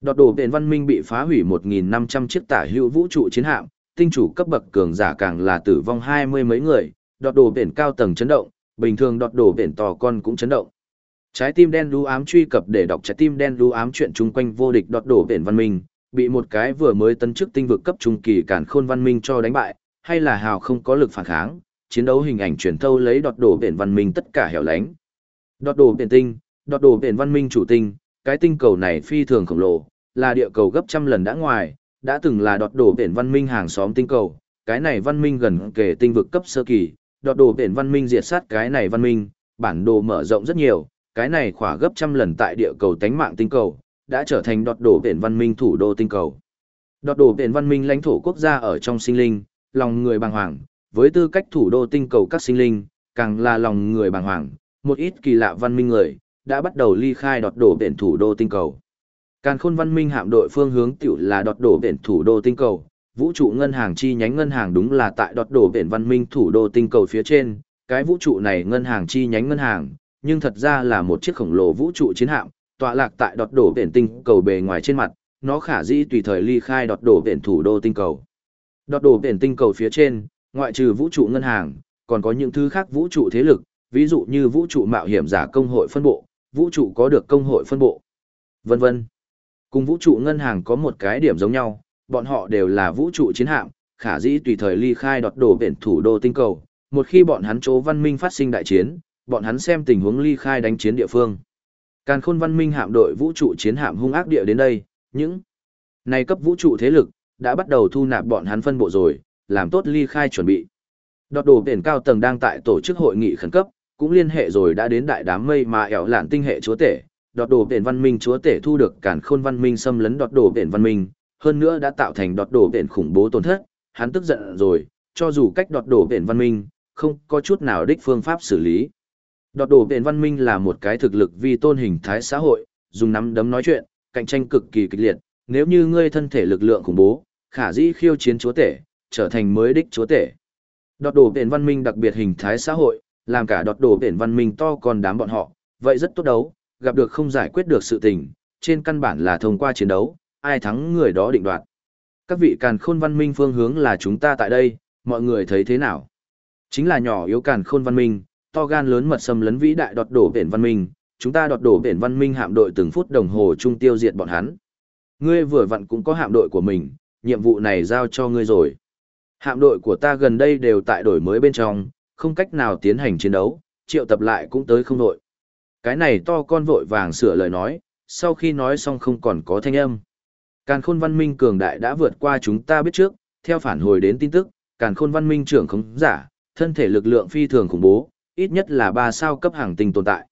Đọt đổ biển văn minh bị phá hủy 1.500 chiếc tả hữu vũ trụ chiến hạm, tinh chủ cấp bậc cường giả càng là tử vong hai mươi mấy người, đọt đổ biển cao tầng chấn động, bình thường đọt đổ biển tò con cũng chấn động. Trái tim đen đu ám truy cập để đọc trái tim đen đu ám chuyện chung quanh vô địch đọt đổ biển văn minh, bị một cái vừa mới tấn chức tinh vực cấp trung kỳ cản khôn văn minh cho đánh bại, hay là hào không có lực phản kháng, chiến đấu hình ảnh truyền thâu lấy đọt đổ biển văn minh tất cả hẻo lánh. Đọt đổ biển tinh, đọt đồ biển văn minh chủ tinh, cái tinh cầu này phi thường khổng lồ, là địa cầu gấp trăm lần đã ngoài, đã từng là đọt đồ biển văn minh hàng xóm tinh cầu, cái này văn minh gần kể tinh vực cấp sơ kỳ, đọt đồ biển văn minh diệt sát cái này văn minh, bản đồ mở rộng rất nhiều, cái này khỏa gấp trăm lần tại địa cầu tánh mạng tinh cầu, đã trở thành đọt đồ biển văn minh thủ đô tinh cầu. Đọt đồ biển văn minh lãnh thổ quốc gia ở trong sinh linh, lòng người bàng hoàng, với tư cách thủ đô tinh cầu các sinh linh, càng là lòng người bàng hoàng, một ít kỳ lạ văn minh người, đã bắt đầu ly khai đọt đổ biển thủ đô tinh cầu. Càn khôn văn minh hạm đội phương hướng tiểu là đọt đổ biển thủ đô tinh cầu, vũ trụ ngân hàng chi nhánh ngân hàng đúng là tại đọt đổ biển văn minh thủ đô tinh cầu phía trên, cái vũ trụ này ngân hàng chi nhánh ngân hàng, nhưng thật ra là một chiếc khổng lồ vũ trụ chiến hạm, tọa lạc tại đọt đổ biển tinh cầu bề ngoài trên mặt, nó khả dĩ tùy thời ly khai đọt đổ biển thủ đô tinh cầu. Đọt đổ biển tinh cầu phía trên, ngoại trừ vũ trụ ngân hàng, còn có những thứ khác vũ trụ thế lực, ví dụ như vũ trụ mạo hiểm giả công hội phân bộ, vũ trụ có được công hội phân bộ, vân vân. Cùng vũ trụ ngân hàng có một cái điểm giống nhau, bọn họ đều là vũ trụ chiến hạm, khả dĩ tùy thời ly khai đọt đổ biển thủ đô tinh cầu, một khi bọn hắn chỗ văn minh phát sinh đại chiến, bọn hắn xem tình huống ly khai đánh chiến địa phương. Càn khôn văn minh hạm đội vũ trụ chiến hạm hung ác địa đến đây, những này cấp vũ trụ thế lực, đã bắt đầu thu nạp bọn hắn phân bộ rồi, làm tốt ly khai chuẩn bị. Đọt đồ biển cao tầng đang tại tổ chức hội nghị khẩn cấp, cũng liên hệ rồi đã đến đại đám mây mà ẻo lạn tinh hệ chúa tể. Đọt đổ biển văn minh chúa tể thu được cản khôn văn minh xâm lấn đọt đổ biển văn minh, hơn nữa đã tạo thành đọt đổ biển khủng bố tổn thất, hắn tức giận rồi, cho dù cách đọt đổ biển văn minh, không có chút nào đích phương pháp xử lý. Đọt đổ biển văn minh là một cái thực lực vi tôn hình thái xã hội, dùng nắm đấm nói chuyện, cạnh tranh cực kỳ kịch liệt, nếu như ngươi thân thể lực lượng khủng bố, khả dĩ khiêu chiến chúa tể, trở thành mới đích chúa tể. Đọt đổ biển văn minh đặc biệt hình thái xã hội, làm cả đọt đổ biển văn minh to còn đám bọn họ, vậy rất tốt đấu, gặp được không giải quyết được sự tình, trên căn bản là thông qua chiến đấu, ai thắng người đó định đoạt. Các vị càn khôn văn minh phương hướng là chúng ta tại đây, mọi người thấy thế nào? Chính là nhỏ yếu càn khôn văn minh, to gan lớn mật xâm lấn vĩ đại đọt đổ biển văn minh, chúng ta đọt đổ biển văn minh hạm đội từng phút đồng hồ chung tiêu diệt bọn hắn. Ngươi vừa vặn cũng có hạm đội của mình, nhiệm vụ này giao cho ngươi rồi. Hạm đội của ta gần đây đều tại đổi mới bên trong, không cách nào tiến hành chiến đấu, triệu tập lại cũng tới không đội. Cái này to con vội vàng sửa lời nói, sau khi nói xong không còn có thanh âm. Càn khôn văn minh cường đại đã vượt qua chúng ta biết trước, theo phản hồi đến tin tức, càn khôn văn minh trưởng khống giả, thân thể lực lượng phi thường khủng bố, ít nhất là ba sao cấp hàng tinh tồn tại.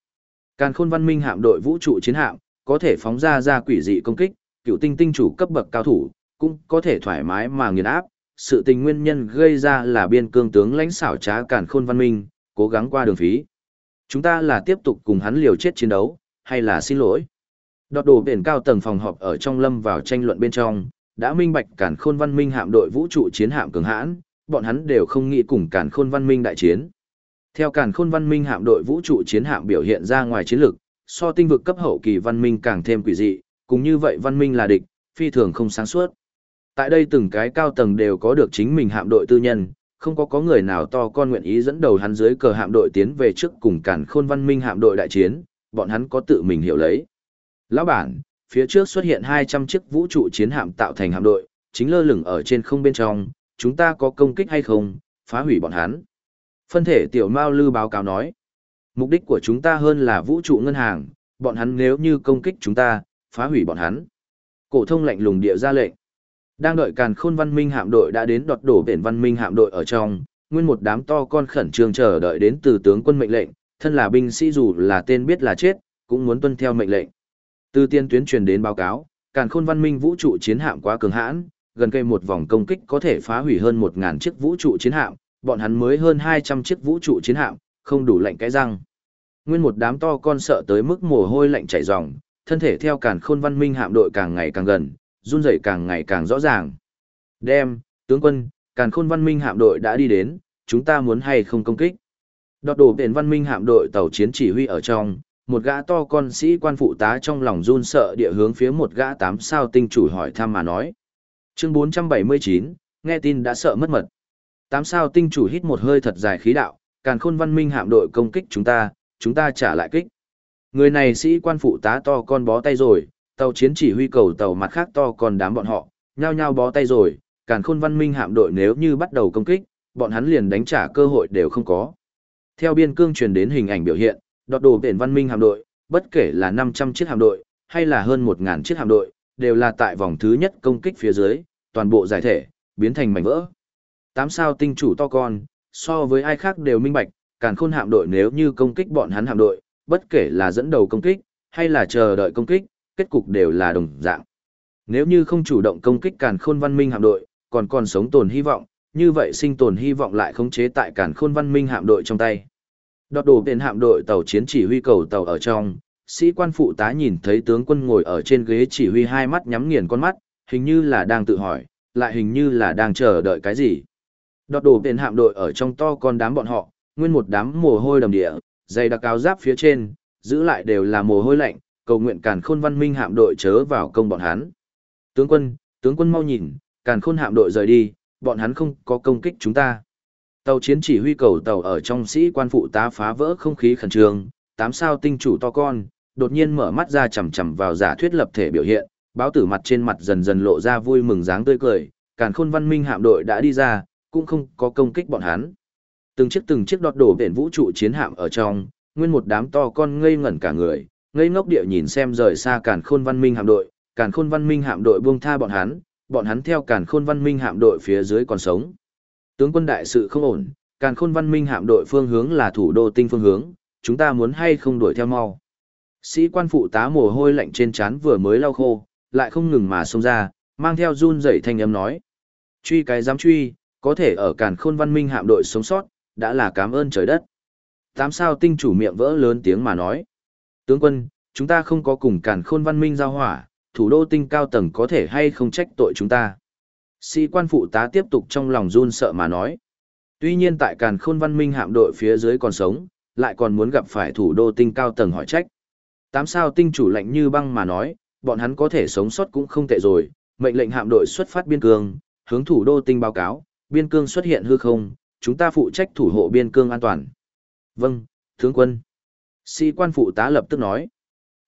Càn khôn văn minh hạm đội vũ trụ chiến hạm, có thể phóng ra ra quỷ dị công kích, cựu tinh tinh chủ cấp bậc cao thủ, cũng có thể thoải mái mà nghiền áp. Sự tình nguyên nhân gây ra là biên cương tướng lãnh xảo trá cản khôn văn minh, cố gắng qua đường phí. Chúng ta là tiếp tục cùng hắn liều chết chiến đấu, hay là xin lỗi? Đọt đổ biển cao tầng phòng họp ở trong lâm vào tranh luận bên trong, đã minh bạch cản khôn văn minh hạm đội vũ trụ chiến hạm cường hãn, bọn hắn đều không nghĩ cùng cản khôn văn minh đại chiến. Theo cản khôn văn minh hạm đội vũ trụ chiến hạm biểu hiện ra ngoài chiến lược, so tinh vực cấp hậu kỳ văn minh càng thêm quỷ dị, cùng như vậy văn minh là địch, phi thường không sáng suốt. Tại đây từng cái cao tầng đều có được chính mình hạm đội tư nhân, không có có người nào to con nguyện ý dẫn đầu hắn dưới cờ hạm đội tiến về trước cùng cản khôn văn minh hạm đội đại chiến, bọn hắn có tự mình hiểu lấy. Lão bản, phía trước xuất hiện 200 chiếc vũ trụ chiến hạm tạo thành hạm đội, chính lơ lửng ở trên không bên trong, chúng ta có công kích hay không, phá hủy bọn hắn. Phân thể tiểu Mao Lư báo cáo nói, mục đích của chúng ta hơn là vũ trụ ngân hàng, bọn hắn nếu như công kích chúng ta, phá hủy bọn hắn. Cổ thông lạnh lùng địa ra lệnh. Đang đợi càn khôn văn minh hạm đội đã đến đột đổ biển văn minh hạm đội ở trong, nguyên một đám to con khẩn trương chờ đợi đến từ tướng quân mệnh lệnh, thân là binh sĩ dù là tên biết là chết, cũng muốn tuân theo mệnh lệnh. Từ tiên tuyến truyền đến báo cáo, càn khôn văn minh vũ trụ chiến hạm quá cường hãn, gần cây một vòng công kích có thể phá hủy hơn một ngàn chiếc vũ trụ chiến hạm, bọn hắn mới hơn 200 chiếc vũ trụ chiến hạm, không đủ lạnh cái răng. Nguyên một đám to con sợ tới mức mồ hôi lạnh chảy ròng, thân thể theo càn khôn văn minh hạm đội càng ngày càng gần, run rẩy càng ngày càng rõ ràng. Đem, tướng quân, càn khôn văn minh hạm đội đã đi đến, chúng ta muốn hay không công kích. Đọt đổ biển văn minh hạm đội tàu chiến chỉ huy ở trong, một gã to con sĩ quan phụ tá trong lòng run sợ địa hướng phía một gã tám sao tinh chủ hỏi thăm mà nói. Chương 479, nghe tin đã sợ mất mật. Tám sao tinh chủ hít một hơi thật dài khí đạo, càn khôn văn minh hạm đội công kích chúng ta, chúng ta trả lại kích. Người này sĩ quan phụ tá to con bó tay rồi, tàu chiến chỉ huy cầu tàu mặt khác to còn đám bọn họ, nhao nhao bó tay rồi, càn khôn văn minh hạm đội nếu như bắt đầu công kích, bọn hắn liền đánh trả cơ hội đều không có. Theo biên cương truyền đến hình ảnh biểu hiện, đọt đồ biển văn minh hạm đội, bất kể là 500 chiếc hạm đội, hay là hơn 1.000 chiếc hạm đội, đều là tại vòng thứ nhất công kích phía dưới, toàn bộ giải thể, biến thành mảnh vỡ. Tám sao tinh chủ to con, so với ai khác đều minh bạch, càn khôn hạm đội nếu như công kích bọn hắn hạm đội, bất kể là dẫn đầu công kích, hay là chờ đợi công kích, kết cục đều là đồng dạng. Nếu như không chủ động công kích càn khôn văn minh hạm đội, còn còn sống tồn hy vọng, như vậy sinh tồn hy vọng lại khống chế tại càn khôn văn minh hạm đội trong tay. Đọt đổ tiền hạm đội tàu chiến chỉ huy cầu tàu ở trong, sĩ quan phụ tá nhìn thấy tướng quân ngồi ở trên ghế chỉ huy hai mắt nhắm nghiền con mắt, hình như là đang tự hỏi, lại hình như là đang chờ đợi cái gì. Đọt đổ tiền hạm đội ở trong to con đám bọn họ, nguyên một đám mồ hôi đầm địa, dày đặc áo giáp phía trên, giữ lại đều là mồ hôi lạnh, cầu nguyện càn khôn văn minh hạm đội chớ vào công bọn hắn. Tướng quân, tướng quân mau nhìn, càn khôn hạm đội rời đi, bọn hắn không có công kích chúng ta. Tàu chiến chỉ huy cầu tàu ở trong sĩ quan phụ tá phá vỡ không khí khẩn trương, tám sao tinh chủ to con, đột nhiên mở mắt ra chằm chằm vào giả thuyết lập thể biểu hiện, báo tử mặt trên mặt dần dần lộ ra vui mừng dáng tươi cười, càn khôn văn minh hạm đội đã đi ra, cũng không có công kích bọn hắn. Từng chiếc từng chiếc đọt đổ biển vũ trụ chiến hạm ở trong, nguyên một đám to con ngây ngẩn cả người, ngây ngốc địa nhìn xem rời xa càn khôn văn minh hạm đội, càn khôn văn minh hạm đội buông tha bọn hắn, bọn hắn theo càn khôn văn minh hạm đội phía dưới còn sống. Tướng quân đại sự không ổn, càn khôn văn minh hạm đội phương hướng là thủ đô tinh phương hướng, chúng ta muốn hay không đuổi theo mau. Sĩ quan phụ tá mồ hôi lạnh trên trán vừa mới lau khô, lại không ngừng mà xông ra, mang theo run rẩy thanh âm nói. Truy cái dám truy, có thể ở càn khôn văn minh hạm đội sống sót, đã là cảm ơn trời đất. Tám sao tinh chủ miệng vỡ lớn tiếng mà nói. Tướng quân, chúng ta không có cùng càn khôn văn minh giao hỏa, thủ đô tinh cao tầng có thể hay không trách tội chúng ta. Sĩ quan phụ tá tiếp tục trong lòng run sợ mà nói. Tuy nhiên tại càn khôn văn minh hạm đội phía dưới còn sống, lại còn muốn gặp phải thủ đô tinh cao tầng hỏi trách. Tám sao tinh chủ lạnh như băng mà nói, bọn hắn có thể sống sót cũng không tệ rồi, mệnh lệnh hạm đội xuất phát biên cương, hướng thủ đô tinh báo cáo, biên cương xuất hiện hư không, chúng ta phụ trách thủ hộ biên cương an toàn. Vâng, tướng quân. Sĩ quan phụ tá lập tức nói.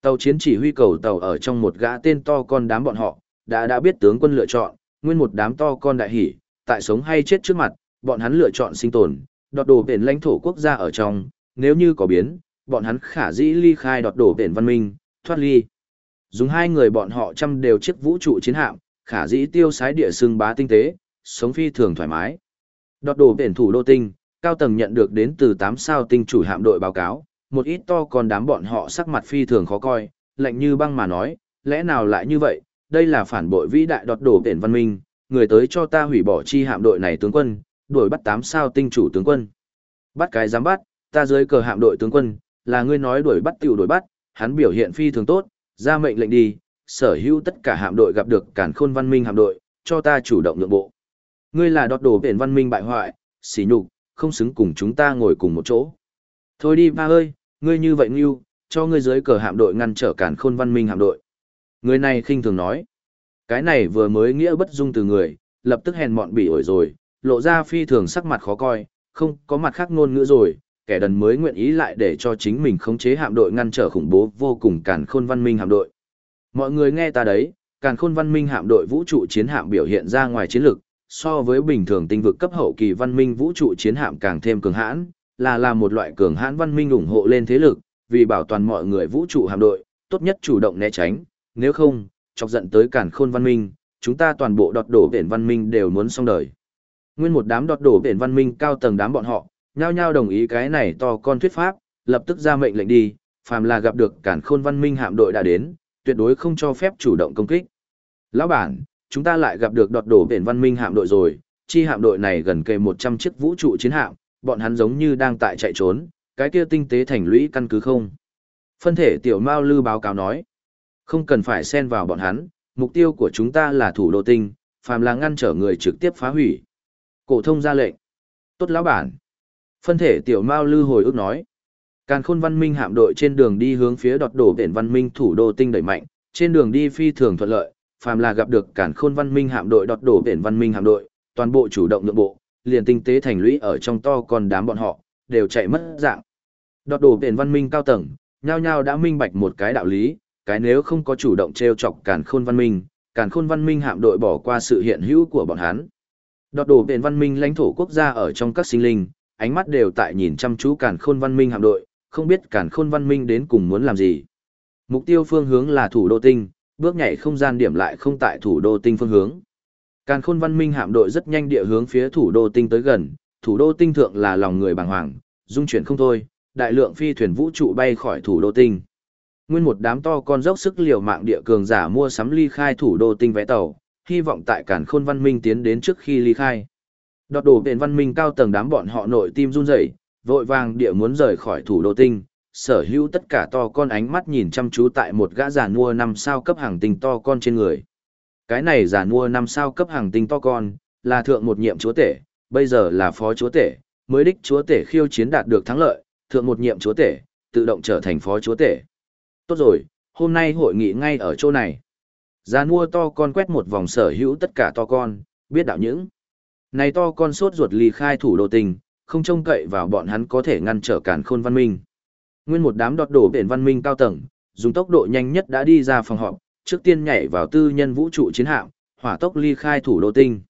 Tàu chiến chỉ huy cầu tàu ở trong một gã tên to con đám bọn họ, đã đã biết tướng quân lựa chọn, nguyên một đám to con đại hỉ, tại sống hay chết trước mặt, bọn hắn lựa chọn sinh tồn, đọt đổ biển lãnh thổ quốc gia ở trong, nếu như có biến, bọn hắn khả dĩ ly khai đọt đổ biển văn minh, thoát ly. Dùng hai người bọn họ chăm đều chiếc vũ trụ chiến hạm, khả dĩ tiêu sái địa xương bá tinh tế, sống phi thường thoải mái. Đọt đổ biển thủ đô tinh, cao tầng nhận được đến từ 8 sao tinh chủ hạm đội báo cáo, một ít to còn đám bọn họ sắc mặt phi thường khó coi, lạnh như băng mà nói, lẽ nào lại như vậy, đây là phản bội vĩ đại đọt đổ biển văn minh, người tới cho ta hủy bỏ chi hạm đội này tướng quân, đuổi bắt 8 sao tinh chủ tướng quân. Bắt cái dám bắt, ta dưới cờ hạm đội tướng quân, là ngươi nói đuổi bắt tiểu đuổi bắt, hắn biểu hiện phi thường tốt, ra mệnh lệnh đi, sở hữu tất cả hạm đội gặp được cản khôn văn minh hạm đội, cho ta chủ động nhượng bộ. Ngươi là đọt đổ biển văn minh bại hoại, xỉ nhục, không xứng cùng chúng ta ngồi cùng một chỗ. Thôi đi ba ơi, ngươi như vậy ngưu, cho ngươi dưới cờ hạm đội ngăn trở cản khôn văn minh hạm đội. Người này khinh thường nói. Cái này vừa mới nghĩa bất dung từ người, lập tức hèn mọn bị ổi rồi, lộ ra phi thường sắc mặt khó coi, không có mặt khác ngôn ngữ rồi, kẻ đần mới nguyện ý lại để cho chính mình khống chế hạm đội ngăn trở khủng bố vô cùng cản khôn văn minh hạm đội. Mọi người nghe ta đấy, càn khôn văn minh hạm đội vũ trụ chiến hạm biểu hiện ra ngoài chiến lực, so với bình thường tinh vực cấp hậu kỳ văn minh vũ trụ chiến hạm càng thêm cường hãn, là là một loại cường hãn văn minh ủng hộ lên thế lực, vì bảo toàn mọi người vũ trụ hạm đội, tốt nhất chủ động né tránh, nếu không, chọc giận tới cản khôn văn minh, chúng ta toàn bộ đọt đổ biển văn minh đều muốn xong đời. Nguyên một đám đọt đổ biển văn minh cao tầng đám bọn họ, nhao nhao đồng ý cái này to con thuyết pháp, lập tức ra mệnh lệnh đi, phàm là gặp được cản khôn văn minh hạm đội đã đến, tuyệt đối không cho phép chủ động công kích. Lão bản, chúng ta lại gặp được đọt đổ biển văn minh hạm đội rồi, chi hạm đội này gần kề 100 chiếc vũ trụ chiến hạm, bọn hắn giống như đang tại chạy trốn, cái kia tinh tế thành lũy căn cứ không. Phân thể tiểu Mao Lư báo cáo nói, không cần phải xen vào bọn hắn, mục tiêu của chúng ta là thủ đô tinh, phàm là ngăn trở người trực tiếp phá hủy. Cổ thông ra lệnh. Tốt lão bản. Phân thể tiểu Mao Lư hồi ức nói. Càn khôn văn minh hạm đội trên đường đi hướng phía đột đổ biển văn minh thủ đô tinh đẩy mạnh, trên đường đi phi thường thuận lợi, phàm là gặp được càn khôn văn minh hạm đội đột đổ biển văn minh hạm đội, toàn bộ chủ động nhượng bộ, liền tinh tế thành lũy ở trong to còn đám bọn họ, đều chạy mất dạng. Đọt đổ biển văn minh cao tầng, nhao nhao đã minh bạch một cái đạo lý, cái nếu không có chủ động treo chọc càn khôn văn minh, càn khôn văn minh hạm đội bỏ qua sự hiện hữu của bọn hắn. Đọt đổ biển văn minh lãnh thổ quốc gia ở trong các sinh linh, ánh mắt đều tại nhìn chăm chú càn khôn văn minh hạm đội, không biết càn khôn văn minh đến cùng muốn làm gì. Mục tiêu phương hướng là thủ đô tinh, bước nhảy không gian điểm lại không tại thủ đô tinh phương hướng. Càn khôn văn minh hạm đội rất nhanh địa hướng phía thủ đô tinh tới gần, thủ đô tinh thượng là lòng người bàng hoàng, dung chuyển không thôi, đại lượng phi thuyền vũ trụ bay khỏi thủ đô tinh. Nguyên một đám to con dốc sức liều mạng địa cường giả mua sắm ly khai thủ đô tinh vé tàu, hy vọng tại càn khôn văn minh tiến đến trước khi ly khai. Đọt đổ biển văn minh cao tầng đám bọn họ nội tim run rẩy, vội vàng địa muốn rời khỏi thủ đô tinh, sở hữu tất cả to con ánh mắt nhìn chăm chú tại một gã giàn mua năm sao cấp hàng tinh to con trên người. Cái này giàn mua năm sao cấp hàng tinh to con, là thượng một nhiệm chúa tể, bây giờ là phó chúa tể, mới đích chúa tể khiêu chiến đạt được thắng lợi, thượng một nhiệm chúa tể, tự động trở thành phó chúa tể. Tốt rồi, hôm nay hội nghị ngay ở chỗ này. Giàn mua to con quét một vòng sở hữu tất cả to con, biết đạo những. Này to con sốt ruột ly khai thủ đô tình, không trông cậy vào bọn hắn có thể ngăn trở cản khôn văn minh. Nguyên một đám đọt đổ biển văn minh cao tầng, dùng tốc độ nhanh nhất đã đi ra phòng họp, trước tiên nhảy vào tư nhân vũ trụ chiến hạm, hỏa tốc ly khai thủ đô tinh.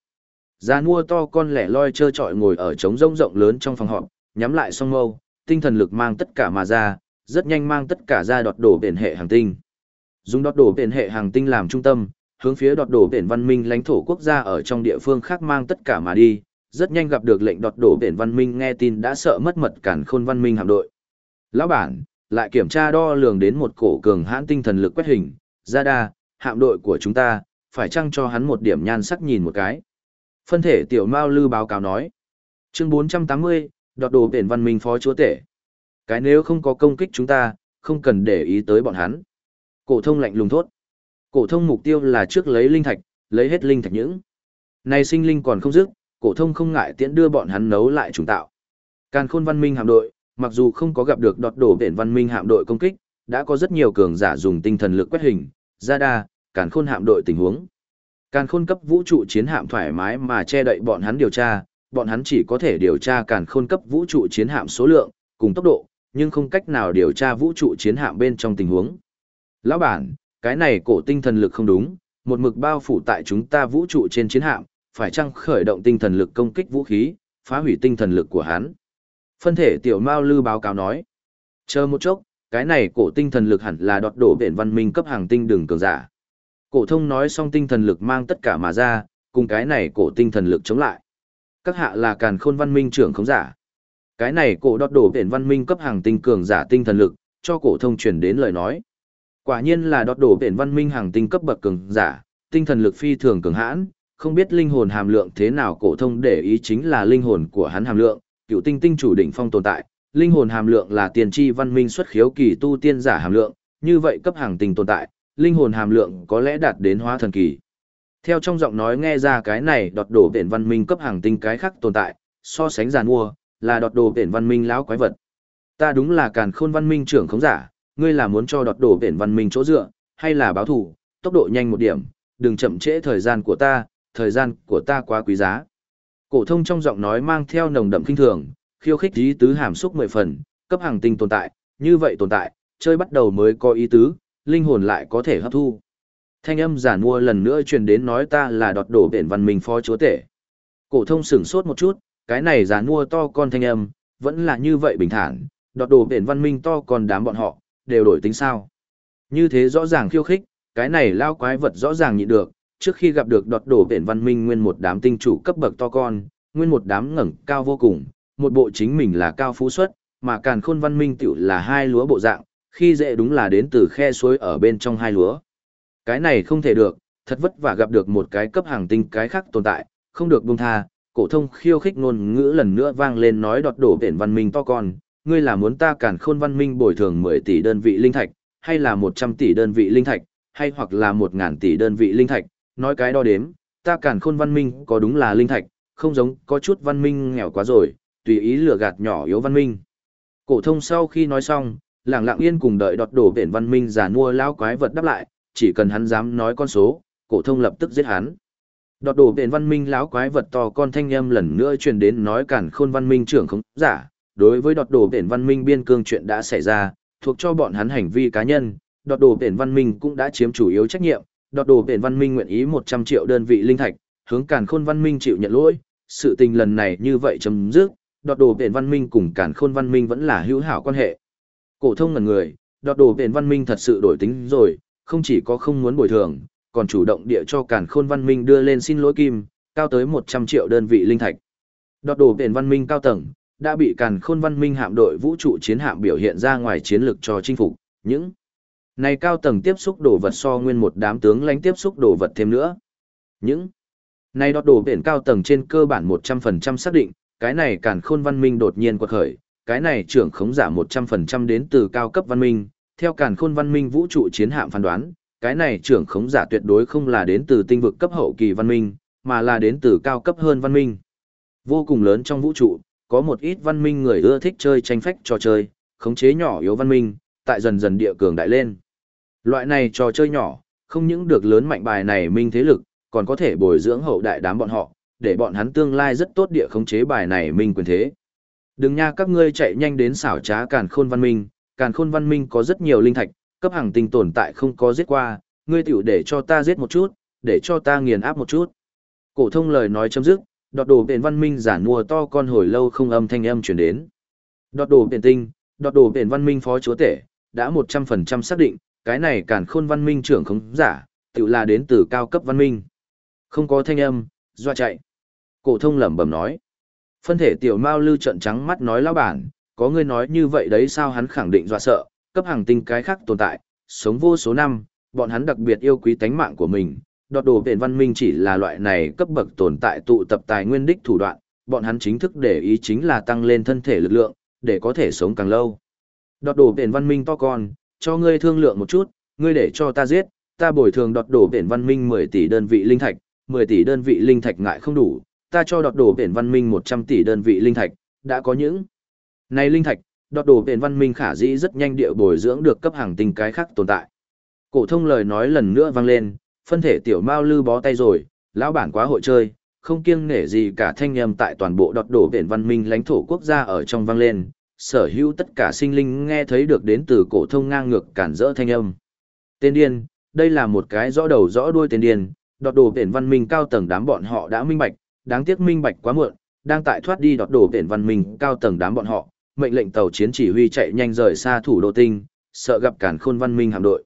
Gia mua to con lẻ loi trơ trọi ngồi ở trống rông rộng lớn trong phòng họp, nhắm lại song mâu, tinh thần lực mang tất cả mà ra, rất nhanh mang tất cả ra đọt đổ biển hệ hàng tinh. Dùng đọt đổ biển hệ hàng tinh làm trung tâm, hướng phía đọt đổ biển văn minh lãnh thổ quốc gia ở trong địa phương khác mang tất cả mà đi, rất nhanh gặp được lệnh đọt đổ biển văn minh nghe tin đã sợ mất mật cản khôn văn minh hạm đội. Lão bản, lại kiểm tra đo lường đến một cổ cường hãn tinh thần lực quét hình, ra đa, hạm đội của chúng ta, phải chăng cho hắn một điểm nhan sắc nhìn một cái. Phân thể tiểu Mao Lư báo cáo nói. Chương 480, đọt đồ biển văn minh phó chúa tể. Cái nếu không có công kích chúng ta, không cần để ý tới bọn hắn. Cổ thông lạnh lùng thốt. Cổ thông mục tiêu là trước lấy linh thạch, lấy hết linh thạch những. Này sinh linh còn không dứt, cổ thông không ngại tiễn đưa bọn hắn nấu lại trùng tạo. Càn Khôn Văn Minh hạm đội, mặc dù không có gặp được đọt đổ biển Văn Minh hạm đội công kích, đã có rất nhiều cường giả dùng tinh thần lực quét hình, ra đa, Càn Khôn hạm đội tình huống. Càn Khôn cấp vũ trụ chiến hạm thoải mái mà che đậy bọn hắn điều tra, bọn hắn chỉ có thể điều tra Càn Khôn cấp vũ trụ chiến hạm số lượng cùng tốc độ, nhưng không cách nào điều tra vũ trụ chiến hạm bên trong tình huống. Lão bản, cái này cổ tinh thần lực không đúng, một mực bao phủ tại chúng ta vũ trụ trên chiến hạm, phải chăng khởi động tinh thần lực công kích vũ khí, phá hủy tinh thần lực của hắn. Phân thể tiểu Mao Lư báo cáo nói. Chờ một chốc, cái này cổ tinh thần lực hẳn là đọt đổ biển văn minh cấp hàng tinh đường cường giả. Cổ thông nói xong tinh thần lực mang tất cả mà ra, cùng cái này cổ tinh thần lực chống lại. Các hạ là càn khôn văn minh trưởng không giả. Cái này cổ đọt đổ biển văn minh cấp hàng tinh cường giả tinh thần lực, cho cổ thông truyền đến lời nói. Quả nhiên là đọt đổ biển văn minh hàng tinh cấp bậc cường giả, tinh thần lực phi thường cường hãn, không biết linh hồn hàm lượng thế nào cổ thông để ý chính là linh hồn của hắn hàm lượng, cựu tinh tinh chủ đỉnh phong tồn tại, linh hồn hàm lượng là tiền tri văn minh xuất khiếu kỳ tu tiên giả hàm lượng, như vậy cấp hàng tinh tồn tại, linh hồn hàm lượng có lẽ đạt đến hóa thần kỳ. Theo trong giọng nói nghe ra cái này đọt đổ biển văn minh cấp hàng tinh cái khác tồn tại, so sánh giàn mua, là đọt đổ biển văn minh lão quái vật. Ta đúng là càn khôn văn minh trưởng khống giả, ngươi là muốn cho đọt đổ biển văn minh chỗ dựa, hay là báo thủ, tốc độ nhanh một điểm, đừng chậm trễ thời gian của ta, thời gian của ta quá quý giá. Cổ thông trong giọng nói mang theo nồng đậm kinh thường, khiêu khích ý tứ hàm xúc mười phần, cấp hàng tinh tồn tại, như vậy tồn tại, chơi bắt đầu mới có ý tứ, linh hồn lại có thể hấp thu. Thanh âm giả mua lần nữa truyền đến nói ta là đọt đổ biển văn minh phó chúa tể. Cổ thông sửng sốt một chút, cái này giả mua to con thanh âm, vẫn là như vậy bình thản, đọt đổ biển văn minh to con đám bọn họ, đều đổi tính sao. Như thế rõ ràng khiêu khích, cái này lao quái vật rõ ràng nhịn được, trước khi gặp được đọt đổ biển văn minh nguyên một đám tinh chủ cấp bậc to con, nguyên một đám ngẩng cao vô cùng, một bộ chính mình là cao phú xuất, mà càn khôn văn minh tiểu là hai lúa bộ dạng, khi dễ đúng là đến từ khe suối ở bên trong hai lúa. Cái này không thể được, thật vất vả gặp được một cái cấp hàng tinh cái khác tồn tại, không được buông tha, cổ thông khiêu khích ngôn ngữ lần nữa vang lên nói đọt đổ biển văn minh to con, ngươi là muốn ta càn khôn văn minh bồi thường 10 tỷ đơn vị linh thạch, hay là 100 tỷ đơn vị linh thạch, hay hoặc là 1000 tỷ đơn vị linh thạch, nói cái đo đếm, ta càn khôn văn minh có đúng là linh thạch, không giống có chút văn minh nghèo quá rồi, tùy ý lừa gạt nhỏ yếu văn minh. Cổ thông sau khi nói xong, lặng lặng yên cùng đợi đọt đổ biển văn minh giả mua lão quái vật đáp lại, chỉ cần hắn dám nói con số, cổ thông lập tức giết hắn. Đọt đổ biển văn minh lão quái vật to con thanh âm lần nữa truyền đến nói cản khôn văn minh trưởng không giả, đối với đọt đổ biển văn minh biên cương chuyện đã xảy ra, thuộc cho bọn hắn hành vi cá nhân, đọt đổ biển văn minh cũng đã chiếm chủ yếu trách nhiệm, đọt đổ biển văn minh nguyện ý 100 triệu đơn vị linh thạch, hướng cản khôn văn minh chịu nhận lỗi, sự tình lần này như vậy chấm dứt, đọt đồ biển văn minh cùng cản khôn văn minh vẫn là hữu hảo quan hệ. Cổ thông ngẩn người, đọt đồ biển văn minh thật sự đổi tính rồi, không chỉ có không muốn bồi thường, còn chủ động địa cho cản khôn văn minh đưa lên xin lỗi kim, cao tới 100 triệu đơn vị linh thạch. Đọt đồ biển văn minh cao tầng, đã bị càn khôn văn minh hạm đội vũ trụ chiến hạm biểu hiện ra ngoài chiến lược cho chinh phục, những này cao tầng tiếp xúc đồ vật so nguyên một đám tướng lãnh tiếp xúc đồ vật thêm nữa. Những này đọt đồ biển cao tầng trên cơ bản 100% xác định, cái này càn khôn văn minh đột nhiên quật khởi, cái này trưởng khống giả 100% đến từ cao cấp văn minh, theo càn khôn văn minh vũ trụ chiến hạm phán đoán, cái này trưởng khống giả tuyệt đối không là đến từ tinh vực cấp hậu kỳ văn minh, mà là đến từ cao cấp hơn văn minh. Vô cùng lớn trong vũ trụ, có một ít văn minh người ưa thích chơi tranh phách trò chơi, khống chế nhỏ yếu văn minh, tại dần dần địa cường đại lên. Loại này trò chơi nhỏ, không những được lớn mạnh bài này minh thế lực, còn có thể bồi dưỡng hậu đại đám bọn họ, để bọn hắn tương lai rất tốt địa khống chế bài này minh quyền thế. Đừng nha các ngươi chạy nhanh đến xảo trá càn khôn văn minh, càn khôn văn minh có rất nhiều linh thạch, cấp hàng tinh tồn tại không có giết qua, ngươi tiểu để cho ta giết một chút, để cho ta nghiền áp một chút. Cổ thông lời nói chấm dứt, đọt đồ biển văn minh giản mùa to con hồi lâu không âm thanh âm truyền đến. Đọt đồ biển tinh, đọt đồ biển văn minh phó chúa tể, đã 100% xác định, cái này càn khôn văn minh trưởng không giả, tiểu là đến từ cao cấp văn minh. Không có thanh âm, doa chạy. Cổ thông lẩm bẩm nói. Phân thể tiểu mao lư trợn trắng mắt nói lão bản, có người nói như vậy đấy sao hắn khẳng định dọa sợ, cấp hàng tinh cái khác tồn tại, sống vô số năm, bọn hắn đặc biệt yêu quý tánh mạng của mình. Đọt đồ biển văn minh chỉ là loại này cấp bậc tồn tại tụ tập tài nguyên đích thủ đoạn, bọn hắn chính thức để ý chính là tăng lên thân thể lực lượng, để có thể sống càng lâu. Đọt đồ biển văn minh to con, cho ngươi thương lượng một chút, ngươi để cho ta giết, ta bồi thường đọt đồ biển văn minh 10 tỷ đơn vị linh thạch, 10 tỷ đơn vị linh thạch ngại không đủ, ta cho đọt đồ biển văn minh 100 tỷ đơn vị linh thạch, đã có những này linh thạch, đọt đồ biển văn minh khả dĩ rất nhanh địa bồi dưỡng được cấp hàng tinh cái khác tồn tại. Cổ thông lời nói lần nữa vang lên, phân thể tiểu mao lư bó tay rồi, lão bản quá hội chơi, không kiêng nể gì cả thanh âm tại toàn bộ đọt đồ biển văn minh lãnh thổ quốc gia ở trong vang lên, sở hữu tất cả sinh linh nghe thấy được đến từ cổ thông ngang ngược cản rỡ thanh âm. Tên điên, đây là một cái rõ đầu rõ đuôi tên điên, đọt đồ biển văn minh cao tầng đám bọn họ đã minh bạch, đáng tiếc minh bạch quá muộn, đang tại thoát đi đọt đổ biển văn minh cao tầng đám bọn họ, mệnh lệnh tàu chiến chỉ huy chạy nhanh rời xa thủ đô tinh, sợ gặp cản khôn văn minh hạm đội.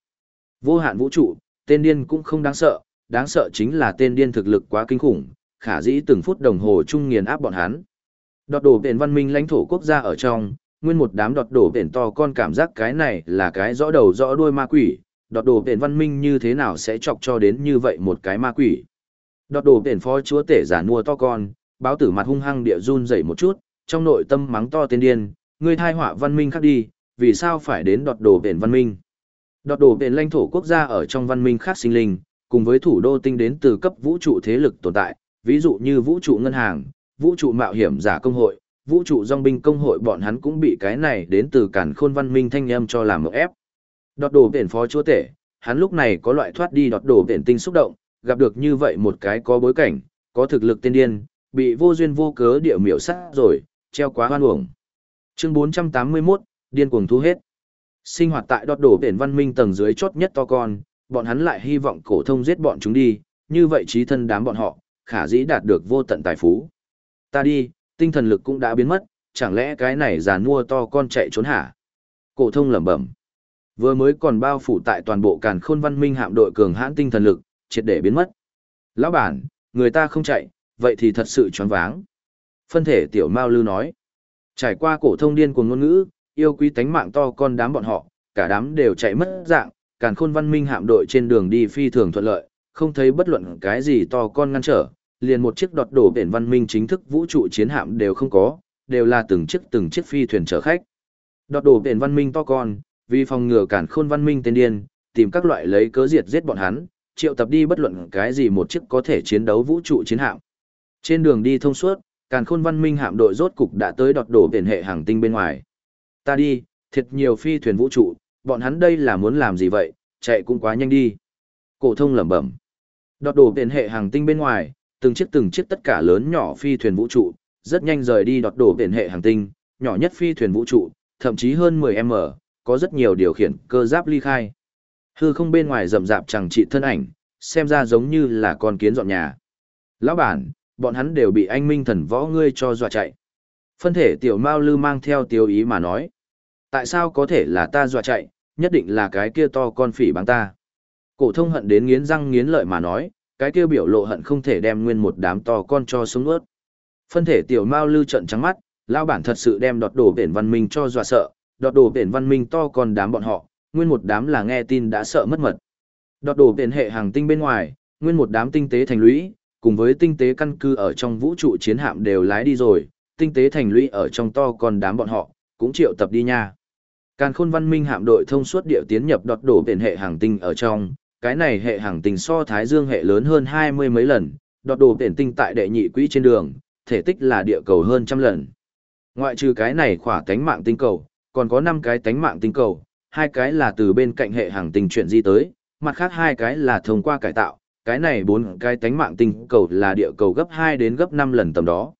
Vô hạn vũ trụ, tên điên cũng không đáng sợ, đáng sợ chính là tên điên thực lực quá kinh khủng, khả dĩ từng phút đồng hồ chung nghiền áp bọn hắn. Đọt đổ biển văn minh lãnh thổ quốc gia ở trong, nguyên một đám đọt đổ biển to con cảm giác cái này là cái rõ đầu rõ đuôi ma quỷ, đọt đổ biển văn minh như thế nào sẽ chọc cho đến như vậy một cái ma quỷ. Đọt đồ biển phó chúa tể giả mua to con, báo tử mặt hung hăng địa run dậy một chút, trong nội tâm mắng to tên điên, ngươi thai họa văn minh khác đi, vì sao phải đến đọt đồ biển văn minh. Đọt đồ biển lãnh thổ quốc gia ở trong văn minh khác sinh linh, cùng với thủ đô tinh đến từ cấp vũ trụ thế lực tồn tại, ví dụ như vũ trụ ngân hàng, vũ trụ mạo hiểm giả công hội, vũ trụ dòng binh công hội bọn hắn cũng bị cái này đến từ cản khôn văn minh thanh âm cho làm mộng ép. Đọt đồ biển phó chúa tể, hắn lúc này có loại thoát đi đọt đồ biển tinh xúc động, gặp được như vậy một cái có bối cảnh, có thực lực tiên điên, bị vô duyên vô cớ địa miểu sát rồi, treo quá hoan uổng. Chương 481, điên cuồng thu hết. Sinh hoạt tại đọt đổ biển văn minh tầng dưới chốt nhất to con, bọn hắn lại hy vọng cổ thông giết bọn chúng đi, như vậy trí thân đám bọn họ, khả dĩ đạt được vô tận tài phú. Ta đi, tinh thần lực cũng đã biến mất, chẳng lẽ cái này già mua to con chạy trốn hả? Cổ thông lẩm bẩm. Vừa mới còn bao phủ tại toàn bộ càn khôn văn minh hạm đội cường hãn tinh thần lực, triệt để biến mất. Lão bản, người ta không chạy, vậy thì thật sự choáng váng. Phân thể tiểu Mao Lư nói. Trải qua cổ thông điên của ngôn ngữ, yêu quý tánh mạng to con đám bọn họ, cả đám đều chạy mất dạng, càn khôn văn minh hạm đội trên đường đi phi thường thuận lợi, không thấy bất luận cái gì to con ngăn trở, liền một chiếc đọt đổ biển văn minh chính thức vũ trụ chiến hạm đều không có, đều là từng chiếc từng chiếc phi thuyền chở khách. Đọt đổ biển văn minh to con, vì phòng ngừa cản khôn văn minh tên điên, tìm các loại lấy cớ diệt giết bọn hắn, triệu tập đi bất luận cái gì một chiếc có thể chiến đấu vũ trụ chiến hạm. Trên đường đi thông suốt, càn khôn văn minh hạm đội rốt cục đã tới đọt đổ biển hệ hàng tinh bên ngoài. Ta đi, thiệt nhiều phi thuyền vũ trụ, bọn hắn đây là muốn làm gì vậy, chạy cũng quá nhanh đi. Cổ thông lẩm bẩm. Đọt đổ biển hệ hàng tinh bên ngoài, từng chiếc từng chiếc tất cả lớn nhỏ phi thuyền vũ trụ, rất nhanh rời đi đọt đổ biển hệ hàng tinh, nhỏ nhất phi thuyền vũ trụ, thậm chí hơn 10m, có rất nhiều điều khiển cơ giáp ly khai. Hư không bên ngoài rậm rạp chẳng trị thân ảnh, xem ra giống như là con kiến dọn nhà. Lão bản, bọn hắn đều bị anh minh thần võ ngươi cho dọa chạy. Phân thể tiểu Mao Lư mang theo tiêu ý mà nói. Tại sao có thể là ta dọa chạy, nhất định là cái kia to con phỉ bằng ta. Cổ thông hận đến nghiến răng nghiến lợi mà nói, cái kia biểu lộ hận không thể đem nguyên một đám to con cho sống ướt. Phân thể tiểu Mao Lư trợn trắng mắt, lão bản thật sự đem đọt đổ biển văn minh cho dọa sợ, đọt đổ biển văn minh to con đám bọn họ, nguyên một đám là nghe tin đã sợ mất mật. Đọt đổ biển hệ hàng tinh bên ngoài, nguyên một đám tinh tế thành lũy, cùng với tinh tế căn cứ ở trong vũ trụ chiến hạm đều lái đi rồi, tinh tế thành lũy ở trong to còn đám bọn họ, cũng triệu tập đi nha. Càn khôn văn minh hạm đội thông suốt địa tiến nhập đọt đổ biển hệ hàng tinh ở trong, cái này hệ hàng tinh so Thái Dương hệ lớn hơn hai mươi mấy lần, đọt đổ biển tinh tại đệ nhị quỹ trên đường, thể tích là địa cầu hơn trăm lần. Ngoại trừ cái này khỏa tánh mạng tinh cầu, còn có năm cái tánh mạng tinh cầu, hai cái là từ bên cạnh hệ hàng tinh chuyển di tới, mặt khác hai cái là thông qua cải tạo, cái này bốn cái tánh mạng tinh cầu là địa cầu gấp 2 đến gấp 5 lần tầm đó.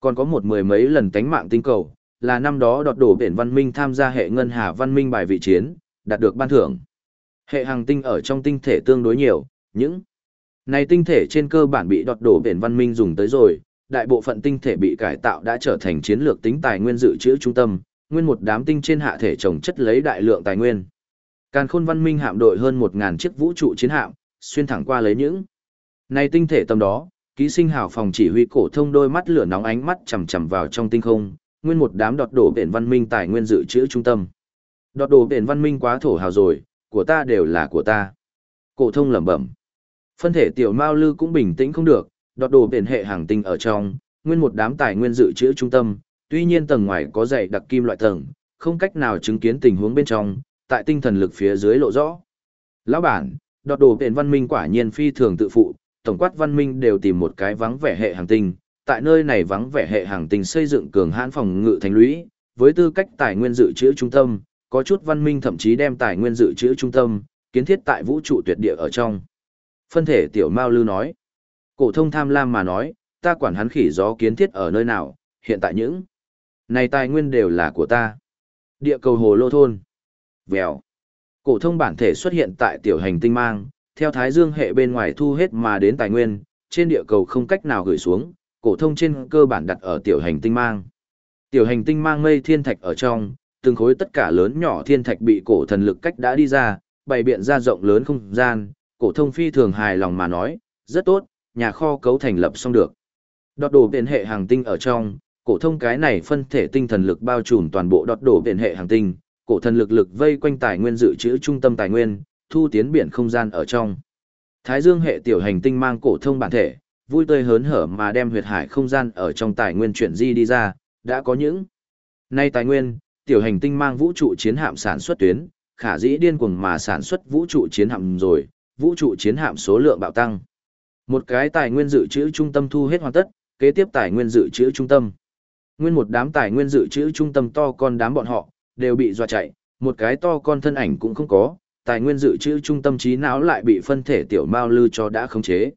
Còn có một mười mấy lần tánh mạng tinh cầu, là năm đó đọt đổ biển văn minh tham gia hệ ngân hà văn minh bài vị chiến, đạt được ban thưởng. Hệ hàng tinh ở trong tinh thể tương đối nhiều, những này tinh thể trên cơ bản bị đọt đổ biển văn minh dùng tới rồi, đại bộ phận tinh thể bị cải tạo đã trở thành chiến lược tính tài nguyên dự trữ trung tâm, nguyên một đám tinh trên hạ thể trồng chất lấy đại lượng tài nguyên. Càn khôn văn minh hạm đội hơn 1.000 chiếc vũ trụ chiến hạm, xuyên thẳng qua lấy những này tinh thể tầm đó, ký sinh hào phòng chỉ huy cổ thông đôi mắt lửa nóng ánh mắt chằm chằm vào trong tinh không, nguyên một đám đọt đổ biển văn minh tài nguyên dự trữ trung tâm. Đọt đổ biển văn minh quá thổ hào rồi, của ta đều là của ta. Cổ thông lẩm bẩm. Phân thể tiểu Mao Lư cũng bình tĩnh không được, đọt đổ biển hệ hàng tinh ở trong, nguyên một đám tài nguyên dự trữ trung tâm, tuy nhiên tầng ngoài có dày đặc kim loại tầng, không cách nào chứng kiến tình huống bên trong, tại tinh thần lực phía dưới lộ rõ. Lão bản, đọt đồ tiền văn minh quả nhiên phi thường tự phụ, tổng quát văn minh đều tìm một cái vắng vẻ hệ hàng tinh, tại nơi này vắng vẻ hệ hàng tinh xây dựng cường hãn phòng ngự thành lũy, với tư cách tài nguyên dự trữ trung tâm, có chút văn minh thậm chí đem tài nguyên dự trữ trung tâm, kiến thiết tại vũ trụ tuyệt địa ở trong. Phân thể tiểu Mao Lư nói, cổ thông tham lam mà nói, ta quản hắn khỉ gió kiến thiết ở nơi nào, hiện tại những này tài nguyên đều là của ta. Địa cầu hồ lô thôn. Vèo. Cổ thông bản thể xuất hiện tại tiểu hành tinh mang, theo thái dương hệ bên ngoài thu hết mà đến tài nguyên, trên địa cầu không cách nào gửi xuống, cổ thông trên cơ bản đặt ở tiểu hành tinh mang. Tiểu hành tinh mang mây thiên thạch ở trong, từng khối tất cả lớn nhỏ thiên thạch bị cổ thần lực cách đã đi ra, bày biện ra rộng lớn không gian, cổ thông phi thường hài lòng mà nói, rất tốt, nhà kho cấu thành lập xong được. Đọt đổ biển hệ hàng tinh ở trong, cổ thông cái này phân thể tinh thần lực bao trùm toàn bộ đọt đổ biển hệ hành tinh, cổ thần lực lực vây quanh tài nguyên dự trữ trung tâm tài nguyên, thu tiến biển không gian ở trong. Thái Dương hệ tiểu hành tinh mang cổ thông bản thể, vui tươi hớn hở mà đem huyệt hải không gian ở trong tài nguyên chuyển di đi ra, đã có những nay tài nguyên, tiểu hành tinh mang vũ trụ chiến hạm sản xuất tuyến, khả dĩ điên cuồng mà sản xuất vũ trụ chiến hạm rồi, vũ trụ chiến hạm số lượng bạo tăng. Một cái tài nguyên dự trữ trung tâm thu hết hoàn tất, kế tiếp tài nguyên dự trữ trung tâm. Nguyên một đám tài nguyên dự trữ trung tâm to con đám bọn họ, đều bị dọa chạy, một cái to con thân ảnh cũng không có, tài nguyên dự trữ trung tâm trí não lại bị phân thể tiểu mao lư cho đã khống chế.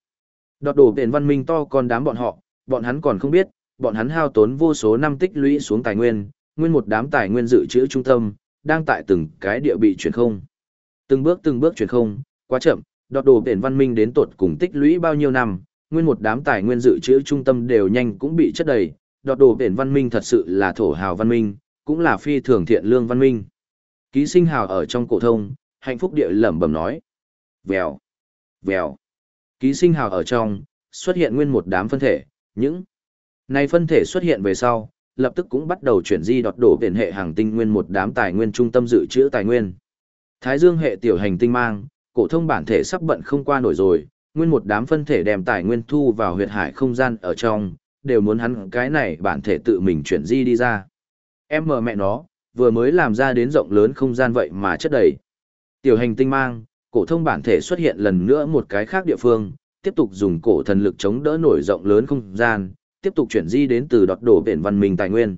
Đọt đổ tiền văn minh to con đám bọn họ, bọn hắn còn không biết, bọn hắn hao tốn vô số năm tích lũy xuống tài nguyên, nguyên một đám tài nguyên dự trữ trung tâm, đang tại từng cái địa bị chuyển không. Từng bước từng bước chuyển không, quá chậm, đọt đổ tiền văn minh đến tột cùng tích lũy bao nhiêu năm, nguyên một đám tài nguyên dự trữ trung tâm đều nhanh cũng bị chất đầy, đọt đồ biển văn minh thật sự là thổ hào văn minh, cũng là phi thường thiện lương văn minh. Ký sinh hào ở trong cổ thông, hạnh phúc địa lẩm bẩm nói. Vèo, vèo. Ký sinh hào ở trong, xuất hiện nguyên một đám phân thể, những này phân thể xuất hiện về sau, lập tức cũng bắt đầu chuyển di đọt đổ biển hệ hàng tinh nguyên một đám tài nguyên trung tâm dự trữ tài nguyên. Thái Dương hệ tiểu hành tinh mang, cổ thông bản thể sắp bận không qua nổi rồi, nguyên một đám phân thể đem tài nguyên thu vào huyệt hải không gian ở trong, đều muốn hắn cái này bản thể tự mình chuyển di đi ra. Em mờ mẹ nó, vừa mới làm ra đến rộng lớn không gian vậy mà chất đầy. Tiểu hành tinh mang, cổ thông bản thể xuất hiện lần nữa một cái khác địa phương, tiếp tục dùng cổ thần lực chống đỡ nổi rộng lớn không gian, tiếp tục chuyển di đến từ đọt đổ biển văn minh tài nguyên.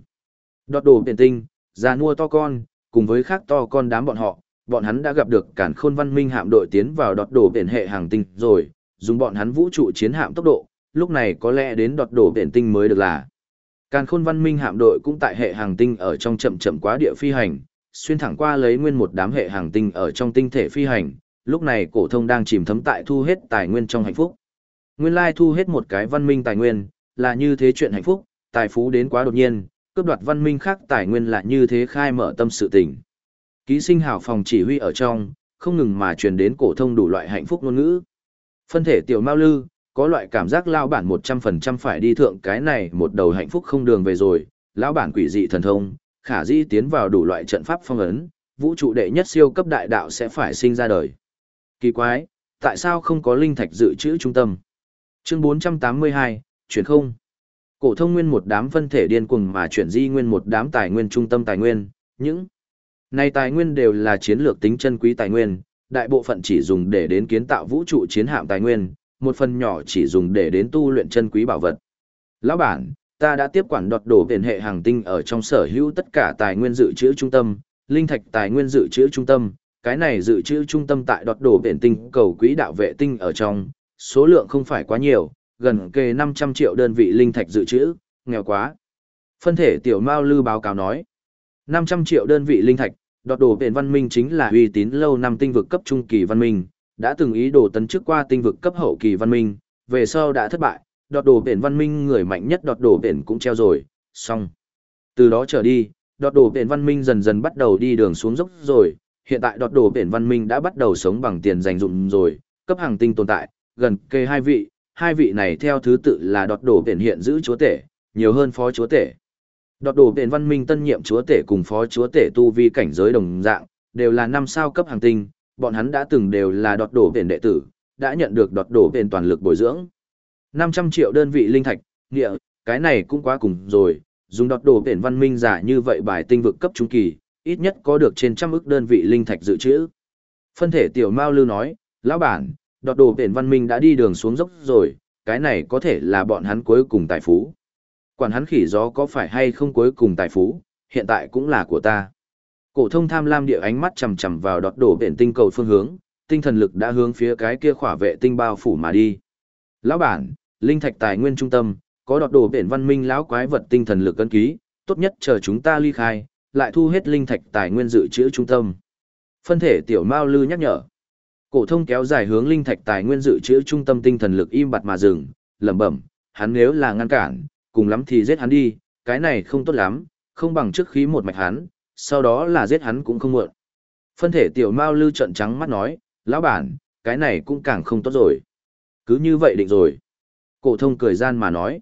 Đọt đổ biển tinh, già nua to con, cùng với khác to con đám bọn họ, bọn hắn đã gặp được cản khôn văn minh hạm đội tiến vào đọt đổ biển hệ hàng tinh rồi, dùng bọn hắn vũ trụ chiến hạm tốc độ, lúc này có lẽ đến đọt đổ biển tinh mới được là. Càn khôn văn minh hạm đội cũng tại hệ hàng tinh ở trong chậm chậm quá địa phi hành, xuyên thẳng qua lấy nguyên một đám hệ hàng tinh ở trong tinh thể phi hành, lúc này cổ thông đang chìm thấm tại thu hết tài nguyên trong hạnh phúc. Nguyên lai thu hết một cái văn minh tài nguyên, là như thế chuyện hạnh phúc, tài phú đến quá đột nhiên, cướp đoạt văn minh khác tài nguyên là như thế khai mở tâm sự tình. Ký sinh hảo phòng chỉ huy ở trong, không ngừng mà truyền đến cổ thông đủ loại hạnh phúc ngôn ngữ. Phân thể tiểu Mao Lư, có loại cảm giác lao bản 100% phải đi thượng cái này một đầu hạnh phúc không đường về rồi, lão bản quỷ dị thần thông, khả di tiến vào đủ loại trận pháp phong ấn, vũ trụ đệ nhất siêu cấp đại đạo sẽ phải sinh ra đời. Kỳ quái, tại sao không có linh thạch dự trữ trung tâm? Chương 482, chuyển không. Cổ thông nguyên một đám phân thể điên cuồng mà chuyển di nguyên một đám tài nguyên trung tâm tài nguyên, những này tài nguyên đều là chiến lược tính chân quý tài nguyên, đại bộ phận chỉ dùng để đến kiến tạo vũ trụ chiến hạm tài nguyên, một phần nhỏ chỉ dùng để đến tu luyện chân quý bảo vật. Lão bản, ta đã tiếp quản đọt đổ tiền hệ hàng tinh ở trong sở hữu tất cả tài nguyên dự trữ trung tâm, linh thạch tài nguyên dự trữ trung tâm, cái này dự trữ trung tâm tại đọt đổ biển tinh cầu quỹ đạo vệ tinh ở trong, số lượng không phải quá nhiều, gần kề 500 triệu đơn vị linh thạch dự trữ, nghèo quá. Phân thể tiểu Mao Lư báo cáo nói, 500 triệu đơn vị linh thạch, đọt đổ biển văn minh chính là uy tín lâu năm tinh vực cấp trung kỳ văn minh, đã từng ý đồ tấn chức qua tinh vực cấp hậu kỳ văn minh, về sau đã thất bại, đọt đồ biển văn minh người mạnh nhất đọt đồ biển cũng treo rồi, xong. Từ đó trở đi, đọt đồ biển văn minh dần dần bắt đầu đi đường xuống dốc rồi, hiện tại đọt đồ biển văn minh đã bắt đầu sống bằng tiền dành dụng rồi, cấp hàng tinh tồn tại, gần kề hai vị, hai vị này theo thứ tự là đọt đồ biển hiện giữ chúa tể, nhiều hơn phó chúa tể. Đọt đồ biển văn minh tân nhiệm chúa tể cùng phó chúa tể tu vi cảnh giới đồng dạng, đều là năm sao cấp hàng tinh, bọn hắn đã từng đều là đọt đổ viện đệ tử, đã nhận được đọt đổ viện toàn lực bồi dưỡng. 500 triệu đơn vị linh thạch, nghĩa, cái này cũng quá cùng rồi, dùng đọt đổ viện văn minh giả như vậy bài tinh vực cấp trung kỳ, ít nhất có được trên trăm ức đơn vị linh thạch dự trữ. Phân thể tiểu Mao Lưu nói, lão bản, đọt đổ viện văn minh đã đi đường xuống dốc rồi, cái này có thể là bọn hắn cuối cùng tài phú. Quản hắn khỉ gió có phải hay không cuối cùng tài phú, hiện tại cũng là của ta. Cổ thông tham lam địa ánh mắt chằm chằm vào đọt đổ biển tinh cầu phương hướng, tinh thần lực đã hướng phía cái kia khỏa vệ tinh bao phủ mà đi. Lão bản, linh thạch tài nguyên trung tâm, có đọt đổ biển văn minh lão quái vật tinh thần lực cân ký, tốt nhất chờ chúng ta ly khai, lại thu hết linh thạch tài nguyên dự trữ trung tâm. Phân thể tiểu Mao Lư nhắc nhở. Cổ thông kéo dài hướng linh thạch tài nguyên dự trữ trung tâm tinh thần lực im bặt mà dừng, lẩm bẩm, hắn nếu là ngăn cản, cùng lắm thì giết hắn đi, cái này không tốt lắm, không bằng trước khí một mạch hắn, sau đó là giết hắn cũng không muộn. Phân thể tiểu Mao Lư trận trắng mắt nói, lão bản, cái này cũng càng không tốt rồi. Cứ như vậy định rồi. Cổ thông cười gian mà nói.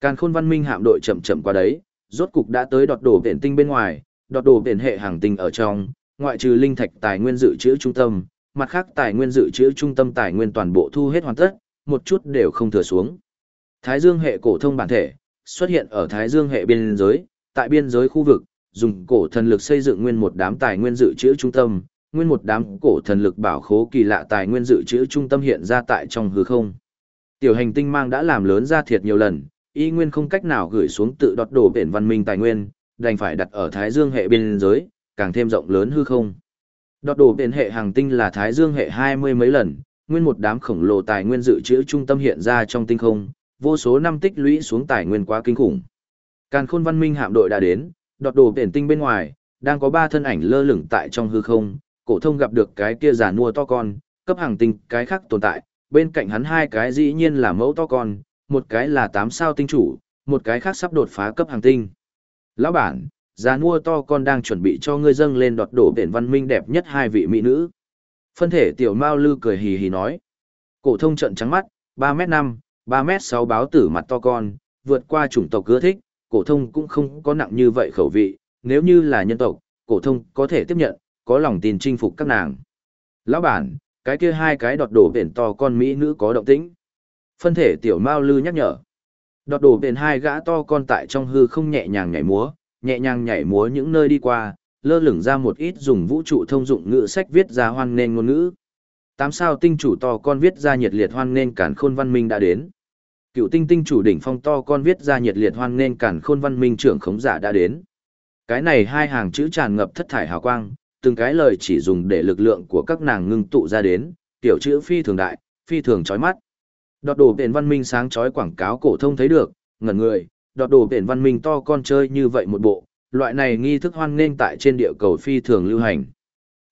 Càn khôn văn minh hạm đội chậm chậm qua đấy, rốt cục đã tới đọt đổ biển tinh bên ngoài, đọt đổ biển hệ hàng tinh ở trong, ngoại trừ linh thạch tài nguyên dự trữ trung tâm, mặt khác tài nguyên dự trữ trung tâm tài nguyên toàn bộ thu hết hoàn tất, một chút đều không thừa xuống. Thái Dương hệ cổ thông bản thể xuất hiện ở Thái Dương hệ biên giới, tại biên giới khu vực, dùng cổ thần lực xây dựng nguyên một đám tài nguyên dự trữ trung tâm, nguyên một đám cổ thần lực bảo khố kỳ lạ tài nguyên dự trữ trung tâm hiện ra tại trong hư không. Tiểu hành tinh mang đã làm lớn ra thiệt nhiều lần, y nguyên không cách nào gửi xuống tự đọt đổ biển văn minh tài nguyên, đành phải đặt ở Thái Dương hệ biên giới, càng thêm rộng lớn hư không. Đọt đổ biển hệ hàng tinh là Thái Dương hệ hai mươi mấy lần, nguyên một đám khổng lồ tài nguyên dự trữ trung tâm hiện ra trong tinh không, vô số năm tích lũy xuống tài nguyên quá kinh khủng. Càn khôn văn minh hạm đội đã đến, đọt đồ biển tinh bên ngoài, đang có ba thân ảnh lơ lửng tại trong hư không, cổ thông gặp được cái kia giả nua to con, cấp hàng tinh cái khác tồn tại, bên cạnh hắn hai cái dĩ nhiên là mẫu to con, một cái là tám sao tinh chủ, một cái khác sắp đột phá cấp hàng tinh. Lão bản, giả nua to con đang chuẩn bị cho ngươi dâng lên đọt đổ biển văn minh đẹp nhất hai vị mỹ nữ. Phân thể tiểu Mao Lư cười hì hì nói. Cổ thông trợn trắng mắt, ba m năm, ba m sáu báo tử mặt to con, vượt qua chủng tộc ưa thích, cổ thông cũng không có nặng như vậy khẩu vị, nếu như là nhân tộc, cổ thông có thể tiếp nhận, có lòng tin chinh phục các nàng. Lão bản, cái kia hai cái đọt đổ biển to con mỹ nữ có động tĩnh. Phân thể tiểu Mao Lư nhắc nhở. Đọt đổ biển hai gã to con tại trong hư không nhẹ nhàng nhảy múa, nhẹ nhàng nhảy múa những nơi đi qua, lơ lửng ra một ít dùng vũ trụ thông dụng ngữ sách viết ra hoan nên ngôn ngữ. Tám sao tinh chủ to con viết ra nhiệt liệt hoan nên cản khôn văn minh đã đến. Cựu tinh tinh chủ đỉnh phong to con viết ra nhiệt liệt hoan nên cản khôn văn minh trưởng khống giả đã đến. Cái này hai hàng chữ tràn ngập thất thải hào quang, từng cái lời chỉ dùng để lực lượng của các nàng ngưng tụ ra đến, tiểu chữ phi thường đại, phi thường trói mắt. Đọt đồ biển văn minh sáng trói quảng cáo cổ thông thấy được, ngẩn người, đọt đồ biển văn minh to con chơi như vậy một bộ, loại này nghi thức hoan nghênh tại trên địa cầu phi thường lưu hành.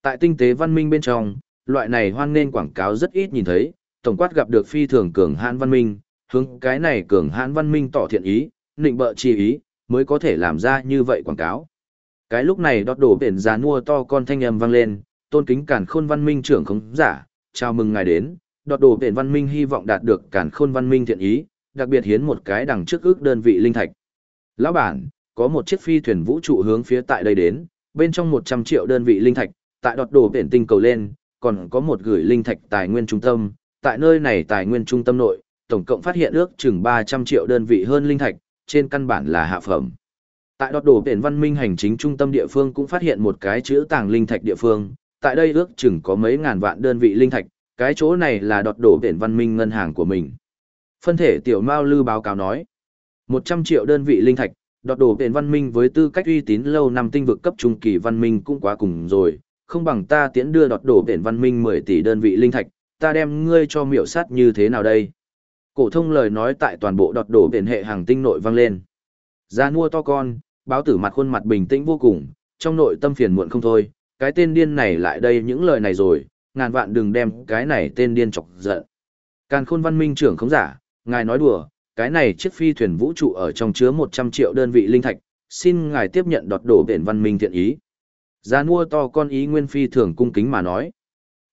Tại tinh tế văn minh bên trong, loại này hoan nghênh quảng cáo rất ít nhìn thấy, tổng quát gặp được phi thường cường hãn văn minh, hướng cái này cường hãn văn minh tỏ thiện ý, nịnh bợ chi ý, mới có thể làm ra như vậy quảng cáo. Cái lúc này đọt đổ biển giá nua to con thanh âm vang lên, tôn kính cản khôn văn minh trưởng không giả, chào mừng ngài đến, đọt đổ biển văn minh hy vọng đạt được cản khôn văn minh thiện ý, đặc biệt hiến một cái đằng trước ước đơn vị linh thạch. Lão bản, có một chiếc phi thuyền vũ trụ hướng phía tại đây đến, bên trong 100 triệu đơn vị linh thạch, tại đọt đổ biển tinh cầu lên, còn có một gửi linh thạch tài nguyên trung tâm, tại nơi này tài nguyên trung tâm nội, tổng cộng phát hiện ước chừng 300 triệu đơn vị hơn linh thạch, trên căn bản là hạ phẩm. Tại đọt đổ biển văn minh hành chính trung tâm địa phương cũng phát hiện một cái chữ tàng linh thạch địa phương, tại đây ước chừng có mấy ngàn vạn đơn vị linh thạch, cái chỗ này là đọt đổ biển văn minh ngân hàng của mình. Phân thể tiểu Mao Lư báo cáo nói, 100 triệu đơn vị linh thạch, đọt đổ biển văn minh với tư cách uy tín lâu năm tinh vực cấp trung kỳ văn minh cũng quá cùng rồi, không bằng ta tiến đưa đọt đổ biển văn minh 10 tỷ đơn vị linh thạch, ta đem ngươi cho miểu sát như thế nào đây? Cổ thông lời nói tại toàn bộ đọt đổ biển hệ hàng tinh nội vang lên. Gia mua to con, báo tử mặt khuôn mặt bình tĩnh vô cùng, trong nội tâm phiền muộn không thôi, cái tên điên này lại đây những lời này rồi, ngàn vạn đừng đem cái này tên điên chọc giận. Càn khôn văn minh trưởng không giả, ngài nói đùa, cái này chiếc phi thuyền vũ trụ ở trong chứa 100 triệu đơn vị linh thạch, xin ngài tiếp nhận đọt đổ biển văn minh thiện ý. Già mua to con ý nguyên phi thường cung kính mà nói.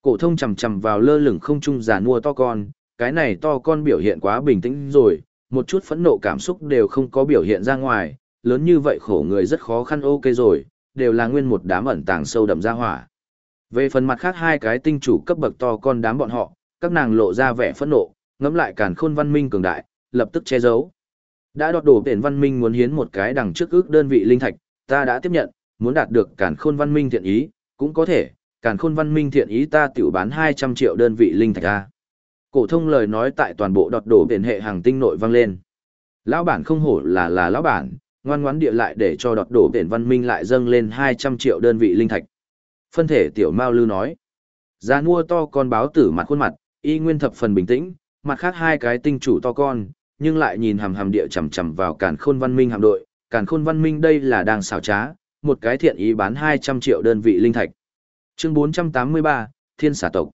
Cổ thông chầm chầm vào lơ lửng không trung già mua to con, cái này to con biểu hiện quá bình tĩnh rồi, một chút phẫn nộ cảm xúc đều không có biểu hiện ra ngoài, lớn như vậy khổ người rất khó khăn ok rồi, đều là nguyên một đám ẩn tàng sâu đậm ra hỏa. Về phần mặt khác hai cái tinh chủ cấp bậc to con đám bọn họ, các nàng lộ ra vẻ phẫn nộ, ngẫm lại càn khôn văn minh cường đại, lập tức che giấu. Đã đọt đổ tiền văn minh muốn hiến một cái đằng trước ước đơn vị linh thạch, ta đã tiếp nhận, muốn đạt được càn khôn văn minh thiện ý, cũng có thể, càn khôn văn minh thiện ý ta tiểu bán 200 triệu đơn vị linh thạch ra. Cổ thông lời nói tại toàn bộ đọt đổ biển hệ hàng tinh nội vang lên. Lão bản không hổ là là lão bản, ngoan ngoãn địa lại để cho đọt đổ biển văn minh lại dâng lên 200 triệu đơn vị linh thạch. Phân thể tiểu Mao Lư nói. Giá mua to con báo tử mặt khuôn mặt, y nguyên thập phần bình tĩnh, mặt khác hai cái tinh chủ to con, nhưng lại nhìn hầm hầm địa chằm chằm vào càn khôn văn minh hạm đội. Càn khôn văn minh đây là đang xảo trá, một cái thiện ý bán 200 triệu đơn vị linh thạch. Chương 483, Thiên xà tộc.